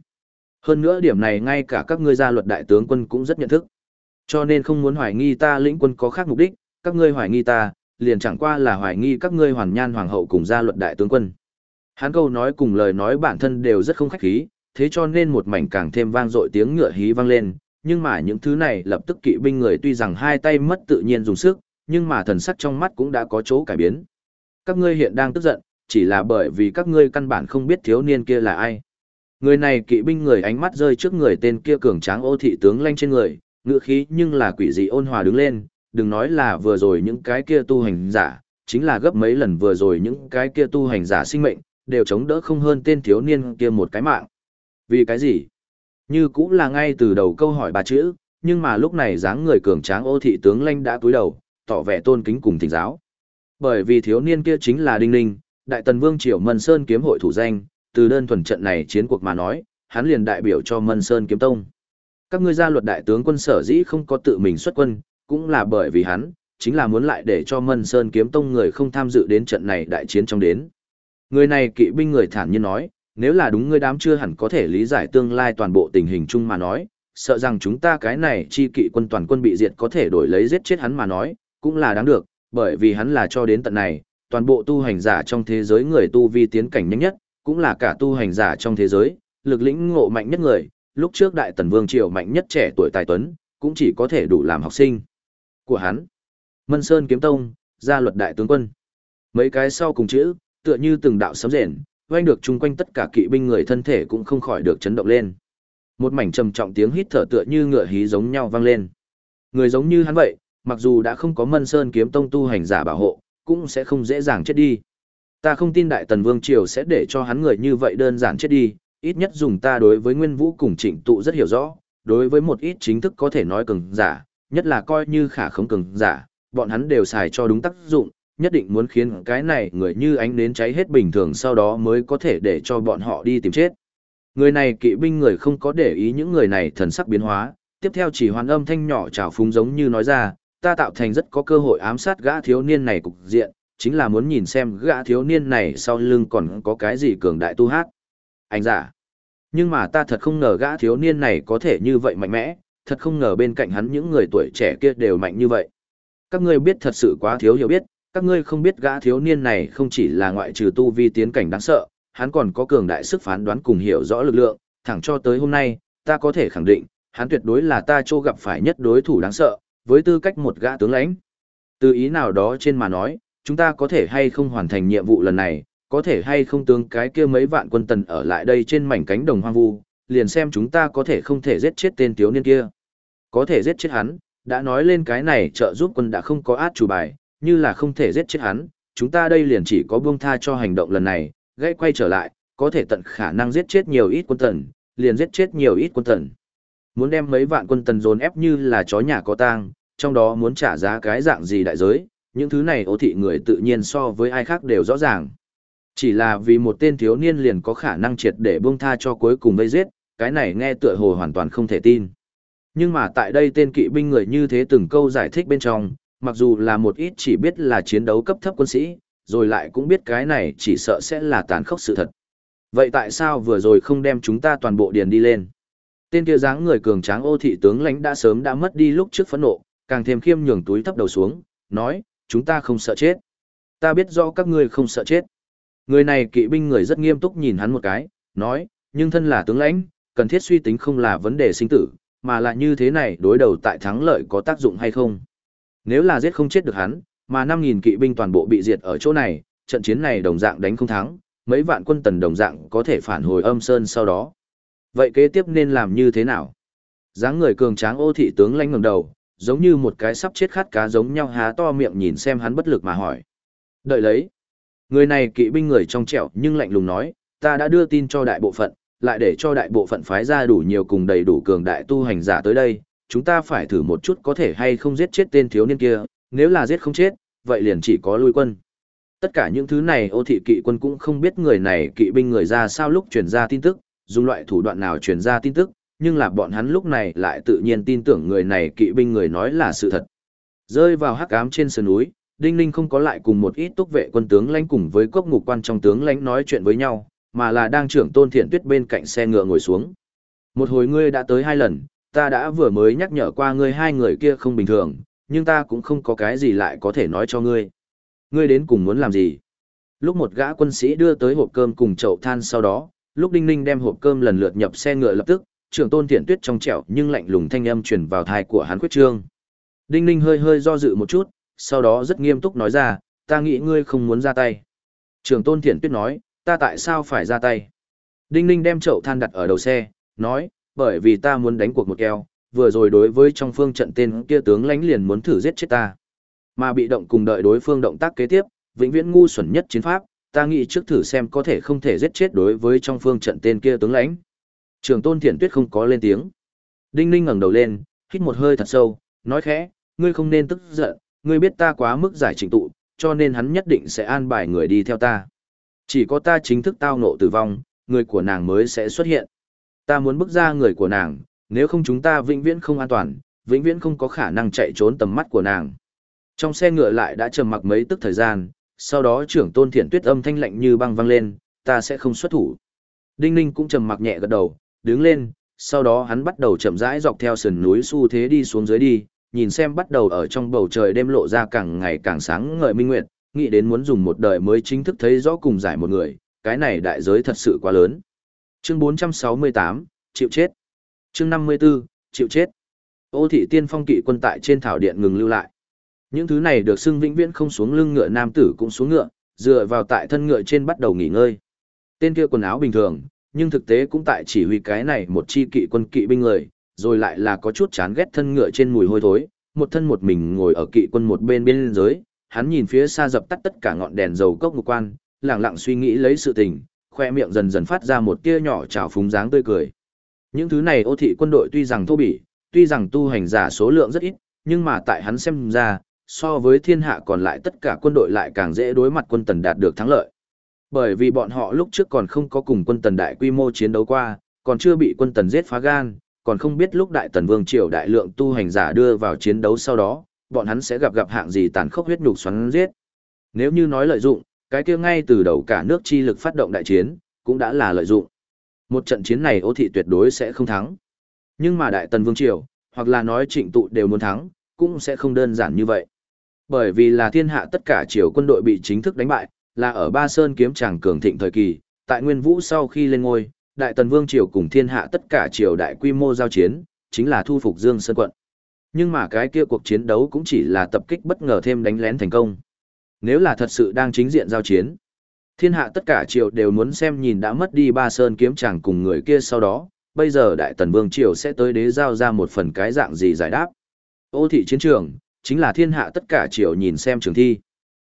Hơn nữa điểm này ngay cả các ngươi gia luật đại tướng quân cũng rất nhận thức. Cho nên không muốn hoài nghi ta lĩnh quân có khác mục đích, các ngươi hoài nghi ta, liền chẳng qua là hoài nghi các ngươi hoàn nhan hoàng hậu cùng gia luật đại tướng quân. Hắn câu nói cùng lời nói bản thân đều rất không khách khí, thế cho nên một mảnh càng thêm vang dội tiếng ngựa hí vang lên, nhưng mà những thứ này lập tức kỵ binh người tuy rằng hai tay mất tự nhiên dùng sức, nhưng mà thần sắc trong mắt cũng đã có chỗ cải biến. Các ngươi hiện đang tức giận, chỉ là bởi vì các ngươi căn bản không biết thiếu niên kia là ai. Người này kỵ binh người ánh mắt rơi trước người tên kia cường tráng ô thị tướng lanh trên người, ngựa khí nhưng là quỷ dị ôn hòa đứng lên, đừng nói là vừa rồi những cái kia tu hành giả, chính là gấp mấy lần vừa rồi những cái kia tu hành giả sinh mệnh, đều chống đỡ không hơn tên thiếu niên kia một cái mạng. Vì cái gì? Như cũng là ngay từ đầu câu hỏi bà chữ, nhưng mà lúc này dáng người cường tráng ô thị tướng lanh đã cúi đầu, tỏ vẻ tôn kính cùng thỉnh giáo. Bởi vì thiếu niên kia chính là Đinh Ninh, Đại Tần Vương Triều Mân Sơn kiếm hội thủ danh, từ đơn thuần trận này chiến cuộc mà nói, hắn liền đại biểu cho Mân Sơn kiếm tông. Các ngươi gia luật đại tướng quân sở dĩ không có tự mình xuất quân, cũng là bởi vì hắn, chính là muốn lại để cho Mân Sơn kiếm tông người không tham dự đến trận này đại chiến trong đến. Người này kỵ binh người thản nhiên nói, nếu là đúng ngươi đám chưa hẳn có thể lý giải tương lai toàn bộ tình hình chung mà nói, sợ rằng chúng ta cái này chi kỵ quân toàn quân bị diệt có thể đổi lấy giết chết hắn mà nói, cũng là đáng được, bởi vì hắn là cho đến tận này, toàn bộ tu hành giả trong thế giới người tu vi tiến cảnh nhanh nhất, cũng là cả tu hành giả trong thế giới, lực lĩnh ngộ mạnh nhất người, lúc trước đại tần vương triều mạnh nhất trẻ tuổi tài tuấn, cũng chỉ có thể đủ làm học sinh của hắn. Mân Sơn kiếm tông, gia luật đại tướng quân. Mấy cái sau cùng chữ, tựa như từng đạo sấm rền, quanh được chung quanh tất cả kỵ binh người thân thể cũng không khỏi được chấn động lên. Một mảnh trầm trọng tiếng hít thở tựa như ngựa hí giống nhau vang lên. Người giống như hắn vậy, mặc dù đã không có Mân Sơn kiếm tông tu hành giả bảo hộ, cũng sẽ không dễ dàng chết đi. Ta không tin Đại Tần Vương Triều sẽ để cho hắn người như vậy đơn giản chết đi, ít nhất dùng ta đối với Nguyên Vũ cùng Trịnh Tụ rất hiểu rõ, đối với một ít chính thức có thể nói cường giả, nhất là coi như khả không cường giả, bọn hắn đều xài cho đúng tác dụng, nhất định muốn khiến cái này người như ánh nến cháy hết bình thường sau đó mới có thể để cho bọn họ đi tìm chết. Người này kỵ binh người không có để ý những người này thần sắc biến hóa, tiếp theo chỉ hoàn âm thanh nhỏ trào phúng giống như nói ra, ta tạo thành rất có cơ hội ám sát gã thiếu niên này cục diện, chính là muốn nhìn xem gã thiếu niên này sau lưng còn có cái gì cường đại tu hát. Anh giả. Nhưng mà ta thật không ngờ gã thiếu niên này có thể như vậy mạnh mẽ, thật không ngờ bên cạnh hắn những người tuổi trẻ kia đều mạnh như vậy. Các ngươi biết thật sự quá thiếu hiểu biết, các ngươi không biết gã thiếu niên này không chỉ là ngoại trừ tu vi tiến cảnh đáng sợ, hắn còn có cường đại sức phán đoán cùng hiểu rõ lực lượng, thẳng cho tới hôm nay, ta có thể khẳng định, hắn tuyệt đối là ta cho gặp phải nhất đối thủ đáng sợ, với tư cách một gã tướng lãnh. Từ ý nào đó trên mà nói, chúng ta có thể hay không hoàn thành nhiệm vụ lần này, có thể hay không tướng cái kia mấy vạn quân tần ở lại đây trên mảnh cánh đồng hoang vu, liền xem chúng ta có thể không thể giết chết tên thiếu niên kia. Có thể giết chết hắn, đã nói lên cái này trợ giúp quân đã không có át chủ bài, như là không thể giết chết hắn, chúng ta đây liền chỉ có buông tha cho hành động lần này, gãy quay trở lại, có thể tận khả năng giết chết nhiều ít quân tần, liền giết chết nhiều ít quân tần. Muốn đem mấy vạn quân tần dồn ép như là chó nhà có tang, trong đó muốn trả giá cái dạng gì đại giới, những thứ này ô thị người tự nhiên so với ai khác đều rõ ràng. Chỉ là vì một tên thiếu niên liền có khả năng triệt để buông tha cho cuối cùng vây giết, cái này nghe tựa hồ hoàn toàn không thể tin. Nhưng mà tại đây tên kỵ binh người như thế từng câu giải thích bên trong, mặc dù là một ít chỉ biết là chiến đấu cấp thấp quân sĩ, rồi lại cũng biết cái này chỉ sợ sẽ là tàn khốc sự thật. Vậy tại sao vừa rồi không đem chúng ta toàn bộ điền đi lên? Tên kia dáng người cường tráng ô thị tướng lãnh đã sớm đã mất đi lúc trước phẫn nộ, càng thêm khiêm nhường túi thấp đầu xuống, nói, chúng ta không sợ chết. Ta biết rõ các ngươi không sợ chết. Người này kỵ binh người rất nghiêm túc nhìn hắn một cái, nói, nhưng thân là tướng lãnh, cần thiết suy tính không là vấn đề sinh tử, mà là như thế này đối đầu tại thắng lợi có tác dụng hay không. Nếu là giết không chết được hắn, mà 5.000 kỵ binh toàn bộ bị diệt ở chỗ này, trận chiến này đồng dạng đánh không thắng, mấy vạn quân tần đồng dạng có thể phản hồi âm sơn sau đó. Vậy kế tiếp nên làm như thế nào? dáng người cường tráng ô thị tướng lãnh ngẩng đầu, giống như một cái sắp chết khát cá giống nhau há to miệng nhìn xem hắn bất lực mà hỏi. Đợi lấy. Người này kỵ binh người trong trẻo nhưng lạnh lùng nói, ta đã đưa tin cho đại bộ phận, lại để cho đại bộ phận phái ra đủ nhiều cùng đầy đủ cường đại tu hành giả tới đây, chúng ta phải thử một chút có thể hay không giết chết tên thiếu niên kia, nếu là giết không chết, vậy liền chỉ có lui quân. Tất cả những thứ này ô thị kỵ quân cũng không biết người này kỵ binh người ra sao lúc truyền ra tin tức, dùng loại thủ đoạn nào truyền ra tin tức, nhưng là bọn hắn lúc này lại tự nhiên tin tưởng người này kỵ binh người nói là sự thật. Rơi vào hắc ám trên sườn núi, Đinh Ninh không có lại cùng một ít túc vệ quân tướng lãnh cùng với cốc ngục quan trong tướng lãnh nói chuyện với nhau, mà là đang trưởng tôn thiện tuyết bên cạnh xe ngựa ngồi xuống. Một hồi ngươi đã tới hai lần, ta đã vừa mới nhắc nhở qua ngươi hai người kia không bình thường, nhưng ta cũng không có cái gì lại có thể nói cho ngươi. Ngươi đến cùng muốn làm gì? Lúc một gã quân sĩ đưa tới hộp cơm cùng chậu than sau đó, lúc Đinh Ninh đem hộp cơm lần lượt nhập xe ngựa lập tức, trưởng tôn thiện tuyết trong trẻo nhưng lạnh lùng thanh âm truyền vào thai của hắn quyết trương. Đinh Ninh hơi hơi do dự một chút, sau đó rất nghiêm túc nói ra, ta nghĩ ngươi không muốn ra tay. Trường tôn thiện tuyết nói, ta tại sao phải ra tay? Đinh Ninh đem chậu than đặt ở đầu xe, nói, bởi vì ta muốn đánh cuộc một keo, vừa rồi đối với trong phương trận tên kia tướng lãnh liền muốn thử giết chết ta. Mà bị động cùng đợi đối phương động tác kế tiếp, vĩnh viễn ngu xuẩn nhất chiến pháp, ta nghĩ trước thử xem có thể không thể giết chết đối với trong phương trận tên kia tướng lãnh. Trường tôn thiện tuyết không có lên tiếng. Đinh ninh ngẩng đầu lên, hít một hơi thật sâu, nói khẽ, ngươi không nên tức giận, ngươi biết ta quá mức giải trình tụ, cho nên hắn nhất định sẽ an bài người đi theo ta. Chỉ có ta chính thức tao nộ tử vong, người của nàng mới sẽ xuất hiện. Ta muốn bước ra người của nàng, nếu không chúng ta vĩnh viễn không an toàn, vĩnh viễn không có khả năng chạy trốn tầm mắt của nàng. Trong xe ngựa lại đã trầm mặc mấy tức thời gian, sau đó trưởng tôn thiện tuyết âm thanh lạnh như băng vang lên, ta sẽ không xuất thủ. Đinh Ninh cũng trầm mặc nhẹ gật đầu, đứng lên, sau đó hắn bắt đầu chậm rãi dọc theo sườn núi xu thế đi xuống dưới đi, nhìn xem bắt đầu ở trong bầu trời đêm lộ ra càng ngày càng sáng ngời minh nguyệt, nghĩ đến muốn dùng một đời mới chính thức thấy rõ cùng giải một người, cái này đại giới thật sự quá lớn. Chương 468, chịu chết. Chương 54, chịu chết. Ô thị tiên phong kỵ quân tại trên thảo điện ngừng lưu lại. Những thứ này được xưng vĩnh viễn không xuống lưng ngựa nam tử cũng xuống ngựa, dựa vào tại thân ngựa trên bắt đầu nghỉ ngơi. Tên kia quần áo bình thường, nhưng thực tế cũng tại chỉ huy cái này một chi kỵ quân kỵ binh người, rồi lại là có chút chán ghét thân ngựa trên mùi hôi thối, một thân một mình ngồi ở kỵ quân một bên bên dưới, hắn nhìn phía xa dập tắt tất cả ngọn đèn dầu cốc ngục quan, lặng lặng suy nghĩ lấy sự tình, khoe miệng dần dần phát ra một tia nhỏ trào phúng dáng tươi cười. Những thứ này ô thị quân đội tuy rằng thô bỉ, tuy rằng tu hành giả số lượng rất ít, nhưng mà tại hắn xem ra, so với thiên hạ còn lại tất cả quân đội lại càng dễ đối mặt quân tần đạt được thắng lợi. Bởi vì bọn họ lúc trước còn không có cùng quân tần đại quy mô chiến đấu qua, còn chưa bị quân tần giết phá gan, còn không biết lúc đại tần vương triều đại lượng tu hành giả đưa vào chiến đấu sau đó, bọn hắn sẽ gặp gặp hạng gì tàn khốc huyết nhục xoắn giết. Nếu như nói lợi dụng, cái kia ngay từ đầu cả nước chi lực phát động đại chiến, cũng đã là lợi dụng. Một trận chiến này ô thị tuyệt đối sẽ không thắng. Nhưng mà Đại Tần Vương Triều, hoặc là nói trịnh tụ đều muốn thắng, cũng sẽ không đơn giản như vậy. Bởi vì là thiên hạ tất cả triều quân đội bị chính thức đánh bại, là ở Ba Sơn kiếm tràng cường thịnh thời kỳ, tại Nguyên Vũ sau khi lên ngôi, Đại Tần Vương triều cùng thiên hạ tất cả triều đại quy mô giao chiến, chính là thu phục Dương Sơn quận. Nhưng mà cái kia cuộc chiến đấu cũng chỉ là tập kích bất ngờ thêm đánh lén thành công. Nếu là thật sự đang chính diện giao chiến, thiên hạ tất cả triều đều muốn xem nhìn đã mất đi Ba Sơn kiếm tràng cùng người kia sau đó, bây giờ Đại Tần Vương triều sẽ tới đế giao ra một phần cái dạng gì giải đáp. Ô thị chiến trường, chính là thiên hạ tất cả triều nhìn xem trường thi.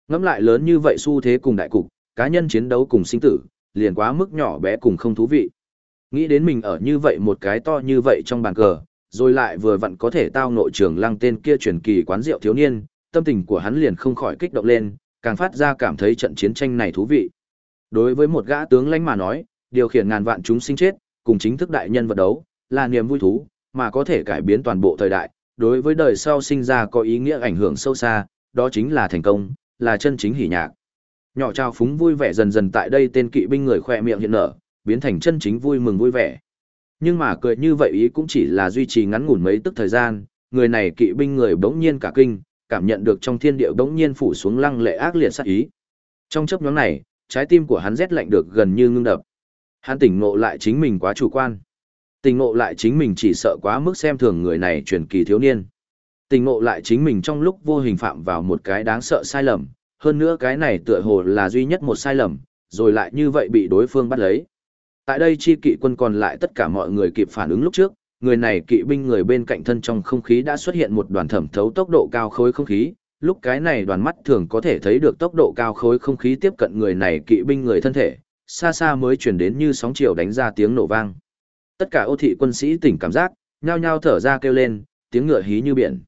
Ngẫm lại lớn như vậy xu thế cùng đại cục, cá nhân chiến đấu cùng sinh tử, liền quá mức nhỏ bé cùng không thú vị. Nghĩ đến mình ở như vậy một cái to như vậy trong bàn cờ, rồi lại vừa vặn có thể tao nội trường lăng tên kia truyền kỳ quán rượu thiếu niên, tâm tình của hắn liền không khỏi kích động lên, càng phát ra cảm thấy trận chiến tranh này thú vị. Đối với một gã tướng lãnh mà nói, điều khiển ngàn vạn chúng sinh chết, cùng chính thức đại nhân vật đấu, là niềm vui thú, mà có thể cải biến toàn bộ thời đại, đối với đời sau sinh ra có ý nghĩa ảnh hưởng sâu xa, đó chính là thành công, là chân chính hỉ nhạc. Nhỏ trao phúng vui vẻ dần dần tại đây tên kỵ binh người khoe miệng hiện nở, biến thành chân chính vui mừng vui vẻ. Nhưng mà cười như vậy ý cũng chỉ là duy trì ngắn ngủn mấy tức thời gian, người này kỵ binh người bỗng nhiên cả kinh, cảm nhận được trong thiên địa bỗng nhiên phủ xuống lăng lệ ác liệt sát ý. Trong chớp nhoáng này, trái tim của hắn rét lạnh được gần như ngưng đập. Hắn tỉnh ngộ lại chính mình quá chủ quan. Tỉnh ngộ lại chính mình chỉ sợ quá mức xem thường người này truyền kỳ thiếu niên. Tỉnh ngộ lại chính mình trong lúc vô hình phạm vào một cái đáng sợ sai lầm, hơn nữa cái này tựa hồ là duy nhất một sai lầm, rồi lại như vậy bị đối phương bắt lấy. Tại đây chi kỵ quân còn lại tất cả mọi người kịp phản ứng lúc trước, người này kỵ binh người bên cạnh thân trong không khí đã xuất hiện một đoàn thẩm thấu tốc độ cao khối không khí, lúc cái này đoàn mắt thường có thể thấy được tốc độ cao khối không khí tiếp cận người này kỵ binh người thân thể, xa xa mới chuyển đến như sóng chiều đánh ra tiếng nổ vang. Tất cả ô thị quân sĩ tỉnh cảm giác, nhao nhao thở ra kêu lên, tiếng ngựa hí như biển.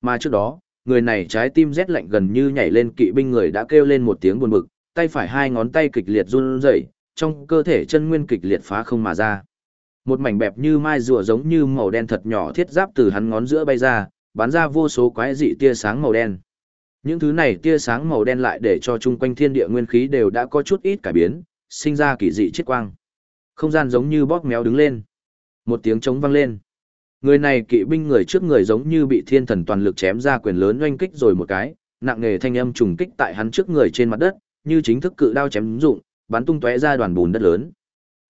Mà trước đó, người này trái tim rét lạnh gần như nhảy lên kỵ binh người đã kêu lên một tiếng buồn bực, tay phải hai ngón tay kịch liệt run rẩy, trong cơ thể chân nguyên kịch liệt phá không mà ra. Một mảnh bẹp như mai rùa giống như màu đen thật nhỏ thiết giáp từ hắn ngón giữa bay ra, bắn ra vô số quái dị tia sáng màu đen. Những thứ này tia sáng màu đen lại để cho chung quanh thiên địa nguyên khí đều đã có chút ít cải biến, sinh ra kỳ dị chiết quang. Không gian giống như bóp méo đứng lên. Một tiếng trống vang lên. Người này kỵ binh người trước người giống như bị thiên thần toàn lực chém ra quyền lớn oanh kích rồi một cái, nặng nghề thanh âm trùng kích tại hắn trước người trên mặt đất, như chính thức cự đao chém dụng, bắn tung tóe ra đoàn bùn đất lớn.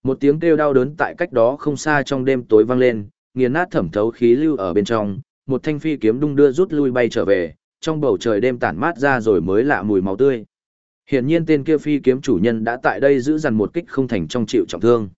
Một tiếng kêu đau đớn tại cách đó không xa trong đêm tối vang lên, nghiền nát thẩm thấu khí lưu ở bên trong, một thanh phi kiếm đung đưa rút lui bay trở về, trong bầu trời đêm tản mát ra rồi mới lạ mùi máu tươi. Hiển nhiên tên kia phi kiếm chủ nhân đã tại đây giữ dằn một kích không thành trong chịu trọng thương.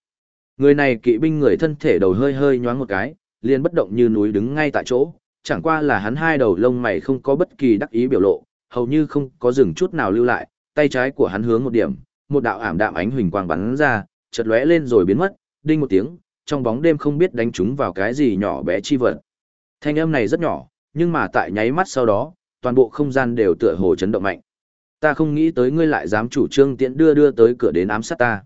Người này kỵ binh người thân thể đầu hơi hơi nhoáng một cái, liền bất động như núi đứng ngay tại chỗ, chẳng qua là hắn hai đầu lông mày không có bất kỳ đắc ý biểu lộ, hầu như không có dừng chút nào lưu lại, tay trái của hắn hướng một điểm, một đạo ảm đạm ánh huỳnh quang bắn ra, chợt lóe lên rồi biến mất, đinh một tiếng, trong bóng đêm không biết đánh trúng vào cái gì nhỏ bé chi vật. Thanh âm này rất nhỏ, nhưng mà tại nháy mắt sau đó, toàn bộ không gian đều tựa hồ chấn động mạnh. Ta không nghĩ tới ngươi lại dám chủ trương tiện đưa đưa tới cửa đến ám sát ta.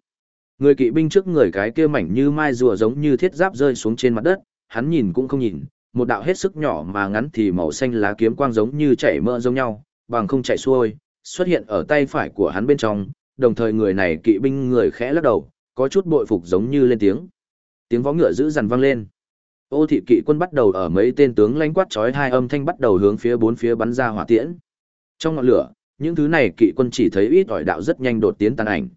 Người kỵ binh trước người cái kia mảnh như mai rùa giống như thiết giáp rơi xuống trên mặt đất, hắn nhìn cũng không nhìn, một đạo hết sức nhỏ mà ngắn thì màu xanh lá kiếm quang giống như chảy mỡ giống nhau, bằng không chạy xuôi, xuất hiện ở tay phải của hắn bên trong, đồng thời người này kỵ binh người khẽ lắc đầu, có chút bội phục giống như lên tiếng. Tiếng vó ngựa dữ dằn vang lên. Ô thị kỵ quân bắt đầu ở mấy tên tướng lãnh quát chói hai âm thanh bắt đầu hướng phía bốn phía bắn ra hỏa tiễn. Trong ngọn lửa, những thứ này kỵ quân chỉ thấy ít ỏi đạo rất nhanh đột tiến tàn ảnh.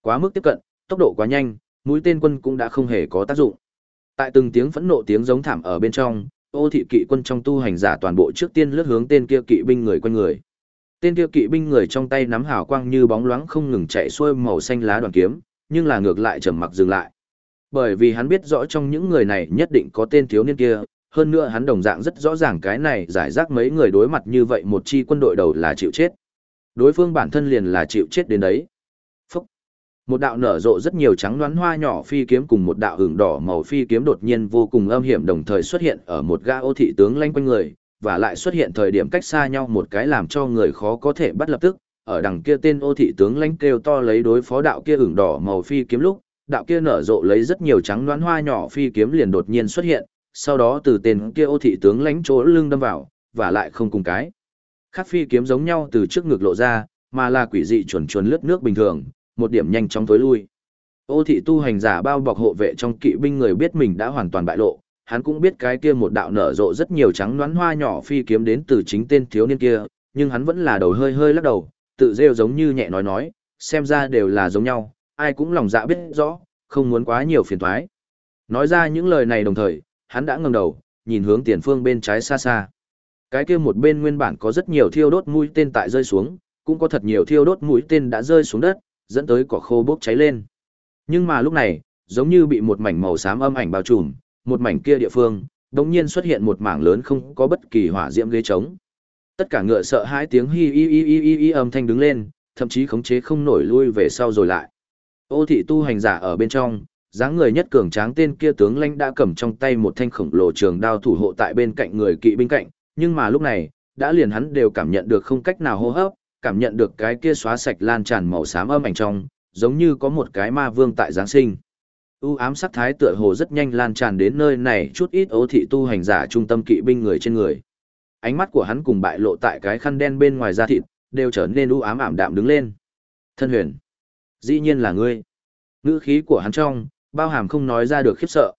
Quá mức tiếp cận, tốc độ quá nhanh, mũi tên quân cũng đã không hề có tác dụng. Tại từng tiếng phẫn nộ tiếng giống thảm ở bên trong, ô thị kỵ quân trong tu hành giả toàn bộ trước tiên lướt hướng tên kia kỵ binh người quanh người. Tên kia kỵ binh người trong tay nắm hào quang như bóng loáng không ngừng chạy xuôi màu xanh lá đoàn kiếm, nhưng là ngược lại trầm mặc dừng lại. Bởi vì hắn biết rõ trong những người này nhất định có tên thiếu niên kia, hơn nữa hắn đồng dạng rất rõ ràng cái này giải rác mấy người đối mặt như vậy một chi quân đội đầu là chịu chết. Đối phương bản thân liền là chịu chết đến đấy. Một đạo nở rộ rất nhiều trắng đoán hoa nhỏ phi kiếm cùng một đạo hưởng đỏ màu phi kiếm đột nhiên vô cùng âm hiểm đồng thời xuất hiện ở một ga ô thị tướng lanh quanh người, và lại xuất hiện thời điểm cách xa nhau một cái làm cho người khó có thể bắt lập tức, ở đằng kia tên ô thị tướng lãnh kêu to lấy đối phó đạo kia hưởng đỏ màu phi kiếm lúc, đạo kia nở rộ lấy rất nhiều trắng đoán hoa nhỏ phi kiếm liền đột nhiên xuất hiện, sau đó từ tên kia ô thị tướng lãnh chỗ lưng đâm vào, và lại không cùng cái. Khác phi kiếm giống nhau từ trước ngực lộ ra, mà là quỷ dị chuẩn chuẩn lướt nước bình thường, một điểm nhanh chóng tối lui. Ô thị tu hành giả bao bọc hộ vệ trong kỵ binh người biết mình đã hoàn toàn bại lộ, hắn cũng biết cái kia một đạo nở rộ rất nhiều trắng đoán hoa nhỏ phi kiếm đến từ chính tên thiếu niên kia, nhưng hắn vẫn là đầu hơi hơi lắc đầu, tự rêu giống như nhẹ nói nói, xem ra đều là giống nhau, ai cũng lòng dạ biết rõ, không muốn quá nhiều phiền toái. Nói ra những lời này đồng thời, hắn đã ngẩng đầu, nhìn hướng tiền phương bên trái xa xa. Cái kia một bên nguyên bản có rất nhiều thiêu đốt mũi tên tại rơi xuống, cũng có thật nhiều thiêu đốt mũi tên đã rơi xuống đất, dẫn tới cỏ khô bốc cháy lên. Nhưng mà lúc này, giống như bị một mảnh màu xám âm ảnh bao trùm, một mảnh kia địa phương, đống nhiên xuất hiện một mảng lớn không có bất kỳ hỏa diễm ghế trống. Tất cả ngựa sợ hãi tiếng hi hi hi hi hi âm thanh đứng lên, thậm chí khống chế không nổi lui về sau rồi lại. Ô thị tu hành giả ở bên trong, dáng người nhất cường tráng tên kia tướng lãnh đã cầm trong tay một thanh khổng lồ trường đao thủ hộ tại bên cạnh người kỵ binh cạnh, nhưng mà lúc này, đã liền hắn đều cảm nhận được không cách nào hô hấp, cảm nhận được cái kia xóa sạch lan tràn màu xám âm ảnh trong, giống như có một cái ma vương tại Giáng sinh. U ám sắc thái tựa hồ rất nhanh lan tràn đến nơi này chút ít ố thị tu hành giả trung tâm kỵ binh người trên người. Ánh mắt của hắn cùng bại lộ tại cái khăn đen bên ngoài da thịt, đều trở nên u ám ảm đạm đứng lên. Thân huyền. Dĩ nhiên là ngươi. Ngữ khí của hắn trong, bao hàm không nói ra được khiếp sợ.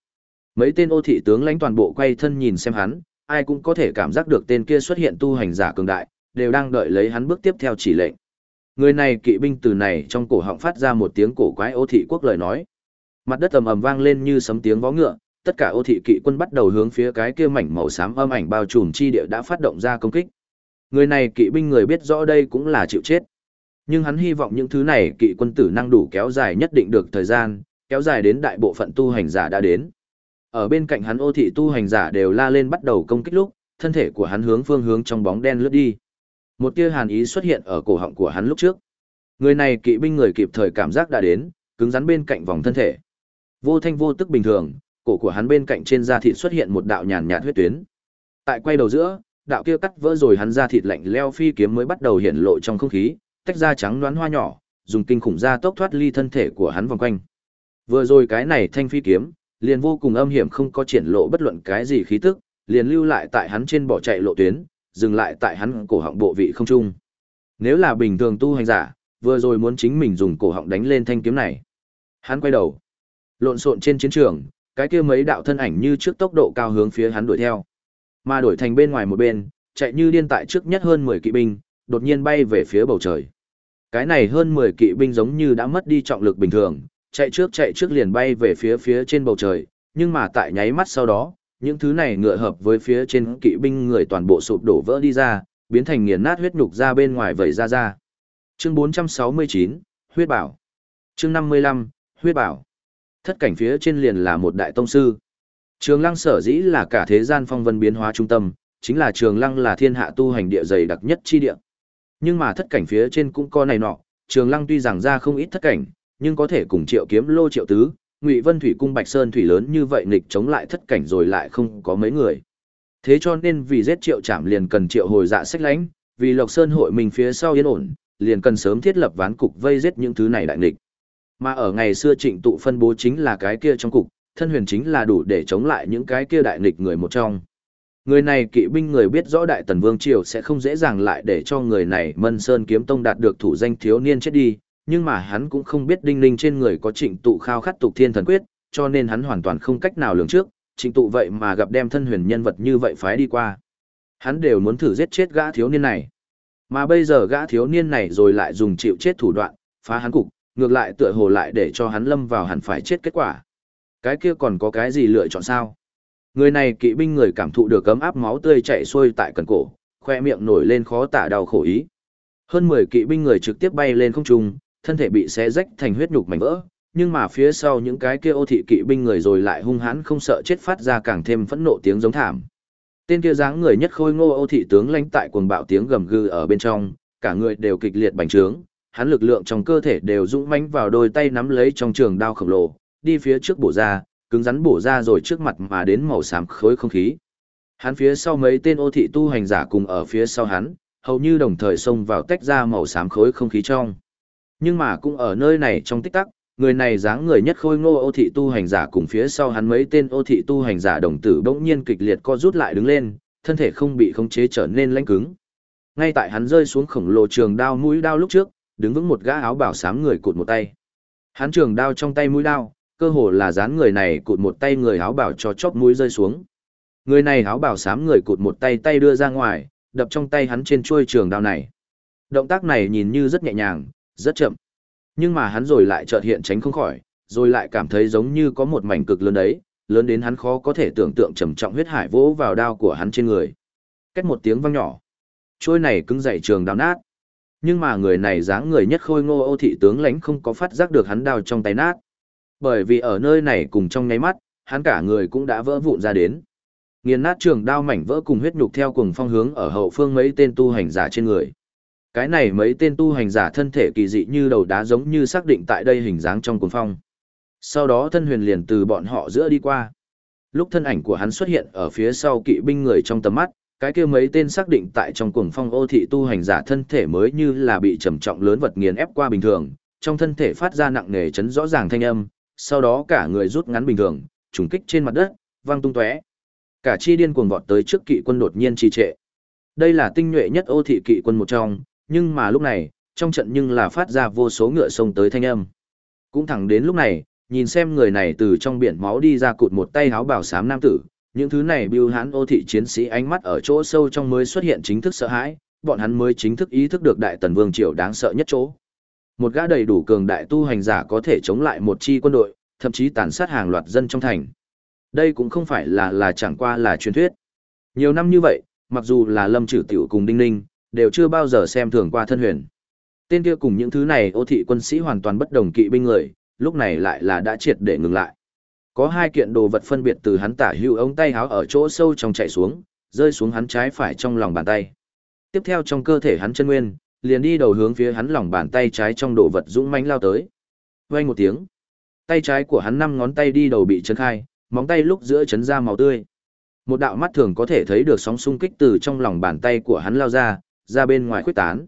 Mấy tên ô thị tướng lãnh toàn bộ quay thân nhìn xem hắn, ai cũng có thể cảm giác được tên kia xuất hiện tu hành giả cường đại, đều đang đợi lấy hắn bước tiếp theo chỉ lệnh. Người này kỵ binh từ này trong cổ họng phát ra một tiếng cổ quái ô thị quốc lời nói. Mặt đất ầm ầm vang lên như sấm tiếng vó ngựa, tất cả ô thị kỵ quân bắt đầu hướng phía cái kia mảnh màu xám âm ảnh bao trùm chi địa đã phát động ra công kích. Người này kỵ binh người biết rõ đây cũng là chịu chết. Nhưng hắn hy vọng những thứ này kỵ quân tử năng đủ kéo dài nhất định được thời gian, kéo dài đến đại bộ phận tu hành giả đã đến. Ở bên cạnh hắn ô thị tu hành giả đều la lên bắt đầu công kích lúc, thân thể của hắn hướng phương hướng trong bóng đen lướt đi. Một tia hàn ý xuất hiện ở cổ họng của hắn lúc trước. Người này kỵ binh người kịp thời cảm giác đã đến, cứng rắn bên cạnh vòng thân thể. Vô thanh vô tức bình thường, cổ của hắn bên cạnh trên da thịt xuất hiện một đạo nhàn nhạt huyết tuyến. Tại quay đầu giữa, đạo kia cắt vỡ rồi hắn da thịt lạnh leo phi kiếm mới bắt đầu hiện lộ trong không khí, tách ra trắng đoán hoa nhỏ, dùng kinh khủng da tốc thoát ly thân thể của hắn vòng quanh. Vừa rồi cái này thanh phi kiếm, liền vô cùng âm hiểm không có triển lộ bất luận cái gì khí tức, liền lưu lại tại hắn trên bỏ chạy lộ tuyến, dừng lại tại hắn cổ họng bộ vị không trung. Nếu là bình thường tu hành giả, vừa rồi muốn chính mình dùng cổ họng đánh lên thanh kiếm này. Hắn quay đầu, lộn xộn trên chiến trường, cái kia mấy đạo thân ảnh như trước tốc độ cao hướng phía hắn đuổi theo. Mà đổi thành bên ngoài một bên, chạy như điên tại trước nhất hơn 10 kỵ binh, đột nhiên bay về phía bầu trời. Cái này hơn 10 kỵ binh giống như đã mất đi trọng lực bình thường, chạy trước chạy trước liền bay về phía phía trên bầu trời, nhưng mà tại nháy mắt sau đó, những thứ này ngựa hợp với phía trên kỵ binh người toàn bộ sụp đổ vỡ đi ra, biến thành nghiền nát huyết nhục ra bên ngoài vẩy ra ra. Chương 469, huyết bảo. Chương 55, huyết bảo. Thất cảnh phía trên liền là một đại tông sư. Trường Lăng sở dĩ là cả thế gian phong vân biến hóa trung tâm, chính là Trường Lăng là thiên hạ tu hành địa dày đặc nhất chi địa. Nhưng mà thất cảnh phía trên cũng có này nọ, Trường Lăng tuy rằng ra không ít thất cảnh, nhưng có thể cùng Triệu Kiếm Lô Triệu Tứ, Ngụy Vân Thủy cung Bạch Sơn thủy lớn như vậy nghịch chống lại thất cảnh rồi lại không có mấy người. Thế cho nên vì giết Triệu Trảm liền cần Triệu hồi dạ sách lãnh, vì Lộc Sơn hội mình phía sau yên ổn, liền cần sớm thiết lập ván cục vây giết những thứ này đại nghịch. Mà ở ngày xưa Trịnh tụ phân bố chính là cái kia trong cục, thân huyền chính là đủ để chống lại những cái kia đại nghịch người một trong. Người này kỵ binh người biết rõ Đại Tần Vương Triều sẽ không dễ dàng lại để cho người này Mân Sơn Kiếm Tông đạt được thủ danh thiếu niên chết đi, nhưng mà hắn cũng không biết đinh ninh trên người có trịnh tụ khao khát tục thiên thần quyết, cho nên hắn hoàn toàn không cách nào lường trước, trịnh tụ vậy mà gặp đem thân huyền nhân vật như vậy phái đi qua. Hắn đều muốn thử giết chết gã thiếu niên này. Mà bây giờ gã thiếu niên này rồi lại dùng chịu chết thủ đoạn, phá hắn cục, ngược lại tựa hồ lại để cho hắn lâm vào hẳn phải chết kết quả. Cái kia còn có cái gì lựa chọn sao? Người này kỵ binh người cảm thụ được cấm áp máu tươi chảy xuôi tại cần cổ, khoe miệng nổi lên khó tả đau khổ ý. Hơn 10 kỵ binh người trực tiếp bay lên không trung, thân thể bị xé rách thành huyết nhục mảnh vỡ, nhưng mà phía sau những cái kia ô thị kỵ binh người rồi lại hung hãn không sợ chết phát ra càng thêm phẫn nộ tiếng giống thảm. Tên kia dáng người nhất khôi ngô ô thị tướng lãnh tại cuồng bạo tiếng gầm gừ ở bên trong, cả người đều kịch liệt bành trướng, hắn lực lượng trong cơ thể đều dũng mãnh vào đôi tay nắm lấy trong trường đao khổng lồ, đi phía trước bổ ra, cứng rắn bổ ra rồi trước mặt mà đến màu xám khối không khí. Hắn phía sau mấy tên ô thị tu hành giả cùng ở phía sau hắn, hầu như đồng thời xông vào tách ra màu xám khối không khí trong. Nhưng mà cũng ở nơi này trong tích tắc, người này dáng người nhất khôi ngô ô thị tu hành giả cùng phía sau hắn mấy tên ô thị tu hành giả đồng tử bỗng nhiên kịch liệt co rút lại đứng lên, thân thể không bị khống chế trở nên lãnh cứng. Ngay tại hắn rơi xuống khổng lồ trường đao mũi đao lúc trước, đứng vững một gã áo bảo xám người cụt một tay. Hắn trường đao trong tay mũi đao, cơ hồ là dán người này cụt một tay người áo bảo cho chóp mũi rơi xuống. Người này áo bảo sám người cụt một tay tay đưa ra ngoài, đập trong tay hắn trên chuôi trường đao này. Động tác này nhìn như rất nhẹ nhàng, rất chậm. Nhưng mà hắn rồi lại chợt hiện tránh không khỏi, rồi lại cảm thấy giống như có một mảnh cực lớn đấy, lớn đến hắn khó có thể tưởng tượng trầm trọng huyết hải vỗ vào đao của hắn trên người. Cách một tiếng vang nhỏ, trôi này cứng dậy trường đao nát. Nhưng mà người này dáng người nhất khôi ngô ô thị tướng lãnh không có phát giác được hắn đao trong tay nát. Bởi vì ở nơi này cùng trong nháy mắt, hắn cả người cũng đã vỡ vụn ra đến. Nghiền nát trường đao mảnh vỡ cùng huyết nhục theo cùng phong hướng ở hậu phương mấy tên tu hành giả trên người. Cái này mấy tên tu hành giả thân thể kỳ dị như đầu đá giống như xác định tại đây hình dáng trong cuồng phong. Sau đó thân huyền liền từ bọn họ giữa đi qua. Lúc thân ảnh của hắn xuất hiện ở phía sau kỵ binh người trong tầm mắt, cái kia mấy tên xác định tại trong cuồng phong ô thị tu hành giả thân thể mới như là bị trầm trọng lớn vật nghiền ép qua bình thường, trong thân thể phát ra nặng nề chấn rõ ràng thanh âm, sau đó cả người rút ngắn bình thường, trùng kích trên mặt đất, vang tung tóe. Cả chi điên cuồng vọt tới trước kỵ quân đột nhiên trì trệ. Đây là tinh nhuệ nhất ô thị kỵ quân một trong, nhưng mà lúc này, trong trận nhưng là phát ra vô số ngựa sông tới thanh âm. Cũng thẳng đến lúc này, nhìn xem người này từ trong biển máu đi ra cụt một tay háo bảo sám nam tử, những thứ này bưu hãn ô thị chiến sĩ ánh mắt ở chỗ sâu trong mới xuất hiện chính thức sợ hãi, bọn hắn mới chính thức ý thức được đại tần vương triều đáng sợ nhất chỗ. Một gã đầy đủ cường đại tu hành giả có thể chống lại một chi quân đội, thậm chí tàn sát hàng loạt dân trong thành. Đây cũng không phải là là chẳng qua là truyền thuyết. Nhiều năm như vậy, mặc dù là Lâm Trử Tiểu cùng Đinh Ninh, đều chưa bao giờ xem thường qua thân huyền. Tên kia cùng những thứ này ô thị quân sĩ hoàn toàn bất đồng kỵ binh người, lúc này lại là đã triệt để ngừng lại. Có hai kiện đồ vật phân biệt từ hắn tả hữu ống tay háo ở chỗ sâu trong chạy xuống, rơi xuống hắn trái phải trong lòng bàn tay. Tiếp theo trong cơ thể hắn chân nguyên, liền đi đầu hướng phía hắn lòng bàn tay trái trong đồ vật dũng mãnh lao tới. Vang một tiếng, tay trái của hắn năm ngón tay đi đầu bị chấn khai, móng tay lúc giữa chấn ra máu tươi. Một đạo mắt thường có thể thấy được sóng xung kích từ trong lòng bàn tay của hắn lao ra, ra bên ngoài khuyết tán.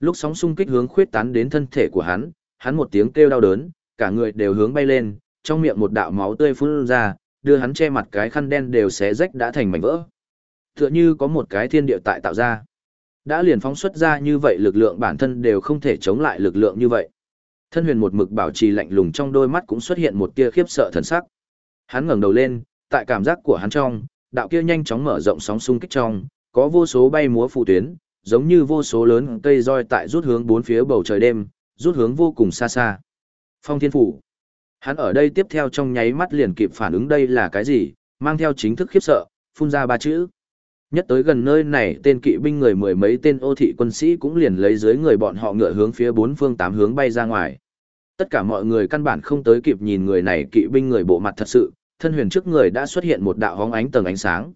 Lúc sóng xung kích hướng khuyết tán đến thân thể của hắn, hắn một tiếng kêu đau đớn, cả người đều hướng bay lên, trong miệng một đạo máu tươi phun ra, đưa hắn che mặt cái khăn đen đều xé rách đã thành mảnh vỡ. Tựa như có một cái thiên địa tại tạo ra. Đã liền phóng xuất ra như vậy lực lượng bản thân đều không thể chống lại lực lượng như vậy. Thân huyền một mực bảo trì lạnh lùng trong đôi mắt cũng xuất hiện một tia khiếp sợ thần sắc. Hắn ngẩng đầu lên, tại cảm giác của hắn trong, đạo kia nhanh chóng mở rộng sóng xung kích trong, có vô số bay múa phù tuyến, giống như vô số lớn cây roi tại rút hướng bốn phía bầu trời đêm, rút hướng vô cùng xa xa. Phong Thiên Phủ. Hắn ở đây tiếp theo trong nháy mắt liền kịp phản ứng đây là cái gì, mang theo chính thức khiếp sợ, phun ra ba chữ. Nhất tới gần nơi này tên kỵ binh người mười mấy tên ô thị quân sĩ cũng liền lấy dưới người bọn họ ngựa hướng phía bốn phương tám hướng bay ra ngoài. Tất cả mọi người căn bản không tới kịp nhìn người này kỵ binh người bộ mặt thật sự, thân huyền trước người đã xuất hiện một đạo hóng ánh tầng ánh sáng.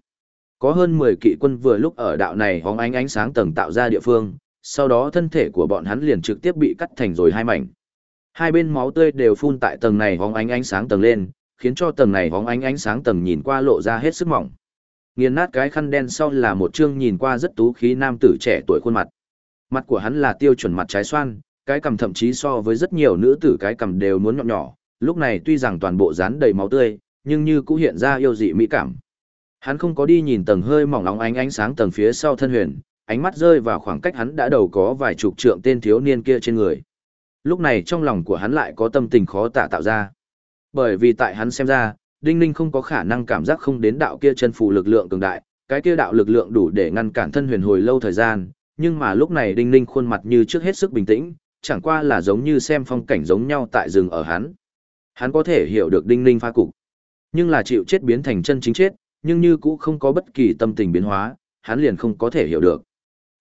Có hơn 10 kỵ quân vừa lúc ở đạo này hóng ánh ánh sáng tầng tạo ra địa phương, sau đó thân thể của bọn hắn liền trực tiếp bị cắt thành rồi hai mảnh. Hai bên máu tươi đều phun tại tầng này hóng ánh ánh sáng tầng lên, khiến cho tầng này hóng ánh ánh sáng tầng nhìn qua lộ ra hết sức mỏng. Nghiền nát cái khăn đen sau là một trương nhìn qua rất tú khí nam tử trẻ tuổi khuôn mặt. Mặt của hắn là tiêu chuẩn mặt trái xoan, cái cằm thậm chí so với rất nhiều nữ tử cái cằm đều muốn nhọn nhỏ, lúc này tuy rằng toàn bộ dán đầy máu tươi, nhưng như cũng hiện ra yêu dị mỹ cảm. Hắn không có đi nhìn tầng hơi mỏng nóng ánh ánh sáng tầng phía sau thân huyền, ánh mắt rơi vào khoảng cách hắn đã đầu có vài chục trượng tên thiếu niên kia trên người. Lúc này trong lòng của hắn lại có tâm tình khó tả tạo ra. Bởi vì tại hắn xem ra, Đinh Ninh không có khả năng cảm giác không đến đạo kia chân phù lực lượng cường đại, cái kia đạo lực lượng đủ để ngăn cản thân huyền hồi lâu thời gian, nhưng mà lúc này Đinh Ninh khuôn mặt như trước hết sức bình tĩnh, chẳng qua là giống như xem phong cảnh giống nhau tại rừng ở hắn. Hắn có thể hiểu được Đinh Ninh pha cục, nhưng là chịu chết biến thành chân chính chết, nhưng như cũ không có bất kỳ tâm tình biến hóa, hắn liền không có thể hiểu được.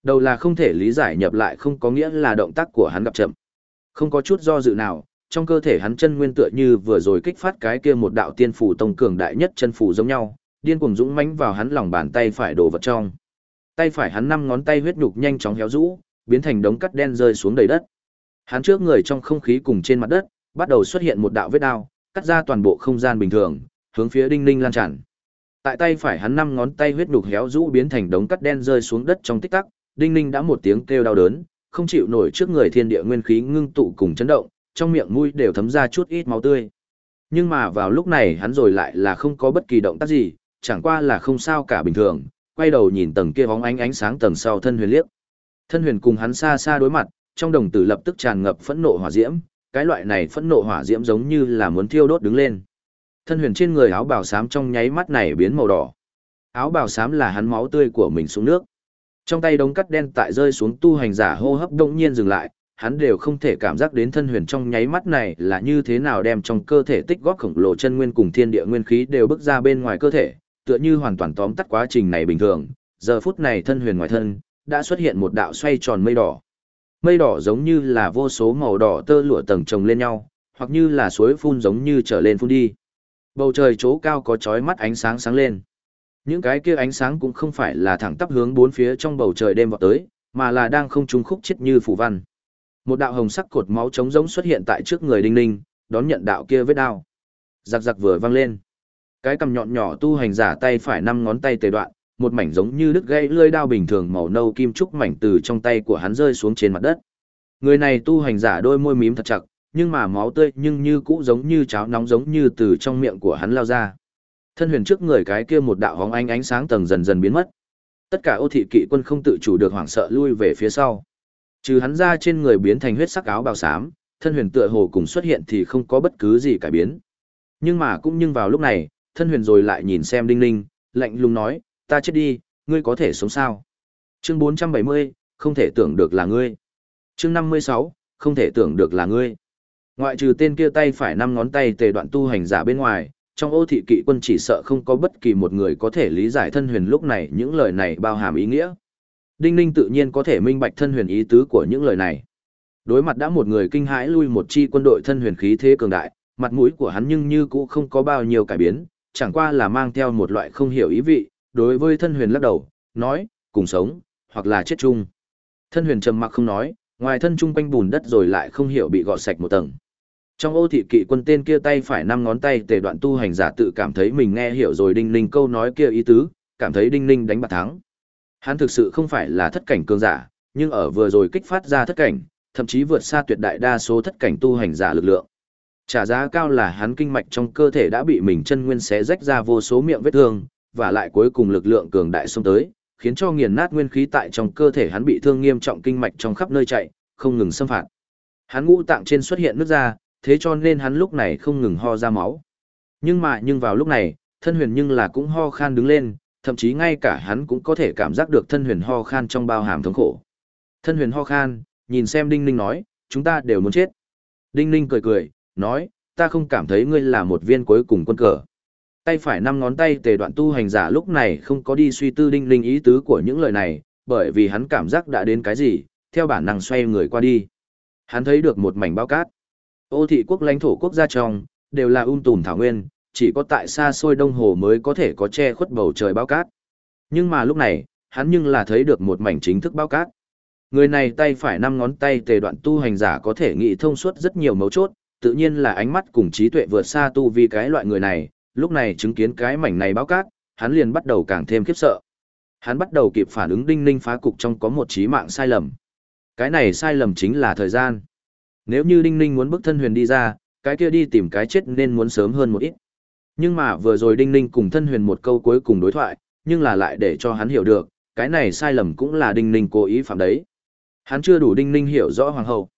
Đầu là không thể lý giải nhập lại không có nghĩa là động tác của hắn gặp chậm. Không có chút do dự nào, trong cơ thể hắn chân nguyên tựa như vừa rồi kích phát cái kia một đạo tiên phủ tông cường đại nhất chân phủ giống nhau, điên cuồng dũng mãnh vào hắn lòng bàn tay phải đổ vật trong. Tay phải hắn năm ngón tay huyết nhục nhanh chóng héo rũ, biến thành đống cắt đen rơi xuống đầy đất. Hắn trước người trong không khí cùng trên mặt đất, bắt đầu xuất hiện một đạo vết đao, cắt ra toàn bộ không gian bình thường, hướng phía Đinh Ninh lan tràn. Tại tay phải hắn năm ngón tay huyết nhục héo rũ biến thành đống cắt đen rơi xuống đất trong tích tắc, Đinh Ninh đã một tiếng kêu đau đớn, không chịu nổi trước người thiên địa nguyên khí ngưng tụ cùng chấn động, trong miệng mũi đều thấm ra chút ít máu tươi. Nhưng mà vào lúc này hắn rồi lại là không có bất kỳ động tác gì, chẳng qua là không sao cả bình thường, quay đầu nhìn tầng kia bóng ánh ánh sáng tầng sau thân huyền liếc. Thân huyền cùng hắn xa xa đối mặt, trong đồng tử lập tức tràn ngập phẫn nộ hỏa diễm, cái loại này phẫn nộ hỏa diễm giống như là muốn thiêu đốt đứng lên. Thân huyền trên người áo bào xám trong nháy mắt này biến màu đỏ. Áo bào xám là hắn máu tươi của mình xuống nước. Trong tay đống cắt đen tại rơi xuống tu hành giả hô hấp đột nhiên dừng lại, hắn đều không thể cảm giác đến thân huyền trong nháy mắt này là như thế nào đem trong cơ thể tích góp khổng lồ chân nguyên cùng thiên địa nguyên khí đều bước ra bên ngoài cơ thể, tựa như hoàn toàn tóm tắt quá trình này bình thường. Giờ phút này thân huyền ngoài thân đã xuất hiện một đạo xoay tròn mây đỏ. Mây đỏ giống như là vô số màu đỏ tơ lụa tầng chồng lên nhau, hoặc như là suối phun giống như trở lên phun đi. Bầu trời chỗ cao có chói mắt ánh sáng sáng lên. Những cái kia ánh sáng cũng không phải là thẳng tắp hướng bốn phía trong bầu trời đêm vào tới, mà là đang không trung khúc chết như phủ văn. Một đạo hồng sắc cột máu trống rỗng xuất hiện tại trước người Đinh Ninh, đón nhận đạo kia vết đao. Giặc giặc vừa vang lên. Cái cầm nhọn nhỏ tu hành giả tay phải năm ngón tay tề đoạn, một mảnh giống như đứt gãy lưỡi đao bình thường màu nâu kim trúc mảnh từ trong tay của hắn rơi xuống trên mặt đất. Người này tu hành giả đôi môi mím thật chặt, nhưng mà máu tươi nhưng như cũ giống như cháo nóng giống như từ trong miệng của hắn lao ra. Thân huyền trước người cái kia một đạo hóng ánh ánh sáng tầng dần dần biến mất. Tất cả ô thị kỵ quân không tự chủ được hoảng sợ lui về phía sau. Trừ hắn ra trên người biến thành huyết sắc áo bào xám, thân huyền tựa hồ cùng xuất hiện thì không có bất cứ gì cải biến. Nhưng mà cũng nhưng vào lúc này, thân huyền rồi lại nhìn xem Đinh Ninh, lạnh lùng nói, ta chết đi, ngươi có thể sống sao? Chương 470, không thể tưởng được là ngươi. Chương 56, không thể tưởng được là ngươi. Ngoại trừ tên kia tay phải năm ngón tay tề đoạn tu hành giả bên ngoài, trong ô thị kỵ quân chỉ sợ không có bất kỳ một người có thể lý giải thân huyền lúc này những lời này bao hàm ý nghĩa. Đinh Ninh tự nhiên có thể minh bạch thân huyền ý tứ của những lời này. Đối mặt đã một người kinh hãi lui một chi quân đội thân huyền khí thế cường đại, mặt mũi của hắn nhưng như cũ không có bao nhiêu cải biến, chẳng qua là mang theo một loại không hiểu ý vị, đối với thân huyền lắc đầu, nói, cùng sống, hoặc là chết chung. Thân huyền trầm mặc không nói, ngoài thân trung quanh bùn đất rồi lại không hiểu bị gọt sạch một tầng. Trong ô thị kỵ quân tên kia tay phải năm ngón tay tề đoạn tu hành giả tự cảm thấy mình nghe hiểu rồi đinh ninh câu nói kia ý tứ, cảm thấy đinh ninh đánh bạc thắng. Hắn thực sự không phải là thất cảnh cường giả, nhưng ở vừa rồi kích phát ra thất cảnh, thậm chí vượt xa tuyệt đại đa số thất cảnh tu hành giả lực lượng. Trả giá cao là hắn kinh mạch trong cơ thể đã bị mình chân nguyên xé rách ra vô số miệng vết thương, và lại cuối cùng lực lượng cường đại xông tới, khiến cho nghiền nát nguyên khí tại trong cơ thể hắn bị thương nghiêm trọng kinh mạch trong khắp nơi chạy, không ngừng xâm phạt. Hắn ngũ tạng trên xuất hiện nước ra, thế cho nên hắn lúc này không ngừng ho ra máu. Nhưng mà nhưng vào lúc này, thân huyền nhưng là cũng ho khan đứng lên, thậm chí ngay cả hắn cũng có thể cảm giác được thân huyền ho khan trong bao hàm thống khổ. Thân huyền ho khan, nhìn xem Đinh Ninh nói, chúng ta đều muốn chết. Đinh Ninh cười cười, nói, ta không cảm thấy ngươi là một viên cuối cùng quân cờ. Tay phải năm ngón tay tề đoạn tu hành giả lúc này không có đi suy tư Đinh Ninh ý tứ của những lời này, bởi vì hắn cảm giác đã đến cái gì, theo bản năng xoay người qua đi. Hắn thấy được một mảnh bao cát. Ô thị quốc lãnh thổ quốc gia trong, đều là um tùm thảo nguyên, chỉ có tại xa xôi đông hồ mới có thể có che khuất bầu trời bao cát. Nhưng mà lúc này, hắn nhưng là thấy được một mảnh chính thức bao cát. Người này tay phải năm ngón tay tề đoạn tu hành giả có thể nghĩ thông suốt rất nhiều mấu chốt, tự nhiên là ánh mắt cùng trí tuệ vượt xa tu vì cái loại người này, lúc này chứng kiến cái mảnh này bao cát, hắn liền bắt đầu càng thêm khiếp sợ. Hắn bắt đầu kịp phản ứng đinh ninh phá cục trong có một trí mạng sai lầm. Cái này sai lầm chính là thời gian. Nếu như đinh ninh muốn bức thân huyền đi ra, cái kia đi tìm cái chết nên muốn sớm hơn một ít. Nhưng mà vừa rồi Đinh Ninh cùng thân huyền một câu cuối cùng đối thoại, nhưng là lại để cho hắn hiểu được, cái này sai lầm cũng là Đinh Ninh cố ý phạm đấy. Hắn chưa đủ Đinh Ninh hiểu rõ hoàng hậu.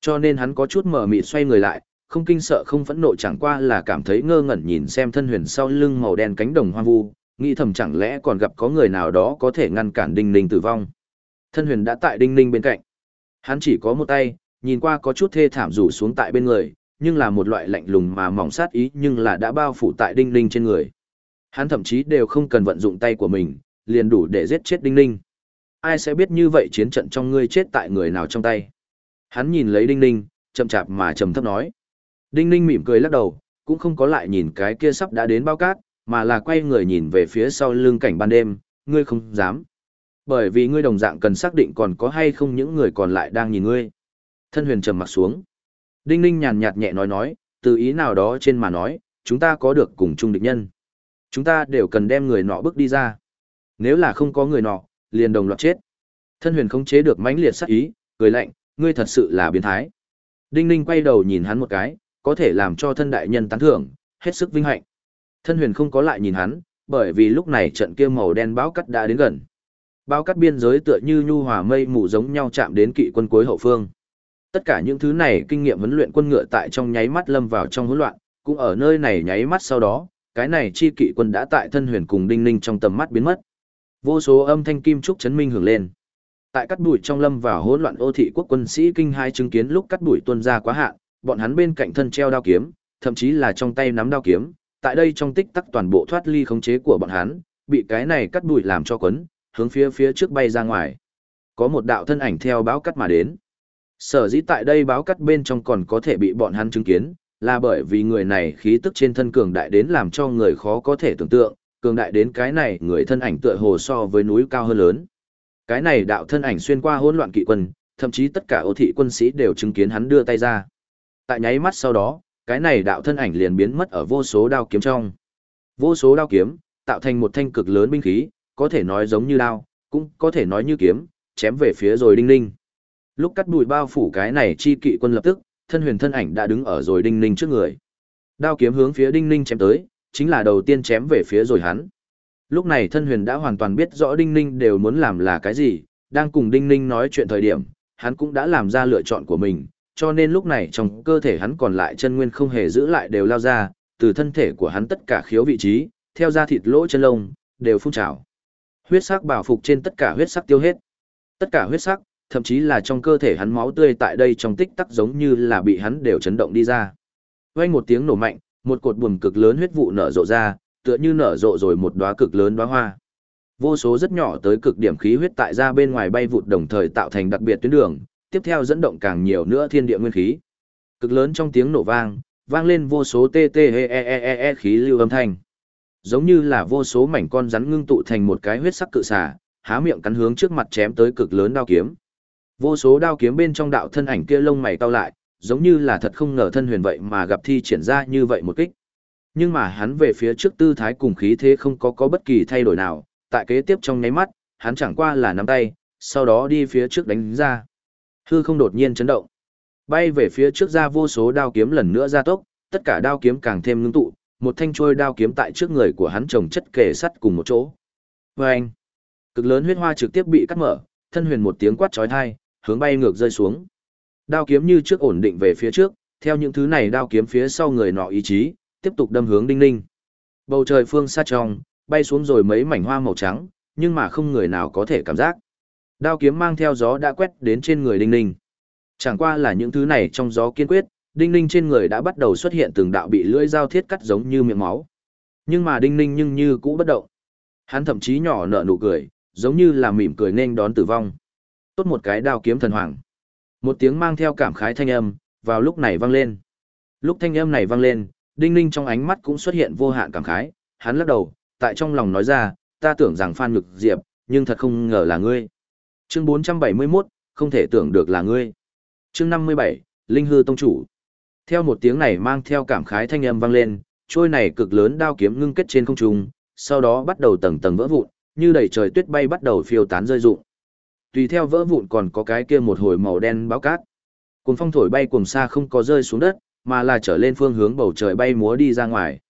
Cho nên hắn có chút mở mịt xoay người lại, không kinh sợ không phẫn nộ chẳng qua là cảm thấy ngơ ngẩn nhìn xem thân huyền sau lưng màu đen cánh đồng hoang vu, nghĩ thầm chẳng lẽ còn gặp có người nào đó có thể ngăn cản Đinh Ninh tử vong. Thân huyền đã tại Đinh Ninh bên cạnh. Hắn chỉ có một tay, nhìn qua có chút thê thảm rủ xuống tại bên người, nhưng là một loại lạnh lùng mà mỏng sát ý nhưng là đã bao phủ tại đinh ninh trên người. Hắn thậm chí đều không cần vận dụng tay của mình, liền đủ để giết chết đinh ninh. Ai sẽ biết như vậy chiến trận trong ngươi chết tại người nào trong tay. Hắn nhìn lấy đinh ninh, chậm chạp mà trầm thấp nói. Đinh ninh mỉm cười lắc đầu, cũng không có lại nhìn cái kia sắp đã đến bao cát, mà là quay người nhìn về phía sau lưng cảnh ban đêm, ngươi không dám. Bởi vì ngươi đồng dạng cần xác định còn có hay không những người còn lại đang nhìn ngươi. Thân huyền trầm mặt xuống. Đinh Ninh nhàn nhạt nhẹ nói nói, từ ý nào đó trên mà nói, chúng ta có được cùng chung địch nhân. Chúng ta đều cần đem người nọ bước đi ra. Nếu là không có người nọ, liền đồng loạt chết. Thân huyền không chế được mãnh liệt sát ý, cười lạnh, ngươi thật sự là biến thái. Đinh Ninh quay đầu nhìn hắn một cái, có thể làm cho thân đại nhân tán thưởng, hết sức vinh hạnh. Thân huyền không có lại nhìn hắn, bởi vì lúc này trận kia màu đen báo cắt đã đến gần. Bao cắt biên giới tựa như nhu hòa mây mù giống nhau chạm đến kỵ quân cuối hậu phương. Tất cả những thứ này kinh nghiệm huấn luyện quân ngựa tại trong nháy mắt lâm vào trong hỗn loạn, cũng ở nơi này nháy mắt sau đó, cái này chi kỵ quân đã tại thân huyền cùng đinh ninh trong tầm mắt biến mất. Vô số âm thanh kim trúc chấn minh hưởng lên. Tại cắt đuổi trong lâm vào hỗn loạn ô thị quốc quân sĩ kinh hai chứng kiến lúc cắt đuổi tuân ra quá hạn, bọn hắn bên cạnh thân treo đao kiếm, thậm chí là trong tay nắm đao kiếm, tại đây trong tích tắc toàn bộ thoát ly khống chế của bọn hắn, bị cái này cắt đuổi làm cho quấn, hướng phía phía trước bay ra ngoài. Có một đạo thân ảnh theo báo cắt mà đến. Sở dĩ tại đây báo cắt bên trong còn có thể bị bọn hắn chứng kiến, là bởi vì người này khí tức trên thân cường đại đến làm cho người khó có thể tưởng tượng, cường đại đến cái này người thân ảnh tựa hồ so với núi cao hơn lớn. Cái này đạo thân ảnh xuyên qua hỗn loạn kỵ quân, thậm chí tất cả ô thị quân sĩ đều chứng kiến hắn đưa tay ra. Tại nháy mắt sau đó, cái này đạo thân ảnh liền biến mất ở vô số đao kiếm trong. Vô số đao kiếm, tạo thành một thanh cực lớn binh khí, có thể nói giống như đao, cũng có thể nói như kiếm, chém về phía rồi đinh ninh. Lúc cắt bụi bao phủ cái này chi kỵ quân lập tức, thân huyền thân ảnh đã đứng ở rồi đinh ninh trước người. Đao kiếm hướng phía đinh ninh chém tới, chính là đầu tiên chém về phía rồi hắn. Lúc này thân huyền đã hoàn toàn biết rõ đinh ninh đều muốn làm là cái gì, đang cùng đinh ninh nói chuyện thời điểm, hắn cũng đã làm ra lựa chọn của mình, cho nên lúc này trong cơ thể hắn còn lại chân nguyên không hề giữ lại đều lao ra, từ thân thể của hắn tất cả khiếu vị trí, theo da thịt lỗ chân lông, đều phun trào. Huyết sắc bảo phục trên tất cả huyết sắc tiêu hết. Tất cả huyết sắc, thậm chí là trong cơ thể hắn máu tươi tại đây trong tích tắc giống như là bị hắn đều chấn động đi ra. Vang một tiếng nổ mạnh, một cột buồm cực lớn huyết vụ nở rộ ra, tựa như nở rộ rồi một đóa cực lớn đóa hoa. Vô số rất nhỏ tới cực điểm khí huyết tại ra bên ngoài bay vụt đồng thời tạo thành đặc biệt tuyến đường, tiếp theo dẫn động càng nhiều nữa thiên địa nguyên khí. Cực lớn trong tiếng nổ vang, vang lên vô số tê tê e e e e, e khí lưu âm thanh. Giống như là vô số mảnh con rắn ngưng tụ thành một cái huyết sắc cự xà, há miệng cắn hướng trước mặt chém tới cực lớn đao kiếm. Vô số đao kiếm bên trong đạo thân ảnh kia lông mày cau lại, giống như là thật không ngờ thân huyền vậy mà gặp thi triển ra như vậy một kích. Nhưng mà hắn về phía trước tư thái cùng khí thế không có có bất kỳ thay đổi nào, tại kế tiếp trong nháy mắt, hắn chẳng qua là nắm tay, sau đó đi phía trước đánh ra. Hư không đột nhiên chấn động. Bay về phía trước ra vô số đao kiếm lần nữa ra tốc, tất cả đao kiếm càng thêm ngưng tụ, một thanh trôi đao kiếm tại trước người của hắn chồng chất kề sắt cùng một chỗ. Anh, Cực lớn huyết hoa trực tiếp bị cắt mở, thân huyền một tiếng quát chói tai, hướng bay ngược rơi xuống. Đao kiếm như trước ổn định về phía trước, theo những thứ này đao kiếm phía sau người nọ ý chí, tiếp tục đâm hướng đinh ninh. Bầu trời phương xa trong, bay xuống rồi mấy mảnh hoa màu trắng, nhưng mà không người nào có thể cảm giác. Đao kiếm mang theo gió đã quét đến trên người đinh ninh. Chẳng qua là những thứ này trong gió kiên quyết, đinh ninh trên người đã bắt đầu xuất hiện từng đạo bị lưỡi dao thiết cắt giống như miệng máu. Nhưng mà đinh ninh nhưng như cũ bất động. Hắn thậm chí nhỏ nở nụ cười, giống như là mỉm cười nên đón tử vong. Tốt một cái đao kiếm thần hoàng. Một tiếng mang theo cảm khái thanh âm, vào lúc này vang lên. Lúc thanh âm này vang lên, Đinh Ninh trong ánh mắt cũng xuất hiện vô hạn cảm khái, hắn lắc đầu, tại trong lòng nói ra, ta tưởng rằng Phan Nhược Diệp, nhưng thật không ngờ là ngươi. Chương 471, không thể tưởng được là ngươi. Chương 57, Linh hư tông chủ. Theo một tiếng này mang theo cảm khái thanh âm vang lên, trôi này cực lớn đao kiếm ngưng kết trên không trung, sau đó bắt đầu tầng tầng vỡ vụn, như đầy trời tuyết bay bắt đầu phiêu tán rơi rụng. Tùy theo vỡ vụn còn có cái kia một hồi màu đen báo cát. Cuồng phong thổi bay cuồng xa không có rơi xuống đất, mà là trở lên phương hướng bầu trời bay múa đi ra ngoài.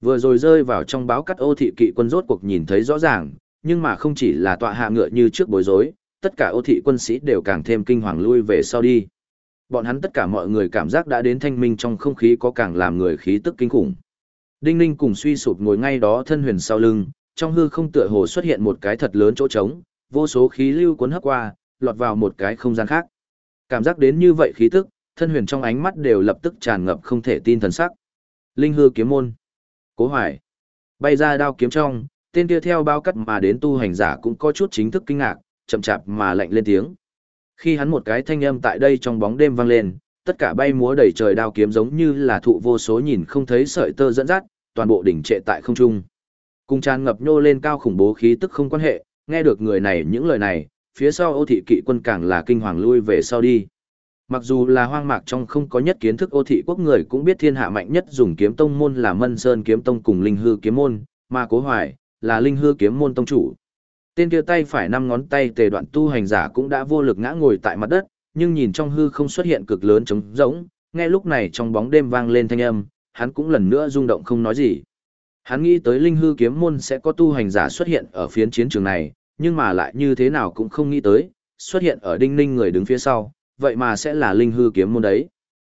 Vừa rồi rơi vào trong báo cắt ô thị kỵ quân rốt cuộc nhìn thấy rõ ràng, nhưng mà không chỉ là tọa hạ ngựa như trước bối rối, tất cả ô thị quân sĩ đều càng thêm kinh hoàng lui về sau đi. Bọn hắn tất cả mọi người cảm giác đã đến thanh minh trong không khí có càng làm người khí tức kinh khủng. Đinh Ninh cùng suy sụp ngồi ngay đó thân huyền sau lưng, trong hư không tựa hồ xuất hiện một cái thật lớn chỗ trống, vô số khí lưu cuốn hấp qua, lọt vào một cái không gian khác. Cảm giác đến như vậy khí tức, thân huyền trong ánh mắt đều lập tức tràn ngập không thể tin thần sắc. Linh hư kiếm môn. Cố Hoài. Bay ra đao kiếm trong, tên kia theo bao cắt mà đến tu hành giả cũng có chút chính thức kinh ngạc, chậm chạp mà lạnh lên tiếng. Khi hắn một cái thanh âm tại đây trong bóng đêm vang lên, tất cả bay múa đầy trời đao kiếm giống như là thụ vô số nhìn không thấy sợi tơ dẫn dắt, toàn bộ đỉnh trệ tại không trung. Cùng tràn ngập nhô lên cao khủng bố khí tức không quan hệ, nghe được người này những lời này, phía sau ô thị kỵ quân càng là kinh hoàng lui về sau đi. Mặc dù là hoang mạc trong không có nhất kiến thức ô thị quốc người cũng biết thiên hạ mạnh nhất dùng kiếm tông môn là Mân Sơn kiếm tông cùng Linh Hư kiếm môn, mà Cố Hoài là Linh Hư kiếm môn tông chủ. Tên kia tay phải năm ngón tay tề đoạn tu hành giả cũng đã vô lực ngã ngồi tại mặt đất, nhưng nhìn trong hư không xuất hiện cực lớn trống rỗng, nghe lúc này trong bóng đêm vang lên thanh âm, hắn cũng lần nữa rung động không nói gì. Hắn nghĩ tới Linh Hư kiếm môn sẽ có tu hành giả xuất hiện ở phiến chiến trường này, nhưng mà lại như thế nào cũng không nghĩ tới, xuất hiện ở đinh ninh người đứng phía sau, vậy mà sẽ là linh hư kiếm môn đấy.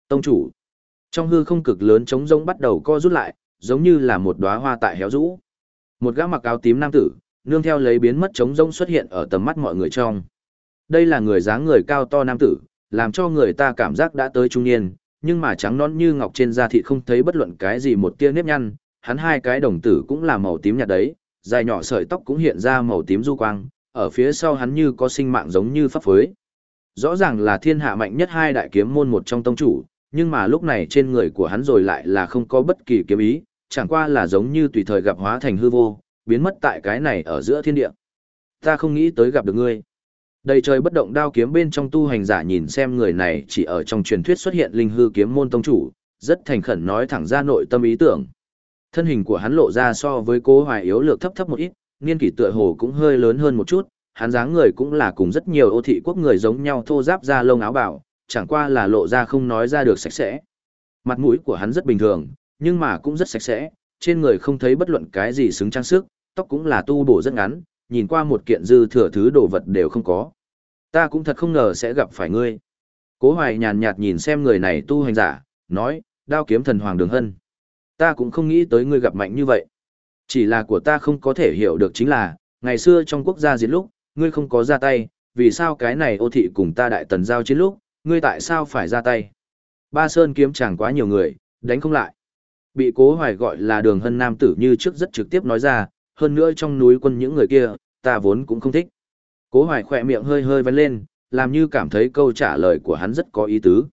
Tông chủ. Trong hư không cực lớn trống rỗng bắt đầu co rút lại, giống như là một đóa hoa tại héo rũ. Một gã mặc áo tím nam tử, nương theo lấy biến mất trống rỗng xuất hiện ở tầm mắt mọi người trong. Đây là người dáng người cao to nam tử, làm cho người ta cảm giác đã tới trung niên, nhưng mà trắng nõn như ngọc trên da thịt không thấy bất luận cái gì một tia nếp nhăn, hắn hai cái đồng tử cũng là màu tím nhạt đấy, dài nhỏ sợi tóc cũng hiện ra màu tím du quang, ở phía sau hắn như có sinh mạng giống như pháp phối. Rõ ràng là thiên hạ mạnh nhất hai đại kiếm môn một trong tông chủ, nhưng mà lúc này trên người của hắn rồi lại là không có bất kỳ kiếm ý, chẳng qua là giống như tùy thời gặp hóa thành hư vô, biến mất tại cái này ở giữa thiên địa. Ta không nghĩ tới gặp được ngươi. Đầy trời bất động đao kiếm bên trong tu hành giả nhìn xem người này chỉ ở trong truyền thuyết xuất hiện linh hư kiếm môn tông chủ, rất thành khẩn nói thẳng ra nội tâm ý tưởng. Thân hình của hắn lộ ra so với cố hoài yếu lược thấp thấp một ít, niên kỷ tựa hồ cũng hơi lớn hơn một chút, hắn dáng người cũng là cùng rất nhiều ô thị quốc người giống nhau thô giáp da lông áo bảo, chẳng qua là lộ ra không nói ra được sạch sẽ. Mặt mũi của hắn rất bình thường, nhưng mà cũng rất sạch sẽ, trên người không thấy bất luận cái gì xứng trang sức, tóc cũng là tu bổ rất ngắn, nhìn qua một kiện dư thừa thứ đồ vật đều không có. Ta cũng thật không ngờ sẽ gặp phải ngươi. Cố hoài nhàn nhạt nhìn xem người này tu hành giả, nói, đao kiếm thần hoàng đường hân. Ta cũng không nghĩ tới ngươi gặp mạnh như vậy. Chỉ là của ta không có thể hiểu được chính là, ngày xưa trong quốc gia diễn lúc, ngươi không có ra tay, vì sao cái này ô thị cùng ta đại tần giao chiến lúc, ngươi tại sao phải ra tay? Ba Sơn kiếm chẳng quá nhiều người, đánh không lại. Bị cố hoài gọi là đường hân nam tử như trước rất trực tiếp nói ra, hơn nữa trong núi quân những người kia, ta vốn cũng không thích. Cố hoài khỏe miệng hơi hơi vén lên, làm như cảm thấy câu trả lời của hắn rất có ý tứ.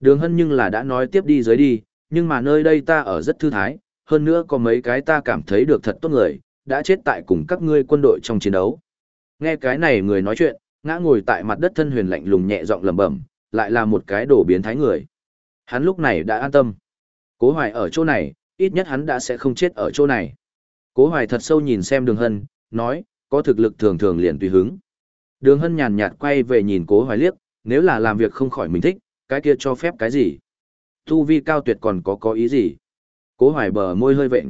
Đường hân nhưng là đã nói tiếp đi dưới đi, nhưng mà nơi đây ta ở rất thư thái, hơn nữa có mấy cái ta cảm thấy được thật tốt người, đã chết tại cùng các ngươi quân đội trong chiến đấu. Nghe cái này người nói chuyện, ngã ngồi tại mặt đất thân huyền lạnh lùng nhẹ giọng lẩm bẩm, lại là một cái đổ biến thái người. Hắn lúc này đã an tâm. Cố Hoài ở chỗ này, ít nhất hắn đã sẽ không chết ở chỗ này. Cố Hoài thật sâu nhìn xem Đường Hân, nói, có thực lực thường thường liền tùy hứng. Đường Hân nhàn nhạt quay về nhìn Cố Hoài liếc, nếu là làm việc không khỏi mình thích, cái kia cho phép cái gì? Tu vi cao tuyệt còn có có ý gì? Cố Hoài bờ môi hơi vệnh.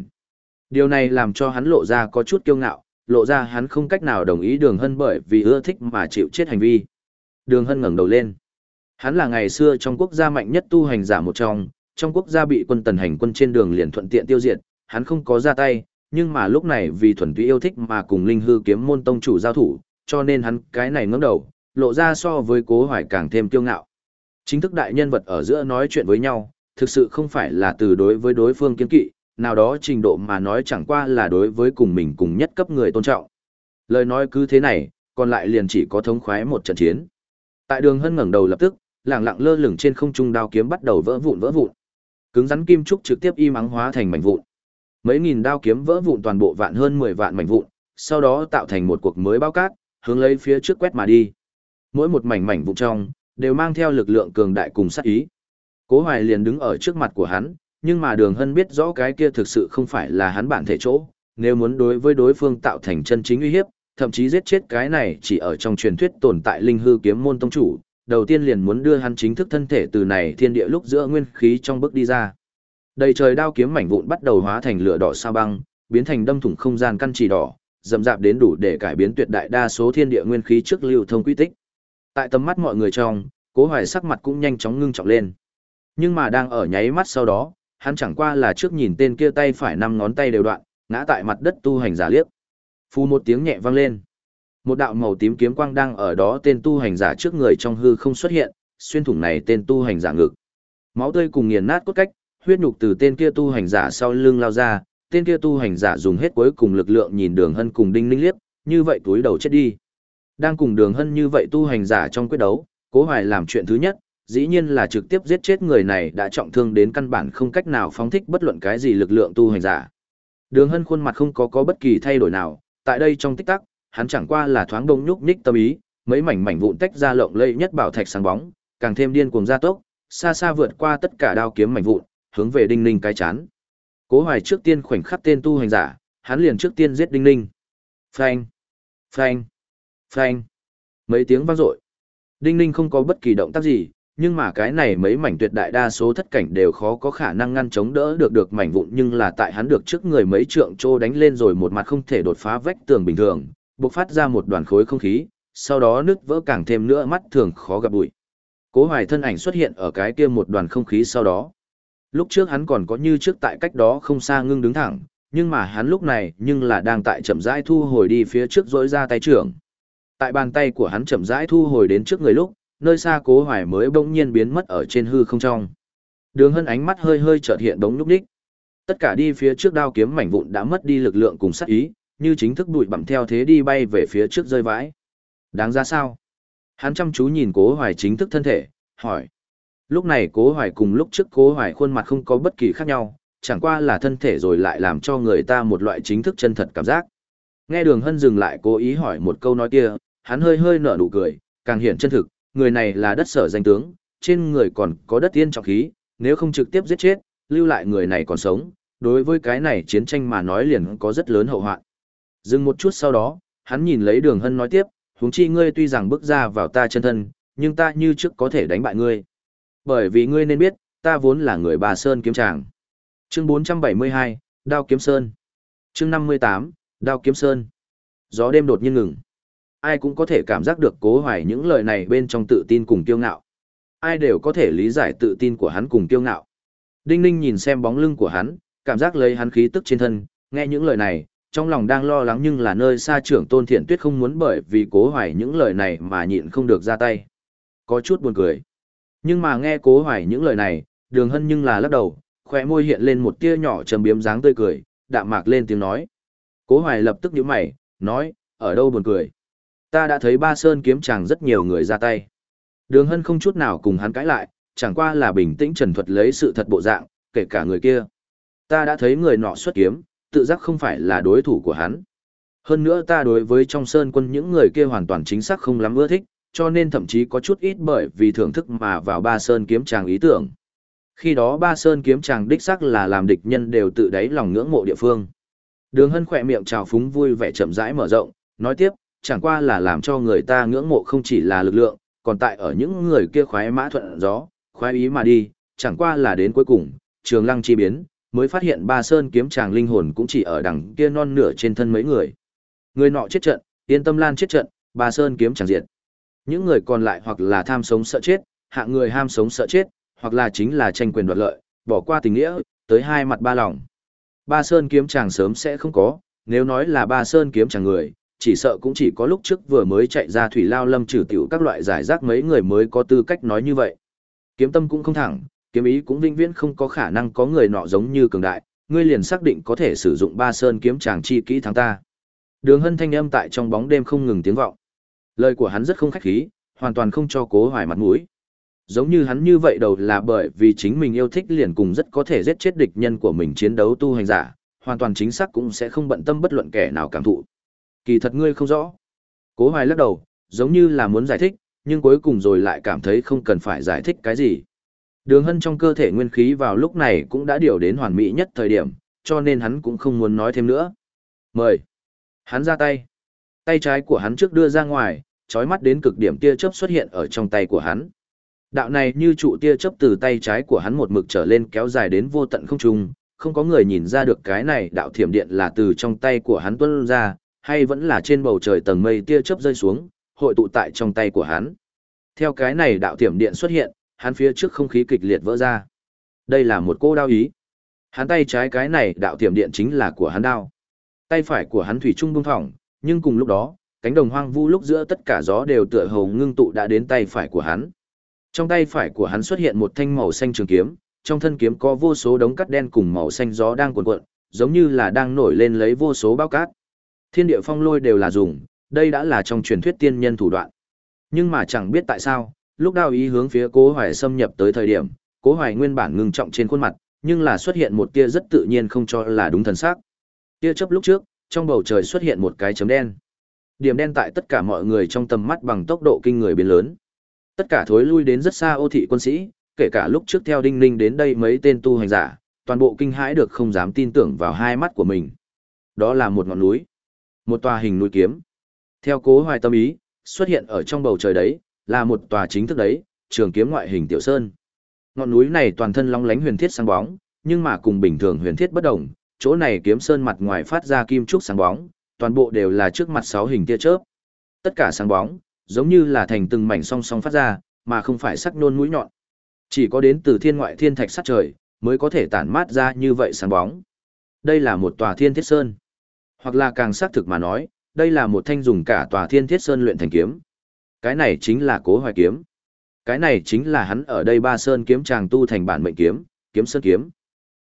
Điều này làm cho hắn lộ ra có chút kiêu ngạo, lộ ra hắn không cách nào đồng ý Đường Hân bởi vì ưa thích mà chịu chết hành vi. Đường Hân ngẩng đầu lên. Hắn là ngày xưa trong quốc gia mạnh nhất tu hành giả một trong, trong quốc gia bị quân tần hành quân trên đường liền thuận tiện tiêu diệt, hắn không có ra tay, nhưng mà lúc này vì thuần túy yêu thích mà cùng linh hư kiếm môn tông chủ giao thủ, cho nên hắn cái này ngẩng đầu, lộ ra so với cố hoài càng thêm kiêu ngạo. Chính thức đại nhân vật ở giữa nói chuyện với nhau, thực sự không phải là từ đối với đối phương kiến kỵ, nào đó trình độ mà nói chẳng qua là đối với cùng mình cùng nhất cấp người tôn trọng. Lời nói cứ thế này, còn lại liền chỉ có thống khoái một trận chiến. Tại đường hân ngẩng đầu lập tức, lẳng lặng lơ lửng trên không trung đao kiếm bắt đầu vỡ vụn vỡ vụn. Cứng rắn kim trúc trực tiếp im ắng hóa thành mảnh vụn. Mấy nghìn đao kiếm vỡ vụn toàn bộ vạn hơn 10 vạn mảnh vụn, sau đó tạo thành một cuộc mới bao cát, hướng lấy phía trước quét mà đi. Mỗi một mảnh mảnh vụn trong đều mang theo lực lượng cường đại cùng sát ý. Cố Hoài liền đứng ở trước mặt của hắn, nhưng mà Đường Hân biết rõ cái kia thực sự không phải là hắn bản thể chỗ, nếu muốn đối với đối phương tạo thành chân chính uy hiếp, thậm chí giết chết cái này chỉ ở trong truyền thuyết tồn tại linh hư kiếm môn tông chủ, đầu tiên liền muốn đưa hắn chính thức thân thể từ này thiên địa lúc giữa nguyên khí trong bước đi ra. Đầy trời đao kiếm mảnh vụn bắt đầu hóa thành lửa đỏ sao băng, biến thành đâm thủng không gian căn chỉ đỏ, dầm dạp đến đủ để cải biến tuyệt đại đa số thiên địa nguyên khí trước lưu thông quy tích. Tại tầm mắt mọi người trong, Cố Hoài sắc mặt cũng nhanh chóng ngưng trọng lên. Nhưng mà đang ở nháy mắt sau đó, hắn chẳng qua là trước nhìn tên kia tay phải năm ngón tay đều đoạn, ngã tại mặt đất tu hành giả liếc. Phu một tiếng nhẹ vang lên. Một đạo màu tím kiếm quang đang ở đó tên tu hành giả trước người trong hư không xuất hiện, xuyên thủng này tên tu hành giả ngực. Máu tươi cùng nghiền nát cốt cách, huyết nhục từ tên kia tu hành giả sau lưng lao ra, tên kia tu hành giả dùng hết cuối cùng lực lượng nhìn Đường Hân cùng Đinh Ninh liếc, như vậy túi đầu chết đi. Đang cùng Đường Hân như vậy tu hành giả trong quyết đấu, Cố Hoài làm chuyện thứ nhất, dĩ nhiên là trực tiếp giết chết người này đã trọng thương đến căn bản không cách nào phóng thích bất luận cái gì lực lượng tu hành giả. Đường Hân khuôn mặt không có có bất kỳ thay đổi nào, tại đây trong tích tắc, hắn chẳng qua là thoáng đông nhúc nhích tâm ý, mấy mảnh mảnh vụn tách ra lộng lẫy nhất bảo thạch sáng bóng, càng thêm điên cuồng gia tốc, xa xa vượt qua tất cả đao kiếm mảnh vụn, hướng về Đinh Ninh cái chán. Cố Hoài trước tiên khoảnh khắc tên tu hành giả, hắn liền trước tiên giết Đinh Ninh. Phanh, phanh, phanh. Mấy tiếng vang dội. Đinh Ninh không có bất kỳ động tác gì, nhưng mà cái này mấy mảnh tuyệt đại đa số thất cảnh đều khó có khả năng ngăn chống đỡ được được mảnh vụn nhưng là tại hắn được trước người mấy trượng trô đánh lên rồi một mặt không thể đột phá vách tường bình thường, bộc phát ra một đoàn khối không khí, sau đó nứt vỡ càng thêm nữa mắt thường khó gặp bụi. Cố Hoài thân ảnh xuất hiện ở cái kia một đoàn không khí sau đó. Lúc trước hắn còn có như trước tại cách đó không xa ngưng đứng thẳng, nhưng mà hắn lúc này nhưng là đang tại chậm rãi thu hồi đi phía trước rỗi ra tay trưởng. Tại bàn tay của hắn chậm rãi thu hồi đến trước người lúc, nơi xa Cố Hoài mới bỗng nhiên biến mất ở trên hư không trong. Đường Hân ánh mắt hơi hơi chợt hiện bóng lúc đích. Tất cả đi phía trước đao kiếm mảnh vụn đã mất đi lực lượng cùng sát ý, như chính thức bụi bặm theo thế đi bay về phía trước rơi vãi. Đáng ra sao? Hắn chăm chú nhìn Cố Hoài chính thức thân thể, hỏi. Lúc này Cố Hoài cùng lúc trước Cố Hoài khuôn mặt không có bất kỳ khác nhau, chẳng qua là thân thể rồi lại làm cho người ta một loại chính thức chân thật cảm giác. Nghe Đường Hân dừng lại cố ý hỏi một câu nói kia, hắn hơi hơi nở nụ cười, càng hiển chân thực, người này là đất sở danh tướng, trên người còn có đất tiên trọng khí, nếu không trực tiếp giết chết, lưu lại người này còn sống, đối với cái này chiến tranh mà nói liền có rất lớn hậu hoạn. Dừng một chút sau đó, hắn nhìn lấy đường hân nói tiếp, huống chi ngươi tuy rằng bước ra vào ta chân thân, nhưng ta như trước có thể đánh bại ngươi. Bởi vì ngươi nên biết, ta vốn là người bà Sơn kiếm tràng. Chương 472, Đao Kiếm Sơn. Chương 58, Đao Kiếm Sơn. Gió đêm đột nhiên ngừng. Ai cũng có thể cảm giác được cố hoài những lời này bên trong tự tin cùng kiêu ngạo. Ai đều có thể lý giải tự tin của hắn cùng kiêu ngạo. Đinh Ninh nhìn xem bóng lưng của hắn, cảm giác lấy hắn khí tức trên thân, nghe những lời này, trong lòng đang lo lắng nhưng là nơi xa trưởng tôn thiện tuyết không muốn bởi vì cố hoài những lời này mà nhịn không được ra tay. Có chút buồn cười. Nhưng mà nghe cố hoài những lời này, đường hân nhưng là lắc đầu, khỏe môi hiện lên một tia nhỏ trầm biếm dáng tươi cười, đạm mạc lên tiếng nói. Cố hoài lập tức nhíu mày, nói, ở đâu buồn cười. Ta đã thấy ba sơn kiếm chàng rất nhiều người ra tay. Đường hân không chút nào cùng hắn cãi lại, chẳng qua là bình tĩnh trần thuật lấy sự thật bộ dạng, kể cả người kia. Ta đã thấy người nọ xuất kiếm, tự giác không phải là đối thủ của hắn. Hơn nữa ta đối với trong sơn quân những người kia hoàn toàn chính xác không lắm ưa thích, cho nên thậm chí có chút ít bởi vì thưởng thức mà vào ba sơn kiếm chàng ý tưởng. Khi đó ba sơn kiếm chàng đích xác là làm địch nhân đều tự đáy lòng ngưỡng mộ địa phương. Đường hân khỏe miệng trào phúng vui vẻ chậm rãi mở rộng, nói tiếp, chẳng qua là làm cho người ta ngưỡng mộ không chỉ là lực lượng, còn tại ở những người kia khoái mã thuận gió, khoái ý mà đi, chẳng qua là đến cuối cùng, trường lăng chi biến, mới phát hiện ba sơn kiếm chàng linh hồn cũng chỉ ở đằng kia non nửa trên thân mấy người. Người nọ chết trận, yên tâm lan chết trận, ba sơn kiếm chàng diệt. Những người còn lại hoặc là tham sống sợ chết, hạ người ham sống sợ chết, hoặc là chính là tranh quyền đoạt lợi, bỏ qua tình nghĩa, tới hai mặt ba lòng. Ba sơn kiếm chàng sớm sẽ không có, nếu nói là ba sơn kiếm chàng người, chỉ sợ cũng chỉ có lúc trước vừa mới chạy ra thủy lao lâm trừ tiểu các loại giải rác mấy người mới có tư cách nói như vậy. Kiếm tâm cũng không thẳng, kiếm ý cũng vĩnh viễn không có khả năng có người nọ giống như cường đại, ngươi liền xác định có thể sử dụng ba sơn kiếm chàng chi kỹ thắng ta. Đường hân thanh âm tại trong bóng đêm không ngừng tiếng vọng. Lời của hắn rất không khách khí, hoàn toàn không cho cố hoài mặt mũi. Giống như hắn như vậy đầu là bởi vì chính mình yêu thích liền cùng rất có thể giết chết địch nhân của mình chiến đấu tu hành giả, hoàn toàn chính xác cũng sẽ không bận tâm bất luận kẻ nào cảm thụ. Kỳ thật ngươi không rõ. Cố hoài lắc đầu, giống như là muốn giải thích, nhưng cuối cùng rồi lại cảm thấy không cần phải giải thích cái gì. Đường hân trong cơ thể nguyên khí vào lúc này cũng đã điều đến hoàn mỹ nhất thời điểm, cho nên hắn cũng không muốn nói thêm nữa. Mời. Hắn ra tay. Tay trái của hắn trước đưa ra ngoài, trói mắt đến cực điểm tia chớp xuất hiện ở trong tay của hắn. Đạo này như trụ tia chớp từ tay trái của hắn một mực trở lên kéo dài đến vô tận không trung, không có người nhìn ra được cái này đạo thiểm điện là từ trong tay của hắn tuôn ra, hay vẫn là trên bầu trời tầng mây tia chớp rơi xuống, hội tụ tại trong tay của hắn. Theo cái này đạo tiểm điện xuất hiện, hắn phía trước không khí kịch liệt vỡ ra. Đây là một cô đao ý. Hắn tay trái cái này đạo tiểm điện chính là của hắn đao. Tay phải của hắn thủy trung bung thỏng, nhưng cùng lúc đó, cánh đồng hoang vu lúc giữa tất cả gió đều tựa hồ ngưng tụ đã đến tay phải của hắn. Trong tay phải của hắn xuất hiện một thanh màu xanh trường kiếm, trong thân kiếm có vô số đống cắt đen cùng màu xanh gió đang cuộn cuộn, giống như là đang nổi lên lấy vô số bao cát. Thiên địa phong lôi đều là dùng, đây đã là trong truyền thuyết tiên nhân thủ đoạn. Nhưng mà chẳng biết tại sao, lúc đao ý hướng phía Cố Hoài xâm nhập tới thời điểm, Cố Hoài nguyên bản ngưng trọng trên khuôn mặt, nhưng là xuất hiện một tia rất tự nhiên không cho là đúng thần sắc. Tia chớp lúc trước, trong bầu trời xuất hiện một cái chấm đen. Điểm đen tại tất cả mọi người trong tầm mắt bằng tốc độ kinh người biến lớn. Tất cả thối lui đến rất xa ô thị quân sĩ, kể cả lúc trước theo Đinh Ninh đến đây mấy tên tu hành giả, toàn bộ kinh hãi được không dám tin tưởng vào hai mắt của mình. Đó là một ngọn núi, một tòa hình núi kiếm. Theo Cố Hoài tâm ý, xuất hiện ở trong bầu trời đấy, là một tòa chính thức đấy, trường kiếm ngoại hình tiểu sơn. Ngọn núi này toàn thân long lánh huyền thiết sáng bóng, nhưng mà cùng bình thường huyền thiết bất đồng, chỗ này kiếm sơn mặt ngoài phát ra kim trúc sáng bóng, toàn bộ đều là trước mặt sáu hình tia chớp. Tất cả sáng bóng, giống như là thành từng mảnh song song phát ra, mà không phải sắc nôn mũi nhọn. Chỉ có đến từ thiên ngoại thiên thạch sắt trời, mới có thể tản mát ra như vậy sáng bóng. Đây là một tòa thiên thiết sơn. Hoặc là càng xác thực mà nói, đây là một thanh dùng cả tòa thiên thiết sơn luyện thành kiếm. Cái này chính là cố hoài kiếm. Cái này chính là hắn ở đây ba sơn kiếm chàng tu thành bản mệnh kiếm, kiếm sơn kiếm.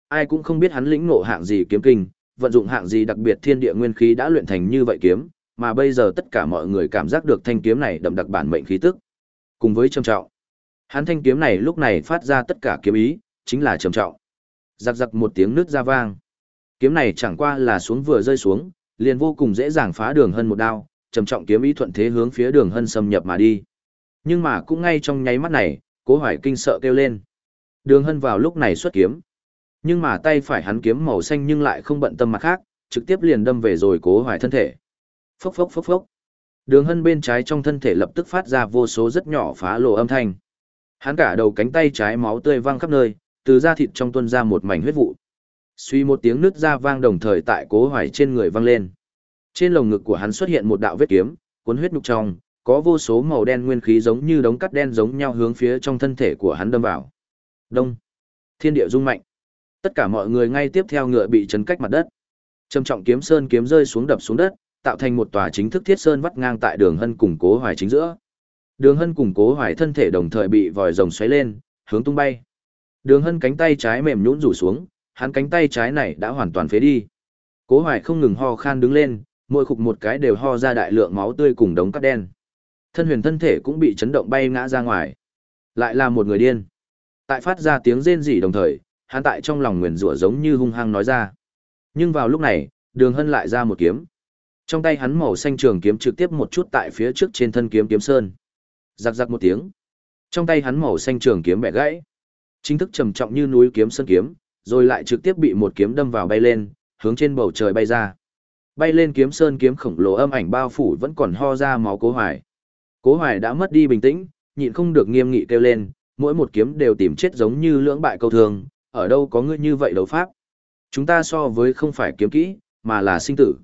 Ai cũng không biết hắn lĩnh ngộ hạng gì kiếm kinh, vận dụng hạng gì đặc biệt thiên địa nguyên khí đã luyện thành như vậy kiếm, mà bây giờ tất cả mọi người cảm giác được thanh kiếm này đậm đặc bản mệnh khí tức. Cùng với trầm trọng. Hắn thanh kiếm này lúc này phát ra tất cả kiếm ý, chính là trầm trọng. Giặc giặc một tiếng nước ra vang. Kiếm này chẳng qua là xuống vừa rơi xuống, liền vô cùng dễ dàng phá đường hơn một đao, trầm trọng kiếm ý thuận thế hướng phía đường hân xâm nhập mà đi. Nhưng mà cũng ngay trong nháy mắt này, cố hoài kinh sợ kêu lên. Đường hân vào lúc này xuất kiếm. Nhưng mà tay phải hắn kiếm màu xanh nhưng lại không bận tâm mặt khác, trực tiếp liền đâm về rồi cố hoài thân thể. Phốc phốc phốc phốc. Đường hân bên trái trong thân thể lập tức phát ra vô số rất nhỏ phá lộ âm thanh. Hắn cả đầu cánh tay trái máu tươi văng khắp nơi, từ da thịt trong tuôn ra một mảnh huyết vụ. Suy một tiếng nứt ra vang đồng thời tại cố hoài trên người vang lên. Trên lồng ngực của hắn xuất hiện một đạo vết kiếm, cuốn huyết nhục trong, có vô số màu đen nguyên khí giống như đống cắt đen giống nhau hướng phía trong thân thể của hắn đâm vào. Đông. Thiên địa rung mạnh. Tất cả mọi người ngay tiếp theo ngựa bị chấn cách mặt đất. Trầm trọng kiếm sơn kiếm rơi xuống đập xuống đất, tạo thành một tòa chính thức thiết sơn vắt ngang tại đường hân củng cố hoài chính giữa. Đường hân củng cố hoài thân thể đồng thời bị vòi rồng xoáy lên, hướng tung bay. Đường hân cánh tay trái mềm nhũn rủ xuống, hắn cánh tay trái này đã hoàn toàn phế đi. Cố hoài không ngừng ho khan đứng lên, mỗi khục một cái đều ho ra đại lượng máu tươi cùng đống cát đen. Thân huyền thân thể cũng bị chấn động bay ngã ra ngoài. Lại là một người điên. Tại phát ra tiếng rên rỉ đồng thời, hắn tại trong lòng nguyền rủa giống như hung hăng nói ra. Nhưng vào lúc này, đường hân lại ra một kiếm. Trong tay hắn màu xanh trường kiếm trực tiếp một chút tại phía trước trên thân kiếm kiếm sơn. Giặc giặc một tiếng. Trong tay hắn màu xanh trường kiếm bẻ gãy. Chính thức trầm trọng như núi kiếm sơn kiếm, rồi lại trực tiếp bị một kiếm đâm vào bay lên, hướng trên bầu trời bay ra. Bay lên kiếm sơn kiếm khổng lồ âm ảnh bao phủ vẫn còn ho ra máu cố hoài. Cố hoài đã mất đi bình tĩnh, nhịn không được nghiêm nghị kêu lên, mỗi một kiếm đều tìm chết giống như lưỡng bại câu thường, ở đâu có ngươi như vậy đấu pháp. Chúng ta so với không phải kiếm kỹ, mà là sinh tử.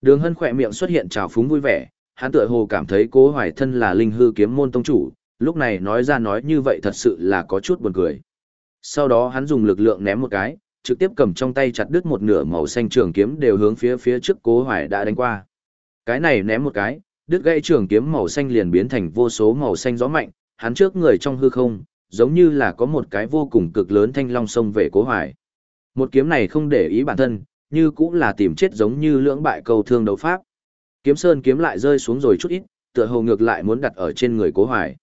Đường hân khỏe miệng xuất hiện trào phúng vui vẻ, hắn tựa hồ cảm thấy cố hoài thân là linh hư kiếm môn tông chủ, lúc này nói ra nói như vậy thật sự là có chút buồn cười. Sau đó hắn dùng lực lượng ném một cái, trực tiếp cầm trong tay chặt đứt một nửa màu xanh trường kiếm đều hướng phía phía trước cố hoài đã đánh qua. Cái này ném một cái, đứt gãy trường kiếm màu xanh liền biến thành vô số màu xanh gió mạnh, hắn trước người trong hư không, giống như là có một cái vô cùng cực lớn thanh long sông về cố hoài. Một kiếm này không để ý bản thân, như cũng là tìm chết giống như lưỡng bại cầu thương đấu pháp. Kiếm sơn kiếm lại rơi xuống rồi chút ít, tựa hồ ngược lại muốn đặt ở trên người cố hoài.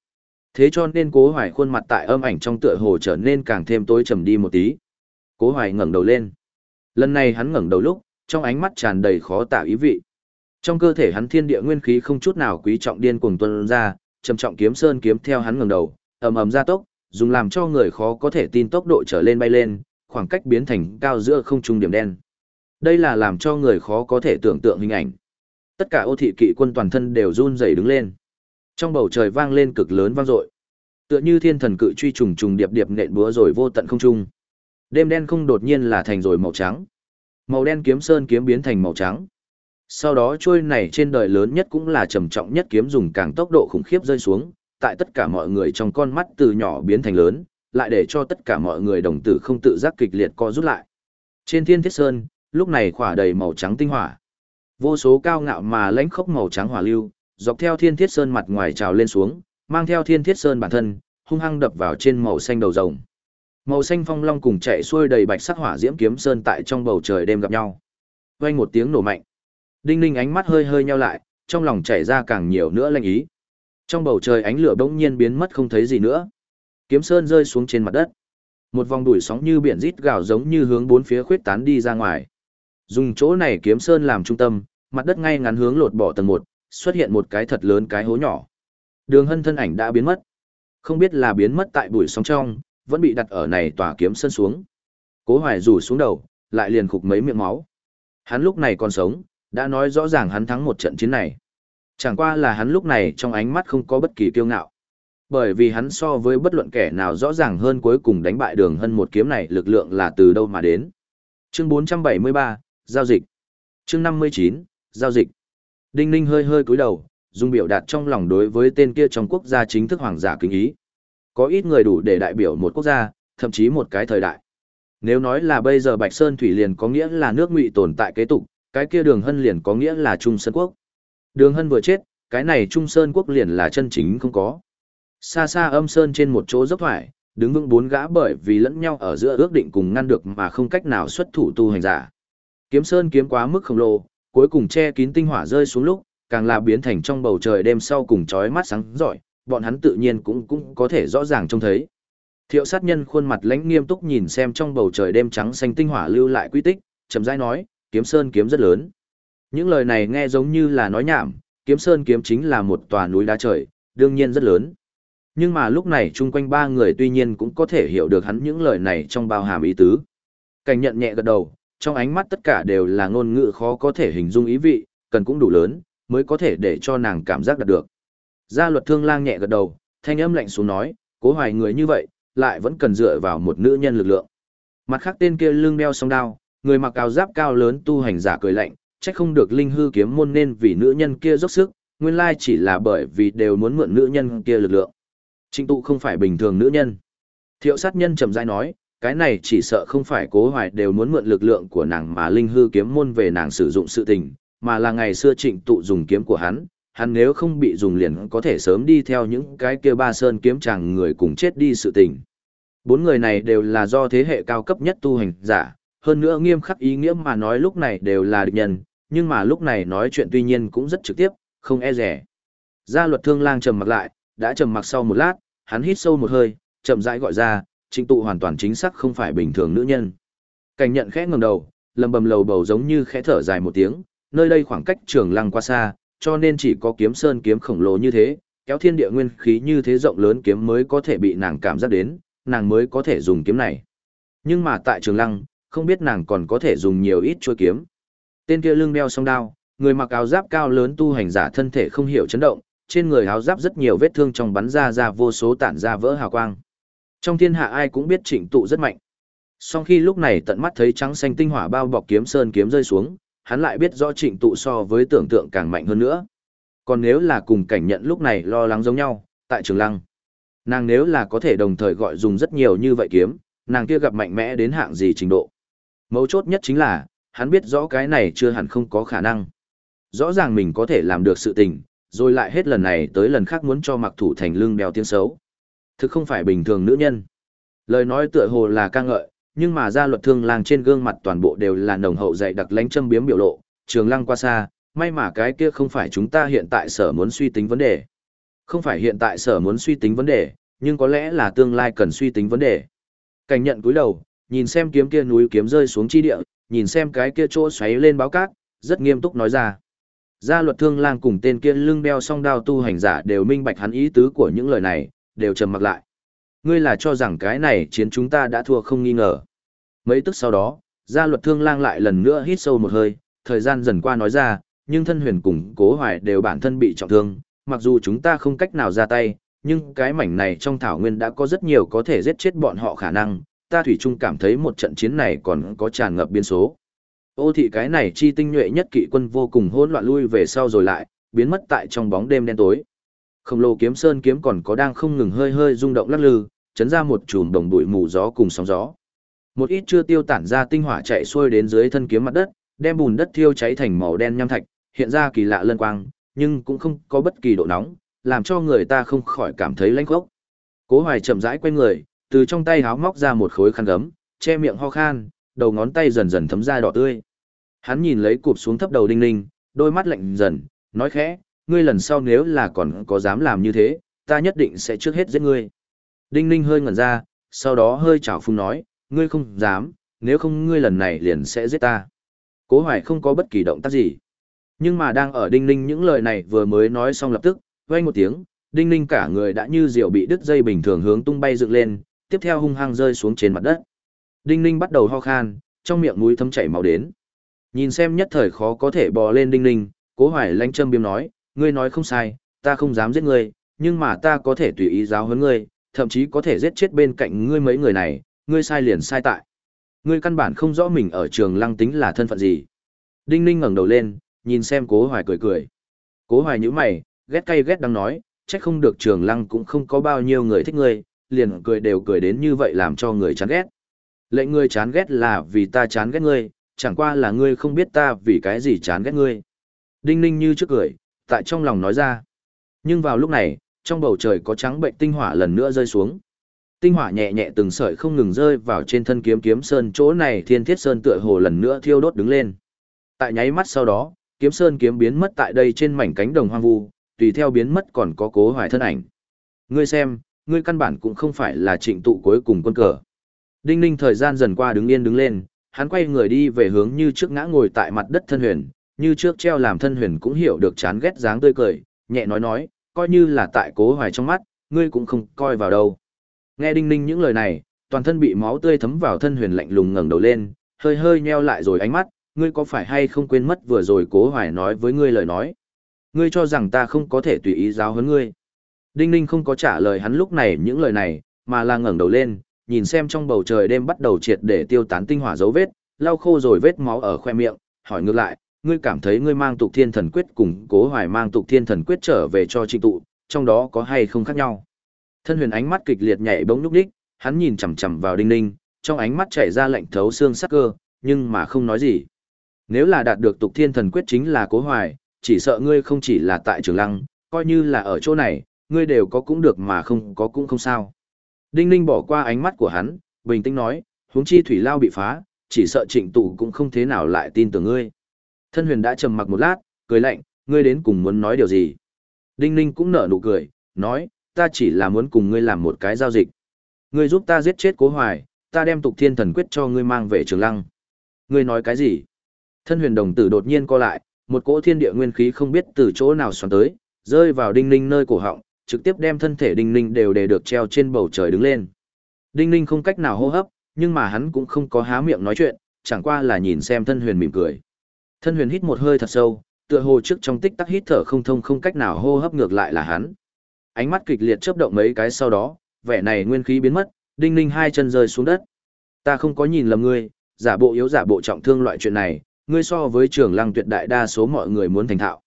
Thế cho nên cố hoài khuôn mặt tại âm ảnh trong tựa hồ trở nên càng thêm tối trầm đi một tí. Cố hoài ngẩng đầu lên. Lần này hắn ngẩng đầu lúc, trong ánh mắt tràn đầy khó tả ý vị. Trong cơ thể hắn thiên địa nguyên khí không chút nào quý trọng điên cuồng tuôn ra, trầm trọng kiếm sơn kiếm theo hắn ngẩng đầu, ầm ầm ra tốc, dùng làm cho người khó có thể tin tốc độ trở lên bay lên, khoảng cách biến thành cao giữa không trung điểm đen. Đây là làm cho người khó có thể tưởng tượng hình ảnh. Tất cả ô thị kỵ quân toàn thân đều run rẩy đứng lên. Trong bầu trời vang lên cực lớn vang dội. Tựa như thiên thần cự truy trùng trùng điệp điệp nện búa rồi vô tận không trung. Đêm đen không đột nhiên là thành rồi màu trắng. Màu đen kiếm sơn kiếm biến thành màu trắng. Sau đó trôi này trên đời lớn nhất cũng là trầm trọng nhất kiếm dùng càng tốc độ khủng khiếp rơi xuống, tại tất cả mọi người trong con mắt từ nhỏ biến thành lớn, lại để cho tất cả mọi người đồng tử không tự giác kịch liệt co rút lại. Trên thiên thiết sơn, lúc này khỏa đầy màu trắng tinh hỏa. Vô số cao ngạo mà lãnh khốc màu trắng hỏa lưu, dọc theo thiên thiết sơn mặt ngoài trào lên xuống, mang theo thiên thiết sơn bản thân, hung hăng đập vào trên màu xanh đầu rồng. Màu xanh phong long cùng chạy xuôi đầy bạch sắc hỏa diễm kiếm sơn tại trong bầu trời đêm gặp nhau. Vang một tiếng nổ mạnh. Đinh Ninh ánh mắt hơi hơi nheo lại, trong lòng chảy ra càng nhiều nữa lanh ý. Trong bầu trời ánh lửa bỗng nhiên biến mất không thấy gì nữa. Kiếm sơn rơi xuống trên mặt đất. Một vòng đuổi sóng như biển rít gào giống như hướng bốn phía khuyết tán đi ra ngoài. Dùng chỗ này kiếm sơn làm trung tâm, mặt đất ngay ngắn hướng lột bỏ tầng một, xuất hiện một cái thật lớn cái hố nhỏ. Đường hân thân ảnh đã biến mất. Không biết là biến mất tại bụi sóng trong, vẫn bị đặt ở này tòa kiếm sơn xuống. Cố hoài rủ xuống đầu, lại liền khục mấy miệng máu. Hắn lúc này còn sống, đã nói rõ ràng hắn thắng một trận chiến này. Chẳng qua là hắn lúc này trong ánh mắt không có bất kỳ kiêu ngạo. Bởi vì hắn so với bất luận kẻ nào rõ ràng hơn cuối cùng đánh bại đường hân một kiếm này lực lượng là từ đâu mà đến. Chương 473, Giao dịch. Chương 59, Giao dịch. Đinh Ninh hơi hơi cúi đầu, dùng biểu đạt trong lòng đối với tên kia trong quốc gia chính thức hoàng giả kính ý. Có ít người đủ để đại biểu một quốc gia, thậm chí một cái thời đại. Nếu nói là bây giờ Bạch Sơn Thủy liền có nghĩa là nước ngụy tồn tại kế tục, cái kia đường hân liền có nghĩa là Trung Sơn Quốc. Đường hân vừa chết, cái này Trung Sơn Quốc liền là chân chính không có. Xa xa âm sơn trên một chỗ dốc thoải, đứng vững bốn gã bởi vì lẫn nhau ở giữa ước định cùng ngăn được mà không cách nào xuất thủ tu hành giả. Kiếm sơn kiếm quá mức khổng lồ, cuối cùng che kín tinh hỏa rơi xuống lúc, càng là biến thành trong bầu trời đêm sau cùng chói mắt sáng rọi, bọn hắn tự nhiên cũng cũng có thể rõ ràng trông thấy. Thiệu sát nhân khuôn mặt lãnh nghiêm túc nhìn xem trong bầu trời đêm trắng xanh tinh hỏa lưu lại quy tích, chậm rãi nói, kiếm sơn kiếm rất lớn. Những lời này nghe giống như là nói nhảm, kiếm sơn kiếm chính là một tòa núi đá trời, đương nhiên rất lớn. Nhưng mà lúc này chung quanh ba người tuy nhiên cũng có thể hiểu được hắn những lời này trong bao hàm ý tứ. Cảnh nhận nhẹ gật đầu, trong ánh mắt tất cả đều là ngôn ngữ khó có thể hình dung ý vị, cần cũng đủ lớn, mới có thể để cho nàng cảm giác đạt được. Gia luật thương lang nhẹ gật đầu, thanh âm lạnh xuống nói, cố hoài người như vậy, lại vẫn cần dựa vào một nữ nhân lực lượng. Mặt khác tên kia lưng đeo song đao, người mặc áo giáp cao lớn tu hành giả cười lạnh, trách không được linh hư kiếm môn nên vì nữ nhân kia dốc sức, nguyên lai chỉ là bởi vì đều muốn mượn nữ nhân kia lực lượng. Trịnh tụ không phải bình thường nữ nhân. Thiệu sát nhân trầm rãi nói, cái này chỉ sợ không phải cố hoài đều muốn mượn lực lượng của nàng mà linh hư kiếm môn về nàng sử dụng sự tình, mà là ngày xưa trịnh tụ dùng kiếm của hắn, hắn nếu không bị dùng liền có thể sớm đi theo những cái kia ba sơn kiếm chàng người cùng chết đi sự tình. Bốn người này đều là do thế hệ cao cấp nhất tu hành giả, hơn nữa nghiêm khắc ý nghĩa mà nói lúc này đều là địch nhân, nhưng mà lúc này nói chuyện tuy nhiên cũng rất trực tiếp, không e rẻ. Gia luật thương lang trầm mặc lại, đã trầm mặc sau một lát, hắn hít sâu một hơi, chậm rãi gọi ra, trịnh tụ hoàn toàn chính xác không phải bình thường nữ nhân. Cảnh nhận khẽ ngẩng đầu, lầm bầm lầu bầu giống như khẽ thở dài một tiếng, nơi đây khoảng cách trường lăng qua xa, cho nên chỉ có kiếm sơn kiếm khổng lồ như thế, kéo thiên địa nguyên khí như thế rộng lớn kiếm mới có thể bị nàng cảm giác đến, nàng mới có thể dùng kiếm này. Nhưng mà tại trường lăng, không biết nàng còn có thể dùng nhiều ít chuôi kiếm. Tên kia lưng đeo song đao, người mặc áo giáp cao lớn tu hành giả thân thể không hiểu chấn động, trên người áo giáp rất nhiều vết thương trong bắn ra ra vô số tản ra vỡ hào quang. Trong thiên hạ ai cũng biết trịnh tụ rất mạnh. Song khi lúc này tận mắt thấy trắng xanh tinh hỏa bao bọc kiếm sơn kiếm rơi xuống, hắn lại biết rõ trịnh tụ so với tưởng tượng càng mạnh hơn nữa. Còn nếu là cùng cảnh nhận lúc này lo lắng giống nhau, tại trường lăng. Nàng nếu là có thể đồng thời gọi dùng rất nhiều như vậy kiếm, nàng kia gặp mạnh mẽ đến hạng gì trình độ. Mấu chốt nhất chính là, hắn biết rõ cái này chưa hẳn không có khả năng. Rõ ràng mình có thể làm được sự tình, rồi lại hết lần này tới lần khác muốn cho mặc thủ thành lưng đeo tiếng xấu. Thực không phải bình thường nữ nhân. Lời nói tựa hồ là ca ngợi, nhưng mà ra luật thương lang trên gương mặt toàn bộ đều là nồng hậu dày đặc lánh châm biếm biểu lộ, trường lăng qua xa, may mà cái kia không phải chúng ta hiện tại sở muốn suy tính vấn đề. Không phải hiện tại sở muốn suy tính vấn đề, nhưng có lẽ là tương lai cần suy tính vấn đề. Cảnh nhận cúi đầu, nhìn xem kiếm kia núi kiếm rơi xuống chi địa, nhìn xem cái kia chỗ xoáy lên báo cát, rất nghiêm túc nói ra. Gia luật thương lang cùng tên kia lưng đeo song đao tu hành giả đều minh bạch hắn ý tứ của những lời này, đều trầm mặc lại. Ngươi là cho rằng cái này chiến chúng ta đã thua không nghi ngờ. Mấy tức sau đó, gia luật thương lang lại lần nữa hít sâu một hơi, thời gian dần qua nói ra, nhưng thân huyền cùng cố hoài đều bản thân bị trọng thương, mặc dù chúng ta không cách nào ra tay, nhưng cái mảnh này trong thảo nguyên đã có rất nhiều có thể giết chết bọn họ khả năng, ta thủy chung cảm thấy một trận chiến này còn có tràn ngập biên số. Ô thị cái này chi tinh nhuệ nhất kỵ quân vô cùng hỗn loạn lui về sau rồi lại, biến mất tại trong bóng đêm đen tối. Khổng lồ kiếm sơn kiếm còn có đang không ngừng hơi hơi rung động lắc lư, chấn ra một chùm đồng bụi mù gió cùng sóng gió. Một ít chưa tiêu tản ra tinh hỏa chạy xuôi đến dưới thân kiếm mặt đất, đem bùn đất thiêu cháy thành màu đen nham thạch, hiện ra kỳ lạ lân quang, nhưng cũng không có bất kỳ độ nóng, làm cho người ta không khỏi cảm thấy lanh khốc. Cố Hoài chậm rãi quay người, từ trong tay háo móc ra một khối khăn gấm, che miệng ho khan, đầu ngón tay dần dần thấm ra đỏ tươi. Hắn nhìn lấy cụp xuống thấp đầu đinh ninh, đôi mắt lạnh dần, nói khẽ, ngươi lần sau nếu là còn có dám làm như thế, ta nhất định sẽ trước hết giết ngươi. Đinh ninh hơi ngẩn ra, sau đó hơi chảo phung nói, ngươi không dám, nếu không ngươi lần này liền sẽ giết ta. Cố hoài không có bất kỳ động tác gì. Nhưng mà đang ở đinh ninh những lời này vừa mới nói xong lập tức, vang một tiếng, đinh ninh cả người đã như diều bị đứt dây bình thường hướng tung bay dựng lên, tiếp theo hung hăng rơi xuống trên mặt đất. Đinh ninh bắt đầu ho khan, trong miệng mũi thấm chảy máu đến. Nhìn xem nhất thời khó có thể bò lên đinh ninh, cố hoài lanh châm biếm nói, ngươi nói không sai, ta không dám giết ngươi, nhưng mà ta có thể tùy ý giáo huấn ngươi, thậm chí có thể giết chết bên cạnh ngươi mấy người này, ngươi sai liền sai tại. Ngươi căn bản không rõ mình ở trường lăng tính là thân phận gì. Đinh ninh ngẩng đầu lên, nhìn xem cố hoài cười cười. Cố hoài nhíu mày, ghét cay ghét đang nói, trách không được trường lăng cũng không có bao nhiêu người thích ngươi, liền cười đều cười đến như vậy làm cho người chán ghét. Lệnh ngươi chán ghét là vì ta chán ghét ngươi, chẳng qua là ngươi không biết ta vì cái gì chán ghét ngươi. Đinh ninh như trước cười, tại trong lòng nói ra. Nhưng vào lúc này, trong bầu trời có trắng bệnh tinh hỏa lần nữa rơi xuống. Tinh hỏa nhẹ nhẹ từng sợi không ngừng rơi vào trên thân kiếm kiếm sơn chỗ này thiên thiết sơn tựa hồ lần nữa thiêu đốt đứng lên. Tại nháy mắt sau đó, kiếm sơn kiếm biến mất tại đây trên mảnh cánh đồng hoang vu, tùy theo biến mất còn có cố hoài thân ảnh. Ngươi xem, ngươi căn bản cũng không phải là trịnh tụ cuối cùng quân cờ. Đinh ninh thời gian dần qua đứng yên đứng lên, hắn quay người đi về hướng như trước ngã ngồi tại mặt đất thân huyền, như trước treo làm thân huyền cũng hiểu được chán ghét dáng tươi cười, nhẹ nói nói, coi như là tại cố hoài trong mắt, ngươi cũng không coi vào đâu. Nghe đinh ninh những lời này, toàn thân bị máu tươi thấm vào thân huyền lạnh lùng ngẩng đầu lên, hơi hơi nheo lại rồi ánh mắt, ngươi có phải hay không quên mất vừa rồi cố hoài nói với ngươi lời nói. Ngươi cho rằng ta không có thể tùy ý giáo huấn ngươi. Đinh ninh không có trả lời hắn lúc này những lời này, mà là ngẩng đầu lên, nhìn xem trong bầu trời đêm bắt đầu triệt để tiêu tán tinh hỏa dấu vết, lau khô rồi vết máu ở khoe miệng, hỏi ngược lại, ngươi cảm thấy ngươi mang tục thiên thần quyết cùng cố hoài mang tục thiên thần quyết trở về cho trịnh tụ, trong đó có hay không khác nhau. Thân huyền ánh mắt kịch liệt nhảy bỗng nhúc đích, hắn nhìn chằm chằm vào đinh ninh, trong ánh mắt chảy ra lạnh thấu xương sắc cơ, nhưng mà không nói gì. Nếu là đạt được tục thiên thần quyết chính là cố hoài, chỉ sợ ngươi không chỉ là tại trường lăng, coi như là ở chỗ này, ngươi đều có cũng được mà không có cũng không sao. Đinh ninh bỏ qua ánh mắt của hắn, bình tĩnh nói, huống chi thủy lao bị phá, chỉ sợ trịnh tụ cũng không thế nào lại tin tưởng ngươi. Thân huyền đã trầm mặc một lát, cười lạnh, ngươi đến cùng muốn nói điều gì? Đinh ninh cũng nở nụ cười, nói, ta chỉ là muốn cùng ngươi làm một cái giao dịch. Ngươi giúp ta giết chết cố hoài, ta đem tục thiên thần quyết cho ngươi mang về trường lăng. Ngươi nói cái gì? Thân huyền đồng tử đột nhiên co lại, một cỗ thiên địa nguyên khí không biết từ chỗ nào xoắn tới, rơi vào đinh ninh nơi cổ họng, trực tiếp đem thân thể đinh ninh đều để được treo trên bầu trời đứng lên. Đinh ninh không cách nào hô hấp, nhưng mà hắn cũng không có há miệng nói chuyện, chẳng qua là nhìn xem thân huyền mỉm cười. Thân huyền hít một hơi thật sâu, tựa hồ trước trong tích tắc hít thở không thông không cách nào hô hấp ngược lại là hắn. Ánh mắt kịch liệt chớp động mấy cái sau đó, vẻ này nguyên khí biến mất, đinh ninh hai chân rơi xuống đất. Ta không có nhìn lầm ngươi, giả bộ yếu giả bộ trọng thương loại chuyện này, ngươi so với trường lăng tuyệt đại đa số mọi người muốn thành thạo.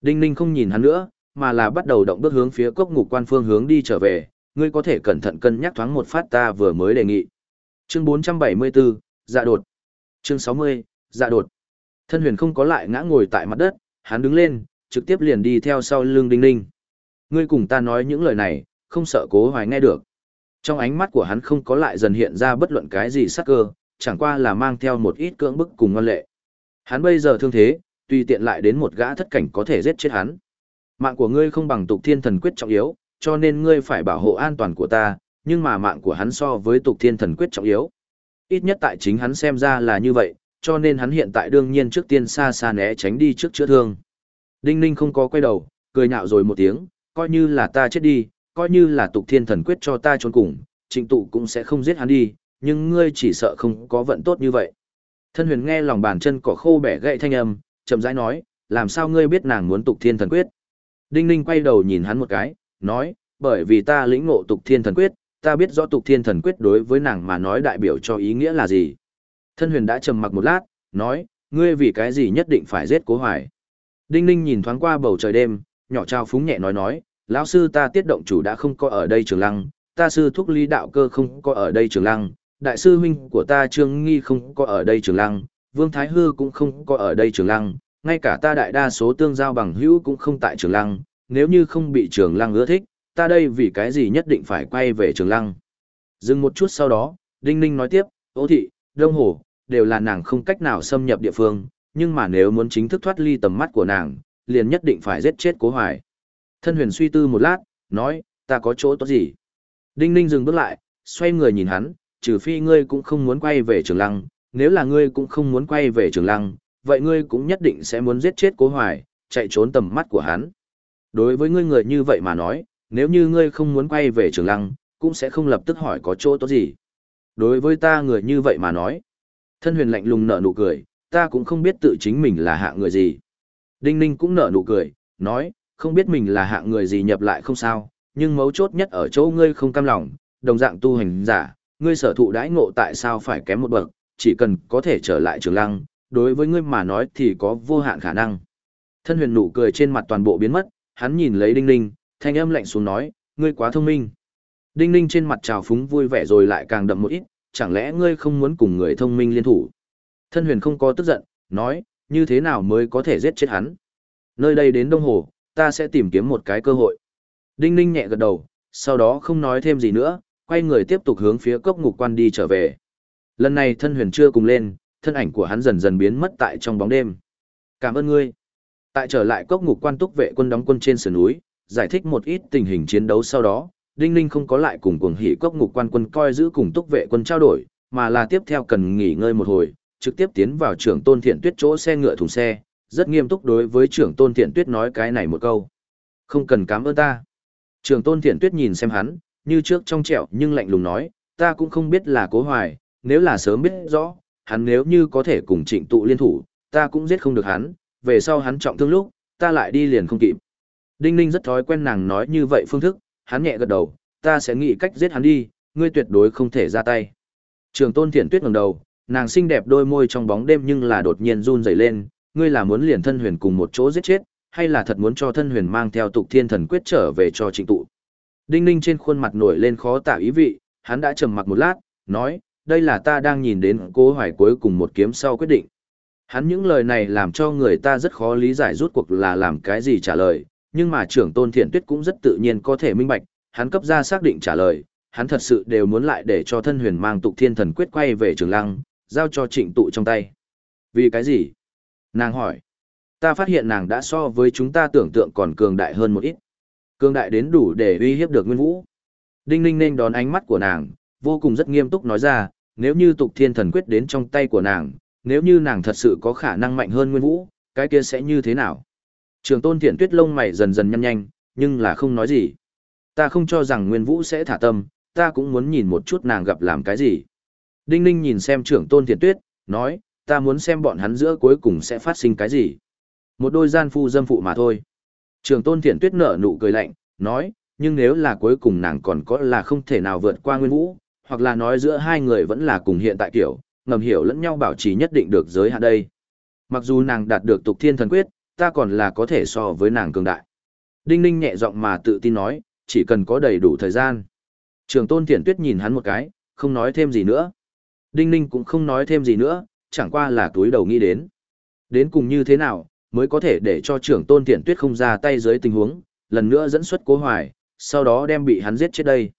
Đinh ninh không nhìn hắn nữa, mà là bắt đầu động bước hướng phía cốc ngục quan phương hướng đi trở về, ngươi có thể cẩn thận cân nhắc thoáng một phát ta vừa mới đề nghị. Chương 474, dạ đột. Chương 60, dạ đột. Thân huyền không có lại ngã ngồi tại mặt đất, hắn đứng lên, trực tiếp liền đi theo sau lưng đinh ninh. Ngươi cùng ta nói những lời này, không sợ cố hoài nghe được. Trong ánh mắt của hắn không có lại dần hiện ra bất luận cái gì sắc cơ, chẳng qua là mang theo một ít cưỡng bức cùng ngân lệ. Hắn bây giờ thương thế, tùy tiện lại đến một gã thất cảnh có thể giết chết hắn. Mạng của ngươi không bằng tục thiên thần quyết trọng yếu, cho nên ngươi phải bảo hộ an toàn của ta, nhưng mà mạng của hắn so với tục thiên thần quyết trọng yếu. Ít nhất tại chính hắn xem ra là như vậy, cho nên hắn hiện tại đương nhiên trước tiên xa xa né tránh đi trước chữa thương. Đinh Ninh không có quay đầu, cười nhạo rồi một tiếng, coi như là ta chết đi, coi như là tục thiên thần quyết cho ta trốn cùng, trịnh tụ cũng sẽ không giết hắn đi, nhưng ngươi chỉ sợ không có vận tốt như vậy. Thân huyền nghe lòng bàn chân cỏ khô bẻ gậy thanh âm, chậm rãi nói, làm sao ngươi biết nàng muốn tục thiên thần quyết? Đinh Ninh quay đầu nhìn hắn một cái, nói, bởi vì ta lĩnh ngộ tục thiên thần quyết, ta biết rõ tục thiên thần quyết đối với nàng mà nói đại biểu cho ý nghĩa là gì. Thân huyền đã trầm mặc một lát, nói, ngươi vì cái gì nhất định phải giết cố hoài. Đinh Ninh nhìn thoáng qua bầu trời đêm, nhỏ trao phúng nhẹ nói nói, lão sư ta tiết động chủ đã không có ở đây trường lăng, ta sư thúc lý đạo cơ không có ở đây trường lăng, đại sư huynh của ta trương nghi không có ở đây trường lăng, vương thái hư cũng không có ở đây trường lăng, ngay cả ta đại đa số tương giao bằng hữu cũng không tại trường lăng, nếu như không bị trường lăng ưa thích, ta đây vì cái gì nhất định phải quay về trường lăng. Dừng một chút sau đó, Đinh Ninh nói tiếp, Ô Thị, Đông Hồ, đều là nàng không cách nào xâm nhập địa phương, nhưng mà nếu muốn chính thức thoát ly tầm mắt của nàng, liền nhất định phải giết chết cố hoài. Thân huyền suy tư một lát, nói, ta có chỗ tốt gì? Đinh Ninh dừng bước lại, xoay người nhìn hắn, trừ phi ngươi cũng không muốn quay về trường lăng, nếu là ngươi cũng không muốn quay về trường lăng, vậy ngươi cũng nhất định sẽ muốn giết chết cố hoài, chạy trốn tầm mắt của hắn. Đối với ngươi người như vậy mà nói, nếu như ngươi không muốn quay về trường lăng, cũng sẽ không lập tức hỏi có chỗ tốt gì. Đối với ta người như vậy mà nói, thân huyền lạnh lùng nở nụ cười, ta cũng không biết tự chính mình là hạ người gì. Đinh Ninh cũng nở nụ cười, nói, không biết mình là hạng người gì nhập lại không sao, nhưng mấu chốt nhất ở chỗ ngươi không cam lòng, đồng dạng tu hành giả, ngươi sở thụ đãi ngộ tại sao phải kém một bậc, chỉ cần có thể trở lại trường lăng, đối với ngươi mà nói thì có vô hạn khả năng. Thân huyền nụ cười trên mặt toàn bộ biến mất, hắn nhìn lấy đinh ninh, thanh âm lạnh xuống nói, ngươi quá thông minh. Đinh ninh trên mặt trào phúng vui vẻ rồi lại càng đậm một ít, chẳng lẽ ngươi không muốn cùng người thông minh liên thủ? Thân huyền không có tức giận, nói, như thế nào mới có thể giết chết hắn? Nơi đây đến Đông Hồ, ta sẽ tìm kiếm một cái cơ hội. Đinh ninh nhẹ gật đầu, sau đó không nói thêm gì nữa, quay người tiếp tục hướng phía cốc ngục quan đi trở về. Lần này thân huyền chưa cùng lên, thân ảnh của hắn dần dần biến mất tại trong bóng đêm. Cảm ơn ngươi. Tại trở lại cốc ngục quan túc vệ quân đóng quân trên sườn núi, giải thích một ít tình hình chiến đấu sau đó, Đinh Ninh không có lại cùng cuồng hỉ cốc ngục quan quân coi giữ cùng túc vệ quân trao đổi, mà là tiếp theo cần nghỉ ngơi một hồi, trực tiếp tiến vào trưởng tôn thiện tuyết chỗ xe ngựa thùng xe, rất nghiêm túc đối với trưởng tôn thiện tuyết nói cái này một câu. Không cần cảm ơn ta. Trưởng tôn thiện tuyết nhìn xem hắn, như trước trong trẻo nhưng lạnh lùng nói, ta cũng không biết là cố hoài, nếu là sớm biết rõ, hắn nếu như có thể cùng trịnh tụ liên thủ, ta cũng giết không được hắn, về sau hắn trọng thương lúc, ta lại đi liền không kịp. Đinh Ninh rất thói quen nàng nói như vậy phương thức, hắn nhẹ gật đầu, ta sẽ nghĩ cách giết hắn đi, ngươi tuyệt đối không thể ra tay. Trường tôn thiện tuyết ngẩng đầu, nàng xinh đẹp đôi môi trong bóng đêm nhưng là đột nhiên run rẩy lên, ngươi là muốn liền thân huyền cùng một chỗ giết chết, hay là thật muốn cho thân huyền mang theo tục thiên thần quyết trở về cho trịnh tụ. Đinh ninh trên khuôn mặt nổi lên khó tả ý vị, hắn đã trầm mặc một lát, nói, đây là ta đang nhìn đến cố hoài cuối cùng một kiếm sau quyết định. Hắn những lời này làm cho người ta rất khó lý giải rút cuộc là làm cái gì trả lời, nhưng mà trưởng tôn thiện tuyết cũng rất tự nhiên có thể minh bạch, hắn cấp ra xác định trả lời, hắn thật sự đều muốn lại để cho thân huyền mang tục thiên thần quyết quay về trường lăng, giao cho trịnh tụ trong tay. Vì cái gì? Nàng hỏi. Ta phát hiện nàng đã so với chúng ta tưởng tượng còn cường đại hơn một ít. Cường đại đến đủ để uy hiếp được Nguyên Vũ. Đinh Ninh nên đón ánh mắt của nàng, vô cùng rất nghiêm túc nói ra, nếu như tục thiên thần quyết đến trong tay của nàng, nếu như nàng thật sự có khả năng mạnh hơn Nguyên Vũ, cái kia sẽ như thế nào? Trường tôn thiện tuyết lông mày dần dần nhăn nhanh, nhưng là không nói gì. Ta không cho rằng Nguyên Vũ sẽ thả tâm, ta cũng muốn nhìn một chút nàng gặp làm cái gì. Đinh Ninh nhìn xem trưởng tôn thiện tuyết, nói, ta muốn xem bọn hắn giữa cuối cùng sẽ phát sinh cái gì. Một đôi gian phu dâm phụ mà thôi. Trường tôn thiện tuyết nở nụ cười lạnh, nói, nhưng nếu là cuối cùng nàng còn có là không thể nào vượt qua Nguyên Vũ, hoặc là nói giữa hai người vẫn là cùng hiện tại kiểu, ngầm hiểu lẫn nhau bảo trì nhất định được giới hạn đây. Mặc dù nàng đạt được tục thiên thần quyết, ta còn là có thể so với nàng cường đại. Đinh Ninh nhẹ giọng mà tự tin nói, chỉ cần có đầy đủ thời gian. Trường tôn thiển tuyết nhìn hắn một cái, không nói thêm gì nữa. Đinh Ninh cũng không nói thêm gì nữa, chẳng qua là túi đầu nghĩ đến. Đến cùng như thế nào, mới có thể để cho trưởng tôn thiển tuyết không ra tay dưới tình huống, lần nữa dẫn xuất cố hoài, sau đó đem bị hắn giết chết đây.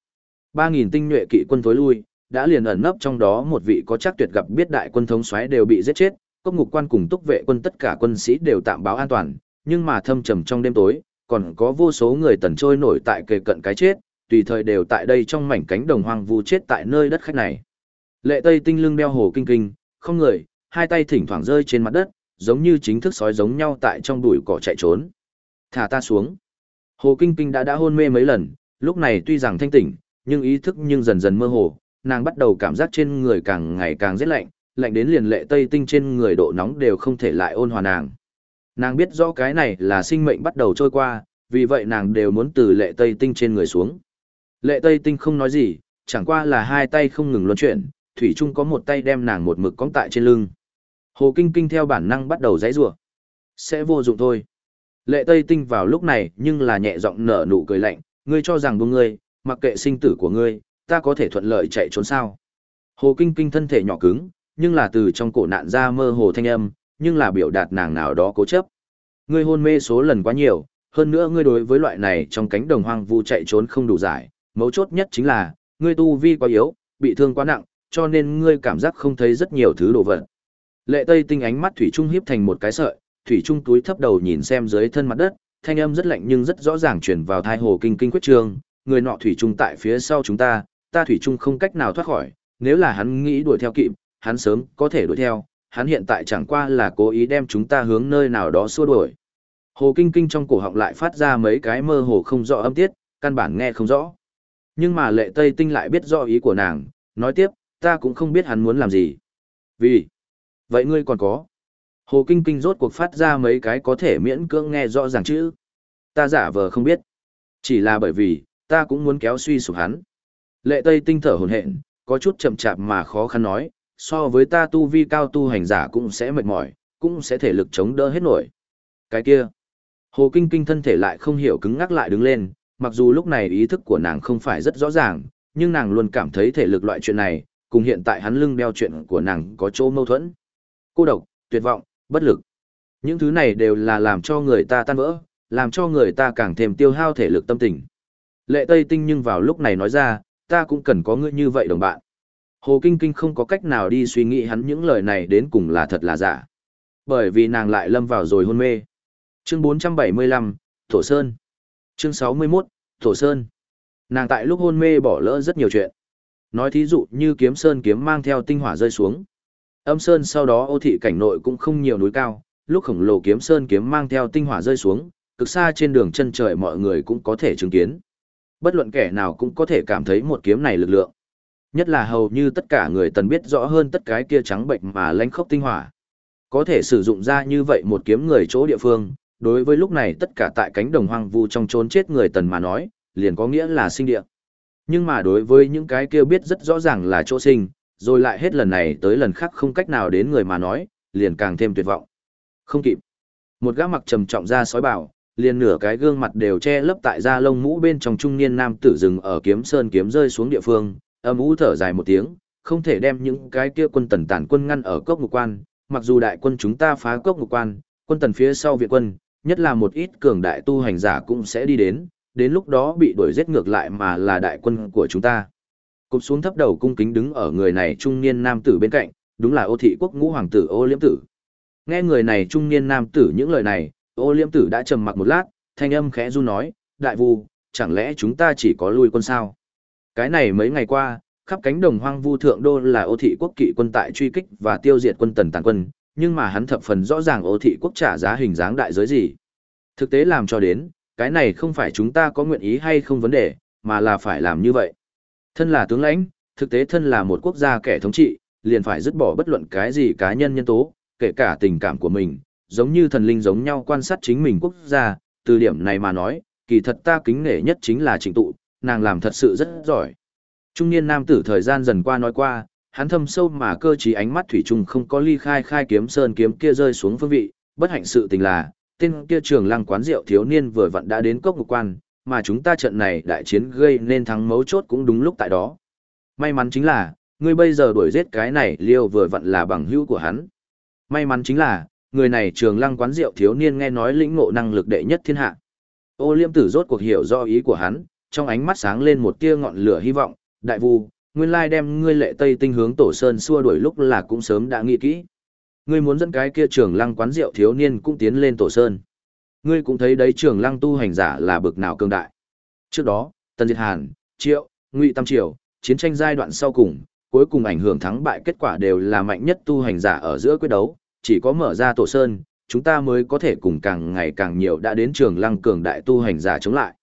3.000 tinh nhuệ kỵ quân thối lui, đã liền ẩn nấp trong đó một vị có chắc tuyệt gặp biết đại quân thống soái đều bị giết chết, cốc ngục quan cùng túc vệ quân tất cả quân sĩ đều tạm báo an toàn, nhưng mà thâm trầm trong đêm tối, còn có vô số người tần trôi nổi tại kề cận cái chết, tùy thời đều tại đây trong mảnh cánh đồng hoang vu chết tại nơi đất khách này. Lệ Tây tinh lưng đeo hồ kinh kinh, không người, hai tay thỉnh thoảng rơi trên mặt đất, giống như chính thức sói giống nhau tại trong bụi cỏ chạy trốn. Thả ta xuống. Hồ kinh kinh đã đã hôn mê mấy lần, lúc này tuy rằng thanh tỉnh, nhưng ý thức nhưng dần dần mơ hồ, nàng bắt đầu cảm giác trên người càng ngày càng rét lạnh, lạnh đến liền lệ tây tinh trên người độ nóng đều không thể lại ôn hòa nàng. Nàng biết rõ cái này là sinh mệnh bắt đầu trôi qua, vì vậy nàng đều muốn từ lệ tây tinh trên người xuống. Lệ tây tinh không nói gì, chẳng qua là hai tay không ngừng luân chuyển, thủy chung có một tay đem nàng một mực cong tại trên lưng. Hồ Kinh Kinh theo bản năng bắt đầu giãy giụa. Sẽ vô dụng thôi. Lệ Tây Tinh vào lúc này nhưng là nhẹ giọng nở nụ cười lạnh, ngươi cho rằng buông ngươi, mặc kệ sinh tử của ngươi, ta có thể thuận lợi chạy trốn sao? Hồ Kinh Kinh thân thể nhỏ cứng, nhưng là từ trong cổ nạn ra mơ hồ thanh âm, nhưng là biểu đạt nàng nào đó cố chấp. Ngươi hôn mê số lần quá nhiều, hơn nữa ngươi đối với loại này trong cánh đồng hoang vu chạy trốn không đủ giải, mấu chốt nhất chính là, ngươi tu vi quá yếu, bị thương quá nặng, cho nên ngươi cảm giác không thấy rất nhiều thứ đồ vật. Lệ Tây tinh ánh mắt thủy trung hiếp thành một cái sợi, thủy trung túi thấp đầu nhìn xem dưới thân mặt đất, thanh âm rất lạnh nhưng rất rõ ràng truyền vào thai hồ kinh kinh quyết trường, người nọ thủy trung tại phía sau chúng ta, ta thủy trung không cách nào thoát khỏi, nếu là hắn nghĩ đuổi theo kịp, hắn sớm có thể đuổi theo, hắn hiện tại chẳng qua là cố ý đem chúng ta hướng nơi nào đó xua đuổi. Hồ Kinh Kinh trong cổ họng lại phát ra mấy cái mơ hồ không rõ âm tiết, căn bản nghe không rõ. Nhưng mà lệ Tây Tinh lại biết rõ ý của nàng, nói tiếp, ta cũng không biết hắn muốn làm gì. Vì? Vậy ngươi còn có? Hồ Kinh Kinh rốt cuộc phát ra mấy cái có thể miễn cưỡng nghe rõ ràng chứ. Ta giả vờ không biết. Chỉ là bởi vì, ta cũng muốn kéo suy sụp hắn. Lệ Tây Tinh thở hồn hện, có chút chậm chạp mà khó khăn nói, so với ta tu vi cao tu hành giả cũng sẽ mệt mỏi, cũng sẽ thể lực chống đỡ hết nổi. Cái kia, Hồ Kinh Kinh thân thể lại không hiểu cứng ngắc lại đứng lên, mặc dù lúc này ý thức của nàng không phải rất rõ ràng, nhưng nàng luôn cảm thấy thể lực loại chuyện này, cùng hiện tại hắn lưng đeo chuyện của nàng có chỗ mâu thuẫn. Cô độc, tuyệt vọng, bất lực. Những thứ này đều là làm cho người ta tan vỡ, làm cho người ta càng thêm tiêu hao thể lực tâm tình. Lệ Tây Tinh nhưng vào lúc này nói ra, ta cũng cần có ngươi như vậy đồng bạn. Hồ Kinh Kinh không có cách nào đi suy nghĩ hắn những lời này đến cùng là thật là giả. Bởi vì nàng lại lâm vào rồi hôn mê. Chương 475, Thổ Sơn. Chương 61, Thổ Sơn. Nàng tại lúc hôn mê bỏ lỡ rất nhiều chuyện. Nói thí dụ như kiếm sơn kiếm mang theo tinh hỏa rơi xuống. Âm sơn sau đó ô thị cảnh nội cũng không nhiều núi cao, lúc khổng lồ kiếm sơn kiếm mang theo tinh hỏa rơi xuống, cực xa trên đường chân trời mọi người cũng có thể chứng kiến. Bất luận kẻ nào cũng có thể cảm thấy một kiếm này lực lượng. Nhất là hầu như tất cả người tần biết rõ hơn tất cái kia trắng bệnh mà lánh khốc tinh hỏa. Có thể sử dụng ra như vậy một kiếm người chỗ địa phương, đối với lúc này tất cả tại cánh đồng hoang vu trong trốn chết người tần mà nói, liền có nghĩa là sinh địa. Nhưng mà đối với những cái kia biết rất rõ ràng là chỗ sinh, rồi lại hết lần này tới lần khác không cách nào đến người mà nói, liền càng thêm tuyệt vọng. Không kịp. Một gã mặc trầm trọng ra sói bảo, liền nửa cái gương mặt đều che lấp tại da lông mũ bên trong trung niên nam tử rừng ở kiếm sơn kiếm rơi xuống địa phương, âm ú thở dài một tiếng, không thể đem những cái kia quân tần tản quân ngăn ở cốc ngục quan, mặc dù đại quân chúng ta phá cốc ngục quan, quân tần phía sau viện quân, nhất là một ít cường đại tu hành giả cũng sẽ đi đến, đến lúc đó bị đuổi giết ngược lại mà là đại quân của chúng ta. Cụp xuống thấp đầu cung kính đứng ở người này trung niên nam tử bên cạnh, đúng là ô thị quốc ngũ hoàng tử ô liễm tử. Nghe người này trung niên nam tử những lời này, ô liễm tử đã trầm mặc một lát, thanh âm khẽ run nói, đại vu, chẳng lẽ chúng ta chỉ có lui quân sao? Cái này mấy ngày qua, khắp cánh đồng hoang vu thượng đô là ô thị quốc kỵ quân tại truy kích và tiêu diệt quân tần tàn quân, nhưng mà hắn thập phần rõ ràng ô thị quốc trả giá hình dáng đại giới gì. Thực tế làm cho đến, cái này không phải chúng ta có nguyện ý hay không vấn đề, mà là phải làm như vậy. Thân là tướng lãnh, thực tế thân là một quốc gia kẻ thống trị, liền phải dứt bỏ bất luận cái gì cá nhân nhân tố, kể cả tình cảm của mình, giống như thần linh giống nhau quan sát chính mình quốc gia, từ điểm này mà nói, kỳ thật ta kính nể nhất chính là trình tụ, nàng làm thật sự rất giỏi. Trung niên nam tử thời gian dần qua nói qua, hắn thâm sâu mà cơ trí ánh mắt thủy trùng không có ly khai khai kiếm sơn kiếm kia rơi xuống phương vị, bất hạnh sự tình là, tên kia trường lăng quán rượu thiếu niên vừa vặn đã đến cốc ngục quan, mà chúng ta trận này đại chiến gây nên thắng mấu chốt cũng đúng lúc tại đó. May mắn chính là, ngươi bây giờ đuổi giết cái này liêu vừa vặn là bằng hữu của hắn. May mắn chính là, người này trường lăng quán rượu thiếu niên nghe nói lĩnh ngộ năng lực đệ nhất thiên hạ. Ô liêm tử rốt cuộc hiểu do ý của hắn, trong ánh mắt sáng lên một tia ngọn lửa hy vọng, đại vu, nguyên lai đem ngươi lệ tây tinh hướng tổ sơn xua đuổi lúc là cũng sớm đã nghĩ kỹ. Ngươi muốn dẫn cái kia trưởng lăng quán rượu thiếu niên cũng tiến lên tổ sơn. Ngươi cũng thấy đấy trưởng lăng tu hành giả là bực nào cường đại. Trước đó, Tần Diệt Hàn, Triệu, Ngụy Tam Triều, chiến tranh giai đoạn sau cùng, cuối cùng ảnh hưởng thắng bại kết quả đều là mạnh nhất tu hành giả ở giữa quyết đấu, chỉ có mở ra tổ sơn, chúng ta mới có thể cùng càng ngày càng nhiều đã đến trường lăng cường đại tu hành giả chống lại.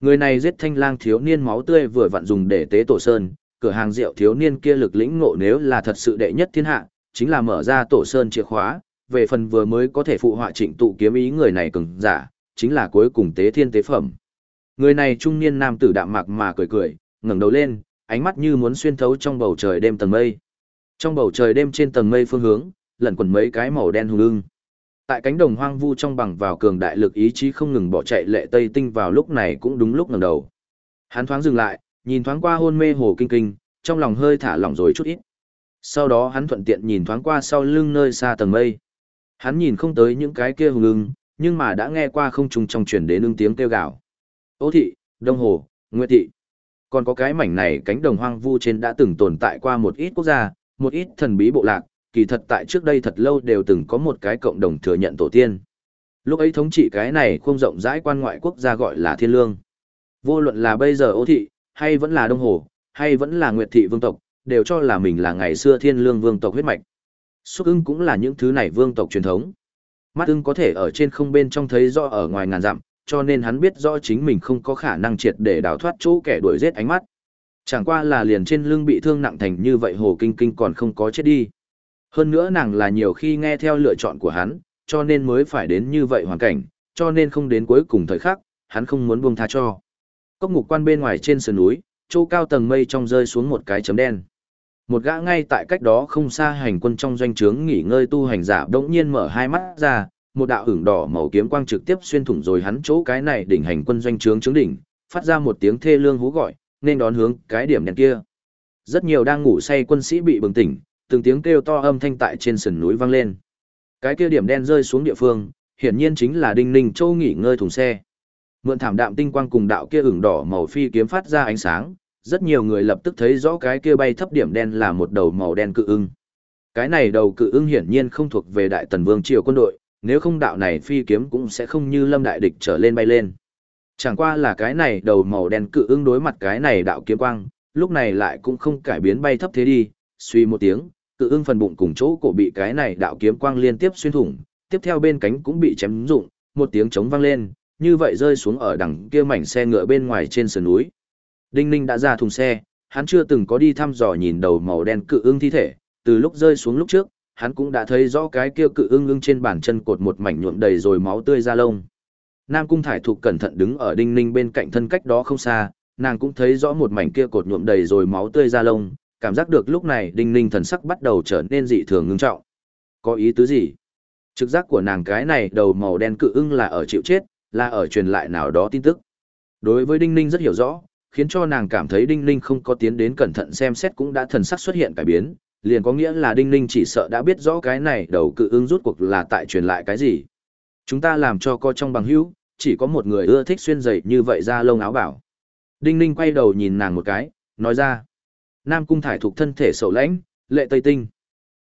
Người này giết thanh lang thiếu niên máu tươi vừa vặn dùng để tế tổ sơn, cửa hàng rượu thiếu niên kia lực lĩnh ngộ nếu là thật sự đệ nhất thiên hạ, chính là mở ra tổ sơn chìa khóa, về phần vừa mới có thể phụ họa trịnh tụ kiếm ý người này cường giả, chính là cuối cùng tế thiên tế phẩm. Người này trung niên nam tử đạm mạc mà cười cười, ngẩng đầu lên, ánh mắt như muốn xuyên thấu trong bầu trời đêm tầng mây. Trong bầu trời đêm trên tầng mây phương hướng, lẩn quẩn mấy cái màu đen hùng ưng. Tại cánh đồng hoang vu trong bằng vào cường đại lực ý chí không ngừng bỏ chạy lệ tây tinh vào lúc này cũng đúng lúc ngẩng đầu. Hắn thoáng dừng lại, nhìn thoáng qua hôn mê hồ kinh kinh, trong lòng hơi thả lỏng rồi chút ít. Sau đó hắn thuận tiện nhìn thoáng qua sau lưng nơi xa tầng mây. Hắn nhìn không tới những cái kia hùng ưng, nhưng mà đã nghe qua không trùng trong truyền đến ưng tiếng kêu gào. Ô thị, Đông Hồ, Nguyệt thị. Còn có cái mảnh này cánh đồng hoang vu trên đã từng tồn tại qua một ít quốc gia, một ít thần bí bộ lạc, kỳ thật tại trước đây thật lâu đều từng có một cái cộng đồng thừa nhận tổ tiên. Lúc ấy thống trị cái này không rộng rãi quan ngoại quốc gia gọi là thiên lương. Vô luận là bây giờ ô thị, hay vẫn là đông hồ, hay vẫn là nguyệt thị vương tộc, đều cho là mình là ngày xưa thiên lương vương tộc huyết mạch. Xúc ưng cũng là những thứ này vương tộc truyền thống. Mắt ưng có thể ở trên không bên trong thấy rõ ở ngoài ngàn dặm, cho nên hắn biết rõ chính mình không có khả năng triệt để đào thoát chỗ kẻ đuổi giết ánh mắt. Chẳng qua là liền trên lưng bị thương nặng thành như vậy hồ kinh kinh còn không có chết đi. Hơn nữa nàng là nhiều khi nghe theo lựa chọn của hắn, cho nên mới phải đến như vậy hoàn cảnh, cho nên không đến cuối cùng thời khắc, hắn không muốn buông tha cho. Cốc ngục quan bên ngoài trên sườn núi, chỗ cao tầng mây trong rơi xuống một cái chấm đen. Một gã ngay tại cách đó không xa hành quân trong doanh trướng nghỉ ngơi tu hành giả đống nhiên mở hai mắt ra, một đạo hưởng đỏ màu kiếm quang trực tiếp xuyên thủng rồi hắn chỗ cái này đỉnh hành quân doanh trướng trướng đỉnh, phát ra một tiếng thê lương hú gọi, nên đón hướng cái điểm đèn kia. Rất nhiều đang ngủ say quân sĩ bị bừng tỉnh, từng tiếng kêu to âm thanh tại trên sườn núi vang lên. Cái kia điểm đen rơi xuống địa phương, hiển nhiên chính là Đinh Ninh Châu nghỉ ngơi thùng xe. Mượn thảm đạm tinh quang cùng đạo kia ửng đỏ màu phi kiếm phát ra ánh sáng, rất nhiều người lập tức thấy rõ cái kia bay thấp điểm đen là một đầu màu đen cự ưng. Cái này đầu cự ưng hiển nhiên không thuộc về Đại Tần Vương triều quân đội, nếu không đạo này phi kiếm cũng sẽ không như Lâm đại địch trở lên bay lên. Chẳng qua là cái này đầu màu đen cự ưng đối mặt cái này đạo kiếm quang, lúc này lại cũng không cải biến bay thấp thế đi, suy một tiếng, cự ưng phần bụng cùng chỗ cổ bị cái này đạo kiếm quang liên tiếp xuyên thủng, tiếp theo bên cánh cũng bị chém rụng, một tiếng trống vang lên, như vậy rơi xuống ở đằng kia mảnh xe ngựa bên ngoài trên sườn núi. Đinh Ninh đã ra thùng xe, hắn chưa từng có đi thăm dò nhìn đầu màu đen cự ưng thi thể, từ lúc rơi xuống lúc trước, hắn cũng đã thấy rõ cái kia cự ưng ưng trên bàn chân cột một mảnh nhuộm đầy rồi máu tươi ra lông. Nam Cung Thải Thục cẩn thận đứng ở Đinh Ninh bên cạnh thân cách đó không xa, nàng cũng thấy rõ một mảnh kia cột nhuộm đầy rồi máu tươi ra lông, cảm giác được lúc này Đinh Ninh thần sắc bắt đầu trở nên dị thường ngưng trọng. Có ý tứ gì? Trực giác của nàng cái này đầu màu đen cự ưng là ở chịu chết, là ở truyền lại nào đó tin tức. Đối với Đinh Ninh rất hiểu rõ, khiến cho nàng cảm thấy Đinh Ninh không có tiến đến cẩn thận xem xét cũng đã thần sắc xuất hiện cải biến, liền có nghĩa là Đinh Ninh chỉ sợ đã biết rõ cái này đầu cự ưng rút cuộc là tại truyền lại cái gì. Chúng ta làm cho co trong bằng hữu, chỉ có một người ưa thích xuyên giày như vậy ra lông áo bảo. Đinh Ninh quay đầu nhìn nàng một cái, nói ra. Nam cung thải thuộc thân thể sầu lãnh, lệ tây tinh.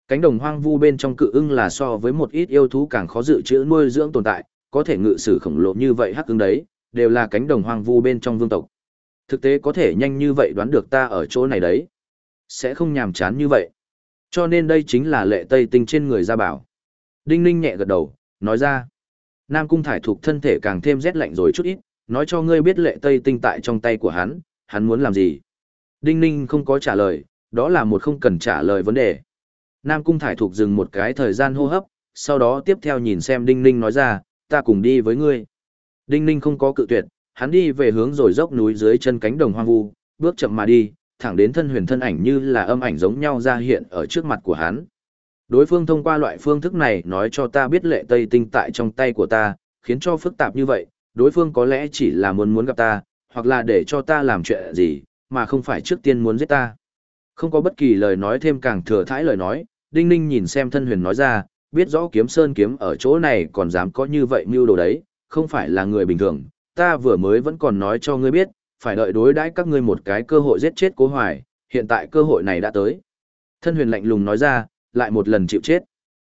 Cánh đồng hoang vu bên trong cự ưng là so với một ít yêu thú càng khó dự trữ nuôi dưỡng tồn tại, có thể ngự sử khổng lồ như vậy hắc ưng đấy, đều là cánh đồng hoang vu bên trong vương tộc. Thực tế có thể nhanh như vậy đoán được ta ở chỗ này đấy. Sẽ không nhàm chán như vậy. Cho nên đây chính là lệ tây tinh trên người gia bảo. Đinh ninh nhẹ gật đầu, nói ra. Nam cung thải thuộc thân thể càng thêm rét lạnh rồi chút ít, nói cho ngươi biết lệ tây tinh tại trong tay của hắn, hắn muốn làm gì. Đinh ninh không có trả lời, đó là một không cần trả lời vấn đề. Nam cung thải thuộc dừng một cái thời gian hô hấp, sau đó tiếp theo nhìn xem Đinh ninh nói ra, ta cùng đi với ngươi. Đinh ninh không có cự tuyệt, hắn đi về hướng rồi dốc núi dưới chân cánh đồng hoang vu, bước chậm mà đi, thẳng đến thân huyền thân ảnh như là âm ảnh giống nhau ra hiện ở trước mặt của hắn. Đối phương thông qua loại phương thức này nói cho ta biết lệ tây tinh tại trong tay của ta, khiến cho phức tạp như vậy, đối phương có lẽ chỉ là muốn muốn gặp ta, hoặc là để cho ta làm chuyện gì, mà không phải trước tiên muốn giết ta. Không có bất kỳ lời nói thêm càng thừa thãi lời nói, Đinh Ninh nhìn xem thân huyền nói ra, biết rõ kiếm sơn kiếm ở chỗ này còn dám có như vậy mưu đồ đấy, không phải là người bình thường, ta vừa mới vẫn còn nói cho ngươi biết, phải đợi đối đãi các ngươi một cái cơ hội giết chết cố hoài, hiện tại cơ hội này đã tới. Thân huyền lạnh lùng nói ra, lại một lần chịu chết.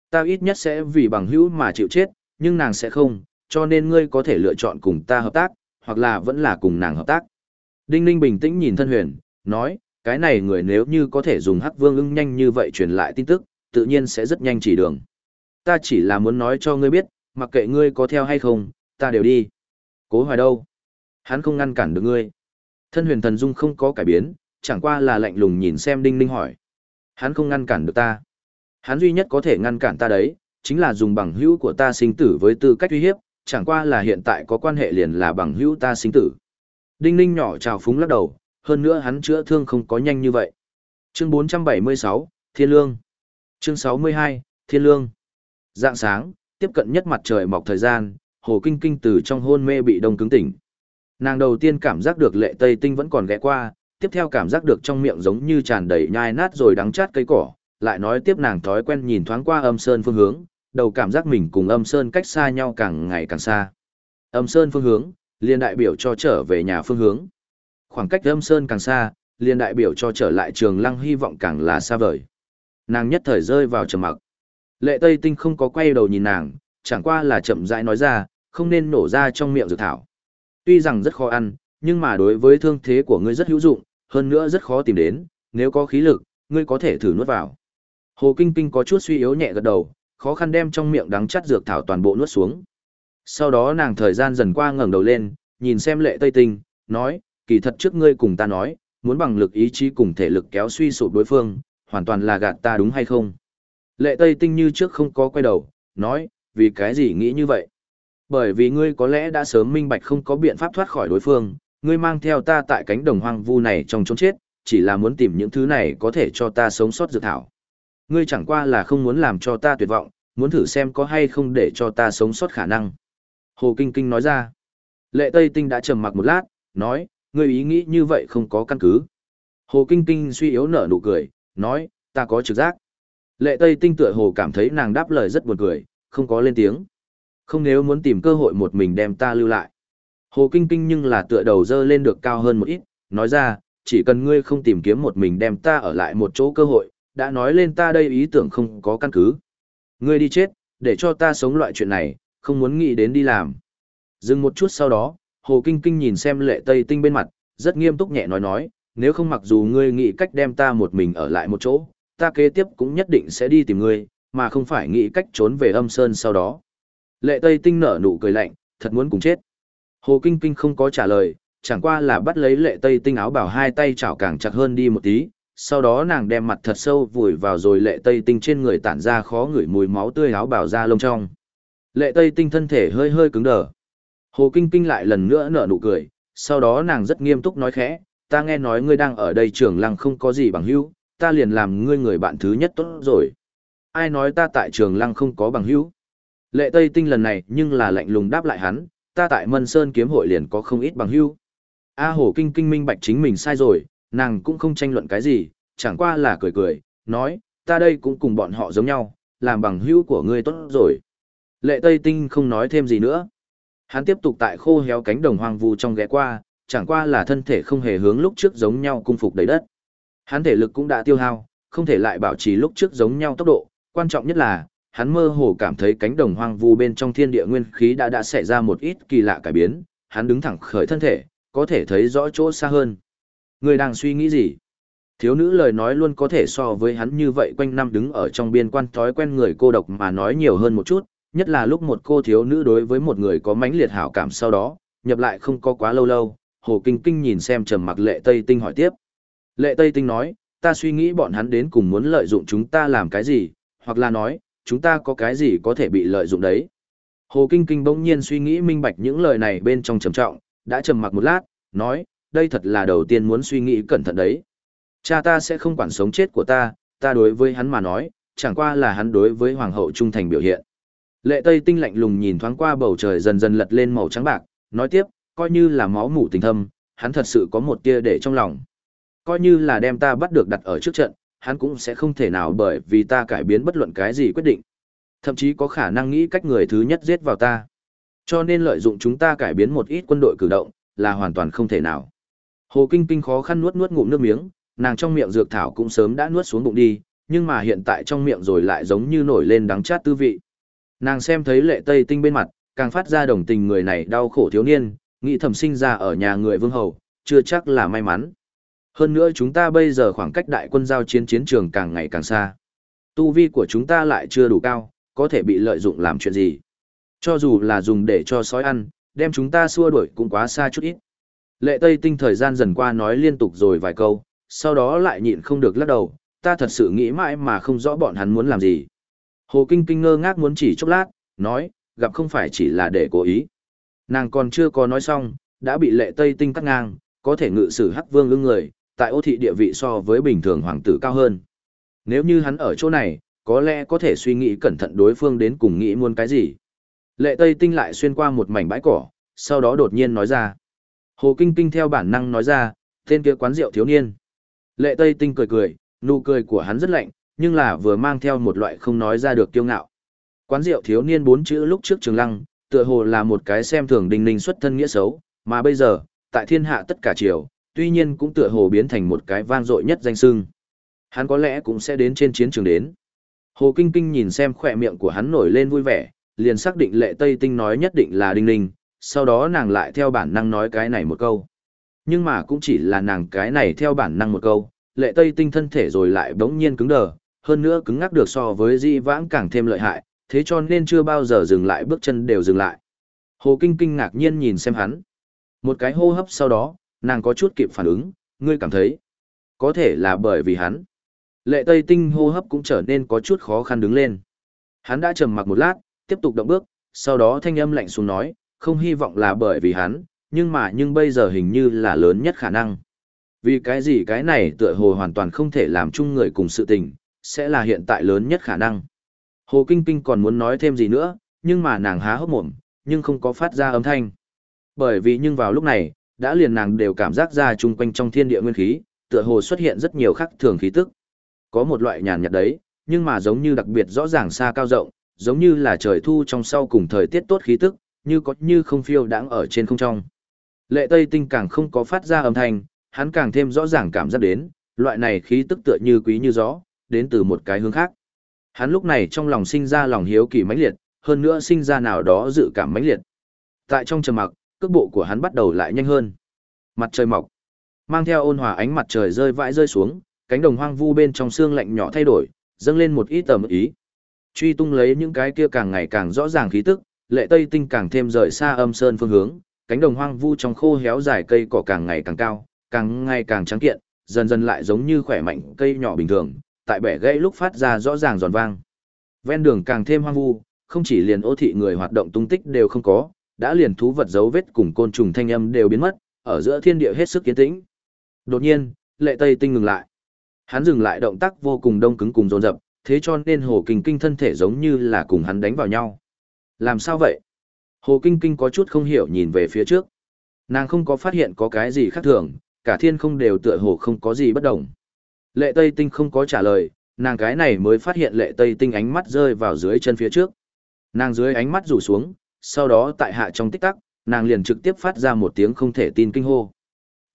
Ta ít nhất sẽ vì bằng hữu mà chịu chết, nhưng nàng sẽ không, cho nên ngươi có thể lựa chọn cùng ta hợp tác, hoặc là vẫn là cùng nàng hợp tác. Đinh Ninh bình tĩnh nhìn thân huyền, nói, cái này người nếu như có thể dùng hắc vương ưng nhanh như vậy truyền lại tin tức, tự nhiên sẽ rất nhanh chỉ đường. Ta chỉ là muốn nói cho ngươi biết, mặc kệ ngươi có theo hay không, ta đều đi. Cố hoài đâu? Hắn không ngăn cản được ngươi. Thân huyền thần dung không có cải biến, chẳng qua là lạnh lùng nhìn xem đinh ninh hỏi. Hắn không ngăn cản được ta. Hắn duy nhất có thể ngăn cản ta đấy, chính là dùng bằng hữu của ta sinh tử với tư cách uy hiếp, chẳng qua là hiện tại có quan hệ liền là bằng hữu ta sinh tử. Đinh ninh nhỏ trào phúng lắc đầu, hơn nữa hắn chữa thương không có nhanh như vậy. Chương 476, Thiên Lương. Chương 62, Thiên Lương. Dạng sáng, tiếp cận nhất mặt trời mọc thời gian, Hồ Kinh Kinh từ trong hôn mê bị đông cứng tỉnh. Nàng đầu tiên cảm giác được lệ tây tinh vẫn còn ghé qua, tiếp theo cảm giác được trong miệng giống như tràn đầy nhai nát rồi đắng chát cây cỏ, lại nói tiếp nàng thói quen nhìn thoáng qua âm sơn phương hướng, đầu cảm giác mình cùng âm sơn cách xa nhau càng ngày càng xa. Âm sơn phương hướng, liên đại biểu cho trở về nhà phương hướng. Khoảng cách âm sơn càng xa, liên đại biểu cho trở lại trường lăng hy vọng càng là xa vời. Nàng nhất thời rơi vào trầm mặc. Lệ Tây Tinh không có quay đầu nhìn nàng, chẳng qua là chậm rãi nói ra, không nên nổ ra trong miệng dược thảo. Tuy rằng rất khó ăn, nhưng mà đối với thương thế của ngươi rất hữu dụng, hơn nữa rất khó tìm đến, nếu có khí lực, ngươi có thể thử nuốt vào. Hồ Kinh Kinh có chút suy yếu nhẹ gật đầu, khó khăn đem trong miệng đắng chắt dược thảo toàn bộ nuốt xuống. Sau đó nàng thời gian dần qua ngẩng đầu lên, nhìn xem lệ Tây Tinh, nói, kỳ thật trước ngươi cùng ta nói, muốn bằng lực ý chí cùng thể lực kéo suy sụp đối phương, hoàn toàn là gạt ta đúng hay không? Lệ Tây Tinh như trước không có quay đầu, nói, vì cái gì nghĩ như vậy? Bởi vì ngươi có lẽ đã sớm minh bạch không có biện pháp thoát khỏi đối phương, ngươi mang theo ta tại cánh đồng hoang vu này trong chốn chết, chỉ là muốn tìm những thứ này có thể cho ta sống sót dược thảo. Ngươi chẳng qua là không muốn làm cho ta tuyệt vọng, muốn thử xem có hay không để cho ta sống sót khả năng. Hồ Kinh Kinh nói ra. Lệ Tây Tinh đã trầm mặc một lát, nói, ngươi ý nghĩ như vậy không có căn cứ. Hồ Kinh Kinh suy yếu nở nụ cười, nói, ta có trực giác. Lệ Tây Tinh tựa hồ cảm thấy nàng đáp lời rất buồn cười, không có lên tiếng. Không nếu muốn tìm cơ hội một mình đem ta lưu lại. Hồ Kinh Kinh nhưng là tựa đầu dơ lên được cao hơn một ít, nói ra, chỉ cần ngươi không tìm kiếm một mình đem ta ở lại một chỗ cơ hội, đã nói lên ta đây ý tưởng không có căn cứ. Ngươi đi chết, để cho ta sống loại chuyện này, không muốn nghĩ đến đi làm. Dừng một chút sau đó, Hồ Kinh Kinh nhìn xem lệ Tây Tinh bên mặt, rất nghiêm túc nhẹ nói nói, nếu không mặc dù ngươi nghĩ cách đem ta một mình ở lại một chỗ, ta kế tiếp cũng nhất định sẽ đi tìm ngươi, mà không phải nghĩ cách trốn về âm sơn sau đó. Lệ Tây Tinh nở nụ cười lạnh, thật muốn cùng chết. Hồ Kinh Kinh không có trả lời, chẳng qua là bắt lấy lệ Tây Tinh áo bảo hai tay chảo càng chặt hơn đi một tí, sau đó nàng đem mặt thật sâu vùi vào rồi lệ Tây Tinh trên người tản ra khó ngửi mùi máu tươi áo bảo ra lông trong. Lệ Tây Tinh thân thể hơi hơi cứng đờ. Hồ Kinh Kinh lại lần nữa nở nụ cười, sau đó nàng rất nghiêm túc nói khẽ, ta nghe nói ngươi đang ở đây trường lăng không có gì bằng hữu, ta liền làm ngươi người bạn thứ nhất tốt rồi. Ai nói ta tại trường lăng không có bằng hữu? Lệ Tây Tinh lần này nhưng là lạnh lùng đáp lại hắn, ta tại Mân Sơn kiếm hội liền có không ít bằng hữu. A Hồ Kinh Kinh minh bạch chính mình sai rồi, nàng cũng không tranh luận cái gì, chẳng qua là cười cười, nói, ta đây cũng cùng bọn họ giống nhau, làm bằng hữu của ngươi tốt rồi. Lệ Tây Tinh không nói thêm gì nữa. Hắn tiếp tục tại khô héo cánh đồng hoang vu trong ghé qua, chẳng qua là thân thể không hề hướng lúc trước giống nhau cung phục đầy đất. Hắn thể lực cũng đã tiêu hao, không thể lại bảo trì lúc trước giống nhau tốc độ, quan trọng nhất là, hắn mơ hồ cảm thấy cánh đồng hoang vu bên trong thiên địa nguyên khí đã đã xảy ra một ít kỳ lạ cải biến, hắn đứng thẳng khởi thân thể, có thể thấy rõ chỗ xa hơn. Người đang suy nghĩ gì? Thiếu nữ lời nói luôn có thể so với hắn như vậy quanh năm đứng ở trong biên quan thói quen người cô độc mà nói nhiều hơn một chút, nhất là lúc một cô thiếu nữ đối với một người có mãnh liệt hảo cảm sau đó, nhập lại không có quá lâu lâu, Hồ Kinh Kinh nhìn xem trầm mặc Lệ Tây Tinh hỏi tiếp. Lệ Tây Tinh nói, ta suy nghĩ bọn hắn đến cùng muốn lợi dụng chúng ta làm cái gì, hoặc là nói, chúng ta có cái gì có thể bị lợi dụng đấy. Hồ Kinh Kinh bỗng nhiên suy nghĩ minh bạch những lời này bên trong trầm trọng, đã trầm mặc một lát, nói, đây thật là đầu tiên muốn suy nghĩ cẩn thận đấy. Cha ta sẽ không quản sống chết của ta, ta đối với hắn mà nói, chẳng qua là hắn đối với hoàng hậu trung thành biểu hiện. Lệ Tây Tinh lạnh lùng nhìn thoáng qua bầu trời dần dần lật lên màu trắng bạc, nói tiếp, coi như là máu mủ tình thâm, hắn thật sự có một tia để trong lòng. Coi như là đem ta bắt được đặt ở trước trận, hắn cũng sẽ không thể nào bởi vì ta cải biến bất luận cái gì quyết định. Thậm chí có khả năng nghĩ cách người thứ nhất giết vào ta. Cho nên lợi dụng chúng ta cải biến một ít quân đội cử động, là hoàn toàn không thể nào. Hồ Kinh Kinh khó khăn nuốt nuốt ngụm nước miếng, nàng trong miệng dược thảo cũng sớm đã nuốt xuống bụng đi, nhưng mà hiện tại trong miệng rồi lại giống như nổi lên đắng chát tư vị. Nàng xem thấy lệ tây tinh bên mặt, càng phát ra đồng tình người này đau khổ thiếu niên, nghĩ thầm sinh ra ở nhà người vương hầu, chưa chắc là may mắn. Hơn nữa chúng ta bây giờ khoảng cách đại quân giao chiến chiến trường càng ngày càng xa. Tu vi của chúng ta lại chưa đủ cao, có thể bị lợi dụng làm chuyện gì. Cho dù là dùng để cho sói ăn, đem chúng ta xua đuổi cũng quá xa chút ít. Lệ Tây Tinh thời gian dần qua nói liên tục rồi vài câu, sau đó lại nhịn không được lắc đầu, ta thật sự nghĩ mãi mà không rõ bọn hắn muốn làm gì. Hồ Kinh Kinh ngơ ngác muốn chỉ chốc lát, nói, gặp không phải chỉ là để cố ý. Nàng còn chưa có nói xong, đã bị lệ Tây Tinh cắt ngang, có thể ngự sử hắc vương ưng người, tại ô thị địa vị so với bình thường hoàng tử cao hơn. Nếu như hắn ở chỗ này, có lẽ có thể suy nghĩ cẩn thận đối phương đến cùng nghĩ muốn cái gì. Lệ Tây Tinh lại xuyên qua một mảnh bãi cỏ, sau đó đột nhiên nói ra. Hồ Kinh Kinh theo bản năng nói ra, tên kia quán rượu thiếu niên. Lệ Tây Tinh cười cười, nụ cười của hắn rất lạnh, nhưng là vừa mang theo một loại không nói ra được kiêu ngạo. Quán rượu thiếu niên bốn chữ lúc trước trường lăng, tựa hồ là một cái xem thường đinh ninh xuất thân nghĩa xấu, mà bây giờ, tại thiên hạ tất cả triều, tuy nhiên cũng tựa hồ biến thành một cái vang dội nhất danh sưng. Hắn có lẽ cũng sẽ đến trên chiến trường đến. Hồ Kinh Kinh nhìn xem khỏe miệng của hắn nổi lên vui vẻ, liền xác định lệ Tây Tinh nói nhất định là đinh ninh, sau đó nàng lại theo bản năng nói cái này một câu. Nhưng mà cũng chỉ là nàng cái này theo bản năng một câu, lệ Tây Tinh thân thể rồi lại bỗng nhiên cứng đờ, hơn nữa cứng ngắc được so với di vãng càng thêm lợi hại, thế cho nên chưa bao giờ dừng lại bước chân đều dừng lại. Hồ Kinh Kinh ngạc nhiên nhìn xem hắn. Một cái hô hấp sau đó, nàng có chút kịp phản ứng, ngươi cảm thấy. Có thể là bởi vì hắn. Lệ Tây Tinh hô hấp cũng trở nên có chút khó khăn đứng lên. Hắn đã trầm mặc một lát, tiếp tục động bước, sau đó thanh âm lạnh xuống nói, không hy vọng là bởi vì hắn, nhưng mà nhưng bây giờ hình như là lớn nhất khả năng. Vì cái gì cái này tựa hồ hoàn toàn không thể làm chung người cùng sự tình, sẽ là hiện tại lớn nhất khả năng. Hồ Kinh Kinh còn muốn nói thêm gì nữa, nhưng mà nàng há hốc mồm, nhưng không có phát ra âm thanh. Bởi vì nhưng vào lúc này, đã liền nàng đều cảm giác ra chung quanh trong thiên địa nguyên khí, tựa hồ xuất hiện rất nhiều khắc thường khí tức. Có một loại nhàn nhạt đấy, nhưng mà giống như đặc biệt rõ ràng xa cao rộng, giống như là trời thu trong sau cùng thời tiết tốt khí tức, như có như không phiêu đãng ở trên không trong. Lệ Tây Tinh càng không có phát ra âm thanh, hắn càng thêm rõ ràng cảm giác đến, loại này khí tức tựa như quý như gió, đến từ một cái hướng khác. Hắn lúc này trong lòng sinh ra lòng hiếu kỳ mãnh liệt, hơn nữa sinh ra nào đó dự cảm mãnh liệt. Tại trong trầm mặc, cước bộ của hắn bắt đầu lại nhanh hơn. Mặt trời mọc, mang theo ôn hòa ánh mặt trời rơi vãi rơi xuống, cánh đồng hoang vu bên trong xương lạnh nhỏ thay đổi, dâng lên một ít tầm ý. Truy tung lấy những cái kia càng ngày càng rõ ràng khí tức, lệ tây tinh càng thêm rời xa âm sơn phương hướng, cánh đồng hoang vu trong khô héo dài cây cỏ càng ngày càng cao, càng ngày càng trắng kiện, dần dần lại giống như khỏe mạnh cây nhỏ bình thường, tại bẻ gãy lúc phát ra rõ ràng giòn vang. Ven đường càng thêm hoang vu, không chỉ liền ô thị người hoạt động tung tích đều không có, đã liền thú vật dấu vết cùng côn trùng thanh âm đều biến mất, ở giữa thiên địa hết sức yên tĩnh. Đột nhiên, Lệ Tây Tinh ngừng lại. Hắn dừng lại động tác vô cùng đông cứng cùng dồn dập, thế cho nên Hồ Kinh Kinh thân thể giống như là cùng hắn đánh vào nhau. Làm sao vậy? Hồ Kinh Kinh có chút không hiểu nhìn về phía trước. Nàng không có phát hiện có cái gì khác thường, cả thiên không đều tựa hồ không có gì bất đồng. Lệ Tây Tinh không có trả lời, nàng cái này mới phát hiện Lệ Tây Tinh ánh mắt rơi vào dưới chân phía trước. Nàng dưới ánh mắt rủ xuống, sau đó tại hạ trong tích tắc, nàng liền trực tiếp phát ra một tiếng không thể tin kinh hô.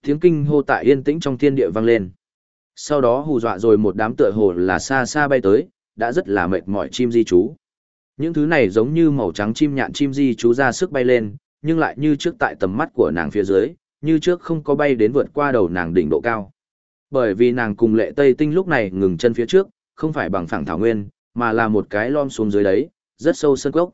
Tiếng kinh hô tại yên tĩnh trong thiên địa vang lên. Sau đó hù dọa rồi một đám tựa hồ là xa xa bay tới, đã rất là mệt mỏi chim di chú. Những thứ này giống như màu trắng chim nhạn chim di chú ra sức bay lên, nhưng lại như trước tại tầm mắt của nàng phía dưới, như trước không có bay đến vượt qua đầu nàng đỉnh độ cao. Bởi vì nàng cùng lệ tây tinh lúc này ngừng chân phía trước, không phải bằng phẳng thảo nguyên, mà là một cái lom xuống dưới đấy, rất sâu sơn cốc.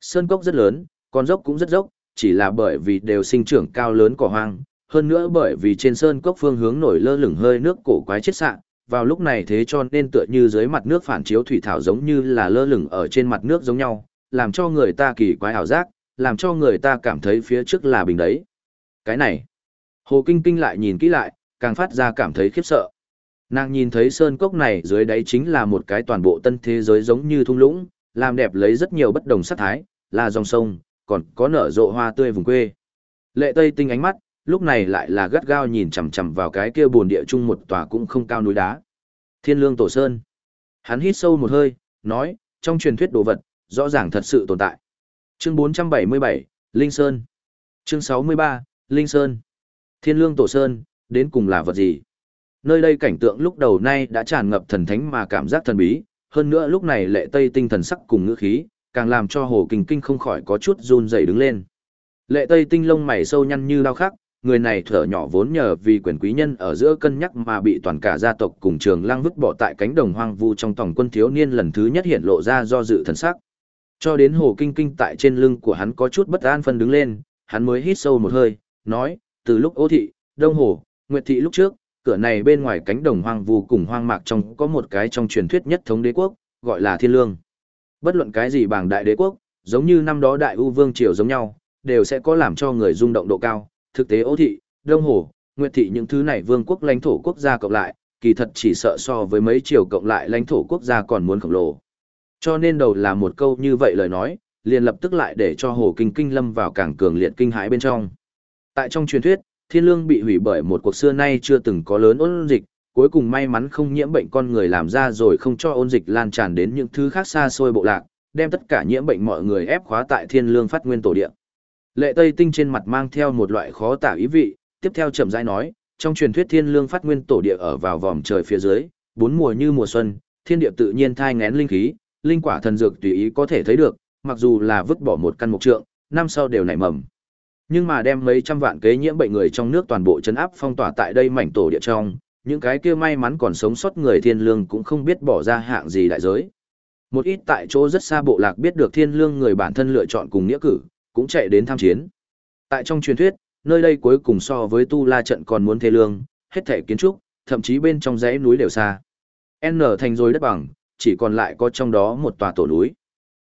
Sơn cốc rất lớn, con dốc cũng rất dốc, chỉ là bởi vì đều sinh trưởng cao lớn cỏ hoang, hơn nữa bởi vì trên sơn cốc phương hướng nổi lơ lửng hơi nước cổ quái chết sạng, vào lúc này thế cho nên tựa như dưới mặt nước phản chiếu thủy thảo giống như là lơ lửng ở trên mặt nước giống nhau, làm cho người ta kỳ quái ảo giác, làm cho người ta cảm thấy phía trước là bình đấy. Cái này, Hồ Kinh Kinh lại nhìn kỹ lại, càng phát ra cảm thấy khiếp sợ. Nàng nhìn thấy sơn cốc này dưới đáy chính là một cái toàn bộ tân thế giới giống như thung lũng, làm đẹp lấy rất nhiều bất đồng sắc thái, là dòng sông, còn có nở rộ hoa tươi vùng quê. Lệ Tây tinh ánh mắt, lúc này lại là gắt gao nhìn chằm chằm vào cái kia buồn địa chung một tòa cũng không cao núi đá. Thiên Lương Tổ Sơn. Hắn hít sâu một hơi, nói, trong truyền thuyết đồ vật, rõ ràng thật sự tồn tại. Chương 477, Linh Sơn. Chương 63, Linh Sơn. Thiên Lương Tổ Sơn, đến cùng là vật gì? Nơi đây cảnh tượng lúc đầu nay đã tràn ngập thần thánh mà cảm giác thần bí, hơn nữa lúc này lệ tây tinh thần sắc cùng ngữ khí, càng làm cho hồ kinh kinh không khỏi có chút run rẩy đứng lên. Lệ tây tinh lông mày sâu nhăn như lao khắc, người này thở nhỏ vốn nhờ vì quyền quý nhân ở giữa cân nhắc mà bị toàn cả gia tộc cùng trường lang vứt bỏ tại cánh đồng hoang vu trong tổng quân thiếu niên lần thứ nhất hiện lộ ra do dự thần sắc. Cho đến hồ kinh kinh tại trên lưng của hắn có chút bất an phân đứng lên, hắn mới hít sâu một hơi, nói, từ lúc ô thị, đông hồ, nguyệt thị lúc trước, cửa này bên ngoài cánh đồng hoang vu cùng hoang mạc trong có một cái trong truyền thuyết nhất thống đế quốc, gọi là thiên lương. Bất luận cái gì bảng đại đế quốc, giống như năm đó đại u vương triều giống nhau, đều sẽ có làm cho người rung động độ cao, thực tế ô thị, đông hồ, nguyệt thị những thứ này vương quốc lãnh thổ quốc gia cộng lại, kỳ thật chỉ sợ so với mấy triều cộng lại lãnh thổ quốc gia còn muốn khổng lồ. Cho nên đầu là một câu như vậy lời nói, liền lập tức lại để cho hồ kinh kinh lâm vào càng cường liệt kinh hãi bên trong. Tại trong truyền thuyết, thiên lương bị hủy bởi một cuộc xưa nay chưa từng có lớn ôn dịch, cuối cùng may mắn không nhiễm bệnh con người làm ra rồi không cho ôn dịch lan tràn đến những thứ khác xa xôi bộ lạc, đem tất cả nhiễm bệnh mọi người ép khóa tại thiên lương phát nguyên tổ địa. Lệ Tây Tinh trên mặt mang theo một loại khó tả ý vị, tiếp theo chậm rãi nói, trong truyền thuyết thiên lương phát nguyên tổ địa ở vào vòm trời phía dưới, bốn mùa như mùa xuân, thiên địa tự nhiên thai ngén linh khí, linh quả thần dược tùy ý có thể thấy được, mặc dù là vứt bỏ một căn mục trượng, năm sau đều nảy mầm. Nhưng mà đem mấy trăm vạn kế nhiễm bệnh người trong nước toàn bộ chấn áp phong tỏa tại đây mảnh tổ địa trong, những cái kia may mắn còn sống sót người thiên lương cũng không biết bỏ ra hạng gì đại giới. Một ít tại chỗ rất xa bộ lạc biết được thiên lương người bản thân lựa chọn cùng nghĩa cử, cũng chạy đến tham chiến. Tại trong truyền thuyết, nơi đây cuối cùng so với tu la trận còn muốn thế lương, hết thể kiến trúc, thậm chí bên trong dãy núi đều xa. N thành rồi đất bằng, chỉ còn lại có trong đó một tòa tổ núi.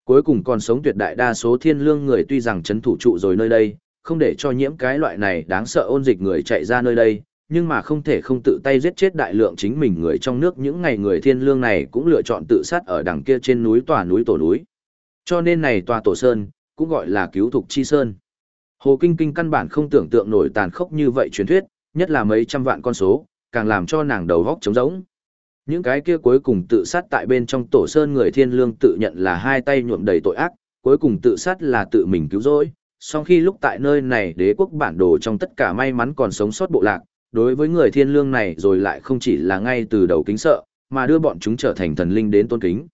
Cuối cùng còn sống tuyệt đại đa số thiên lương người tuy rằng chấn thủ trụ rồi nơi đây, không để cho nhiễm cái loại này đáng sợ ôn dịch người chạy ra nơi đây, nhưng mà không thể không tự tay giết chết đại lượng chính mình người trong nước những ngày người thiên lương này cũng lựa chọn tự sát ở đằng kia trên núi tòa núi tổ núi. Cho nên này tòa tổ sơn, cũng gọi là cứu thục chi sơn. Hồ Kinh Kinh căn bản không tưởng tượng nổi tàn khốc như vậy truyền thuyết, nhất là mấy trăm vạn con số, càng làm cho nàng đầu góc trống rỗng. Những cái kia cuối cùng tự sát tại bên trong tổ sơn người thiên lương tự nhận là hai tay nhuộm đầy tội ác, cuối cùng tự sát là tự mình cứu rỗi. Sau khi lúc tại nơi này đế quốc bản đồ trong tất cả may mắn còn sống sót bộ lạc, đối với người thiên lương này rồi lại không chỉ là ngay từ đầu kính sợ, mà đưa bọn chúng trở thành thần linh đến tôn kính.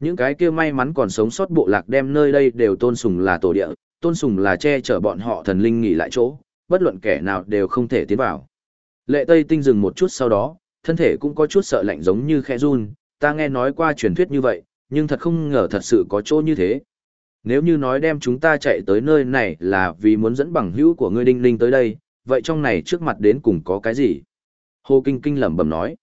Những cái kia may mắn còn sống sót bộ lạc đem nơi đây đều tôn sùng là tổ địa, tôn sùng là che chở bọn họ thần linh nghỉ lại chỗ, bất luận kẻ nào đều không thể tiến vào. Lệ Tây Tinh dừng một chút sau đó, thân thể cũng có chút sợ lạnh giống như khẽ run, ta nghe nói qua truyền thuyết như vậy, nhưng thật không ngờ thật sự có chỗ như thế. Nếu như nói đem chúng ta chạy tới nơi này là vì muốn dẫn bằng hữu của ngươi đinh linh tới đây, vậy trong này trước mặt đến cùng có cái gì? Hồ Kinh Kinh lẩm bẩm nói.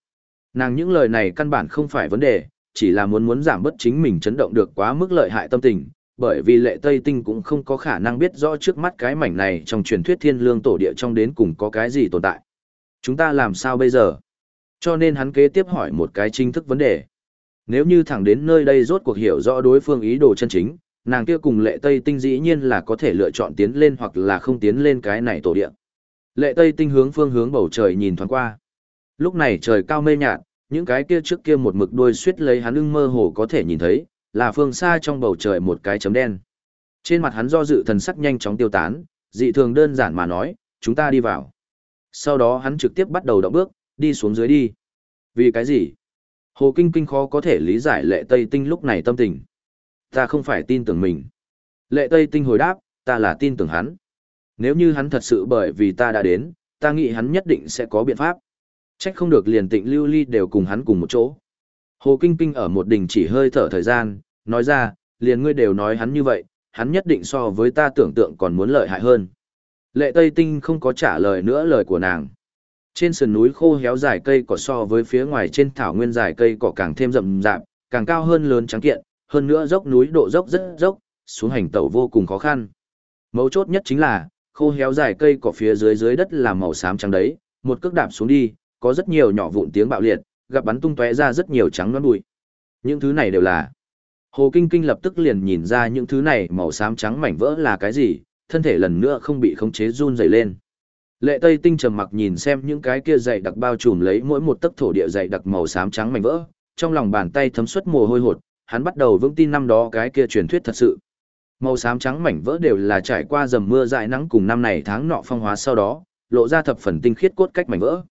Nàng những lời này căn bản không phải vấn đề, chỉ là muốn muốn giảm bớt chính mình chấn động được quá mức lợi hại tâm tình, bởi vì lệ Tây Tinh cũng không có khả năng biết rõ trước mắt cái mảnh này trong truyền thuyết thiên lương tổ địa trong đến cùng có cái gì tồn tại. Chúng ta làm sao bây giờ? Cho nên hắn kế tiếp hỏi một cái chính thức vấn đề. Nếu như thẳng đến nơi đây rốt cuộc hiểu rõ đối phương ý đồ chân chính, nàng kia cùng lệ Tây Tinh dĩ nhiên là có thể lựa chọn tiến lên hoặc là không tiến lên cái này tổ địa. Lệ Tây Tinh hướng phương hướng bầu trời nhìn thoáng qua. Lúc này trời cao mây nhạt, những cái kia trước kia một mực đuôi suýt lấy hắn ưng mơ hồ có thể nhìn thấy, là phương xa trong bầu trời một cái chấm đen. Trên mặt hắn do dự thần sắc nhanh chóng tiêu tán, dị thường đơn giản mà nói, chúng ta đi vào. Sau đó hắn trực tiếp bắt đầu động bước, đi xuống dưới đi. Vì cái gì? Hồ Kinh Kinh khó có thể lý giải lệ Tây Tinh lúc này tâm tình. Ta không phải tin tưởng mình. Lệ Tây Tinh hồi đáp, ta là tin tưởng hắn. Nếu như hắn thật sự bởi vì ta đã đến, ta nghĩ hắn nhất định sẽ có biện pháp. Trách không được liền tịnh lưu ly đều cùng hắn cùng một chỗ. Hồ Kinh Kinh ở một đỉnh chỉ hơi thở thời gian, nói ra, liền ngươi đều nói hắn như vậy, hắn nhất định so với ta tưởng tượng còn muốn lợi hại hơn. Lệ Tây Tinh không có trả lời nữa lời của nàng. Trên sườn núi khô héo dài cây cỏ so với phía ngoài trên thảo nguyên dài cây cỏ càng thêm rậm rạp, càng cao hơn lớn trắng kiện, hơn nữa dốc núi độ dốc rất dốc, xuống hành tẩu vô cùng khó khăn. Mấu chốt nhất chính là, khô héo dài cây cỏ phía dưới dưới đất là màu xám trắng đấy, một cước đạp xuống đi, có rất nhiều nhỏ vụn tiếng bạo liệt, gặp bắn tung tóe ra rất nhiều trắng nõn bụi. Những thứ này đều là Hồ Kinh Kinh lập tức liền nhìn ra những thứ này màu xám trắng mảnh vỡ là cái gì, thân thể lần nữa không bị khống chế run rẩy lên. Lệ Tây Tinh trầm mặc nhìn xem những cái kia dày đặc bao trùm lấy mỗi một tấc thổ địa dày đặc màu xám trắng mảnh vỡ, trong lòng bàn tay thấm suất mồ hôi hột, hắn bắt đầu vững tin năm đó cái kia truyền thuyết thật sự. Màu xám trắng mảnh vỡ đều là trải qua dầm mưa dại nắng cùng năm này tháng nọ phong hóa sau đó, lộ ra thập phần tinh khiết cốt cách mảnh vỡ.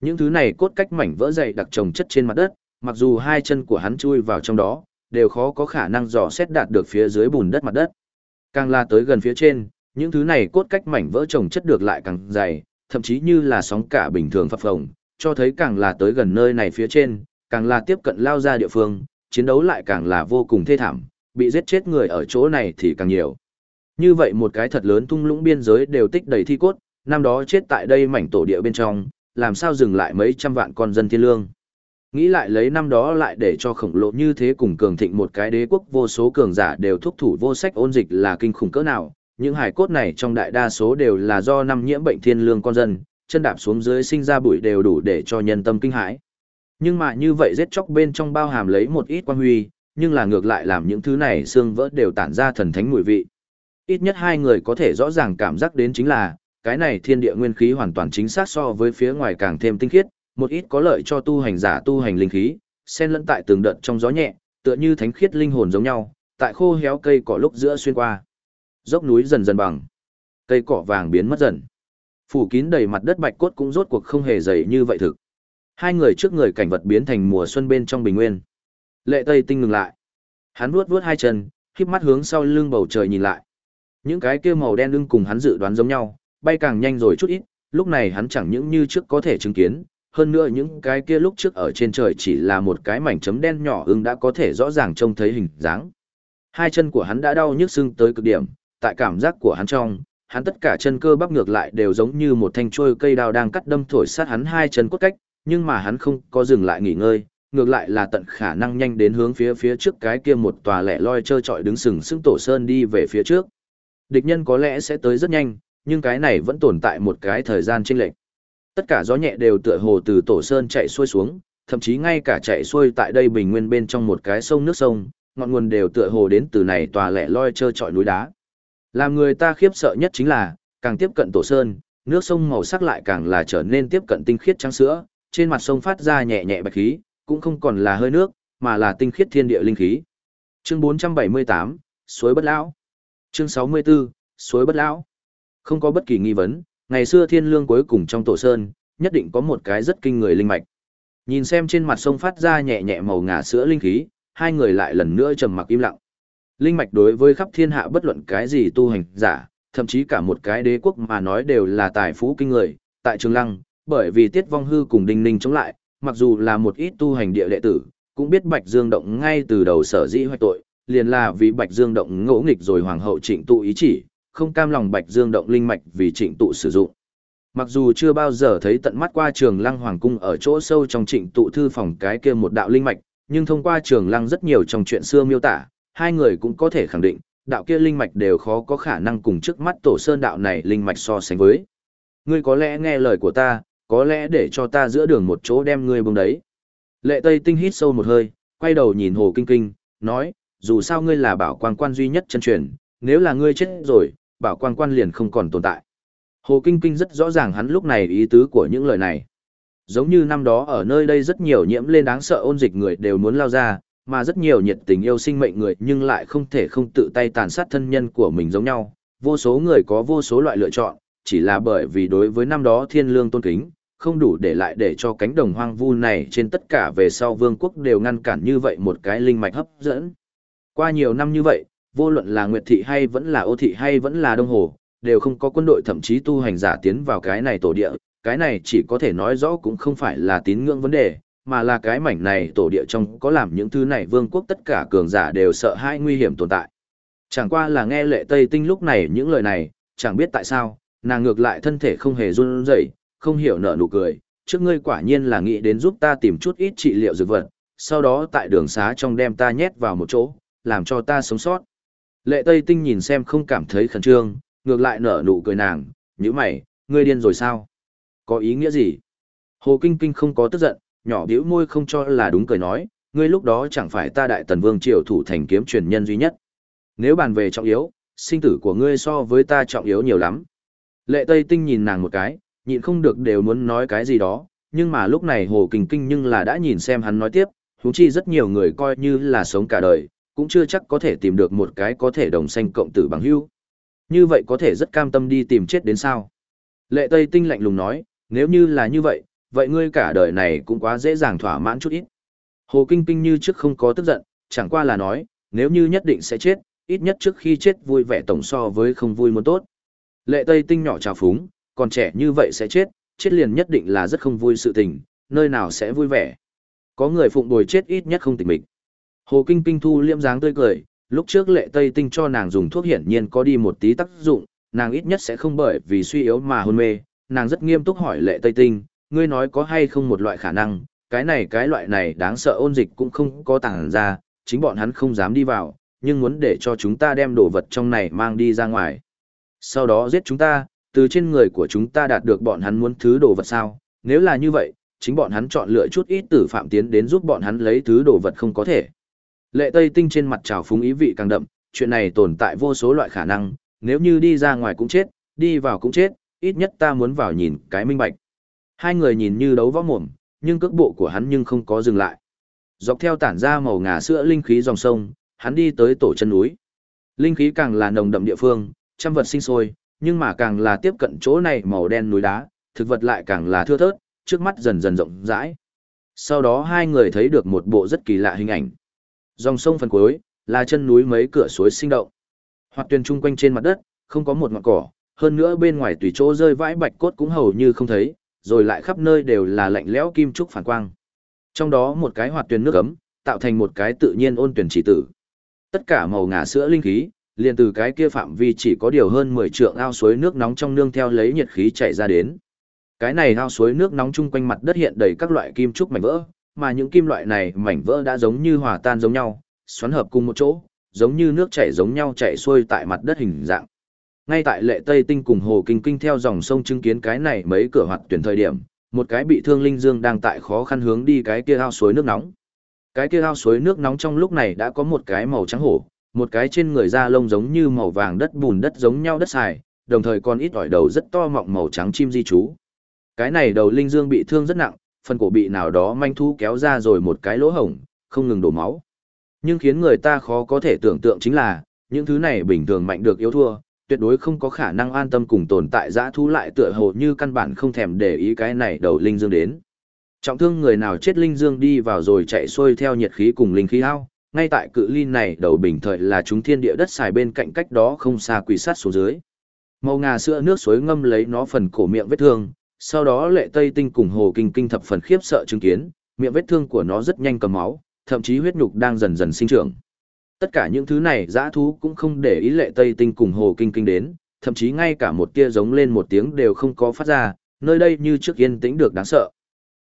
Những thứ này cốt cách mảnh vỡ dày đặc trồng chất trên mặt đất, mặc dù hai chân của hắn chui vào trong đó, đều khó có khả năng dò xét đạt được phía dưới bùn đất mặt đất. Càng la tới gần phía trên, những thứ này cốt cách mảnh vỡ trồng chất được lại càng dày, thậm chí như là sóng cả bình thường phập phồng, cho thấy càng là tới gần nơi này phía trên, càng là tiếp cận lao ra địa phương, chiến đấu lại càng là vô cùng thê thảm, bị giết chết người ở chỗ này thì càng nhiều. Như vậy một cái thật lớn tung lũng biên giới đều tích đầy thi cốt, năm đó chết tại đây mảnh tổ địa bên trong, làm sao dừng lại mấy trăm vạn con dân thiên lương. Nghĩ lại lấy năm đó lại để cho khổng lồ như thế cùng cường thịnh một cái đế quốc vô số cường giả đều thúc thủ vô sách ôn dịch là kinh khủng cỡ nào, những hải cốt này trong đại đa số đều là do năm nhiễm bệnh thiên lương con dân, chân đạp xuống dưới sinh ra bụi đều đủ để cho nhân tâm kinh hãi. Nhưng mà như vậy giết chóc bên trong bao hàm lấy một ít quan huy, nhưng là ngược lại làm những thứ này xương vỡ đều tản ra thần thánh mùi vị. Ít nhất hai người có thể rõ ràng cảm giác đến chính là, cái này thiên địa nguyên khí hoàn toàn chính xác so với phía ngoài càng thêm tinh khiết, một ít có lợi cho tu hành giả tu hành linh khí, xen lẫn tại từng đợt trong gió nhẹ, tựa như thánh khiết linh hồn giống nhau, tại khô héo cây cỏ lúc giữa xuyên qua. Dốc núi dần dần bằng, cây cỏ vàng biến mất dần. Phủ kín đầy mặt đất bạch cốt cũng rốt cuộc không hề dày như vậy thực. Hai người trước người cảnh vật biến thành mùa xuân bên trong bình nguyên. Lệ Tây Tinh ngừng lại. Hắn vuốt vuốt hai chân, khép mắt hướng sau lưng bầu trời nhìn lại. Những cái kia màu đen lưng cùng hắn dự đoán giống nhau, bay càng nhanh rồi chút ít, lúc này hắn chẳng những như trước có thể chứng kiến, hơn nữa những cái kia lúc trước ở trên trời chỉ là một cái mảnh chấm đen nhỏ ưng đã có thể rõ ràng trông thấy hình dáng. Hai chân của hắn đã đau nhức sưng tới cực điểm, tại cảm giác của hắn trong, hắn tất cả chân cơ bắp ngược lại đều giống như một thanh trôi cây đao đang cắt đâm thổi sát hắn hai chân cốt cách, nhưng mà hắn không có dừng lại nghỉ ngơi, ngược lại là tận khả năng nhanh đến hướng phía phía trước cái kia một tòa lẻ loi trơ trọi đứng sừng sững tổ sơn đi về phía trước. Địch nhân có lẽ sẽ tới rất nhanh, nhưng cái này vẫn tồn tại một cái thời gian chênh lệch. Tất cả gió nhẹ đều tựa hồ từ tổ sơn chạy xuôi xuống, thậm chí ngay cả chạy xuôi tại đây bình nguyên bên trong một cái sông nước sông, ngọn nguồn đều tựa hồ đến từ này tòa lẻ loi trơ trọi núi đá. Làm người ta khiếp sợ nhất chính là, càng tiếp cận tổ sơn, nước sông màu sắc lại càng là trở nên tiếp cận tinh khiết trắng sữa, trên mặt sông phát ra nhẹ nhẹ bạch khí, cũng không còn là hơi nước, mà là tinh khiết thiên địa linh khí. Chương 478, suối bất lão. Chương 64, suối bất lão. Không có bất kỳ nghi vấn, ngày xưa thiên lương cuối cùng trong tổ sơn, nhất định có một cái rất kinh người linh mạch. Nhìn xem trên mặt sông phát ra nhẹ nhẹ màu ngà sữa linh khí, hai người lại lần nữa trầm mặc im lặng. Linh mạch đối với khắp thiên hạ bất luận cái gì tu hành giả, thậm chí cả một cái đế quốc mà nói đều là tài phú kinh người, tại Trường Lăng, bởi vì Tiết Vong Hư cùng Đinh Ninh chống lại, mặc dù là một ít tu hành địa đệ tử, cũng biết Bạch Dương Động ngay từ đầu sở dĩ hoạch tội, liền là vì Bạch Dương Động ngỗ nghịch rồi hoàng hậu Trịnh tụ ý chỉ, không cam lòng Bạch Dương Động linh mạch vì Trịnh tụ sử dụng. Mặc dù chưa bao giờ thấy tận mắt qua Trường Lăng hoàng cung ở chỗ sâu trong Trịnh tụ thư phòng cái kia một đạo linh mạch, nhưng thông qua Trường Lăng rất nhiều trong chuyện xưa miêu tả, hai người cũng có thể khẳng định, đạo kia linh mạch đều khó có khả năng cùng trước mắt tổ sơn đạo này linh mạch so sánh với. Ngươi có lẽ nghe lời của ta, có lẽ để cho ta giữa đường một chỗ đem ngươi bông đấy. Lệ Tây Tinh hít sâu một hơi, quay đầu nhìn Hồ Kinh Kinh, nói, dù sao ngươi là bảo quan quan duy nhất chân truyền, nếu là ngươi chết rồi, bảo quan quan liền không còn tồn tại. Hồ Kinh Kinh rất rõ ràng hắn lúc này ý tứ của những lời này. Giống như năm đó ở nơi đây rất nhiều nhiễm lên đáng sợ ôn dịch người đều muốn lao ra, mà rất nhiều nhiệt tình yêu sinh mệnh người nhưng lại không thể không tự tay tàn sát thân nhân của mình giống nhau. Vô số người có vô số loại lựa chọn, chỉ là bởi vì đối với năm đó thiên lương tôn kính, không đủ để lại để cho cánh đồng hoang vu này trên tất cả về sau vương quốc đều ngăn cản như vậy một cái linh mạch hấp dẫn. Qua nhiều năm như vậy, vô luận là Nguyệt Thị hay vẫn là Ô Thị hay vẫn là Đông Hồ, đều không có quân đội thậm chí tu hành giả tiến vào cái này tổ địa, cái này chỉ có thể nói rõ cũng không phải là tín ngưỡng vấn đề, mà là cái mảnh này tổ địa trong có làm những thứ này vương quốc tất cả cường giả đều sợ hãi nguy hiểm tồn tại. Chẳng qua là nghe lệ Tây Tinh lúc này những lời này, chẳng biết tại sao, nàng ngược lại thân thể không hề run rẩy, không hiểu nở nụ cười, trước ngươi quả nhiên là nghĩ đến giúp ta tìm chút ít trị liệu dược vật, sau đó tại đường xá trong đem ta nhét vào một chỗ, làm cho ta sống sót. Lệ Tây Tinh nhìn xem không cảm thấy khẩn trương, ngược lại nở nụ cười nàng, như mày, ngươi điên rồi sao? Có ý nghĩa gì? Hồ Kinh Kinh không có tức giận, nhỏ bĩu môi không cho là đúng cười nói, ngươi lúc đó chẳng phải ta đại tần vương triều thủ thành kiếm truyền nhân duy nhất. Nếu bàn về trọng yếu, sinh tử của ngươi so với ta trọng yếu nhiều lắm. Lệ Tây Tinh nhìn nàng một cái, nhịn không được đều muốn nói cái gì đó, nhưng mà lúc này Hồ Kình Kinh nhưng là đã nhìn xem hắn nói tiếp, huống chi rất nhiều người coi như là sống cả đời, cũng chưa chắc có thể tìm được một cái có thể đồng sanh cộng tử bằng hữu. Như vậy có thể rất cam tâm đi tìm chết đến sao? Lệ Tây Tinh lạnh lùng nói, nếu như là như vậy, vậy ngươi cả đời này cũng quá dễ dàng thỏa mãn chút ít. Hồ Kinh Kinh như trước không có tức giận, chẳng qua là nói, nếu như nhất định sẽ chết, ít nhất trước khi chết vui vẻ tổng so với không vui muốn tốt. Lệ Tây Tinh nhỏ trào phúng, còn trẻ như vậy sẽ chết, chết liền nhất định là rất không vui sự tình, nơi nào sẽ vui vẻ. Có người phụng bồi chết ít nhất không tỉnh mịch. Hồ Kinh Kinh thu liễm dáng tươi cười, lúc trước lệ Tây Tinh cho nàng dùng thuốc hiển nhiên có đi một tí tác dụng, nàng ít nhất sẽ không bởi vì suy yếu mà hôn mê, nàng rất nghiêm túc hỏi lệ Tây Tinh, ngươi nói có hay không một loại khả năng, cái này cái loại này đáng sợ ôn dịch cũng không có tàng ra, chính bọn hắn không dám đi vào, nhưng muốn để cho chúng ta đem đồ vật trong này mang đi ra ngoài. Sau đó giết chúng ta, từ trên người của chúng ta đạt được bọn hắn muốn thứ đồ vật sao, nếu là như vậy, chính bọn hắn chọn lựa chút ít tử phạm tiến đến giúp bọn hắn lấy thứ đồ vật không có thể. Lệ Tây Tinh trên mặt trào phúng ý vị càng đậm, chuyện này tồn tại vô số loại khả năng, nếu như đi ra ngoài cũng chết, đi vào cũng chết, ít nhất ta muốn vào nhìn cái minh bạch. Hai người nhìn như đấu võ mồm, nhưng cước bộ của hắn nhưng không có dừng lại. Dọc theo tản ra màu ngà sữa linh khí dòng sông, hắn đi tới tổ chân núi. Linh khí càng là nồng đậm địa phương, trăm vật sinh sôi, nhưng mà càng là tiếp cận chỗ này màu đen núi đá, thực vật lại càng là thưa thớt, trước mắt dần dần rộng rãi. Sau đó hai người thấy được một bộ rất kỳ lạ hình ảnh. Dòng sông phần cuối, là chân núi mấy cửa suối sinh động. Hoặc tuyền chung quanh trên mặt đất, không có một ngọn cỏ, hơn nữa bên ngoài tùy chỗ rơi vãi bạch cốt cũng hầu như không thấy, rồi lại khắp nơi đều là lạnh lẽo kim trúc phản quang. Trong đó một cái hoạt tuyển nước ấm, tạo thành một cái tự nhiên ôn tuyển chỉ tử. Tất cả màu ngà sữa linh khí, liền từ cái kia phạm vi chỉ có điều hơn 10 trượng ao suối nước nóng trong nương theo lấy nhiệt khí chảy ra đến. Cái này ao suối nước nóng chung quanh mặt đất hiện đầy các loại kim trúc mảnh vỡ, mà những kim loại này mảnh vỡ đã giống như hòa tan giống nhau, xoắn hợp cùng một chỗ, giống như nước chảy giống nhau chảy xuôi tại mặt đất hình dạng. Ngay tại lệ Tây Tinh cùng Hồ Kinh Kinh theo dòng sông chứng kiến cái này mấy cửa hoạt tuyển thời điểm, một cái bị thương linh dương đang tại khó khăn hướng đi cái kia ao suối nước nóng. Cái kia ao suối nước nóng trong lúc này đã có một cái màu trắng hổ, một cái trên người da lông giống như màu vàng đất bùn đất giống nhau đất xài, đồng thời còn ít ỏi đầu rất to mọng màu trắng chim di trú. Cái này đầu linh dương bị thương rất nặng, phần cổ bị nào đó manh thu kéo ra rồi một cái lỗ hổng, không ngừng đổ máu. Nhưng khiến người ta khó có thể tưởng tượng chính là, những thứ này bình thường mạnh được yếu thua, tuyệt đối không có khả năng an tâm cùng tồn tại dã thú lại tựa hồ như căn bản không thèm để ý cái này đầu linh dương đến. Trọng thương người nào chết linh dương đi vào rồi chạy xuôi theo nhiệt khí cùng linh khí ao, ngay tại cự ly này đầu bình thời là chúng thiên địa đất xài bên cạnh cách đó không xa quỷ sát xuống dưới. Màu ngà sữa nước suối ngâm lấy nó phần cổ miệng vết thương, sau đó lệ tây tinh cùng hồ kinh kinh thập phần khiếp sợ chứng kiến, miệng vết thương của nó rất nhanh cầm máu, thậm chí huyết nhục đang dần dần sinh trưởng. Tất cả những thứ này dã thú cũng không để ý lệ tây tinh cùng hồ kinh kinh đến, thậm chí ngay cả một tia giống lên một tiếng đều không có phát ra, nơi đây như trước yên tĩnh được đáng sợ.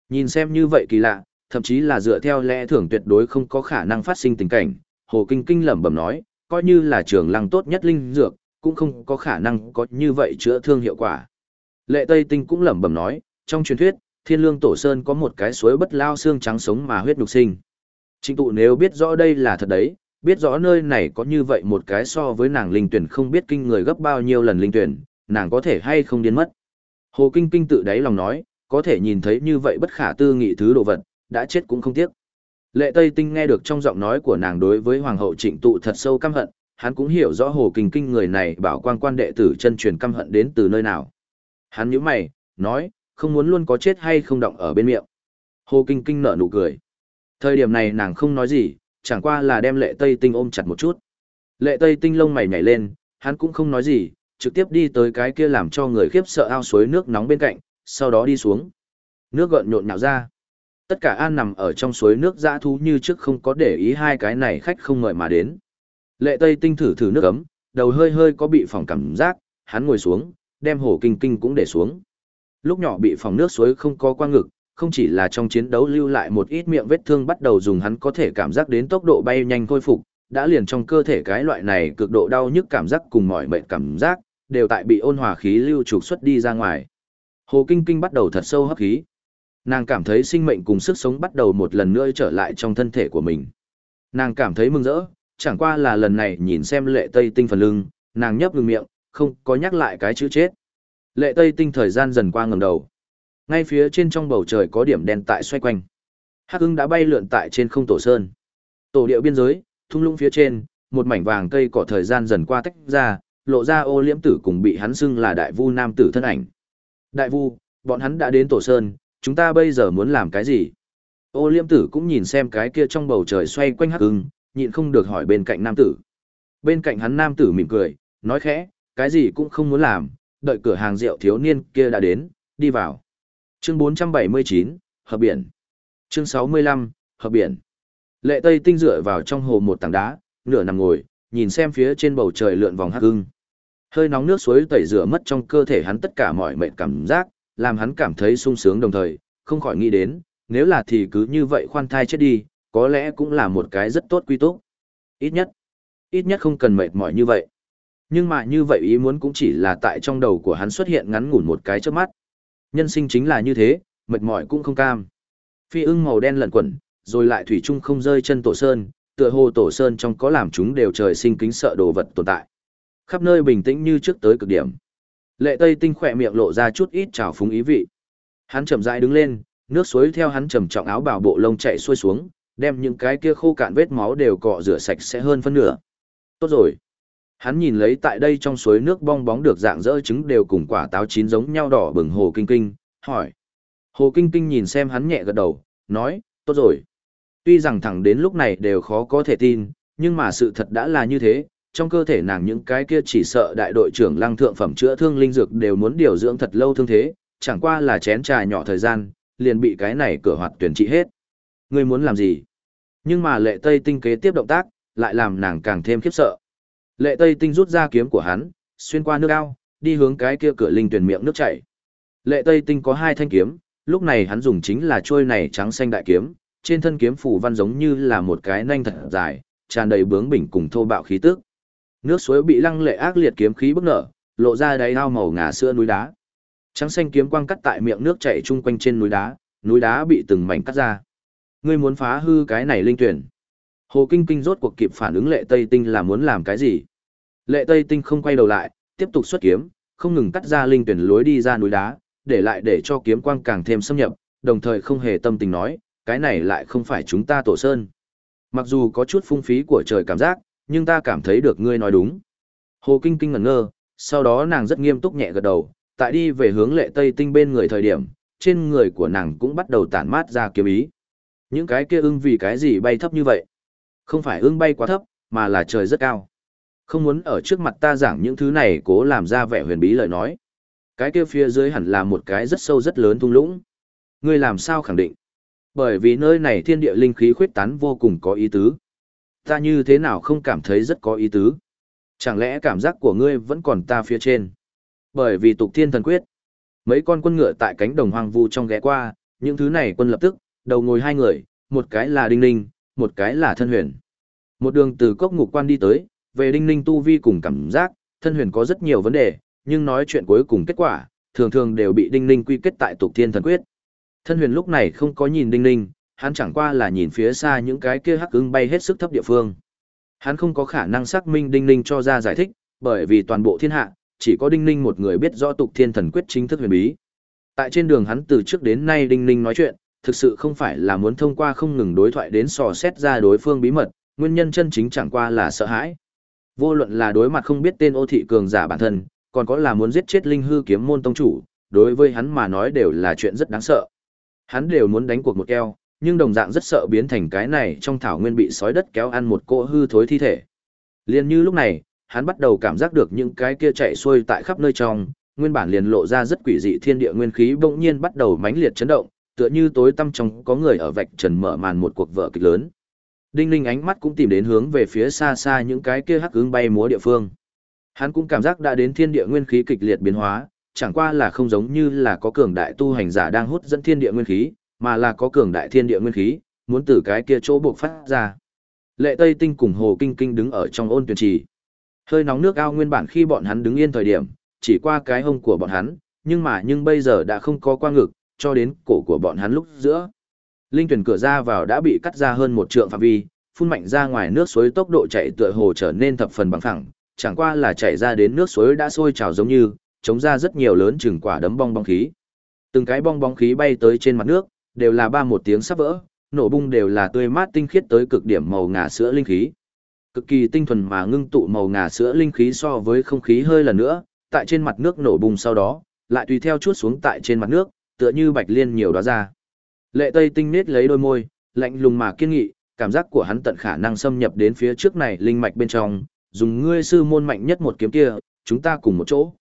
Nhìn xem như vậy kỳ lạ, thậm chí là dựa theo lẽ thường tuyệt đối không có khả năng phát sinh tình cảnh, hồ kinh kinh lẩm bẩm nói, coi như là trường lăng tốt nhất linh dược, cũng không có khả năng có như vậy chữa thương hiệu quả. Lệ Tây Tinh cũng lẩm bẩm nói, trong truyền thuyết, Thiên Lương Tổ Sơn có một cái suối bất lao xương trắng sống mà huyết nhục sinh. Trịnh tụ nếu biết rõ đây là thật đấy, biết rõ nơi này có như vậy một cái so với nàng linh tuyển không biết kinh người gấp bao nhiêu lần linh tuyển, nàng có thể hay không điên mất. Hồ Kinh Kinh tự đáy lòng nói, có thể nhìn thấy như vậy bất khả tư nghị thứ đồ vật, đã chết cũng không tiếc. Lệ Tây Tinh nghe được trong giọng nói của nàng đối với Hoàng hậu trịnh tụ thật sâu căm hận, hắn cũng hiểu rõ Hồ Kinh Kinh người này bảo quan quan đệ tử chân truyền căm hận đến từ nơi nào. Hắn nhíu mày, nói, không muốn luôn có chết hay không động ở bên miệng. Hồ Kinh Kinh nở nụ cười. Thời điểm này nàng không nói gì, chẳng qua là đem lệ Tây Tinh ôm chặt một chút. Lệ Tây Tinh lông mày nhảy lên, hắn cũng không nói gì, trực tiếp đi tới cái kia làm cho người khiếp sợ ao suối nước nóng bên cạnh, sau đó đi xuống. Nước gợn nhộn nhạo ra. Tất cả an nằm ở trong suối nước dã thú như trước không có để ý hai cái này khách không mời mà đến. Lệ Tây Tinh thử thử nước ấm, đầu hơi hơi có bị phòng cảm giác, hắn ngồi xuống, đem hồ kinh kinh cũng để xuống. Lúc nhỏ bị phòng nước suối không có quang ngực, không chỉ là trong chiến đấu lưu lại một ít miệng vết thương bắt đầu dùng hắn có thể cảm giác đến tốc độ bay nhanh khôi phục, đã liền trong cơ thể cái loại này cực độ đau nhức cảm giác cùng mọi mệt cảm giác, đều tại bị ôn hòa khí lưu trục xuất đi ra ngoài. Hồ Kinh Kinh bắt đầu thật sâu hấp khí. Nàng cảm thấy sinh mệnh cùng sức sống bắt đầu một lần nữa trở lại trong thân thể của mình. Nàng cảm thấy mừng rỡ, chẳng qua là lần này nhìn xem lệ tây tinh phần lưng, nàng nhấp ngừng miệng, không có nhắc lại cái chữ chết. Lệ tây tinh thời gian dần qua ngầm đầu. Ngay phía trên trong bầu trời có điểm đen tại xoay quanh. Hắc ưng đã bay lượn tại trên không tổ sơn. Tổ điệu biên giới, thung lũng phía trên, một mảnh vàng cây cỏ thời gian dần qua tách ra, lộ ra ô liễm tử cùng bị hắn xưng là đại vu nam tử thân ảnh. Đại vu, bọn hắn đã đến tổ sơn, chúng ta bây giờ muốn làm cái gì? Ô Liêm tử cũng nhìn xem cái kia trong bầu trời xoay quanh hắc ưng, nhịn không được hỏi bên cạnh nam tử. Bên cạnh hắn nam tử mỉm cười, nói khẽ, cái gì cũng không muốn làm, đợi cửa hàng rượu thiếu niên kia đã đến, đi vào. Chương 479, Hợp biển. Chương 65, Hợp biển. Lệ Tây tinh dựa vào trong hồ một tảng đá, nửa nằm ngồi, nhìn xem phía trên bầu trời lượn vòng hắc ưng. Hơi nóng nước suối tẩy rửa mất trong cơ thể hắn tất cả mọi mệt cảm giác, làm hắn cảm thấy sung sướng đồng thời, không khỏi nghĩ đến, nếu là thì cứ như vậy khoan thai chết đi, có lẽ cũng là một cái rất tốt quy túc. Ít nhất, ít nhất không cần mệt mỏi như vậy. Nhưng mà như vậy ý muốn cũng chỉ là tại trong đầu của hắn xuất hiện ngắn ngủn một cái trước mắt. Nhân sinh chính là như thế, mệt mỏi cũng không cam. Phi ưng màu đen lẩn quẩn, rồi lại thủy chung không rơi chân tổ sơn, tựa hồ tổ sơn trong có làm chúng đều trời sinh kính sợ đồ vật tồn tại. Khắp nơi bình tĩnh như trước tới cực điểm. Lệ Tây Tinh khỏe miệng lộ ra chút ít trào phúng ý vị. Hắn chậm rãi đứng lên, nước suối theo hắn trầm trọng áo bảo bộ lông chạy xuôi xuống, đem những cái kia khô cạn vết máu đều cọ rửa sạch sẽ hơn phân nửa. Tốt rồi. Hắn nhìn lấy tại đây trong suối nước bong bóng được dạng dỡ trứng đều cùng quả táo chín giống nhau đỏ bừng Hồ Kinh Kinh, hỏi. Hồ Kinh Kinh nhìn xem hắn nhẹ gật đầu, nói, tốt rồi. Tuy rằng thẳng đến lúc này đều khó có thể tin, nhưng mà sự thật đã là như thế, trong cơ thể nàng những cái kia chỉ sợ đại đội trưởng lăng thượng phẩm chữa thương linh dược đều muốn điều dưỡng thật lâu thương thế, chẳng qua là chén trà nhỏ thời gian, liền bị cái này cửa hoạt tuyển trị hết. Ngươi muốn làm gì? Nhưng mà lệ tây tinh kế tiếp động tác, lại làm nàng càng thêm khiếp sợ. Lệ Tây Tinh rút ra kiếm của hắn, xuyên qua nước ao, đi hướng cái kia cửa linh tuyển miệng nước chảy. Lệ Tây Tinh có hai thanh kiếm, lúc này hắn dùng chính là trôi này trắng xanh đại kiếm, trên thân kiếm phủ văn giống như là một cái nanh thật dài, tràn đầy bướng bỉnh cùng thô bạo khí tức. Nước suối bị lăng lệ ác liệt kiếm khí bức nở, lộ ra đáy ao màu ngà sữa núi đá. Trắng xanh kiếm quang cắt tại miệng nước chảy chung quanh trên núi đá, núi đá bị từng mảnh cắt ra. Ngươi muốn phá hư cái này linh tuyển. Hồ Kinh Kinh rốt cuộc kịp phản ứng Lệ Tây Tinh là muốn làm cái gì. Lệ Tây Tinh không quay đầu lại, tiếp tục xuất kiếm, không ngừng cắt ra linh tuyển lối đi ra núi đá, để lại để cho kiếm quang càng thêm xâm nhập, đồng thời không hề tâm tình nói, cái này lại không phải chúng ta tổ sơn. Mặc dù có chút phung phí của trời cảm giác, nhưng ta cảm thấy được ngươi nói đúng. Hồ Kinh Kinh ngẩn ngơ, sau đó nàng rất nghiêm túc nhẹ gật đầu, tại đi về hướng lệ tây tinh bên người thời điểm, trên người của nàng cũng bắt đầu tản mát ra kiếm ý. Những cái kia ưng vì cái gì bay thấp như vậy? Không phải ưng bay quá thấp, mà là trời rất cao. Không muốn ở trước mặt ta giảng những thứ này cố làm ra vẻ huyền bí lời nói. Cái kia phía dưới hẳn là một cái rất sâu rất lớn thung lũng. Ngươi làm sao khẳng định? Bởi vì nơi này thiên địa linh khí khuyết tán vô cùng có ý tứ. Ta như thế nào không cảm thấy rất có ý tứ? Chẳng lẽ cảm giác của ngươi vẫn còn ta phía trên? Bởi vì tục thiên thần quyết. Mấy con quân ngựa tại cánh đồng hoang vu trong ghé qua, những thứ này quân lập tức, đầu ngồi hai người, một cái là Đinh Ninh, một cái là Thân Huyền. Một đường từ cốc ngục quan đi tới, về Đinh Ninh tu vi cùng cảm giác, Thân Huyền có rất nhiều vấn đề, nhưng nói chuyện cuối cùng kết quả, thường thường đều bị Đinh Ninh quy kết tại tục thiên thần quyết. Thân Huyền lúc này không có nhìn Đinh Ninh, hắn chẳng qua là nhìn phía xa những cái kia hắc ưng bay hết sức thấp địa phương. Hắn không có khả năng xác minh Đinh Ninh cho ra giải thích, bởi vì toàn bộ thiên hạ, chỉ có Đinh Ninh một người biết rõ tục thiên thần quyết chính thức huyền bí. Tại trên đường hắn từ trước đến nay Đinh Ninh nói chuyện, thực sự không phải là muốn thông qua không ngừng đối thoại đến sò xét ra đối phương bí mật, nguyên nhân chân chính chẳng qua là sợ hãi. Vô luận là đối mặt không biết tên ô thị cường giả bản thân, còn có là muốn giết chết linh hư kiếm môn tông chủ, đối với hắn mà nói đều là chuyện rất đáng sợ. Hắn đều muốn đánh cuộc một keo, nhưng đồng dạng rất sợ biến thành cái này trong thảo nguyên bị sói đất kéo ăn một cỗ hư thối thi thể. Liên như lúc này, hắn bắt đầu cảm giác được những cái kia chạy xuôi tại khắp nơi trong, nguyên bản liền lộ ra rất quỷ dị thiên địa nguyên khí bỗng nhiên bắt đầu mãnh liệt chấn động, tựa như tối tăm trong có người ở vạch trần mở màn một cuộc vở kịch lớn. Đinh Linh ánh mắt cũng tìm đến hướng về phía xa xa những cái kia hắc ứng bay múa địa phương. Hắn cũng cảm giác đã đến thiên địa nguyên khí kịch liệt biến hóa, chẳng qua là không giống như là có cường đại tu hành giả đang hút dẫn thiên địa nguyên khí, mà là có cường đại thiên địa nguyên khí, muốn từ cái kia chỗ buộc phát ra. Lệ Tây Tinh cùng Hồ Kinh Kinh đứng ở trong ôn tuyển trì. Hơi nóng nước ao nguyên bản khi bọn hắn đứng yên thời điểm, chỉ qua cái hông của bọn hắn, nhưng mà nhưng bây giờ đã không có qua ngực, cho đến cổ của bọn hắn lúc giữa. Linh tuyển cửa ra vào đã bị cắt ra hơn một trượng phạm vi, phun mạnh ra ngoài nước suối tốc độ chạy tựa hồ trở nên thập phần bằng phẳng, chẳng qua là chảy ra đến nước suối đã sôi trào giống như, chống ra rất nhiều lớn chừng quả đấm bong bóng khí. Từng cái bong bóng khí bay tới trên mặt nước, đều là ba một tiếng sắp vỡ, nổ bung đều là tươi mát tinh khiết tới cực điểm màu ngà sữa linh khí. Cực kỳ tinh thuần mà ngưng tụ màu ngà sữa linh khí so với không khí hơi lần nữa, tại trên mặt nước nổ bung sau đó, lại tùy theo chút xuống tại trên mặt nước, tựa như bạch liên nhiều đó ra. Lệ Tây Tinh nết lấy đôi môi, lạnh lùng mà kiên nghị, cảm giác của hắn tận khả năng xâm nhập đến phía trước này linh mạch bên trong, dùng ngươi sư môn mạnh nhất một kiếm kia, chúng ta cùng một chỗ.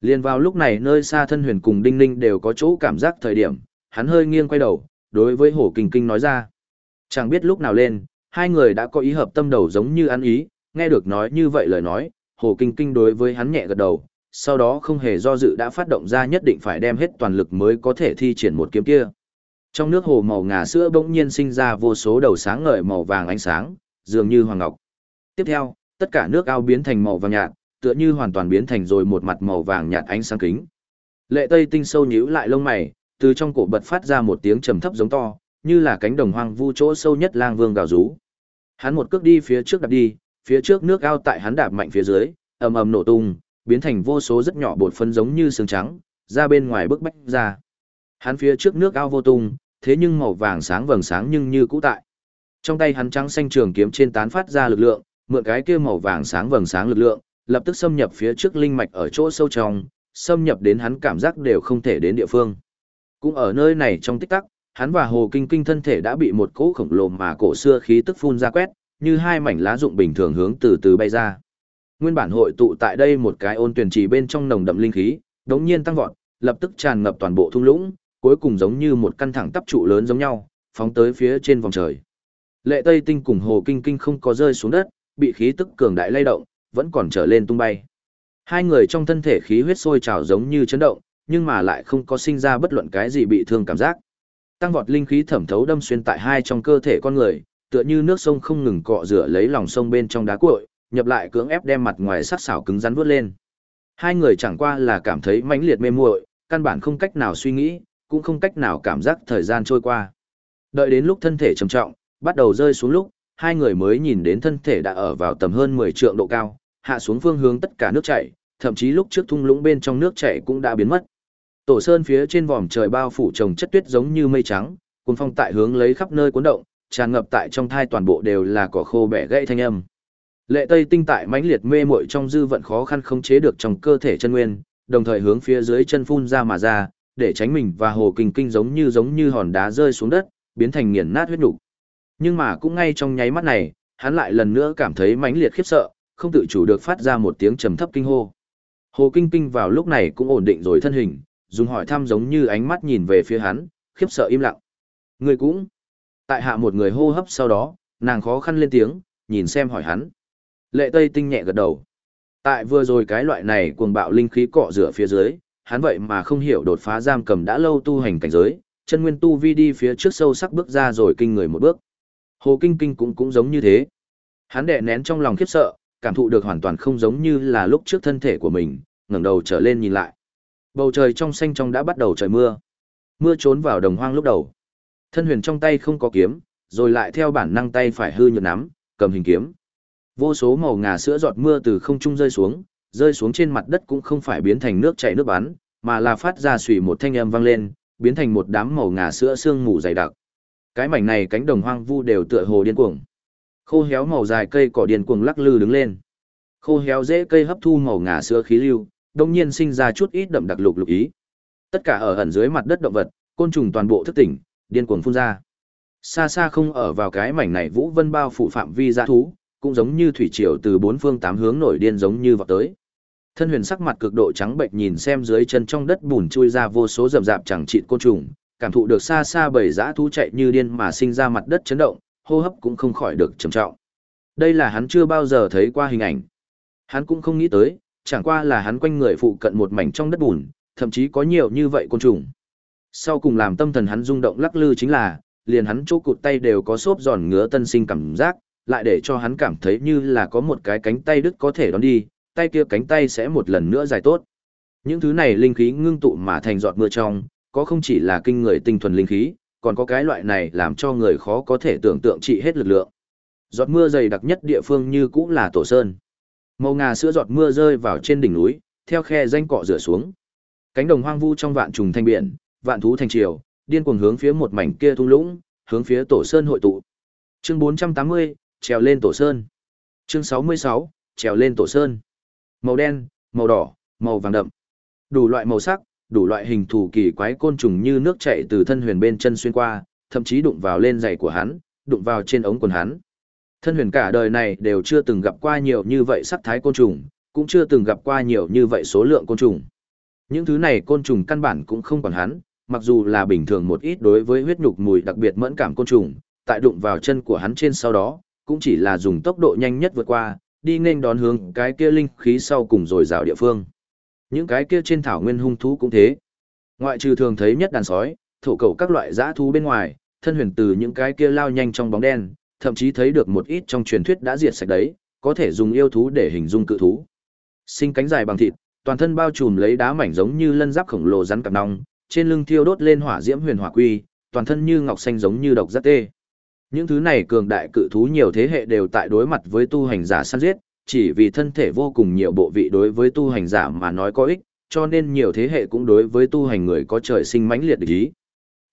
Liên vào lúc này nơi xa thân huyền cùng đinh ninh đều có chỗ cảm giác thời điểm, hắn hơi nghiêng quay đầu, đối với hồ kinh kinh nói ra. Chẳng biết lúc nào lên, hai người đã có ý hợp tâm đầu giống như ăn ý, nghe được nói như vậy lời nói, hồ kinh kinh đối với hắn nhẹ gật đầu, sau đó không hề do dự đã phát động ra nhất định phải đem hết toàn lực mới có thể thi triển một kiếm kia. Trong nước hồ màu ngà sữa bỗng nhiên sinh ra vô số đầu sáng ngời màu vàng ánh sáng, dường như hoàng ngọc. Tiếp theo, tất cả nước ao biến thành màu vàng nhạt, tựa như hoàn toàn biến thành rồi một mặt màu vàng nhạt ánh sáng kính. Lệ Tây tinh sâu nhíu lại lông mày, từ trong cổ bật phát ra một tiếng trầm thấp giống to, như là cánh đồng hoang vu chỗ sâu nhất lang vương gào rú. Hắn một cước đi phía trước đạp đi, phía trước nước ao tại hắn đạp mạnh phía dưới, ầm ầm nổ tung, biến thành vô số rất nhỏ bột phân giống như sương trắng, ra bên ngoài bức bách ra. Hắn phía trước nước ao vô tung, thế nhưng màu vàng sáng vầng sáng nhưng như cũ tại. Trong tay hắn trắng xanh trường kiếm trên tán phát ra lực lượng, mượn cái kia màu vàng sáng vầng sáng lực lượng, lập tức xâm nhập phía trước linh mạch ở chỗ sâu trong, xâm nhập đến hắn cảm giác đều không thể đến địa phương. Cũng ở nơi này trong tích tắc, hắn và Hồ Kinh Kinh thân thể đã bị một cỗ khổng lồ mà cổ xưa khí tức phun ra quét, như hai mảnh lá dụng bình thường hướng từ từ bay ra. Nguyên bản hội tụ tại đây một cái ôn tuyển trì bên trong nồng đậm linh khí, đống nhiên tăng vọt, lập tức tràn ngập toàn bộ thung lũng, cuối cùng giống như một căn thẳng tắp trụ lớn giống nhau, phóng tới phía trên vòng trời. Lệ Tây Tinh cùng Hồ Kinh Kinh không có rơi xuống đất, bị khí tức cường đại lay động, vẫn còn trở lên tung bay. Hai người trong thân thể khí huyết sôi trào giống như chấn động, nhưng mà lại không có sinh ra bất luận cái gì bị thương cảm giác. Tăng vọt linh khí thẩm thấu đâm xuyên tại hai trong cơ thể con người, tựa như nước sông không ngừng cọ rửa lấy lòng sông bên trong đá cuội, nhập lại cưỡng ép đem mặt ngoài sắc sảo cứng rắn vút lên. Hai người chẳng qua là cảm thấy mãnh liệt mê muội, căn bản không cách nào suy nghĩ, cũng không cách nào cảm giác thời gian trôi qua. Đợi đến lúc thân thể trầm trọng, bắt đầu rơi xuống lúc, hai người mới nhìn đến thân thể đã ở vào tầm hơn 10 trượng độ cao, hạ xuống phương hướng tất cả nước chảy, thậm chí lúc trước thung lũng bên trong nước chảy cũng đã biến mất. Tổ sơn phía trên vòm trời bao phủ trồng chất tuyết giống như mây trắng, cuồng phong tại hướng lấy khắp nơi cuốn động, tràn ngập tại trong thai toàn bộ đều là cỏ khô bẻ gãy thanh âm. Lệ Tây tinh tại mãnh liệt mê muội trong dư vận khó khăn khống chế được trong cơ thể chân nguyên, đồng thời hướng phía dưới chân phun ra mà ra, để tránh mình và hồ kinh kinh giống như giống như hòn đá rơi xuống đất, biến thành nghiền nát huyết nục. Nhưng mà cũng ngay trong nháy mắt này, hắn lại lần nữa cảm thấy mãnh liệt khiếp sợ, không tự chủ được phát ra một tiếng trầm thấp kinh hô. Hồ Kinh Kinh vào lúc này cũng ổn định rồi thân hình, dùng hỏi thăm giống như ánh mắt nhìn về phía hắn, khiếp sợ im lặng. Người cũng. Tại hạ một người hô hấp sau đó, nàng khó khăn lên tiếng, nhìn xem hỏi hắn. Lệ Tây Tinh nhẹ gật đầu. Tại vừa rồi cái loại này cuồng bạo linh khí cọ rửa phía dưới, hắn vậy mà không hiểu đột phá giam cầm đã lâu tu hành cảnh giới, chân nguyên tu vi đi phía trước sâu sắc bước ra rồi kinh người một bước. Hồ Kinh Kinh cũng cũng giống như thế. Hắn đè nén trong lòng khiếp sợ, cảm thụ được hoàn toàn không giống như là lúc trước thân thể của mình, ngẩng đầu trở lên nhìn lại. Bầu trời trong xanh trong đã bắt đầu trời mưa. Mưa trốn vào đồng hoang lúc đầu. Thân huyền trong tay không có kiếm, rồi lại theo bản năng tay phải hư nhược nắm, cầm hình kiếm. Vô số màu ngà sữa giọt mưa từ không trung rơi xuống, rơi xuống trên mặt đất cũng không phải biến thành nước chảy nước bắn, mà là phát ra xùy một thanh âm vang lên, biến thành một đám màu ngà sữa sương mù dày đặc. Cái mảnh này cánh đồng hoang vu đều tựa hồ điên cuồng. Khô héo màu dài cây cỏ điên cuồng lắc lư đứng lên. Khô héo dễ cây hấp thu màu ngà sữa khí lưu, đông nhiên sinh ra chút ít đậm đặc lục lục ý. Tất cả ở ẩn dưới mặt đất động vật, côn trùng toàn bộ thức tỉnh, điên cuồng phun ra. Xa xa không ở vào cái mảnh này Vũ Vân bao phủ phạm vi dã thú, cũng giống như thủy triều từ bốn phương tám hướng nổi điên giống như vào tới. Thân huyền sắc mặt cực độ trắng bệnh nhìn xem dưới chân trong đất bùn chui ra vô số rậm rạp chẳng trị côn trùng, cảm thụ được xa xa bầy dã thú chạy như điên mà sinh ra mặt đất chấn động, hô hấp cũng không khỏi được trầm trọng. Đây là hắn chưa bao giờ thấy qua hình ảnh. Hắn cũng không nghĩ tới, chẳng qua là hắn quanh người phụ cận một mảnh trong đất bùn, thậm chí có nhiều như vậy côn trùng. Sau cùng làm tâm thần hắn rung động lắc lư chính là, liền hắn chỗ cụt tay đều có xốp giòn ngứa tân sinh cảm giác, lại để cho hắn cảm thấy như là có một cái cánh tay đứt có thể đón đi, tay kia cánh tay sẽ một lần nữa dài tốt. Những thứ này linh khí ngưng tụ mà thành giọt mưa trong, có không chỉ là kinh người tinh thuần linh khí, còn có cái loại này làm cho người khó có thể tưởng tượng trị hết lực lượng. Giọt mưa dày đặc nhất địa phương như cũng là tổ sơn. Màu ngà sữa giọt mưa rơi vào trên đỉnh núi, theo khe danh cọ rửa xuống. Cánh đồng hoang vu trong vạn trùng thanh biển, vạn thú thành triều, điên cuồng hướng phía một mảnh kia thung lũng, hướng phía tổ sơn hội tụ. Chương 480, trèo lên tổ sơn. Chương 66, trèo lên tổ sơn. Màu đen, màu đỏ, màu vàng đậm. Đủ loại màu sắc, đủ loại hình thù kỳ quái côn trùng như nước chảy từ thân huyền bên chân xuyên qua, thậm chí đụng vào lên giày của hắn, đụng vào trên ống quần hắn. Thân huyền cả đời này đều chưa từng gặp qua nhiều như vậy sắc thái côn trùng, cũng chưa từng gặp qua nhiều như vậy số lượng côn trùng. Những thứ này côn trùng căn bản cũng không còn hắn, mặc dù là bình thường một ít đối với huyết nhục mùi đặc biệt mẫn cảm côn trùng, tại đụng vào chân của hắn trên sau đó, cũng chỉ là dùng tốc độ nhanh nhất vượt qua, đi nên đón hướng cái kia linh khí sau cùng rồi rào địa phương. Những cái kia trên thảo nguyên hung thú cũng thế. Ngoại trừ thường thấy nhất đàn sói, thổ cầu các loại dã thú bên ngoài, thân huyền từ những cái kia lao nhanh trong bóng đen, thậm chí thấy được một ít trong truyền thuyết đã diệt sạch đấy, có thể dùng yêu thú để hình dung cự thú. Sinh cánh dài bằng thịt, toàn thân bao trùm lấy đá mảnh giống như lân giáp khổng lồ rắn cặp nong, trên lưng thiêu đốt lên hỏa diễm huyền hỏa quy, toàn thân như ngọc xanh giống như độc giác tê. Những thứ này cường đại cự thú nhiều thế hệ đều tại đối mặt với tu hành giả săn giết, chỉ vì thân thể vô cùng nhiều bộ vị đối với tu hành giả mà nói có ích, cho nên nhiều thế hệ cũng đối với tu hành người có trời sinh mãnh liệt ý.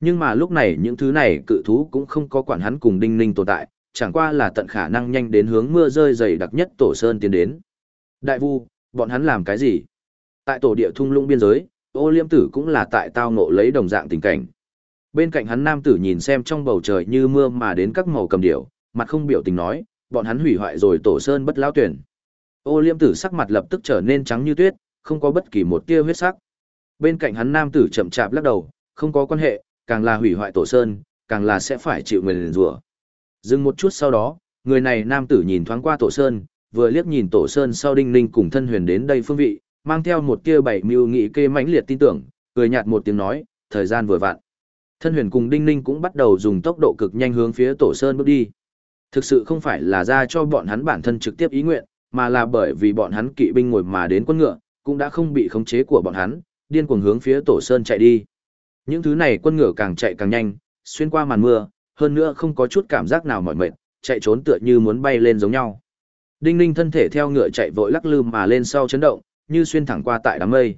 Nhưng mà lúc này những thứ này cự thú cũng không có quản hắn cùng đinh ninh tồn tại, chẳng qua là tận khả năng nhanh đến hướng mưa rơi dày đặc nhất tổ sơn tiến đến. Đại vu, bọn hắn làm cái gì? Tại tổ địa thung lũng biên giới, ô liêm tử cũng là tại tao ngộ lấy đồng dạng tình cảnh. Bên cạnh hắn nam tử nhìn xem trong bầu trời như mưa mà đến các màu cầm điểu, mặt không biểu tình nói, bọn hắn hủy hoại rồi tổ sơn bất lão tuyển. Ô liêm tử sắc mặt lập tức trở nên trắng như tuyết, không có bất kỳ một tia huyết sắc. Bên cạnh hắn nam tử chậm chạp lắc đầu, không có quan hệ, càng là hủy hoại tổ sơn, càng là sẽ phải chịu người rủa. Dừng một chút sau đó, người này nam tử nhìn thoáng qua tổ sơn, vừa liếc nhìn tổ sơn sau đinh ninh cùng thân huyền đến đây phương vị, mang theo một tia bảy mưu nghị kê mãnh liệt tin tưởng, cười nhạt một tiếng nói, thời gian vừa vặn. Thân huyền cùng đinh ninh cũng bắt đầu dùng tốc độ cực nhanh hướng phía tổ sơn bước đi. Thực sự không phải là ra cho bọn hắn bản thân trực tiếp ý nguyện, mà là bởi vì bọn hắn kỵ binh ngồi mà đến quân ngựa, cũng đã không bị khống chế của bọn hắn, điên cuồng hướng phía tổ sơn chạy đi. Những thứ này quân ngựa càng chạy càng nhanh, xuyên qua màn mưa, hơn nữa không có chút cảm giác nào mỏi mệt, chạy trốn tựa như muốn bay lên giống nhau. Đinh Ninh thân thể theo ngựa chạy vội lắc lư mà lên sau chấn động, như xuyên thẳng qua tại đám mây.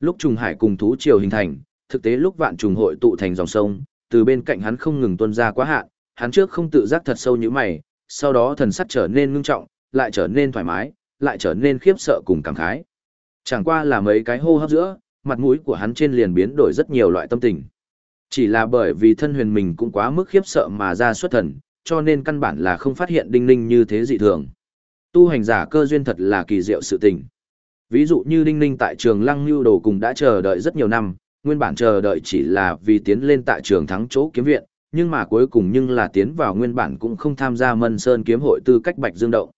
Lúc trùng hải cùng thú triều hình thành, thực tế lúc vạn trùng hội tụ thành dòng sông, từ bên cạnh hắn không ngừng tuôn ra quá hạn, hắn trước không tự giác thật sâu như mày, sau đó thần sắc trở nên ngưng trọng, lại trở nên thoải mái, lại trở nên khiếp sợ cùng cảm khái. Chẳng qua là mấy cái hô hấp giữa, mặt mũi của hắn trên liền biến đổi rất nhiều loại tâm tình. Chỉ là bởi vì thân huyền mình cũng quá mức khiếp sợ mà ra xuất thần, cho nên căn bản là không phát hiện đinh ninh như thế dị thường. Tu hành giả cơ duyên thật là kỳ diệu sự tình. Ví dụ như đinh ninh tại trường lăng lưu đồ cùng đã chờ đợi rất nhiều năm, nguyên bản chờ đợi chỉ là vì tiến lên tại trường thắng chỗ kiếm viện, nhưng mà cuối cùng nhưng là tiến vào nguyên bản cũng không tham gia mân sơn kiếm hội tư cách Bạch Dương Động.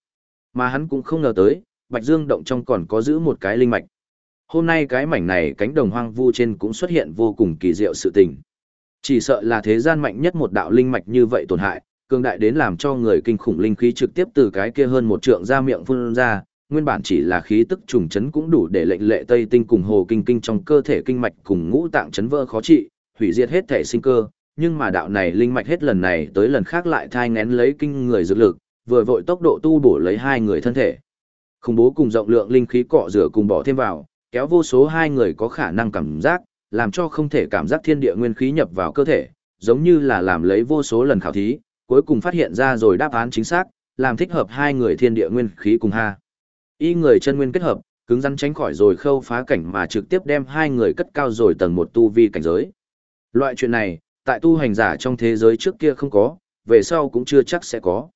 Mà hắn cũng không ngờ tới, Bạch Dương Động trong còn có giữ một cái linh mạch. Hôm nay cái mảnh này cánh đồng hoang vu trên cũng xuất hiện vô cùng kỳ diệu sự tình. Chỉ sợ là thế gian mạnh nhất một đạo linh mạch như vậy tổn hại, cường đại đến làm cho người kinh khủng linh khí trực tiếp từ cái kia hơn một trượng ra miệng phun ra, nguyên bản chỉ là khí tức trùng chấn cũng đủ để lệnh lệ Tây Tinh cùng hồ kinh kinh trong cơ thể kinh mạch cùng ngũ tạng chấn vỡ khó trị, hủy diệt hết thể sinh cơ, nhưng mà đạo này linh mạch hết lần này tới lần khác lại thai ngén lấy kinh người dược lực, vừa vội tốc độ tu bổ lấy hai người thân thể. Khủng bố cùng rộng lượng linh khí cọ rửa cùng bỏ thêm vào, kéo vô số hai người có khả năng cảm giác, làm cho không thể cảm giác thiên địa nguyên khí nhập vào cơ thể, giống như là làm lấy vô số lần khảo thí, cuối cùng phát hiện ra rồi đáp án chính xác, làm thích hợp hai người thiên địa nguyên khí cùng ha. Y người chân nguyên kết hợp, cứng rắn tránh khỏi rồi khâu phá cảnh mà trực tiếp đem hai người cất cao rồi tầng một tu vi cảnh giới. Loại chuyện này, tại tu hành giả trong thế giới trước kia không có, về sau cũng chưa chắc sẽ có.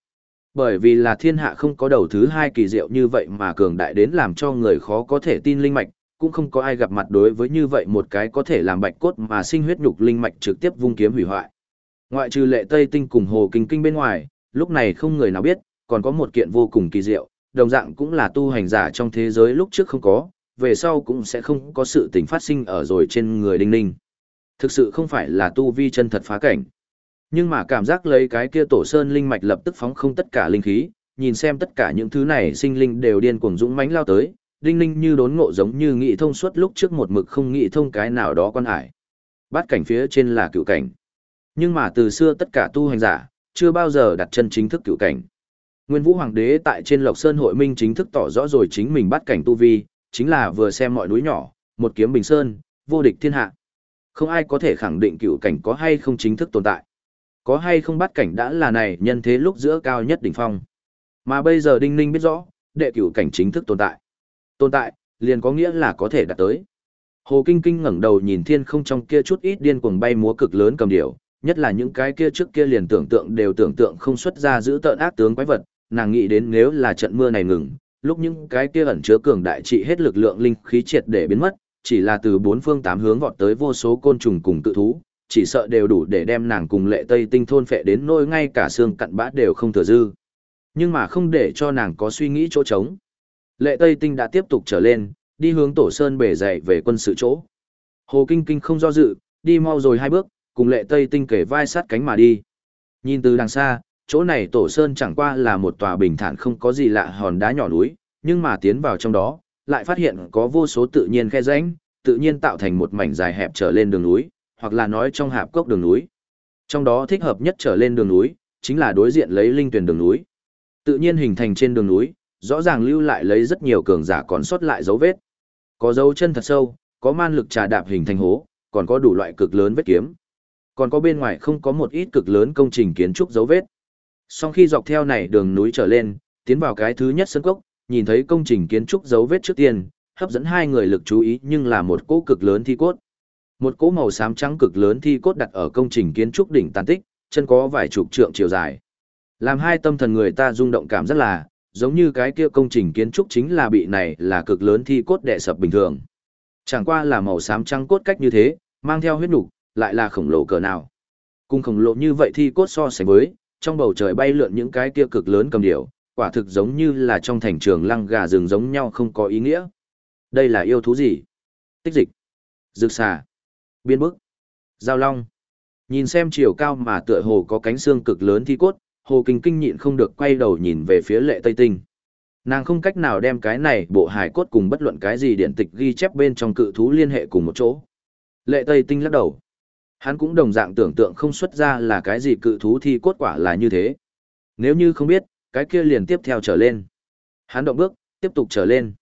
Bởi vì là thiên hạ không có đầu thứ hai kỳ diệu như vậy mà cường đại đến làm cho người khó có thể tin linh mạch, cũng không có ai gặp mặt đối với như vậy một cái có thể làm bạch cốt mà sinh huyết nhục linh mạch trực tiếp vung kiếm hủy hoại. Ngoại trừ lệ Tây Tinh cùng hồ kinh kinh bên ngoài, lúc này không người nào biết, còn có một kiện vô cùng kỳ diệu, đồng dạng cũng là tu hành giả trong thế giới lúc trước không có, về sau cũng sẽ không có sự tình phát sinh ở rồi trên người đinh ninh. Thực sự không phải là tu vi chân thật phá cảnh. Nhưng mà cảm giác lấy cái kia tổ sơn linh mạch lập tức phóng không tất cả linh khí, nhìn xem tất cả những thứ này sinh linh đều điên cuồng dũng mãnh lao tới, đinh ninh như đốn ngộ giống như nghị thông suốt lúc trước một mực không nghị thông cái nào đó quan hải. Bát cảnh phía trên là cựu cảnh. Nhưng mà từ xưa tất cả tu hành giả, chưa bao giờ đặt chân chính thức cựu cảnh. Nguyên Vũ Hoàng đế tại trên Lộc Sơn hội minh chính thức tỏ rõ rồi chính mình bắt cảnh tu vi, chính là vừa xem mọi núi nhỏ, một kiếm bình sơn, vô địch thiên hạ. Không ai có thể khẳng định cựu cảnh có hay không chính thức tồn tại. Có hay không bắt cảnh đã là này nhân thế lúc giữa cao nhất đỉnh phong. Mà bây giờ Đinh Ninh biết rõ, đệ cửu cảnh chính thức tồn tại. Tồn tại, liền có nghĩa là có thể đạt tới. Hồ Kinh Kinh ngẩng đầu nhìn thiên không trong kia chút ít điên cuồng bay múa cực lớn cầm điểu, nhất là những cái kia trước kia liền tưởng tượng đều tưởng tượng không xuất ra giữ tợn ác tướng quái vật, nàng nghĩ đến nếu là trận mưa này ngừng, lúc những cái kia ẩn chứa cường đại trị hết lực lượng linh khí triệt để biến mất, chỉ là từ bốn phương tám hướng vọt tới vô số côn trùng cùng tự thú, chỉ sợ đều đủ để đem nàng cùng lệ tây tinh thôn phệ đến nỗi ngay cả xương cặn bã đều không thừa dư. Nhưng mà không để cho nàng có suy nghĩ chỗ trống. Lệ tây tinh đã tiếp tục trở lên, đi hướng tổ sơn bể dậy về quân sự chỗ. Hồ Kinh Kinh không do dự, đi mau rồi hai bước, cùng lệ tây tinh kể vai sát cánh mà đi. Nhìn từ đằng xa, chỗ này tổ sơn chẳng qua là một tòa bình thản không có gì lạ hòn đá nhỏ núi, nhưng mà tiến vào trong đó, lại phát hiện có vô số tự nhiên khe rãnh, tự nhiên tạo thành một mảnh dài hẹp trở lên đường núi, hoặc là nói trong hạp cốc đường núi. Trong đó thích hợp nhất trở lên đường núi, chính là đối diện lấy linh tuyển đường núi. Tự nhiên hình thành trên đường núi, rõ ràng lưu lại lấy rất nhiều cường giả còn sót lại dấu vết. Có dấu chân thật sâu, có man lực trà đạp hình thành hố, còn có đủ loại cực lớn vết kiếm. Còn có bên ngoài không có một ít cực lớn công trình kiến trúc dấu vết. Sau khi dọc theo này đường núi trở lên, tiến vào cái thứ nhất sân cốc, nhìn thấy công trình kiến trúc dấu vết trước tiên, hấp dẫn hai người lực chú ý nhưng là một cỗ cực lớn thi cốt. Một cỗ màu xám trắng cực lớn thi cốt đặt ở công trình kiến trúc đỉnh tàn tích, chân có vài chục trượng chiều dài. Làm hai tâm thần người ta rung động cảm rất là, giống như cái kia công trình kiến trúc chính là bị này là cực lớn thi cốt đè sập bình thường. Chẳng qua là màu xám trắng cốt cách như thế, mang theo huyết nục, lại là khổng lồ cỡ nào. Cùng khổng lồ như vậy thi cốt so sánh với, trong bầu trời bay lượn những cái kia cực lớn cầm điểu, quả thực giống như là trong thành trường lăng gà rừng giống nhau không có ý nghĩa. Đây là yêu thú gì? Tích dịch, dược xà, biên bức, giao long. Nhìn xem chiều cao mà tựa hồ có cánh xương cực lớn thi cốt, hồ kinh kinh nhịn không được quay đầu nhìn về phía lệ tây tinh. Nàng không cách nào đem cái này bộ hài cốt cùng bất luận cái gì điện tịch ghi chép bên trong cự thú liên hệ cùng một chỗ. Lệ tây tinh lắc đầu. Hắn cũng đồng dạng tưởng tượng không xuất ra là cái gì cự thú thi cốt quả là như thế. Nếu như không biết, cái kia liền tiếp theo trở lên. Hắn động bước, tiếp tục trở lên.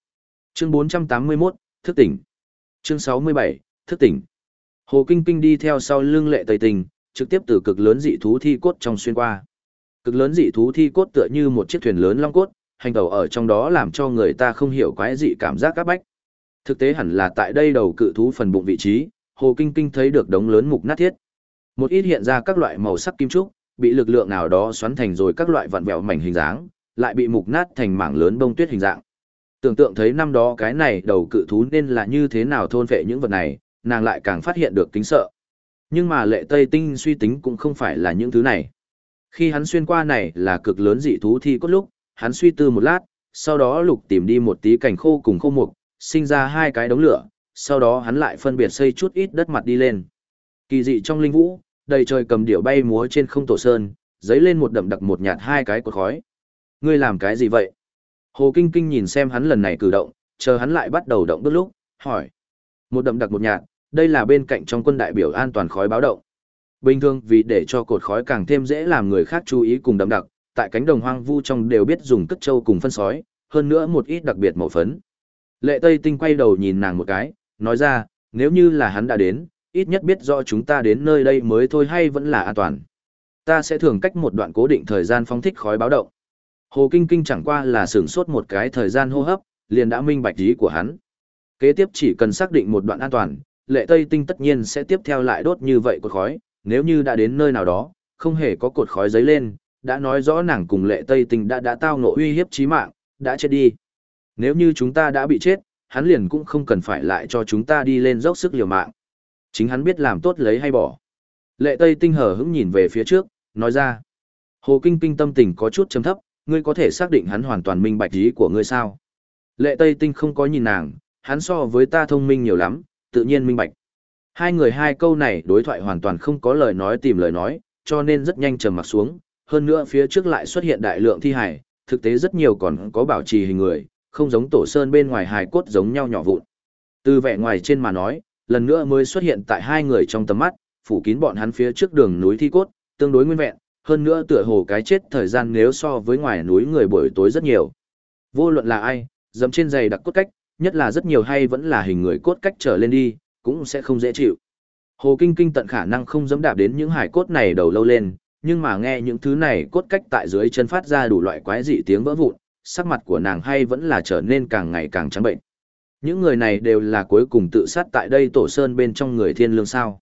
Chương 481, thức tỉnh. Chương 67, thức tỉnh. Hồ Kinh Kinh đi theo sau lưng lệ tây Tinh, trực tiếp từ cực lớn dị thú thi cốt trong xuyên qua. Cực lớn dị thú thi cốt tựa như một chiếc thuyền lớn long cốt, hành tàu ở trong đó làm cho người ta không hiểu quái dị cảm giác các bách. Thực tế hẳn là tại đây đầu cự thú phần bụng vị trí, Hồ Kinh Kinh thấy được đống lớn mục nát thiết. Một ít hiện ra các loại màu sắc kim trúc, bị lực lượng nào đó xoắn thành rồi các loại vặn vẹo mảnh hình dáng, lại bị mục nát thành mảng lớn bông tuyết hình dạng. Tưởng tượng thấy năm đó cái này đầu cự thú nên là như thế nào thôn vệ những vật này, nàng lại càng phát hiện được kính sợ. Nhưng mà lệ Tây Tinh suy tính cũng không phải là những thứ này. Khi hắn xuyên qua này là cực lớn dị thú thi cốt lúc, hắn suy tư một lát, sau đó lục tìm đi một tí cảnh khô cùng khô mục, sinh ra hai cái đống lửa, sau đó hắn lại phân biệt xây chút ít đất mặt đi lên. Kỳ dị trong linh vũ, đầy trời cầm điệu bay múa trên không tổ sơn, giấy lên một đậm đặc một nhạt hai cái cột khói. Ngươi làm cái gì vậy? Hồ Kinh Kinh nhìn xem hắn lần này cử động, chờ hắn lại bắt đầu động bước lúc, hỏi. Một đậm đặc một nhạt, đây là bên cạnh trong quân đại biểu an toàn khói báo động. Bình thường vì để cho cột khói càng thêm dễ làm người khác chú ý cùng đậm đặc, tại cánh đồng hoang vu trong đều biết dùng cất trâu cùng phân sói, hơn nữa một ít đặc biệt màu phấn. Lệ Tây Tinh quay đầu nhìn nàng một cái, nói ra, nếu như là hắn đã đến, ít nhất biết rõ chúng ta đến nơi đây mới thôi hay vẫn là an toàn. Ta sẽ thường cách một đoạn cố định thời gian phóng thích khói báo động. Hồ Kinh Kinh chẳng qua là sửng sốt một cái thời gian hô hấp, liền đã minh bạch ý của hắn. Kế tiếp chỉ cần xác định một đoạn an toàn, lệ Tây Tinh tất nhiên sẽ tiếp theo lại đốt như vậy cột khói, nếu như đã đến nơi nào đó, không hề có cột khói giấy lên, đã nói rõ nàng cùng lệ Tây Tinh đã đã tao ngộ uy hiếp chí mạng, đã chết đi. Nếu như chúng ta đã bị chết, hắn liền cũng không cần phải lại cho chúng ta đi lên dốc sức liều mạng. Chính hắn biết làm tốt lấy hay bỏ. Lệ Tây Tinh hở hững nhìn về phía trước, nói ra. Hồ Kinh Kinh tâm tình có chút chấm thấp, ngươi có thể xác định hắn hoàn toàn minh bạch ý của ngươi sao? Lệ Tây Tinh không có nhìn nàng, hắn so với ta thông minh nhiều lắm, tự nhiên minh bạch. Hai người hai câu này đối thoại hoàn toàn không có lời nói tìm lời nói, cho nên rất nhanh trầm mặt xuống, hơn nữa phía trước lại xuất hiện đại lượng thi hải, thực tế rất nhiều còn có bảo trì hình người, không giống tổ sơn bên ngoài hài cốt giống nhau nhỏ vụn. Từ vẻ ngoài trên mà nói, lần nữa mới xuất hiện tại hai người trong tầm mắt, phủ kín bọn hắn phía trước đường núi thi cốt, tương đối nguyên vẹn, hơn nữa tựa hồ cái chết thời gian nếu so với ngoài núi người buổi tối rất nhiều. Vô luận là ai, dẫm trên giày đặc cốt cách, nhất là rất nhiều hay vẫn là hình người cốt cách trở lên đi, cũng sẽ không dễ chịu. Hồ Kinh Kinh tận khả năng không dẫm đạp đến những hải cốt này đầu lâu lên, nhưng mà nghe những thứ này cốt cách tại dưới chân phát ra đủ loại quái dị tiếng vỡ vụn, sắc mặt của nàng hay vẫn là trở nên càng ngày càng trắng bệnh. Những người này đều là cuối cùng tự sát tại đây tổ sơn bên trong người thiên lương sao.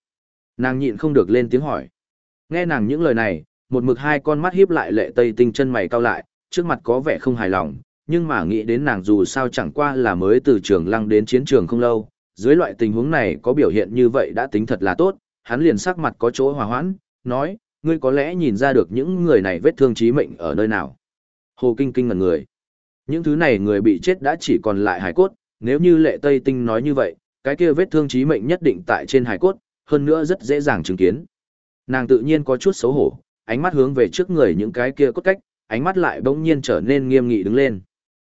Nàng nhịn không được lên tiếng hỏi. Nghe nàng những lời này, một mực hai con mắt hiếp lại lệ tây tinh chân mày cao lại, trước mặt có vẻ không hài lòng, nhưng mà nghĩ đến nàng dù sao chẳng qua là mới từ trường lăng đến chiến trường không lâu, dưới loại tình huống này có biểu hiện như vậy đã tính thật là tốt, hắn liền sắc mặt có chỗ hòa hoãn, nói, ngươi có lẽ nhìn ra được những người này vết thương chí mệnh ở nơi nào. Hồ Kinh Kinh ngẩn người. Những thứ này người bị chết đã chỉ còn lại hải cốt, nếu như lệ Tây Tinh nói như vậy, cái kia vết thương chí mệnh nhất định tại trên hải cốt, hơn nữa rất dễ dàng chứng kiến. Nàng tự nhiên có chút xấu hổ, ánh mắt hướng về trước người những cái kia cốt cách, ánh mắt lại bỗng nhiên trở nên nghiêm nghị đứng lên.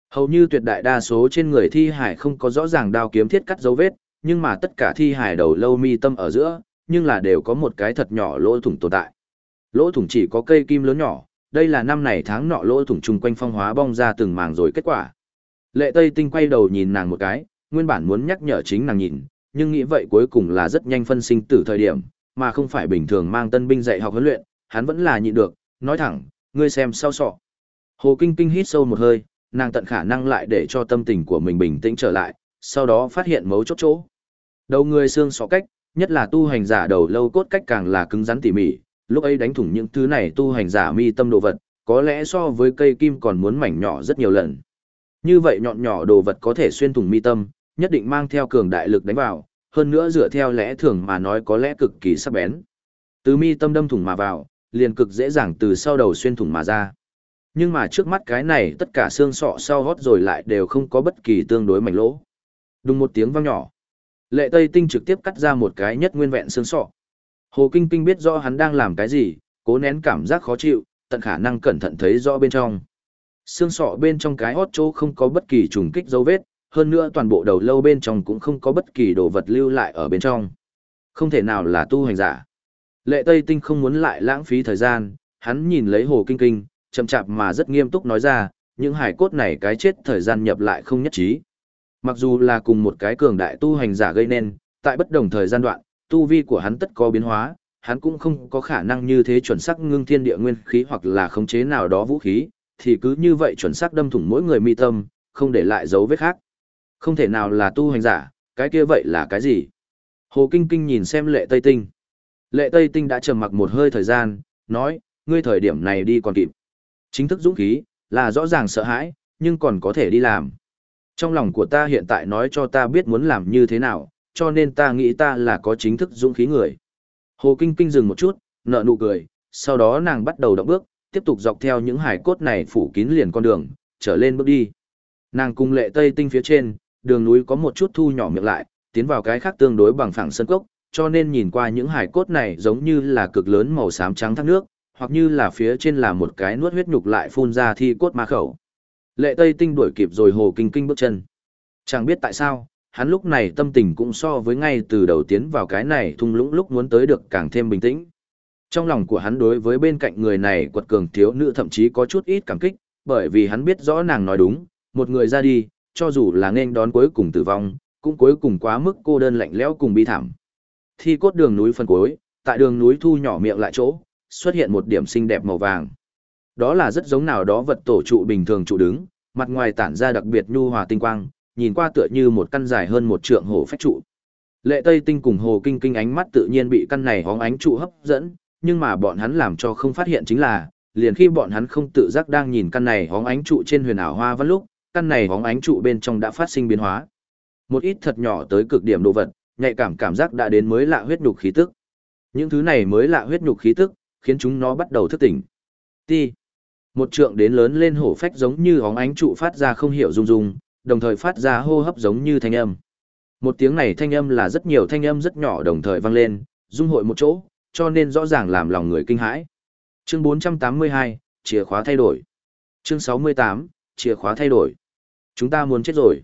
Hầu như tuyệt đại đa số trên người thi hải không có rõ ràng đao kiếm thiết cắt dấu vết, nhưng mà tất cả thi hải đầu lâu mi tâm ở giữa, nhưng là đều có một cái thật nhỏ lỗ thủng tồn tại. Lỗ thủng chỉ có cây kim lớn nhỏ, đây là năm này tháng nọ lỗ thủng chung quanh phong hóa bong ra từng màng rồi kết quả. Lệ Tây Tinh quay đầu nhìn nàng một cái, nguyên bản muốn nhắc nhở chính nàng nhìn, nhưng nghĩ vậy cuối cùng là rất nhanh phân sinh tử thời điểm, mà không phải bình thường mang tân binh dạy học huấn luyện, hắn vẫn là nhịn được, nói thẳng, ngươi xem sao sọ. Hồ Kinh Kinh hít sâu một hơi, nàng tận khả năng lại để cho tâm tình của mình bình tĩnh trở lại, sau đó phát hiện mấu chốt chỗ. Đầu người xương xó cách, nhất là tu hành giả đầu lâu cốt cách càng là cứng rắn tỉ mỉ, lúc ấy đánh thủng những thứ này tu hành giả mi tâm đồ vật, có lẽ so với cây kim còn muốn mảnh nhỏ rất nhiều lần. Như vậy nhọn nhỏ đồ vật có thể xuyên thủng mi tâm, nhất định mang theo cường đại lực đánh vào, hơn nữa dựa theo lẽ thường mà nói có lẽ cực kỳ sắc bén. Từ mi tâm đâm thủng mà vào, liền cực dễ dàng từ sau đầu xuyên thủng mà ra. Nhưng mà trước mắt cái này tất cả xương sọ sau hót rồi lại đều không có bất kỳ tương đối mảnh lỗ. Đùng một tiếng vang nhỏ. Lệ Tây Tinh trực tiếp cắt ra một cái nhất nguyên vẹn xương sọ. Hồ Kinh Kinh biết rõ hắn đang làm cái gì, cố nén cảm giác khó chịu, tận khả năng cẩn thận thấy rõ bên trong. Xương sọ bên trong cái hót chỗ không có bất kỳ trùng kích dấu vết, hơn nữa toàn bộ đầu lâu bên trong cũng không có bất kỳ đồ vật lưu lại ở bên trong. Không thể nào là tu hành giả. Lệ Tây Tinh không muốn lại lãng phí thời gian, hắn nhìn lấy Hồ Kinh Kinh, chậm chạp mà rất nghiêm túc nói ra, những hải cốt này cái chết thời gian nhập lại không nhất trí. Mặc dù là cùng một cái cường đại tu hành giả gây nên, tại bất đồng thời gian đoạn, tu vi của hắn tất có biến hóa, hắn cũng không có khả năng như thế chuẩn xác ngưng thiên địa nguyên khí hoặc là khống chế nào đó vũ khí, thì cứ như vậy chuẩn xác đâm thủng mỗi người mi tâm, không để lại dấu vết khác. Không thể nào là tu hành giả, cái kia vậy là cái gì? Hồ Kinh Kinh nhìn xem lệ Tây Tinh. Lệ Tây Tinh đã trầm mặc một hơi thời gian, nói, ngươi thời điểm này đi còn kịp. Chính thức dũng khí, là rõ ràng sợ hãi, nhưng còn có thể đi làm. Trong lòng của ta hiện tại nói cho ta biết muốn làm như thế nào, cho nên ta nghĩ ta là có chính thức dũng khí người. Hồ Kinh Kinh dừng một chút, nở nụ cười, sau đó nàng bắt đầu động bước, tiếp tục dọc theo những hải cốt này phủ kín liền con đường, trở lên bước đi. Nàng cùng lệ tây tinh phía trên, đường núi có một chút thu nhỏ miệng lại, tiến vào cái khác tương đối bằng phẳng sân cốc, cho nên nhìn qua những hải cốt này giống như là cực lớn màu xám trắng thác nước, hoặc như là phía trên là một cái nuốt huyết nhục lại phun ra thi cốt ma khẩu. Lệ Tây Tinh đuổi kịp rồi hồ kinh kinh bước chân. Chẳng biết tại sao, hắn lúc này tâm tình cũng so với ngay từ đầu tiến vào cái này thung lũng lúc muốn tới được càng thêm bình tĩnh. Trong lòng của hắn đối với bên cạnh người này quật cường thiếu nữ thậm chí có chút ít cảm kích, bởi vì hắn biết rõ nàng nói đúng, một người ra đi, cho dù là nên đón cuối cùng tử vong, cũng cuối cùng quá mức cô đơn lạnh lẽo cùng bi thảm. Thi cốt đường núi phân cuối, tại đường núi thu nhỏ miệng lại chỗ, xuất hiện một điểm xinh đẹp màu vàng. Đó là rất giống nào đó vật tổ trụ bình thường trụ đứng, mặt ngoài tản ra đặc biệt nhu hòa tinh quang, nhìn qua tựa như một căn dài hơn một trượng hồ phách trụ. Lệ Tây Tinh cùng Hồ Kinh Kinh ánh mắt tự nhiên bị căn này hóng ánh trụ hấp dẫn, nhưng mà bọn hắn làm cho không phát hiện chính là, liền khi bọn hắn không tự giác đang nhìn căn này hóng ánh trụ trên huyền ảo hoa văn lúc, căn này hóng ánh trụ bên trong đã phát sinh biến hóa. Một ít thật nhỏ tới cực điểm đồ vật, nhạy cảm cảm giác đã đến mới lạ huyết nhục khí tức. Những thứ này mới lạ huyết nhục khí tức, khiến chúng nó bắt đầu thức tỉnh. Ti. Một trượng đến lớn lên hổ phách giống như hóng ánh trụ phát ra không hiểu rung rung, đồng thời phát ra hô hấp giống như thanh âm. Một tiếng này thanh âm là rất nhiều thanh âm rất nhỏ đồng thời vang lên, dung hội một chỗ, cho nên rõ ràng làm lòng người kinh hãi. Chương 482, chìa khóa thay đổi. Chương 68, chìa khóa thay đổi. Chúng ta muốn chết rồi.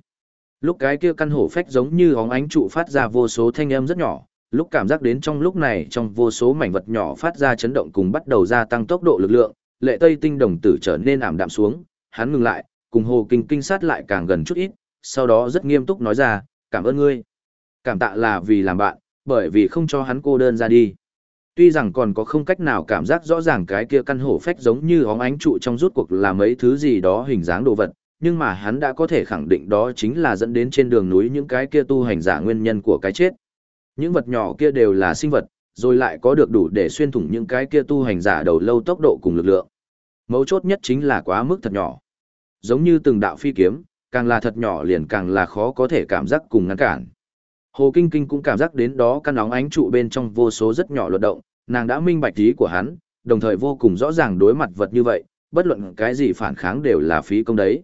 Lúc cái kia căn hổ phách giống như hóng ánh trụ phát ra vô số thanh âm rất nhỏ, lúc cảm giác đến trong lúc này trong vô số mảnh vật nhỏ phát ra chấn động cùng bắt đầu gia tăng tốc độ lực lượng, lệ tây tinh đồng tử trở nên ảm đạm xuống, hắn ngừng lại, cùng hồ kinh kinh sát lại càng gần chút ít, sau đó rất nghiêm túc nói ra, cảm ơn ngươi. Cảm tạ là vì làm bạn, bởi vì không cho hắn cô đơn ra đi. Tuy rằng còn có không cách nào cảm giác rõ ràng cái kia căn hổ phách giống như óng ánh trụ trong rút cuộc là mấy thứ gì đó hình dáng đồ vật, nhưng mà hắn đã có thể khẳng định đó chính là dẫn đến trên đường núi những cái kia tu hành giả nguyên nhân của cái chết. Những vật nhỏ kia đều là sinh vật, rồi lại có được đủ để xuyên thủng những cái kia tu hành giả đầu lâu tốc độ cùng lực lượng. Mấu chốt nhất chính là quá mức thật nhỏ. Giống như từng đạo phi kiếm, càng là thật nhỏ liền càng là khó có thể cảm giác cùng ngăn cản. Hồ Kinh Kinh cũng cảm giác đến đó căn nóng ánh trụ bên trong vô số rất nhỏ luật động, nàng đã minh bạch ý của hắn, đồng thời vô cùng rõ ràng đối mặt vật như vậy, bất luận cái gì phản kháng đều là phí công đấy.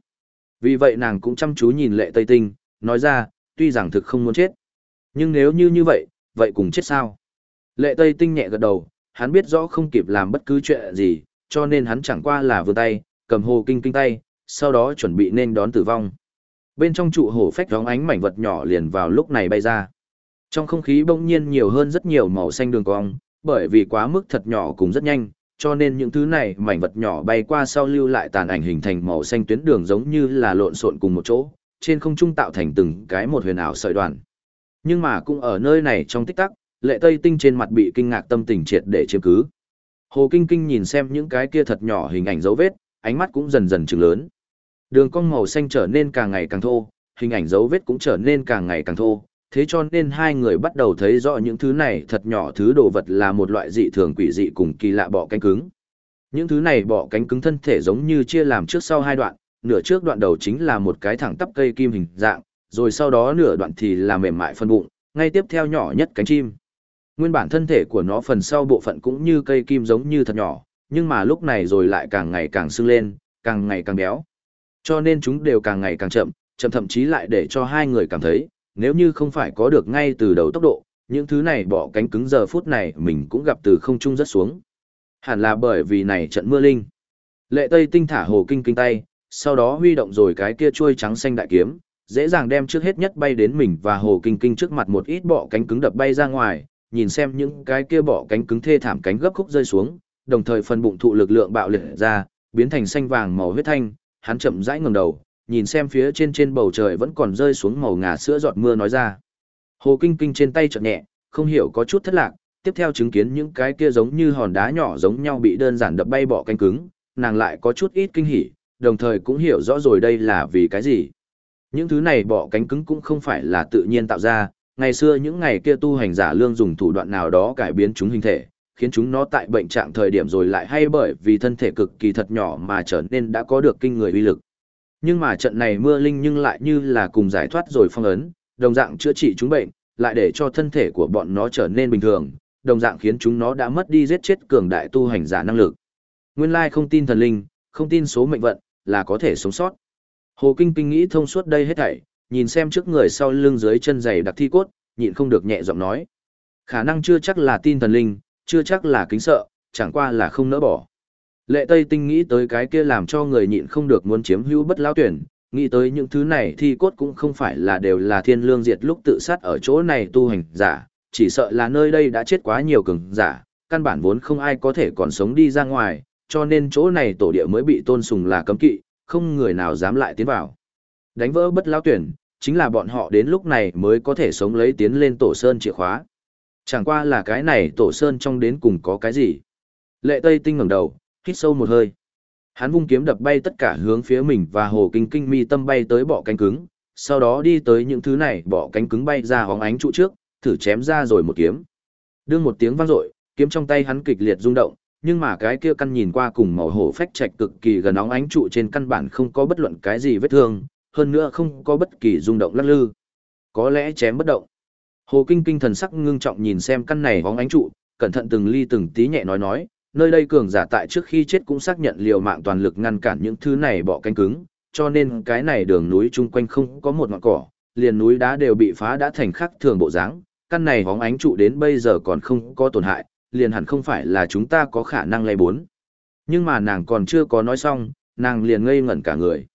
Vì vậy nàng cũng chăm chú nhìn lệ Tây Tinh, nói ra, tuy rằng thực không muốn chết. Nhưng nếu như như vậy, vậy cùng chết sao? Lệ Tây Tinh nhẹ gật đầu, hắn biết rõ không kịp làm bất cứ chuyện gì, cho nên hắn chẳng qua là vươn tay, cầm hồ kinh kinh tay, sau đó chuẩn bị nên đón tử vong. Bên trong trụ hồ phách róng ánh mảnh vật nhỏ liền vào lúc này bay ra. Trong không khí bỗng nhiên nhiều hơn rất nhiều màu xanh đường cong, bởi vì quá mức thật nhỏ cũng rất nhanh, cho nên những thứ này mảnh vật nhỏ bay qua sau lưu lại tàn ảnh hình thành màu xanh tuyến đường giống như là lộn xộn cùng một chỗ, trên không trung tạo thành từng cái một huyền ảo sợi đoàn. Nhưng mà cũng ở nơi này trong tích tắc, lệ tây tinh trên mặt bị kinh ngạc tâm tình triệt để chiếm cứ. Hồ Kinh Kinh nhìn xem những cái kia thật nhỏ hình ảnh dấu vết, ánh mắt cũng dần dần trừng lớn. Đường cong màu xanh trở nên càng ngày càng thô, hình ảnh dấu vết cũng trở nên càng ngày càng thô, thế cho nên hai người bắt đầu thấy rõ những thứ này thật nhỏ thứ đồ vật là một loại dị thường quỷ dị cùng kỳ lạ bọ cánh cứng. Những thứ này bọ cánh cứng thân thể giống như chia làm trước sau hai đoạn, nửa trước đoạn đầu chính là một cái thẳng tắp cây kim hình dạng, rồi sau đó nửa đoạn thì là mềm mại phân bụng, ngay tiếp theo nhỏ nhất cánh chim. Nguyên bản thân thể của nó phần sau bộ phận cũng như cây kim giống như thật nhỏ, nhưng mà lúc này rồi lại càng ngày càng sưng lên, càng ngày càng béo. Cho nên chúng đều càng ngày càng chậm, chậm thậm chí lại để cho hai người cảm thấy, nếu như không phải có được ngay từ đầu tốc độ, những thứ này bỏ cánh cứng giờ phút này mình cũng gặp từ không trung rất xuống. Hẳn là bởi vì này trận mưa linh. Lệ Tây tinh thả hồ kinh kinh tay, sau đó huy động rồi cái kia chuôi trắng xanh đại kiếm, dễ dàng đem trước hết nhất bay đến mình và hồ kinh kinh trước mặt một ít bọ cánh cứng đập bay ra ngoài, nhìn xem những cái kia bọ cánh cứng thê thảm cánh gấp khúc rơi xuống, đồng thời phần bụng thụ lực lượng bạo liệt ra, biến thành xanh vàng màu huyết thanh, hắn chậm rãi ngẩng đầu, nhìn xem phía trên trên bầu trời vẫn còn rơi xuống màu ngà sữa giọt mưa nói ra. Hồ Kinh Kinh trên tay chợt nhẹ, không hiểu có chút thất lạc, tiếp theo chứng kiến những cái kia giống như hòn đá nhỏ giống nhau bị đơn giản đập bay bọ cánh cứng, nàng lại có chút ít kinh hỉ, đồng thời cũng hiểu rõ rồi đây là vì cái gì. Những thứ này bỏ cánh cứng cũng không phải là tự nhiên tạo ra, ngày xưa những ngày kia tu hành giả lương dùng thủ đoạn nào đó cải biến chúng hình thể, khiến chúng nó tại bệnh trạng thời điểm rồi lại hay bởi vì thân thể cực kỳ thật nhỏ mà trở nên đã có được kinh người uy lực. Nhưng mà trận này mưa linh nhưng lại như là cùng giải thoát rồi phong ấn, đồng dạng chữa trị chúng bệnh, lại để cho thân thể của bọn nó trở nên bình thường, đồng dạng khiến chúng nó đã mất đi giết chết cường đại tu hành giả năng lực. Nguyên lai không tin thần linh, không tin số mệnh vận, là có thể sống sót. Hồ Kinh Kinh nghĩ thông suốt đây hết thảy, nhìn xem trước người sau lưng dưới chân giày đặc thi cốt, nhịn không được nhẹ giọng nói. Khả năng chưa chắc là tin thần linh, chưa chắc là kính sợ, chẳng qua là không nỡ bỏ. Lệ Tây Tinh nghĩ tới cái kia làm cho người nhịn không được muốn chiếm hữu bất lão tuyển, nghĩ tới những thứ này thi cốt cũng không phải là đều là thiên lương diệt lúc tự sát ở chỗ này tu hành giả, chỉ sợ là nơi đây đã chết quá nhiều cường giả, căn bản vốn không ai có thể còn sống đi ra ngoài, cho nên chỗ này tổ địa mới bị tôn sùng là cấm kỵ, không người nào dám lại tiến vào. Đánh vỡ bất lão tuyển, chính là bọn họ đến lúc này mới có thể sống lấy tiến lên tổ sơn chìa khóa. Chẳng qua là cái này tổ sơn trong đến cùng có cái gì. Lệ Tây Tinh ngẩng đầu, hít sâu một hơi. Hắn vung kiếm đập bay tất cả hướng phía mình và hồ kinh kinh mi tâm bay tới bọ cánh cứng, sau đó đi tới những thứ này bọ cánh cứng bay ra hóng ánh trụ trước, thử chém ra rồi một kiếm. Đương một tiếng vang dội, kiếm trong tay hắn kịch liệt rung động, nhưng mà cái kia căn nhìn qua cùng màu hổ phách trạch cực kỳ gần óng ánh trụ trên căn bản không có bất luận cái gì vết thương, hơn nữa không có bất kỳ rung động lắc lư. Có lẽ chém bất động. Hồ Kinh Kinh thần sắc ngưng trọng nhìn xem căn này óng ánh trụ, cẩn thận từng ly từng tí nhẹ nói nói, nơi đây cường giả tại trước khi chết cũng xác nhận liều mạng toàn lực ngăn cản những thứ này bỏ cánh cứng, cho nên cái này đường núi chung quanh không có một ngọn cỏ, liền núi đá đều bị phá đã thành khắc thường bộ dáng, căn này hóng ánh trụ đến bây giờ còn không có tổn hại, liền hẳn không phải là chúng ta có khả năng lay bốn. Nhưng mà nàng còn chưa có nói xong, nàng liền ngây ngẩn cả người.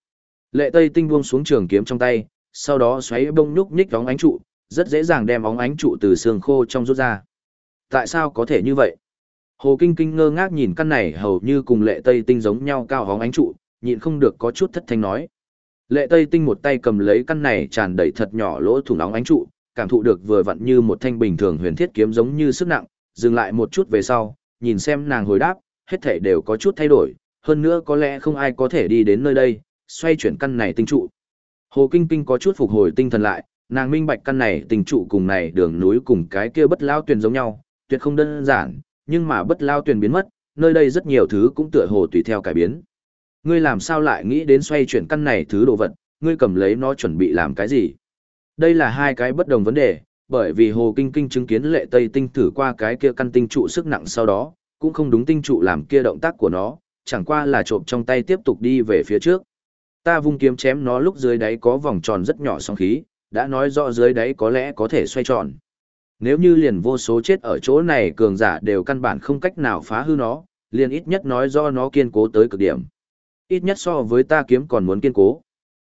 Lệ Tây Tinh buông xuống trường kiếm trong tay, sau đó xoáy bông nhúc nhích óng ánh trụ, rất dễ dàng đem óng ánh trụ từ xương khô trong rút ra. Tại sao có thể như vậy? Hồ Kinh Kinh ngơ ngác nhìn căn này hầu như cùng lệ Tây Tinh giống nhau cao óng ánh trụ, nhịn không được có chút thất thanh nói. Lệ Tây Tinh một tay cầm lấy căn này tràn đầy thật nhỏ lỗ thủng óng ánh trụ, cảm thụ được vừa vặn như một thanh bình thường huyền thiết kiếm giống như sức nặng, dừng lại một chút về sau, nhìn xem nàng hồi đáp, hết thể đều có chút thay đổi, hơn nữa có lẽ không ai có thể đi đến nơi đây, xoay chuyển căn này tinh trụ. Hồ Kinh Kinh có chút phục hồi tinh thần lại, nàng minh bạch căn này tinh trụ cùng này đường núi cùng cái kia bất lao tuyền giống nhau, tuyệt không đơn giản, nhưng mà bất lao tuyền biến mất, nơi đây rất nhiều thứ cũng tựa hồ tùy theo cải biến. Ngươi làm sao lại nghĩ đến xoay chuyển căn này thứ đồ vật, ngươi cầm lấy nó chuẩn bị làm cái gì? Đây là hai cái bất đồng vấn đề, bởi vì Hồ Kinh Kinh chứng kiến lệ Tây Tinh thử qua cái kia căn tinh trụ sức nặng sau đó, cũng không đúng tinh trụ làm kia động tác của nó, chẳng qua là trộm trong tay tiếp tục đi về phía trước. Ta vung kiếm chém nó lúc dưới đáy có vòng tròn rất nhỏ sóng khí, đã nói rõ dưới đáy có lẽ có thể xoay tròn. Nếu như liền vô số chết ở chỗ này cường giả đều căn bản không cách nào phá hư nó, liền ít nhất nói do nó kiên cố tới cực điểm. Ít nhất so với ta kiếm còn muốn kiên cố.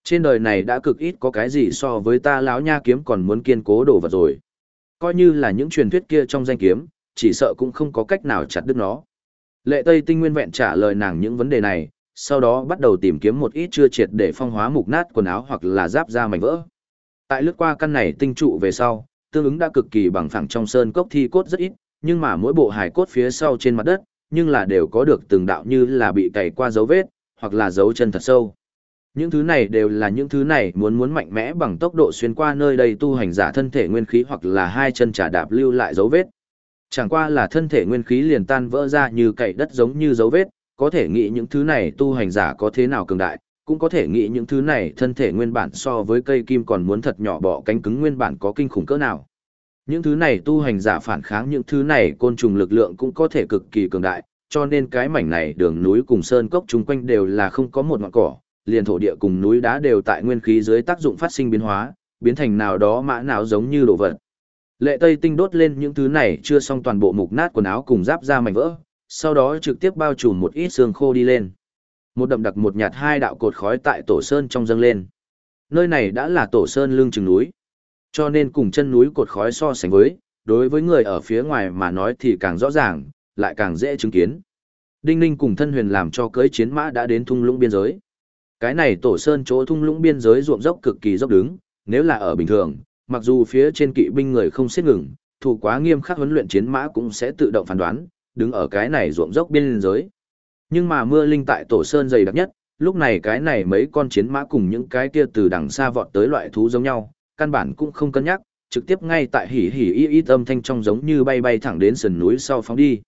Trên đời này đã cực ít có cái gì so với ta lão nha kiếm còn muốn kiên cố đồ vật rồi. Coi như là những truyền thuyết kia trong danh kiếm, chỉ sợ cũng không có cách nào chặt đứt nó. Lệ Tây Tinh nguyên vẹn trả lời nàng những vấn đề này, sau đó bắt đầu tìm kiếm một ít chưa triệt để phong hóa mục nát quần áo hoặc là giáp da mảnh vỡ. Tại lướt qua căn này tinh trụ về sau, tương ứng đã cực kỳ bằng phẳng trong sơn cốc thi cốt rất ít, nhưng mà mỗi bộ hài cốt phía sau trên mặt đất, nhưng là đều có được từng đạo như là bị cày qua dấu vết, hoặc là dấu chân thật sâu. Những thứ này đều là những thứ này muốn muốn mạnh mẽ bằng tốc độ xuyên qua nơi đây tu hành giả thân thể nguyên khí hoặc là hai chân trả đạp lưu lại dấu vết. Chẳng qua là thân thể nguyên khí liền tan vỡ ra như cậy đất giống như dấu vết, có thể nghĩ những thứ này tu hành giả có thế nào cường đại, cũng có thể nghĩ những thứ này thân thể nguyên bản so với cây kim còn muốn thật nhỏ bỏ cánh cứng nguyên bản có kinh khủng cỡ nào. Những thứ này tu hành giả phản kháng những thứ này côn trùng lực lượng cũng có thể cực kỳ cường đại, cho nên cái mảnh này đường núi cùng sơn cốc chung quanh đều là không có một ngọn cỏ, liền thổ địa cùng núi đá đều tại nguyên khí dưới tác dụng phát sinh biến hóa, biến thành nào đó mã nào giống như đồ vật. Lệ Tây Tinh đốt lên những thứ này chưa xong toàn bộ mục nát quần áo cùng giáp da mảnh vỡ, sau đó trực tiếp bao trùm một ít xương khô đi lên. Một đậm đặc một nhạt hai đạo cột khói tại tổ sơn trong dâng lên. Nơi này đã là tổ sơn lưng chừng núi. Cho nên cùng chân núi cột khói so sánh với, đối với người ở phía ngoài mà nói thì càng rõ ràng, lại càng dễ chứng kiến. Đinh Ninh cùng thân huyền làm cho cưới chiến mã đã đến thung lũng biên giới. Cái này tổ sơn chỗ thung lũng biên giới ruộng dốc cực kỳ dốc đứng, nếu là ở bình thường, mặc dù phía trên kỵ binh người không xiết ngừng, thủ quá nghiêm khắc huấn luyện chiến mã cũng sẽ tự động phán đoán, đứng ở cái này ruộng dốc biên giới. Nhưng mà mưa linh tại tổ sơn dày đặc nhất, lúc này cái này mấy con chiến mã cùng những cái kia từ đằng xa vọt tới loại thú giống nhau, căn bản cũng không cân nhắc, trực tiếp ngay tại hỉ hỉ y y âm thanh trong giống như bay bay thẳng đến sườn núi sau phóng đi.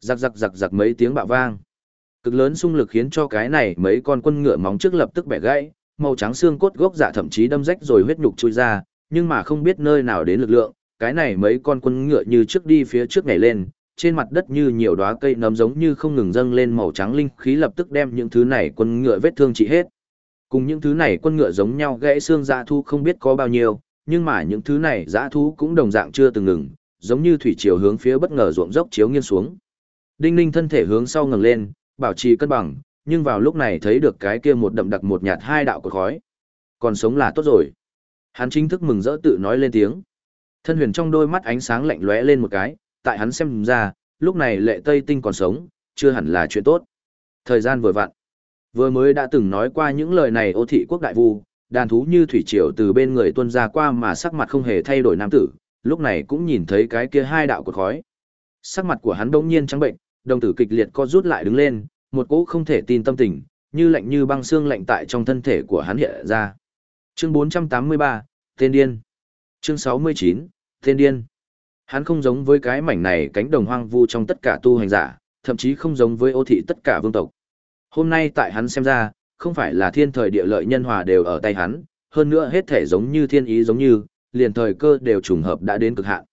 Giặc giặc giặc giặc mấy tiếng bạo vang. Cực lớn xung lực khiến cho cái này mấy con quân ngựa móng trước lập tức bẻ gãy, màu trắng xương cốt gốc dạ thậm chí đâm rách rồi huyết nhục chui ra, nhưng mà không biết nơi nào đến lực lượng, cái này mấy con quân ngựa như trước đi phía trước nhảy lên, trên mặt đất như nhiều đóa cây nấm giống như không ngừng dâng lên màu trắng linh khí lập tức đem những thứ này quân ngựa vết thương trị hết. Cùng những thứ này quân ngựa giống nhau gãy xương dã thu không biết có bao nhiêu, nhưng mà những thứ này dạ dã thú cũng đồng dạng chưa từng ngừng, giống như thủy triều hướng phía bất ngờ ruộng dốc chiếu nghiêng xuống. Đinh Ninh thân thể hướng sau ngẩng lên, bảo trì cân bằng, nhưng vào lúc này thấy được cái kia một đậm đặc một nhạt hai đạo cột khói. Còn sống là tốt rồi. Hắn chính thức mừng rỡ tự nói lên tiếng. Thân huyền trong đôi mắt ánh sáng lạnh lóe lên một cái, tại hắn xem ra, lúc này lệ tây tinh còn sống, chưa hẳn là chuyện tốt. Thời gian vừa vặn. Vừa mới đã từng nói qua những lời này ô thị quốc đại vu, đàn thú như thủy triều từ bên người tuân ra qua mà sắc mặt không hề thay đổi nam tử, lúc này cũng nhìn thấy cái kia hai đạo cột khói. Sắc mặt của hắn đông nhiên trắng bệnh, đồng tử kịch liệt co rút lại đứng lên, một cỗ không thể tin tâm tình, như lạnh như băng xương lạnh tại trong thân thể của hắn hiện ra. Chương 483, Tên Điên. Chương 69, Tên Điên. Hắn không giống với cái mảnh này cánh đồng hoang vu trong tất cả tu hành giả, thậm chí không giống với ô thị tất cả vương tộc. Hôm nay tại hắn xem ra, không phải là thiên thời địa lợi nhân hòa đều ở tay hắn, hơn nữa hết thể giống như thiên ý giống như, liền thời cơ đều trùng hợp đã đến cực hạn.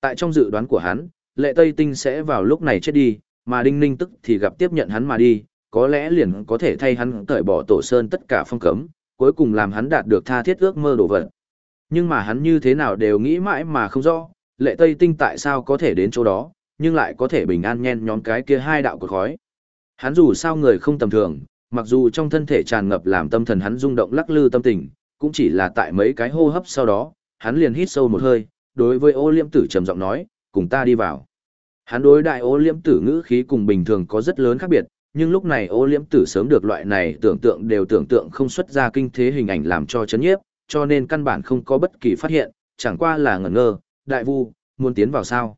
Tại trong dự đoán của hắn, lệ Tây Tinh sẽ vào lúc này chết đi, mà Đinh Ninh tức thì gặp tiếp nhận hắn mà đi, có lẽ liền có thể thay hắn cởi bỏ tổ sơn tất cả phong cấm, cuối cùng làm hắn đạt được tha thiết ước mơ đổ vật. Nhưng mà hắn như thế nào đều nghĩ mãi mà không rõ, lệ Tây Tinh tại sao có thể đến chỗ đó, nhưng lại có thể bình an nhen nhóm cái kia hai đạo cột khói. Hắn dù sao người không tầm thường, mặc dù trong thân thể tràn ngập làm tâm thần hắn rung động lắc lư tâm tình, cũng chỉ là tại mấy cái hô hấp sau đó, hắn liền hít sâu một hơi, đối với ô liễm tử trầm giọng nói, cùng ta đi vào. Hắn đối đại ô liễm tử ngữ khí cùng bình thường có rất lớn khác biệt, nhưng lúc này ô liễm tử sớm được loại này tưởng tượng đều tưởng tượng không xuất ra kinh thế hình ảnh làm cho chấn nhiếp, cho nên căn bản không có bất kỳ phát hiện, chẳng qua là ngẩn ngơ, đại vu, muốn tiến vào sao.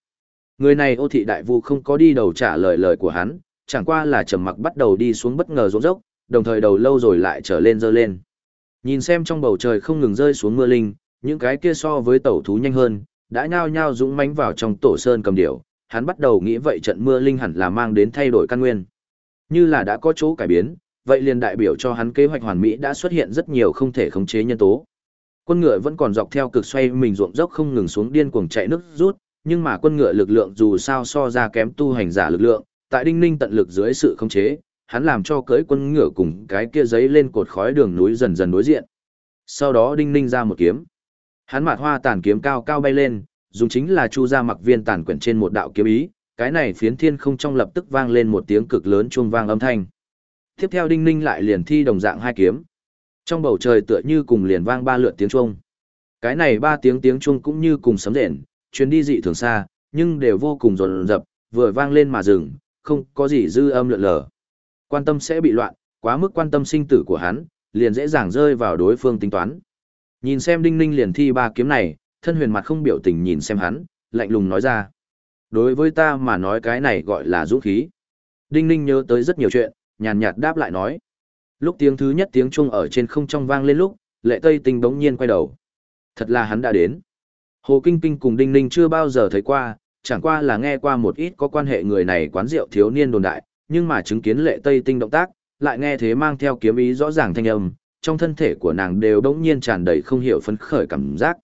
Người này ô thị đại vu không có đi đầu trả lời lời của hắn, chẳng qua là trầm mặc bắt đầu đi xuống bất ngờ rỗng dốc, đồng thời đầu lâu rồi lại trở lên dơ lên. Nhìn xem trong bầu trời không ngừng rơi xuống mưa linh, những cái kia so với tẩu thú nhanh hơn, đã nhao nhao dũng mãnh vào trong tổ sơn cầm điểu, hắn bắt đầu nghĩ vậy trận mưa linh hẳn là mang đến thay đổi căn nguyên. Như là đã có chỗ cải biến, vậy liền đại biểu cho hắn kế hoạch hoàn mỹ đã xuất hiện rất nhiều không thể khống chế nhân tố. Quân ngựa vẫn còn dọc theo cực xoay mình ruộng dốc không ngừng xuống điên cuồng chạy nước rút, nhưng mà quân ngựa lực lượng dù sao so ra kém tu hành giả lực lượng, tại đinh ninh tận lực dưới sự khống chế, hắn làm cho cưỡi quân ngựa cùng cái kia giấy lên cột khói đường núi dần dần đối diện. Sau đó đinh ninh ra một kiếm. Hắn mạt hoa tàn kiếm cao cao bay lên, dùng chính là chu ra mặc viên tàn quyển trên một đạo kiếm ý, cái này phiến thiên không trong lập tức vang lên một tiếng cực lớn chuông vang âm thanh. Tiếp theo đinh ninh lại liền thi đồng dạng hai kiếm. Trong bầu trời tựa như cùng liền vang ba lượt tiếng chuông. Cái này ba tiếng tiếng chuông cũng như cùng sấm rền, chuyến đi dị thường xa, nhưng đều vô cùng rồn rập, vừa vang lên mà dừng, không có gì dư âm lượn lờ. Quan tâm sẽ bị loạn, quá mức quan tâm sinh tử của hắn, liền dễ dàng rơi vào đối phương tính toán. Nhìn xem Đinh Ninh liền thi ba kiếm này, thân huyền mặt không biểu tình nhìn xem hắn, lạnh lùng nói ra. Đối với ta mà nói cái này gọi là dũng khí. Đinh Ninh nhớ tới rất nhiều chuyện, nhàn nhạt đáp lại nói. Lúc tiếng thứ nhất tiếng chuông ở trên không trong vang lên lúc, lệ tây tinh bỗng nhiên quay đầu. Thật là hắn đã đến. Hồ Kinh Kinh cùng Đinh Ninh chưa bao giờ thấy qua, chẳng qua là nghe qua một ít có quan hệ người này quán rượu thiếu niên đồn đại, nhưng mà chứng kiến lệ tây tinh động tác, lại nghe thế mang theo kiếm ý rõ ràng thanh âm, trong thân thể của nàng đều đống nhiên tràn đầy không hiểu phấn khởi cảm giác.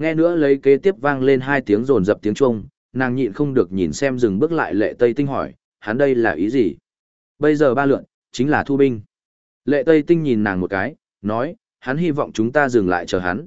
Nghe nữa lấy kế tiếp vang lên hai tiếng rồn dập tiếng chuông, nàng nhịn không được nhìn xem dừng bước lại lệ tây tinh hỏi, hắn đây là ý gì? Bây giờ ba lượn, chính là thu binh. Lệ tây tinh nhìn nàng một cái, nói, hắn hy vọng chúng ta dừng lại chờ hắn.